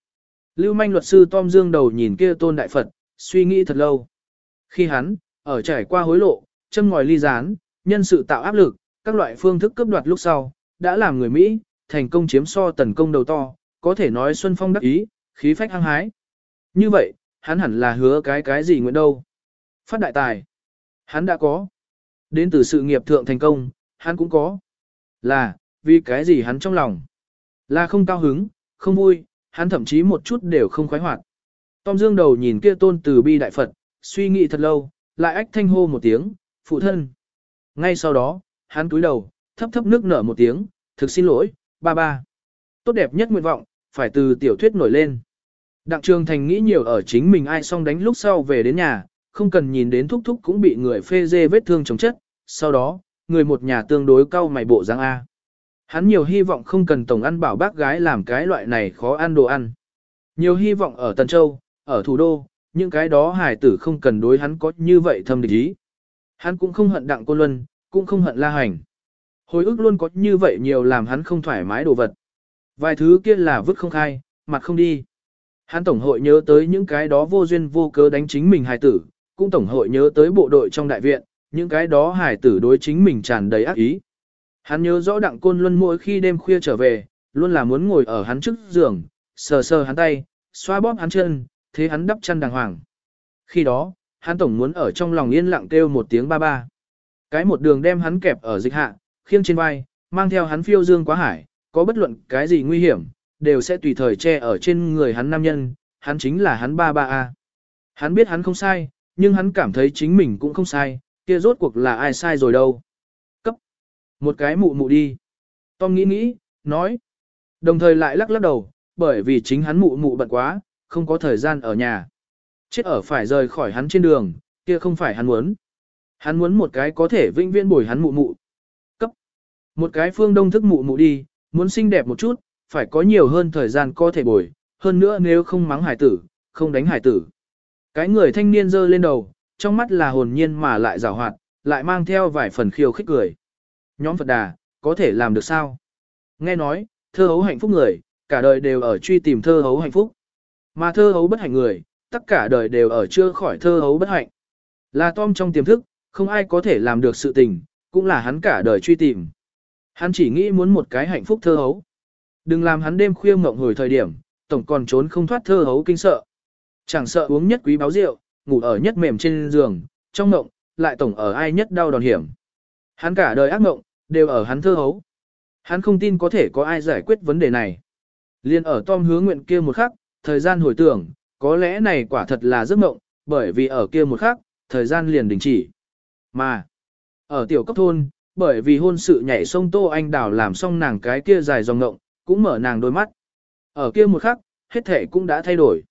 [SPEAKER 1] Lưu manh luật sư Tom Dương đầu nhìn kia tôn đại Phật, suy nghĩ thật lâu. Khi hắn, ở trải qua hối lộ, châm ngòi ly gián, nhân sự tạo áp lực, các loại phương thức cướp đoạt lúc sau, đã làm người Mỹ, thành công chiếm so tần công đầu to, có thể nói Xuân Phong đắc ý, khí phách hăng hái. Như vậy, hắn hẳn là hứa cái cái gì nguyện đâu. Phát đại tài. Hắn đã có. Đến từ sự nghiệp thượng thành công, hắn cũng có. Là, Vì cái gì hắn trong lòng? Là không cao hứng, không vui, hắn thậm chí một chút đều không khoái hoạt. Tom dương đầu nhìn kia tôn từ bi đại Phật, suy nghĩ thật lâu, lại ách thanh hô một tiếng, phụ thân. Ngay sau đó, hắn cúi đầu, thấp thấp nước nở một tiếng, thực xin lỗi, ba ba. Tốt đẹp nhất nguyện vọng, phải từ tiểu thuyết nổi lên. Đặng Trường Thành nghĩ nhiều ở chính mình ai xong đánh lúc sau về đến nhà, không cần nhìn đến thúc thúc cũng bị người phê dê vết thương chống chất, sau đó, người một nhà tương đối cao mày bộ dáng A. Hắn nhiều hy vọng không cần tổng ăn bảo bác gái làm cái loại này khó ăn đồ ăn. Nhiều hy vọng ở Tân Châu, ở thủ đô, những cái đó hải tử không cần đối hắn có như vậy thâm địch ý. Hắn cũng không hận đặng Côn luân, cũng không hận la hành. Hồi ức luôn có như vậy nhiều làm hắn không thoải mái đồ vật. Vài thứ kia là vứt không khai, mặt không đi. Hắn tổng hội nhớ tới những cái đó vô duyên vô cớ đánh chính mình hài tử, cũng tổng hội nhớ tới bộ đội trong đại viện, những cái đó hài tử đối chính mình tràn đầy ác ý. Hắn nhớ rõ đặng côn luân mỗi khi đêm khuya trở về, luôn là muốn ngồi ở hắn trước giường, sờ sờ hắn tay, xoa bóp hắn chân, thế hắn đắp chân đàng hoàng. Khi đó, hắn tổng muốn ở trong lòng yên lặng kêu một tiếng ba ba. Cái một đường đem hắn kẹp ở dịch hạ, khiêng trên vai, mang theo hắn phiêu dương quá hải, có bất luận cái gì nguy hiểm, đều sẽ tùy thời che ở trên người hắn nam nhân, hắn chính là hắn ba ba a. Hắn biết hắn không sai, nhưng hắn cảm thấy chính mình cũng không sai, kia rốt cuộc là ai sai rồi đâu. Cấp. Một cái mụ mụ đi. Tom nghĩ nghĩ, nói. Đồng thời lại lắc lắc đầu, bởi vì chính hắn mụ mụ bận quá, không có thời gian ở nhà. Chết ở phải rời khỏi hắn trên đường, kia không phải hắn muốn. Hắn muốn một cái có thể vĩnh viễn bồi hắn mụ mụ. Cấp. Một cái phương đông thức mụ mụ đi, muốn xinh đẹp một chút, phải có nhiều hơn thời gian có thể bồi, hơn nữa nếu không mắng hải tử, không đánh hải tử. Cái người thanh niên giơ lên đầu, trong mắt là hồn nhiên mà lại rào hoạt, lại mang theo vài phần khiêu khích cười. Nhóm Phật Đà, có thể làm được sao? Nghe nói, thơ hấu hạnh phúc người, cả đời đều ở truy tìm thơ hấu hạnh phúc. Mà thơ hấu bất hạnh người, tất cả đời đều ở chưa khỏi thơ hấu bất hạnh. Là Tom trong tiềm thức, không ai có thể làm được sự tình, cũng là hắn cả đời truy tìm. Hắn chỉ nghĩ muốn một cái hạnh phúc thơ hấu. Đừng làm hắn đêm khuya ngộng hồi thời điểm, tổng còn trốn không thoát thơ hấu kinh sợ. Chẳng sợ uống nhất quý báo rượu, ngủ ở nhất mềm trên giường, trong ngộng, lại tổng ở ai nhất đau đòn hiểm. Hắn cả đời ác ngộng, đều ở hắn thơ hấu. Hắn không tin có thể có ai giải quyết vấn đề này. Liên ở Tom hứa nguyện kia một khắc, thời gian hồi tưởng, có lẽ này quả thật là giấc mộng, bởi vì ở kia một khắc, thời gian liền đình chỉ. Mà, ở tiểu cấp thôn, bởi vì hôn sự nhảy sông Tô Anh Đào làm xong nàng cái kia dài dòng ngộng, cũng mở nàng đôi mắt. Ở kia một khắc, hết thể cũng đã thay đổi.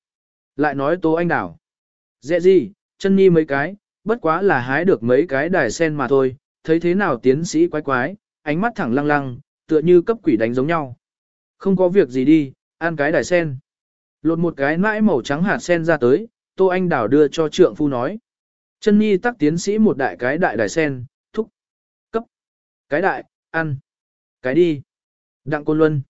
[SPEAKER 1] Lại nói Tô Anh Đào. Dẹ gì, chân nhi mấy cái, bất quá là hái được mấy cái đài sen mà thôi, thấy thế nào tiến sĩ quái quái, ánh mắt thẳng lăng lăng, tựa như cấp quỷ đánh giống nhau. Không có việc gì đi, ăn cái đài sen. Lột một cái nãi màu trắng hạt sen ra tới, Tô Anh Đào đưa cho trượng phu nói. Chân nhi tắc tiến sĩ một đại cái đại đài sen, thúc, cấp, cái đại, ăn, cái đi. Đặng Côn Luân.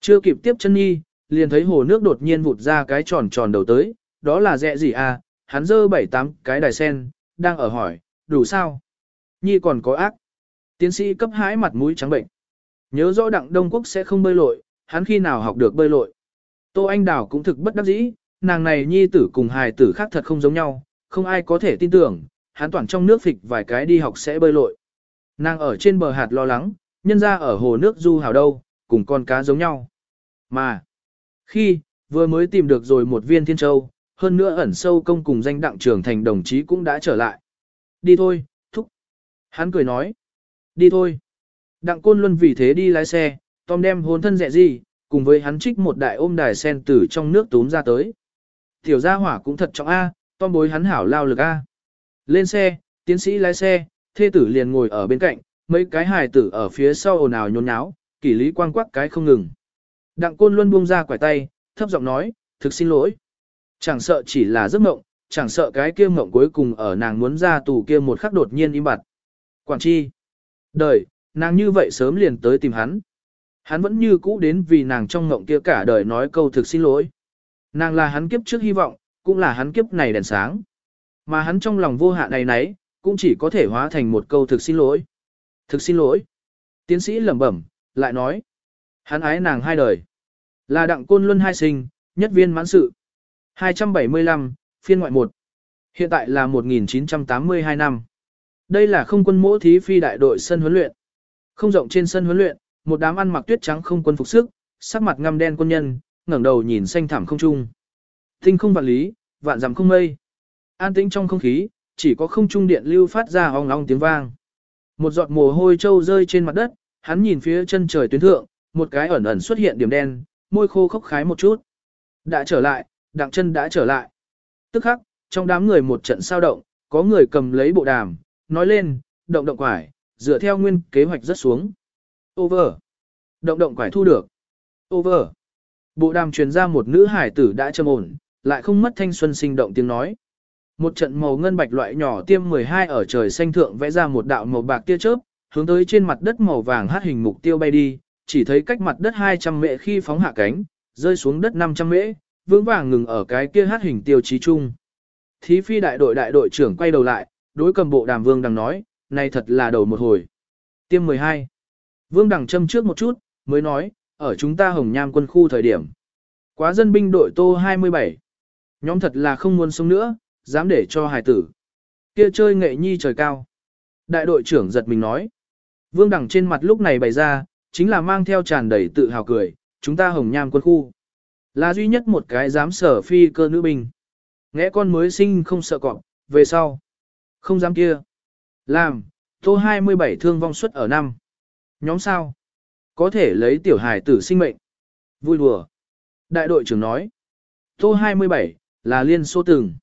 [SPEAKER 1] Chưa kịp tiếp chân nhi, liền thấy hồ nước đột nhiên vụt ra cái tròn tròn đầu tới, đó là dẹ gì à, hắn dơ bảy tám cái đài sen, đang ở hỏi, đủ sao? Nhi còn có ác. Tiến sĩ cấp hãi mặt mũi trắng bệnh. Nhớ rõ đặng Đông Quốc sẽ không bơi lội, hắn khi nào học được bơi lội. Tô Anh Đào cũng thực bất đắc dĩ, nàng này nhi tử cùng hài tử khác thật không giống nhau, không ai có thể tin tưởng, hắn toàn trong nước phịch vài cái đi học sẽ bơi lội. Nàng ở trên bờ hạt lo lắng, nhân ra ở hồ nước du hào đâu, cùng con cá giống nhau. Mà, khi, vừa mới tìm được rồi một viên thiên châu, hơn nữa ẩn sâu công cùng danh đặng trưởng thành đồng chí cũng đã trở lại. Đi thôi, thúc. Hắn cười nói. Đi thôi. Đặng côn luân vì thế đi lái xe, Tom đem hôn thân dẹ gì, cùng với hắn trích một đại ôm đài sen từ trong nước túm ra tới. Tiểu gia hỏa cũng thật trọng A, Tom bối hắn hảo lao lực A. Lên xe, tiến sĩ lái xe, thê tử liền ngồi ở bên cạnh, mấy cái hài tử ở phía sau ồn ào nhốn nháo, kỷ lý quang quắc cái không ngừng. Đặng côn luôn buông ra quải tay, thấp giọng nói, thực xin lỗi. Chẳng sợ chỉ là giấc mộng, chẳng sợ cái kia mộng cuối cùng ở nàng muốn ra tù kia một khắc đột nhiên im bặt. Quản chi. Đời, nàng như vậy sớm liền tới tìm hắn. Hắn vẫn như cũ đến vì nàng trong ngộng kia cả đời nói câu thực xin lỗi. Nàng là hắn kiếp trước hy vọng, cũng là hắn kiếp này đèn sáng. Mà hắn trong lòng vô hạn này nấy, cũng chỉ có thể hóa thành một câu thực xin lỗi. Thực xin lỗi. Tiến sĩ lẩm bẩm, lại nói. Hắn ái nàng hai đời. Là đặng côn luân hai sinh, nhất viên mãn sự. 275, phiên ngoại 1. Hiện tại là 1982 năm. Đây là không quân mỗ thí phi đại đội sân huấn luyện. Không rộng trên sân huấn luyện, một đám ăn mặc tuyết trắng không quân phục sức, sắc mặt ngăm đen quân nhân, ngẩng đầu nhìn xanh thẳm không trung. Tinh không vạn lý, vạn dặm không mây. An tĩnh trong không khí, chỉ có không trung điện lưu phát ra ong ong tiếng vang. Một giọt mồ hôi trâu rơi trên mặt đất, hắn nhìn phía chân trời tuyến thượng, một cái ẩn ẩn xuất hiện điểm đen, môi khô khốc khái một chút. Đã trở lại, đặng chân đã trở lại. Tức khắc, trong đám người một trận sao động, có người cầm lấy bộ đàm, nói lên, động động quải, dựa theo nguyên kế hoạch rất xuống. Over. Động động quải thu được. Over. Bộ đàm truyền ra một nữ hải tử đã trầm ổn, lại không mất thanh xuân sinh động tiếng nói. Một trận màu ngân bạch loại nhỏ tiêm 12 ở trời xanh thượng vẽ ra một đạo màu bạc tia chớp, hướng tới trên mặt đất màu vàng hát hình mục tiêu bay đi, chỉ thấy cách mặt đất 200 mễ khi phóng hạ cánh, rơi xuống đất 500 mễ, vững vàng ngừng ở cái kia hát hình tiêu chí chung. Thí phi đại đội đại đội trưởng quay đầu lại, đối cầm bộ đàm vương đang nói, này thật là đầu một hồi. Tiêm 12. Vương đằng châm trước một chút, mới nói, ở chúng ta hồng nham quân khu thời điểm. Quá dân binh đội tô 27. Nhóm thật là không muốn sống nữa, dám để cho hài tử. Kia chơi nghệ nhi trời cao. Đại đội trưởng giật mình nói. Vương đằng trên mặt lúc này bày ra, chính là mang theo tràn đầy tự hào cười, chúng ta hồng nham quân khu. Là duy nhất một cái dám sở phi cơ nữ binh. ngẽ con mới sinh không sợ cọp, về sau. Không dám kia. Làm, tô 27 thương vong suất ở năm. Nhóm sao? Có thể lấy tiểu hài tử sinh mệnh. Vui đùa. Đại đội trưởng nói. Tô 27, là liên xô từng.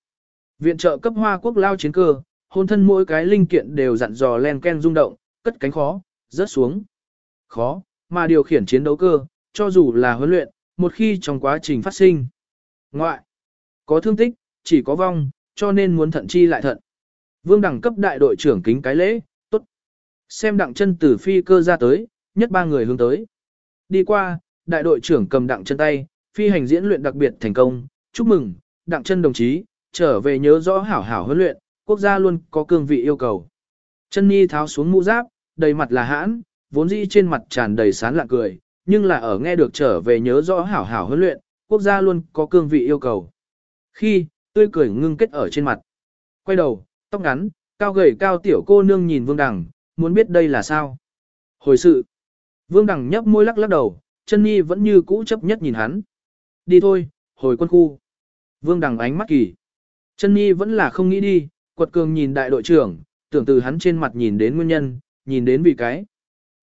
[SPEAKER 1] Viện trợ cấp hoa quốc lao chiến cơ, hôn thân mỗi cái linh kiện đều dặn dò len ken rung động, cất cánh khó, rớt xuống. Khó, mà điều khiển chiến đấu cơ, cho dù là huấn luyện, một khi trong quá trình phát sinh. Ngoại, có thương tích, chỉ có vong, cho nên muốn thận chi lại thận. Vương đẳng cấp đại đội trưởng kính cái lễ. Xem đặng chân từ phi cơ ra tới, nhất ba người hướng tới. Đi qua, đại đội trưởng cầm đặng chân tay, phi hành diễn luyện đặc biệt thành công, chúc mừng, đặng chân đồng chí, trở về nhớ rõ hảo hảo huấn luyện, quốc gia luôn có cương vị yêu cầu. Chân Nhi tháo xuống mũ giáp, đầy mặt là hãn, vốn dĩ trên mặt tràn đầy sán lạ cười, nhưng là ở nghe được trở về nhớ rõ hảo hảo huấn luyện, quốc gia luôn có cương vị yêu cầu. Khi, tươi cười ngưng kết ở trên mặt. Quay đầu, tóc ngắn, cao gầy cao tiểu cô nương nhìn Vương Đằng, muốn biết đây là sao. Hồi sự. Vương Đằng nhấp môi lắc lắc đầu, chân Nhi vẫn như cũ chấp nhất nhìn hắn. Đi thôi, hồi quân khu. Vương Đằng ánh mắt kỳ. Chân Nhi vẫn là không nghĩ đi, quật cường nhìn đại đội trưởng, tưởng từ hắn trên mặt nhìn đến nguyên nhân, nhìn đến vì cái.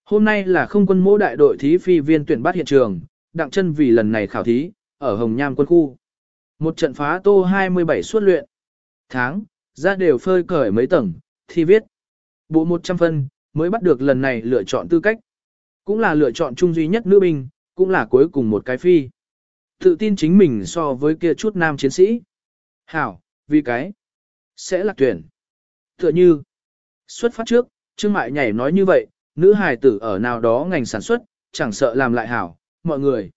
[SPEAKER 1] Hôm nay là không quân mỗ đại đội thí phi viên tuyển bắt hiện trường, đặng chân vì lần này khảo thí, ở Hồng Nham quân khu. Một trận phá tô 27 suốt luyện. Tháng, ra đều phơi cởi mấy tầng, thi viết. Bộ 100 phân, mới bắt được lần này lựa chọn tư cách. Cũng là lựa chọn chung duy nhất nữ binh, cũng là cuối cùng một cái phi. Tự tin chính mình so với kia chút nam chiến sĩ. Hảo, vì cái, sẽ là tuyển. Tựa như, xuất phát trước, Trương Mại nhảy nói như vậy, nữ hài tử ở nào đó ngành sản xuất, chẳng sợ làm lại hảo, mọi người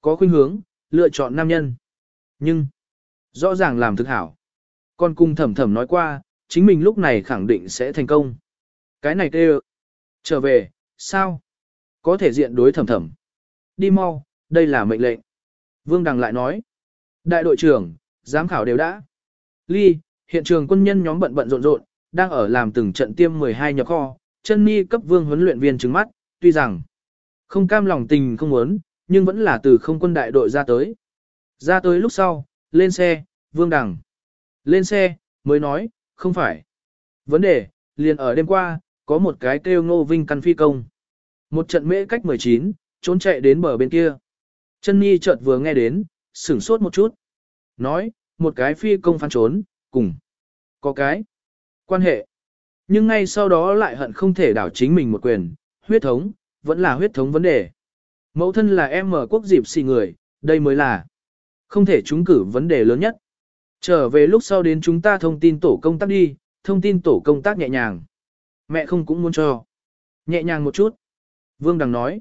[SPEAKER 1] có khuynh hướng, lựa chọn nam nhân. Nhưng, rõ ràng làm thực hảo. Con cung thầm thầm nói qua, chính mình lúc này khẳng định sẽ thành công. Cái này kêu, trở về, sao? Có thể diện đối thầm thầm. Đi mau, đây là mệnh lệnh. Vương Đằng lại nói, đại đội trưởng, giám khảo đều đã. Ly, hiện trường quân nhân nhóm bận bận rộn rộn, đang ở làm từng trận tiêm 12 nhập kho, chân mi cấp vương huấn luyện viên trứng mắt, tuy rằng không cam lòng tình không muốn, nhưng vẫn là từ không quân đại đội ra tới. Ra tới lúc sau, lên xe, vương đằng. Lên xe, mới nói, không phải. Vấn đề, liền ở đêm qua, có một cái kêu ngô vinh căn phi công. Một trận mễ cách 19, trốn chạy đến bờ bên kia. Chân nhi chợt vừa nghe đến, sửng sốt một chút. Nói, một cái phi công phán trốn, cùng. Có cái quan hệ. Nhưng ngay sau đó lại hận không thể đảo chính mình một quyền, huyết thống, vẫn là huyết thống vấn đề. Mẫu thân là em mở quốc dịp xì người, đây mới là không thể trúng cử vấn đề lớn nhất. Trở về lúc sau đến chúng ta thông tin tổ công tác đi, thông tin tổ công tác nhẹ nhàng. Mẹ không cũng muốn cho. Nhẹ nhàng một chút. Vương Đằng nói.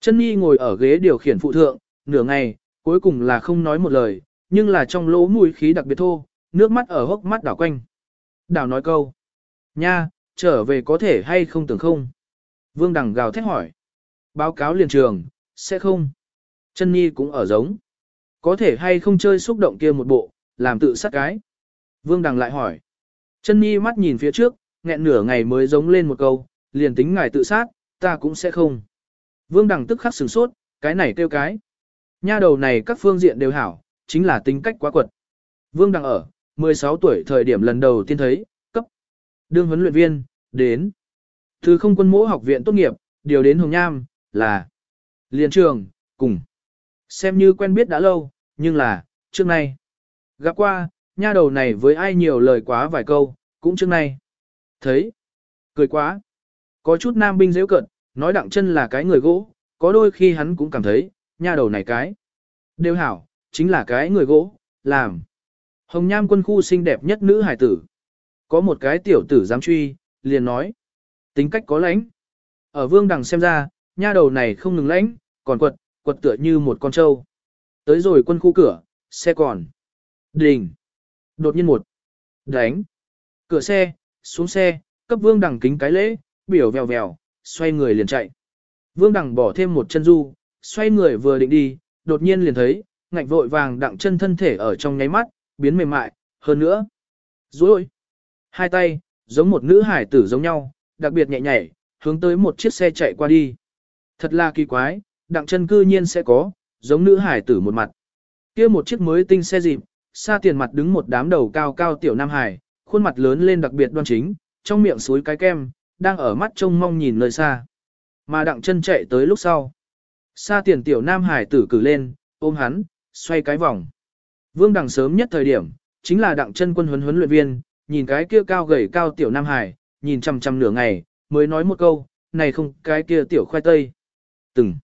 [SPEAKER 1] Chân Nhi ngồi ở ghế điều khiển phụ thượng, nửa ngày, cuối cùng là không nói một lời, nhưng là trong lỗ mũi khí đặc biệt thô, nước mắt ở hốc mắt đảo quanh. Đảo nói câu. Nha, trở về có thể hay không tưởng không? Vương Đằng gào thét hỏi. Báo cáo liền trường, sẽ không. Chân Nhi cũng ở giống. Có thể hay không chơi xúc động kia một bộ, làm tự sát cái. Vương Đằng lại hỏi. Chân Nhi mắt nhìn phía trước, nghẹn nửa ngày mới giống lên một câu, liền tính ngài tự sát, ta cũng sẽ không. Vương Đằng tức khắc sửng sốt, cái này kêu cái. Nha đầu này các phương diện đều hảo, chính là tính cách quá quật. Vương Đằng ở, 16 tuổi thời điểm lần đầu tiên thấy, cấp. Đương huấn luyện viên, đến. Thứ không quân mỗ học viện tốt nghiệp, điều đến Hồng Nham, là. Liên trường, cùng. Xem như quen biết đã lâu, nhưng là, trước nay. Gặp qua, nha đầu này với ai nhiều lời quá vài câu, cũng trước nay. Thấy. Cười quá. Có chút nam binh dễ cận, nói đặng chân là cái người gỗ, có đôi khi hắn cũng cảm thấy, nha đầu này cái. Đều hảo, chính là cái người gỗ, làm. Hồng Nham quân khu xinh đẹp nhất nữ hải tử. Có một cái tiểu tử dám truy, liền nói. Tính cách có lãnh. Ở vương đằng xem ra, nha đầu này không ngừng lãnh, còn quật, quật tựa như một con trâu. Tới rồi quân khu cửa, xe còn. Đình. Đột nhiên một. Đánh. Cửa xe, xuống xe, cấp vương đằng kính cái lễ, biểu vèo vèo, xoay người liền chạy. Vương đằng bỏ thêm một chân du, xoay người vừa định đi, đột nhiên liền thấy, ngạnh vội vàng đặng chân thân thể ở trong nháy mắt, biến mềm mại, hơn nữa. Rồi. Hai tay, giống một nữ hải tử giống nhau, đặc biệt nhẹ nhảy, hướng tới một chiếc xe chạy qua đi. Thật là kỳ quái, đặng chân cư nhiên sẽ có, giống nữ hải tử một mặt. kia một chiếc mới tinh xe dịp, xa tiền mặt đứng một đám đầu cao cao tiểu nam hải, khuôn mặt lớn lên đặc biệt đoan chính, trong miệng suối cái kem, đang ở mắt trông mong nhìn nơi xa. Mà đặng chân chạy tới lúc sau. Xa tiền tiểu nam hải tử cử lên, ôm hắn, xoay cái vòng. Vương đằng sớm nhất thời điểm, chính là đặng chân quân huấn huấn luyện viên, nhìn cái kia cao gầy cao tiểu nam hải, nhìn chăm chăm nửa ngày, mới nói một câu, này không cái kia tiểu khoai tây. Từng.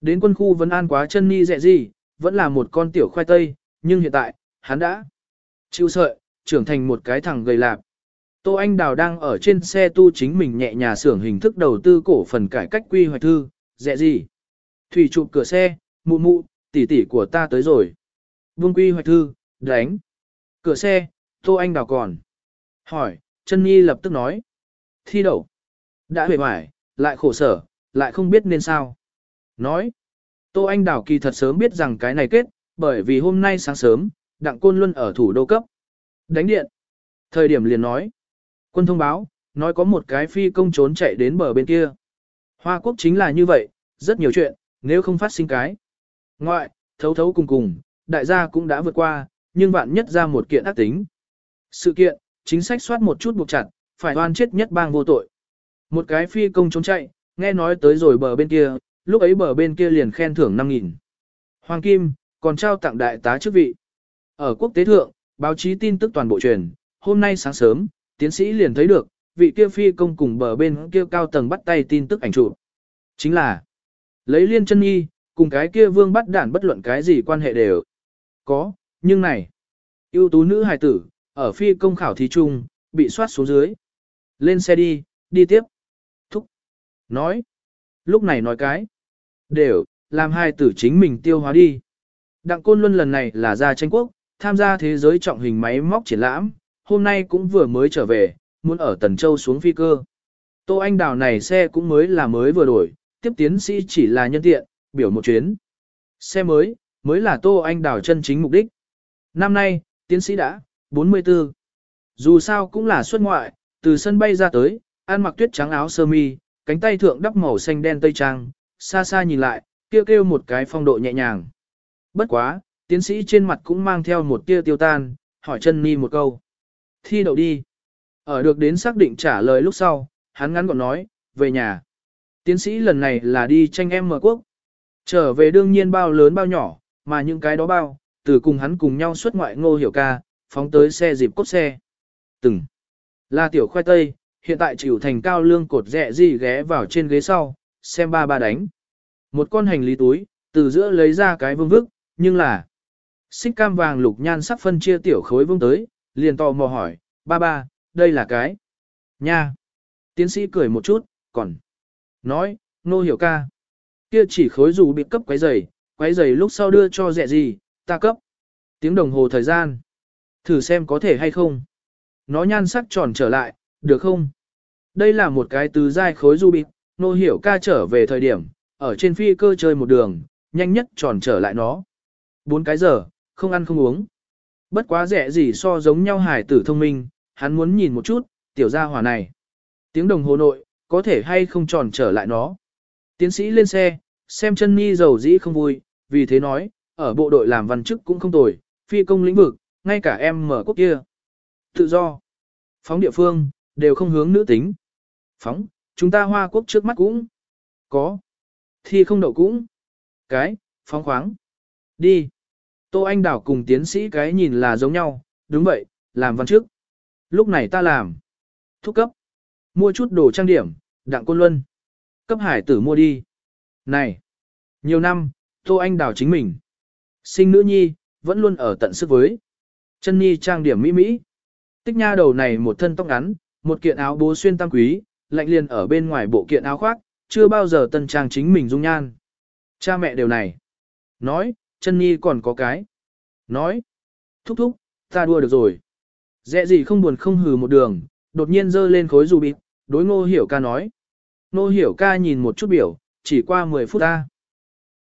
[SPEAKER 1] Đến quân khu vẫn an quá chân ni dẹ gì, vẫn là một con tiểu khoai tây, nhưng hiện tại, hắn đã chịu sợi, trưởng thành một cái thằng gầy lạp. Tô Anh Đào đang ở trên xe tu chính mình nhẹ nhà xưởng hình thức đầu tư cổ phần cải cách quy hoạch thư, dẹ gì. Thủy chụp cửa xe, mụ mụ, tỷ tỷ của ta tới rồi. Vương quy hoạch thư, đánh. Cửa xe, Tô Anh Đào còn. Hỏi, chân Nhi lập tức nói. Thi đậu. Đã hề mải, lại khổ sở, lại không biết nên sao. Nói. Tô Anh Đào kỳ thật sớm biết rằng cái này kết, bởi vì hôm nay sáng sớm, Đặng Côn Luân ở thủ đô cấp. Đánh điện. Thời điểm liền nói. Quân thông báo, nói có một cái phi công trốn chạy đến bờ bên kia. Hoa quốc chính là như vậy, rất nhiều chuyện, nếu không phát sinh cái. Ngoại, thấu thấu cùng cùng, đại gia cũng đã vượt qua, nhưng vạn nhất ra một kiện ác tính. Sự kiện, chính sách soát một chút buộc chặt, phải oan chết nhất bang vô tội. Một cái phi công trốn chạy, nghe nói tới rồi bờ bên kia, lúc ấy bờ bên kia liền khen thưởng 5.000. Hoàng Kim, còn trao tặng đại tá chức vị. Ở quốc tế thượng, báo chí tin tức toàn bộ truyền, hôm nay sáng sớm, tiến sĩ liền thấy được, vị kia phi công cùng bờ bên kia cao tầng bắt tay tin tức ảnh chụp. Chính là, lấy liên chân nhi, cùng cái kia vương bắt đản bất luận cái gì quan hệ đều có, nhưng này, ưu tú nữ hài tử, ở phi công khảo thí trung, bị soát xuống dưới. Lên xe đi, đi tiếp. Thúc. Nói. Lúc này nói cái. Đều, làm hai tử chính mình tiêu hóa đi. Đặng Côn Luân lần này là ra tranh quốc, tham gia thế giới trọng hình máy móc triển lãm, hôm nay cũng vừa mới trở về, muốn ở Tần Châu xuống phi cơ. Tô Anh Đào này xe cũng mới là mới vừa đổi, tiếp tiến sĩ chỉ là nhân tiện, biểu một chuyến. Xe mới, mới là Tô Anh Đào chân chính mục đích. Năm nay, tiến sĩ đã, 44. Dù sao cũng là xuất ngoại, từ sân bay ra tới, ăn mặc tuyết trắng áo sơ mi, cánh tay thượng đắp màu xanh đen tây trang, xa xa nhìn lại, kêu kêu một cái phong độ nhẹ nhàng. Bất quá, tiến sĩ trên mặt cũng mang theo một tia tiêu tan, hỏi chân mi một câu. Thi đậu đi. Ở được đến xác định trả lời lúc sau, hắn ngắn gọn nói, về nhà. Tiến sĩ lần này là đi tranh em mở quốc. Trở về đương nhiên bao lớn bao nhỏ, mà những cái đó bao, từ cùng hắn cùng nhau xuất ngoại ngô hiểu ca, phóng tới xe dịp cốt xe. Từng. Là tiểu khoai tây, hiện tại chịu thành cao lương cột rẻ gì ghé vào trên ghế sau, xem ba ba đánh. Một con hành lý túi, từ giữa lấy ra cái vương vức, nhưng là xích cam vàng lục nhan sắc phân chia tiểu khối vương tới, liền tò mò hỏi, ba ba, đây là cái. Nha. Tiến sĩ cười một chút, còn nói, nô hiểu ca. Kia chỉ khối dù bị cấp quấy giày, quấy giày lúc sau đưa cho dẹ gì, ta cấp. Tiếng đồng hồ thời gian. Thử xem có thể hay không. Nó nhan sắc tròn trở lại, được không? Đây là một cái tứ giai khối du bịt, nô hiểu ca trở về thời điểm, ở trên phi cơ chơi một đường, nhanh nhất tròn trở lại nó. Bốn cái giờ, không ăn không uống. Bất quá rẻ gì so giống nhau hải tử thông minh, hắn muốn nhìn một chút, tiểu gia hỏa này. Tiếng đồng hồ nội, có thể hay không tròn trở lại nó. Tiến sĩ lên xe, xem chân ni dầu dĩ không vui, vì thế nói, ở bộ đội làm văn chức cũng không tồi, phi công lĩnh vực, ngay cả em mở quốc kia. Tự do, phóng địa phương, đều không hướng nữ tính. Phóng, chúng ta hoa quốc trước mắt cũng có. thì không đậu cũng. Cái, phóng khoáng. Đi. Tô Anh Đảo cùng tiến sĩ cái nhìn là giống nhau, đúng vậy, làm văn trước. Lúc này ta làm. Thúc cấp. Mua chút đồ trang điểm, đặng côn luân. Cấp hải tử mua đi. Này. Nhiều năm, Tô Anh Đảo chính mình. Sinh nữ nhi, vẫn luôn ở tận sức với. Chân nhi trang điểm mỹ mỹ. Tích nha đầu này một thân tóc ngắn, một kiện áo bố xuyên tam quý, lạnh liền ở bên ngoài bộ kiện áo khoác, chưa bao giờ tân trang chính mình dung nhan. Cha mẹ đều này. Nói, chân nhi còn có cái. Nói, thúc thúc, ta đua được rồi. Dẹ gì không buồn không hừ một đường, đột nhiên dơ lên khối dù bịt, đối ngô hiểu ca nói. Ngô hiểu ca nhìn một chút biểu, chỉ qua 10 phút ta.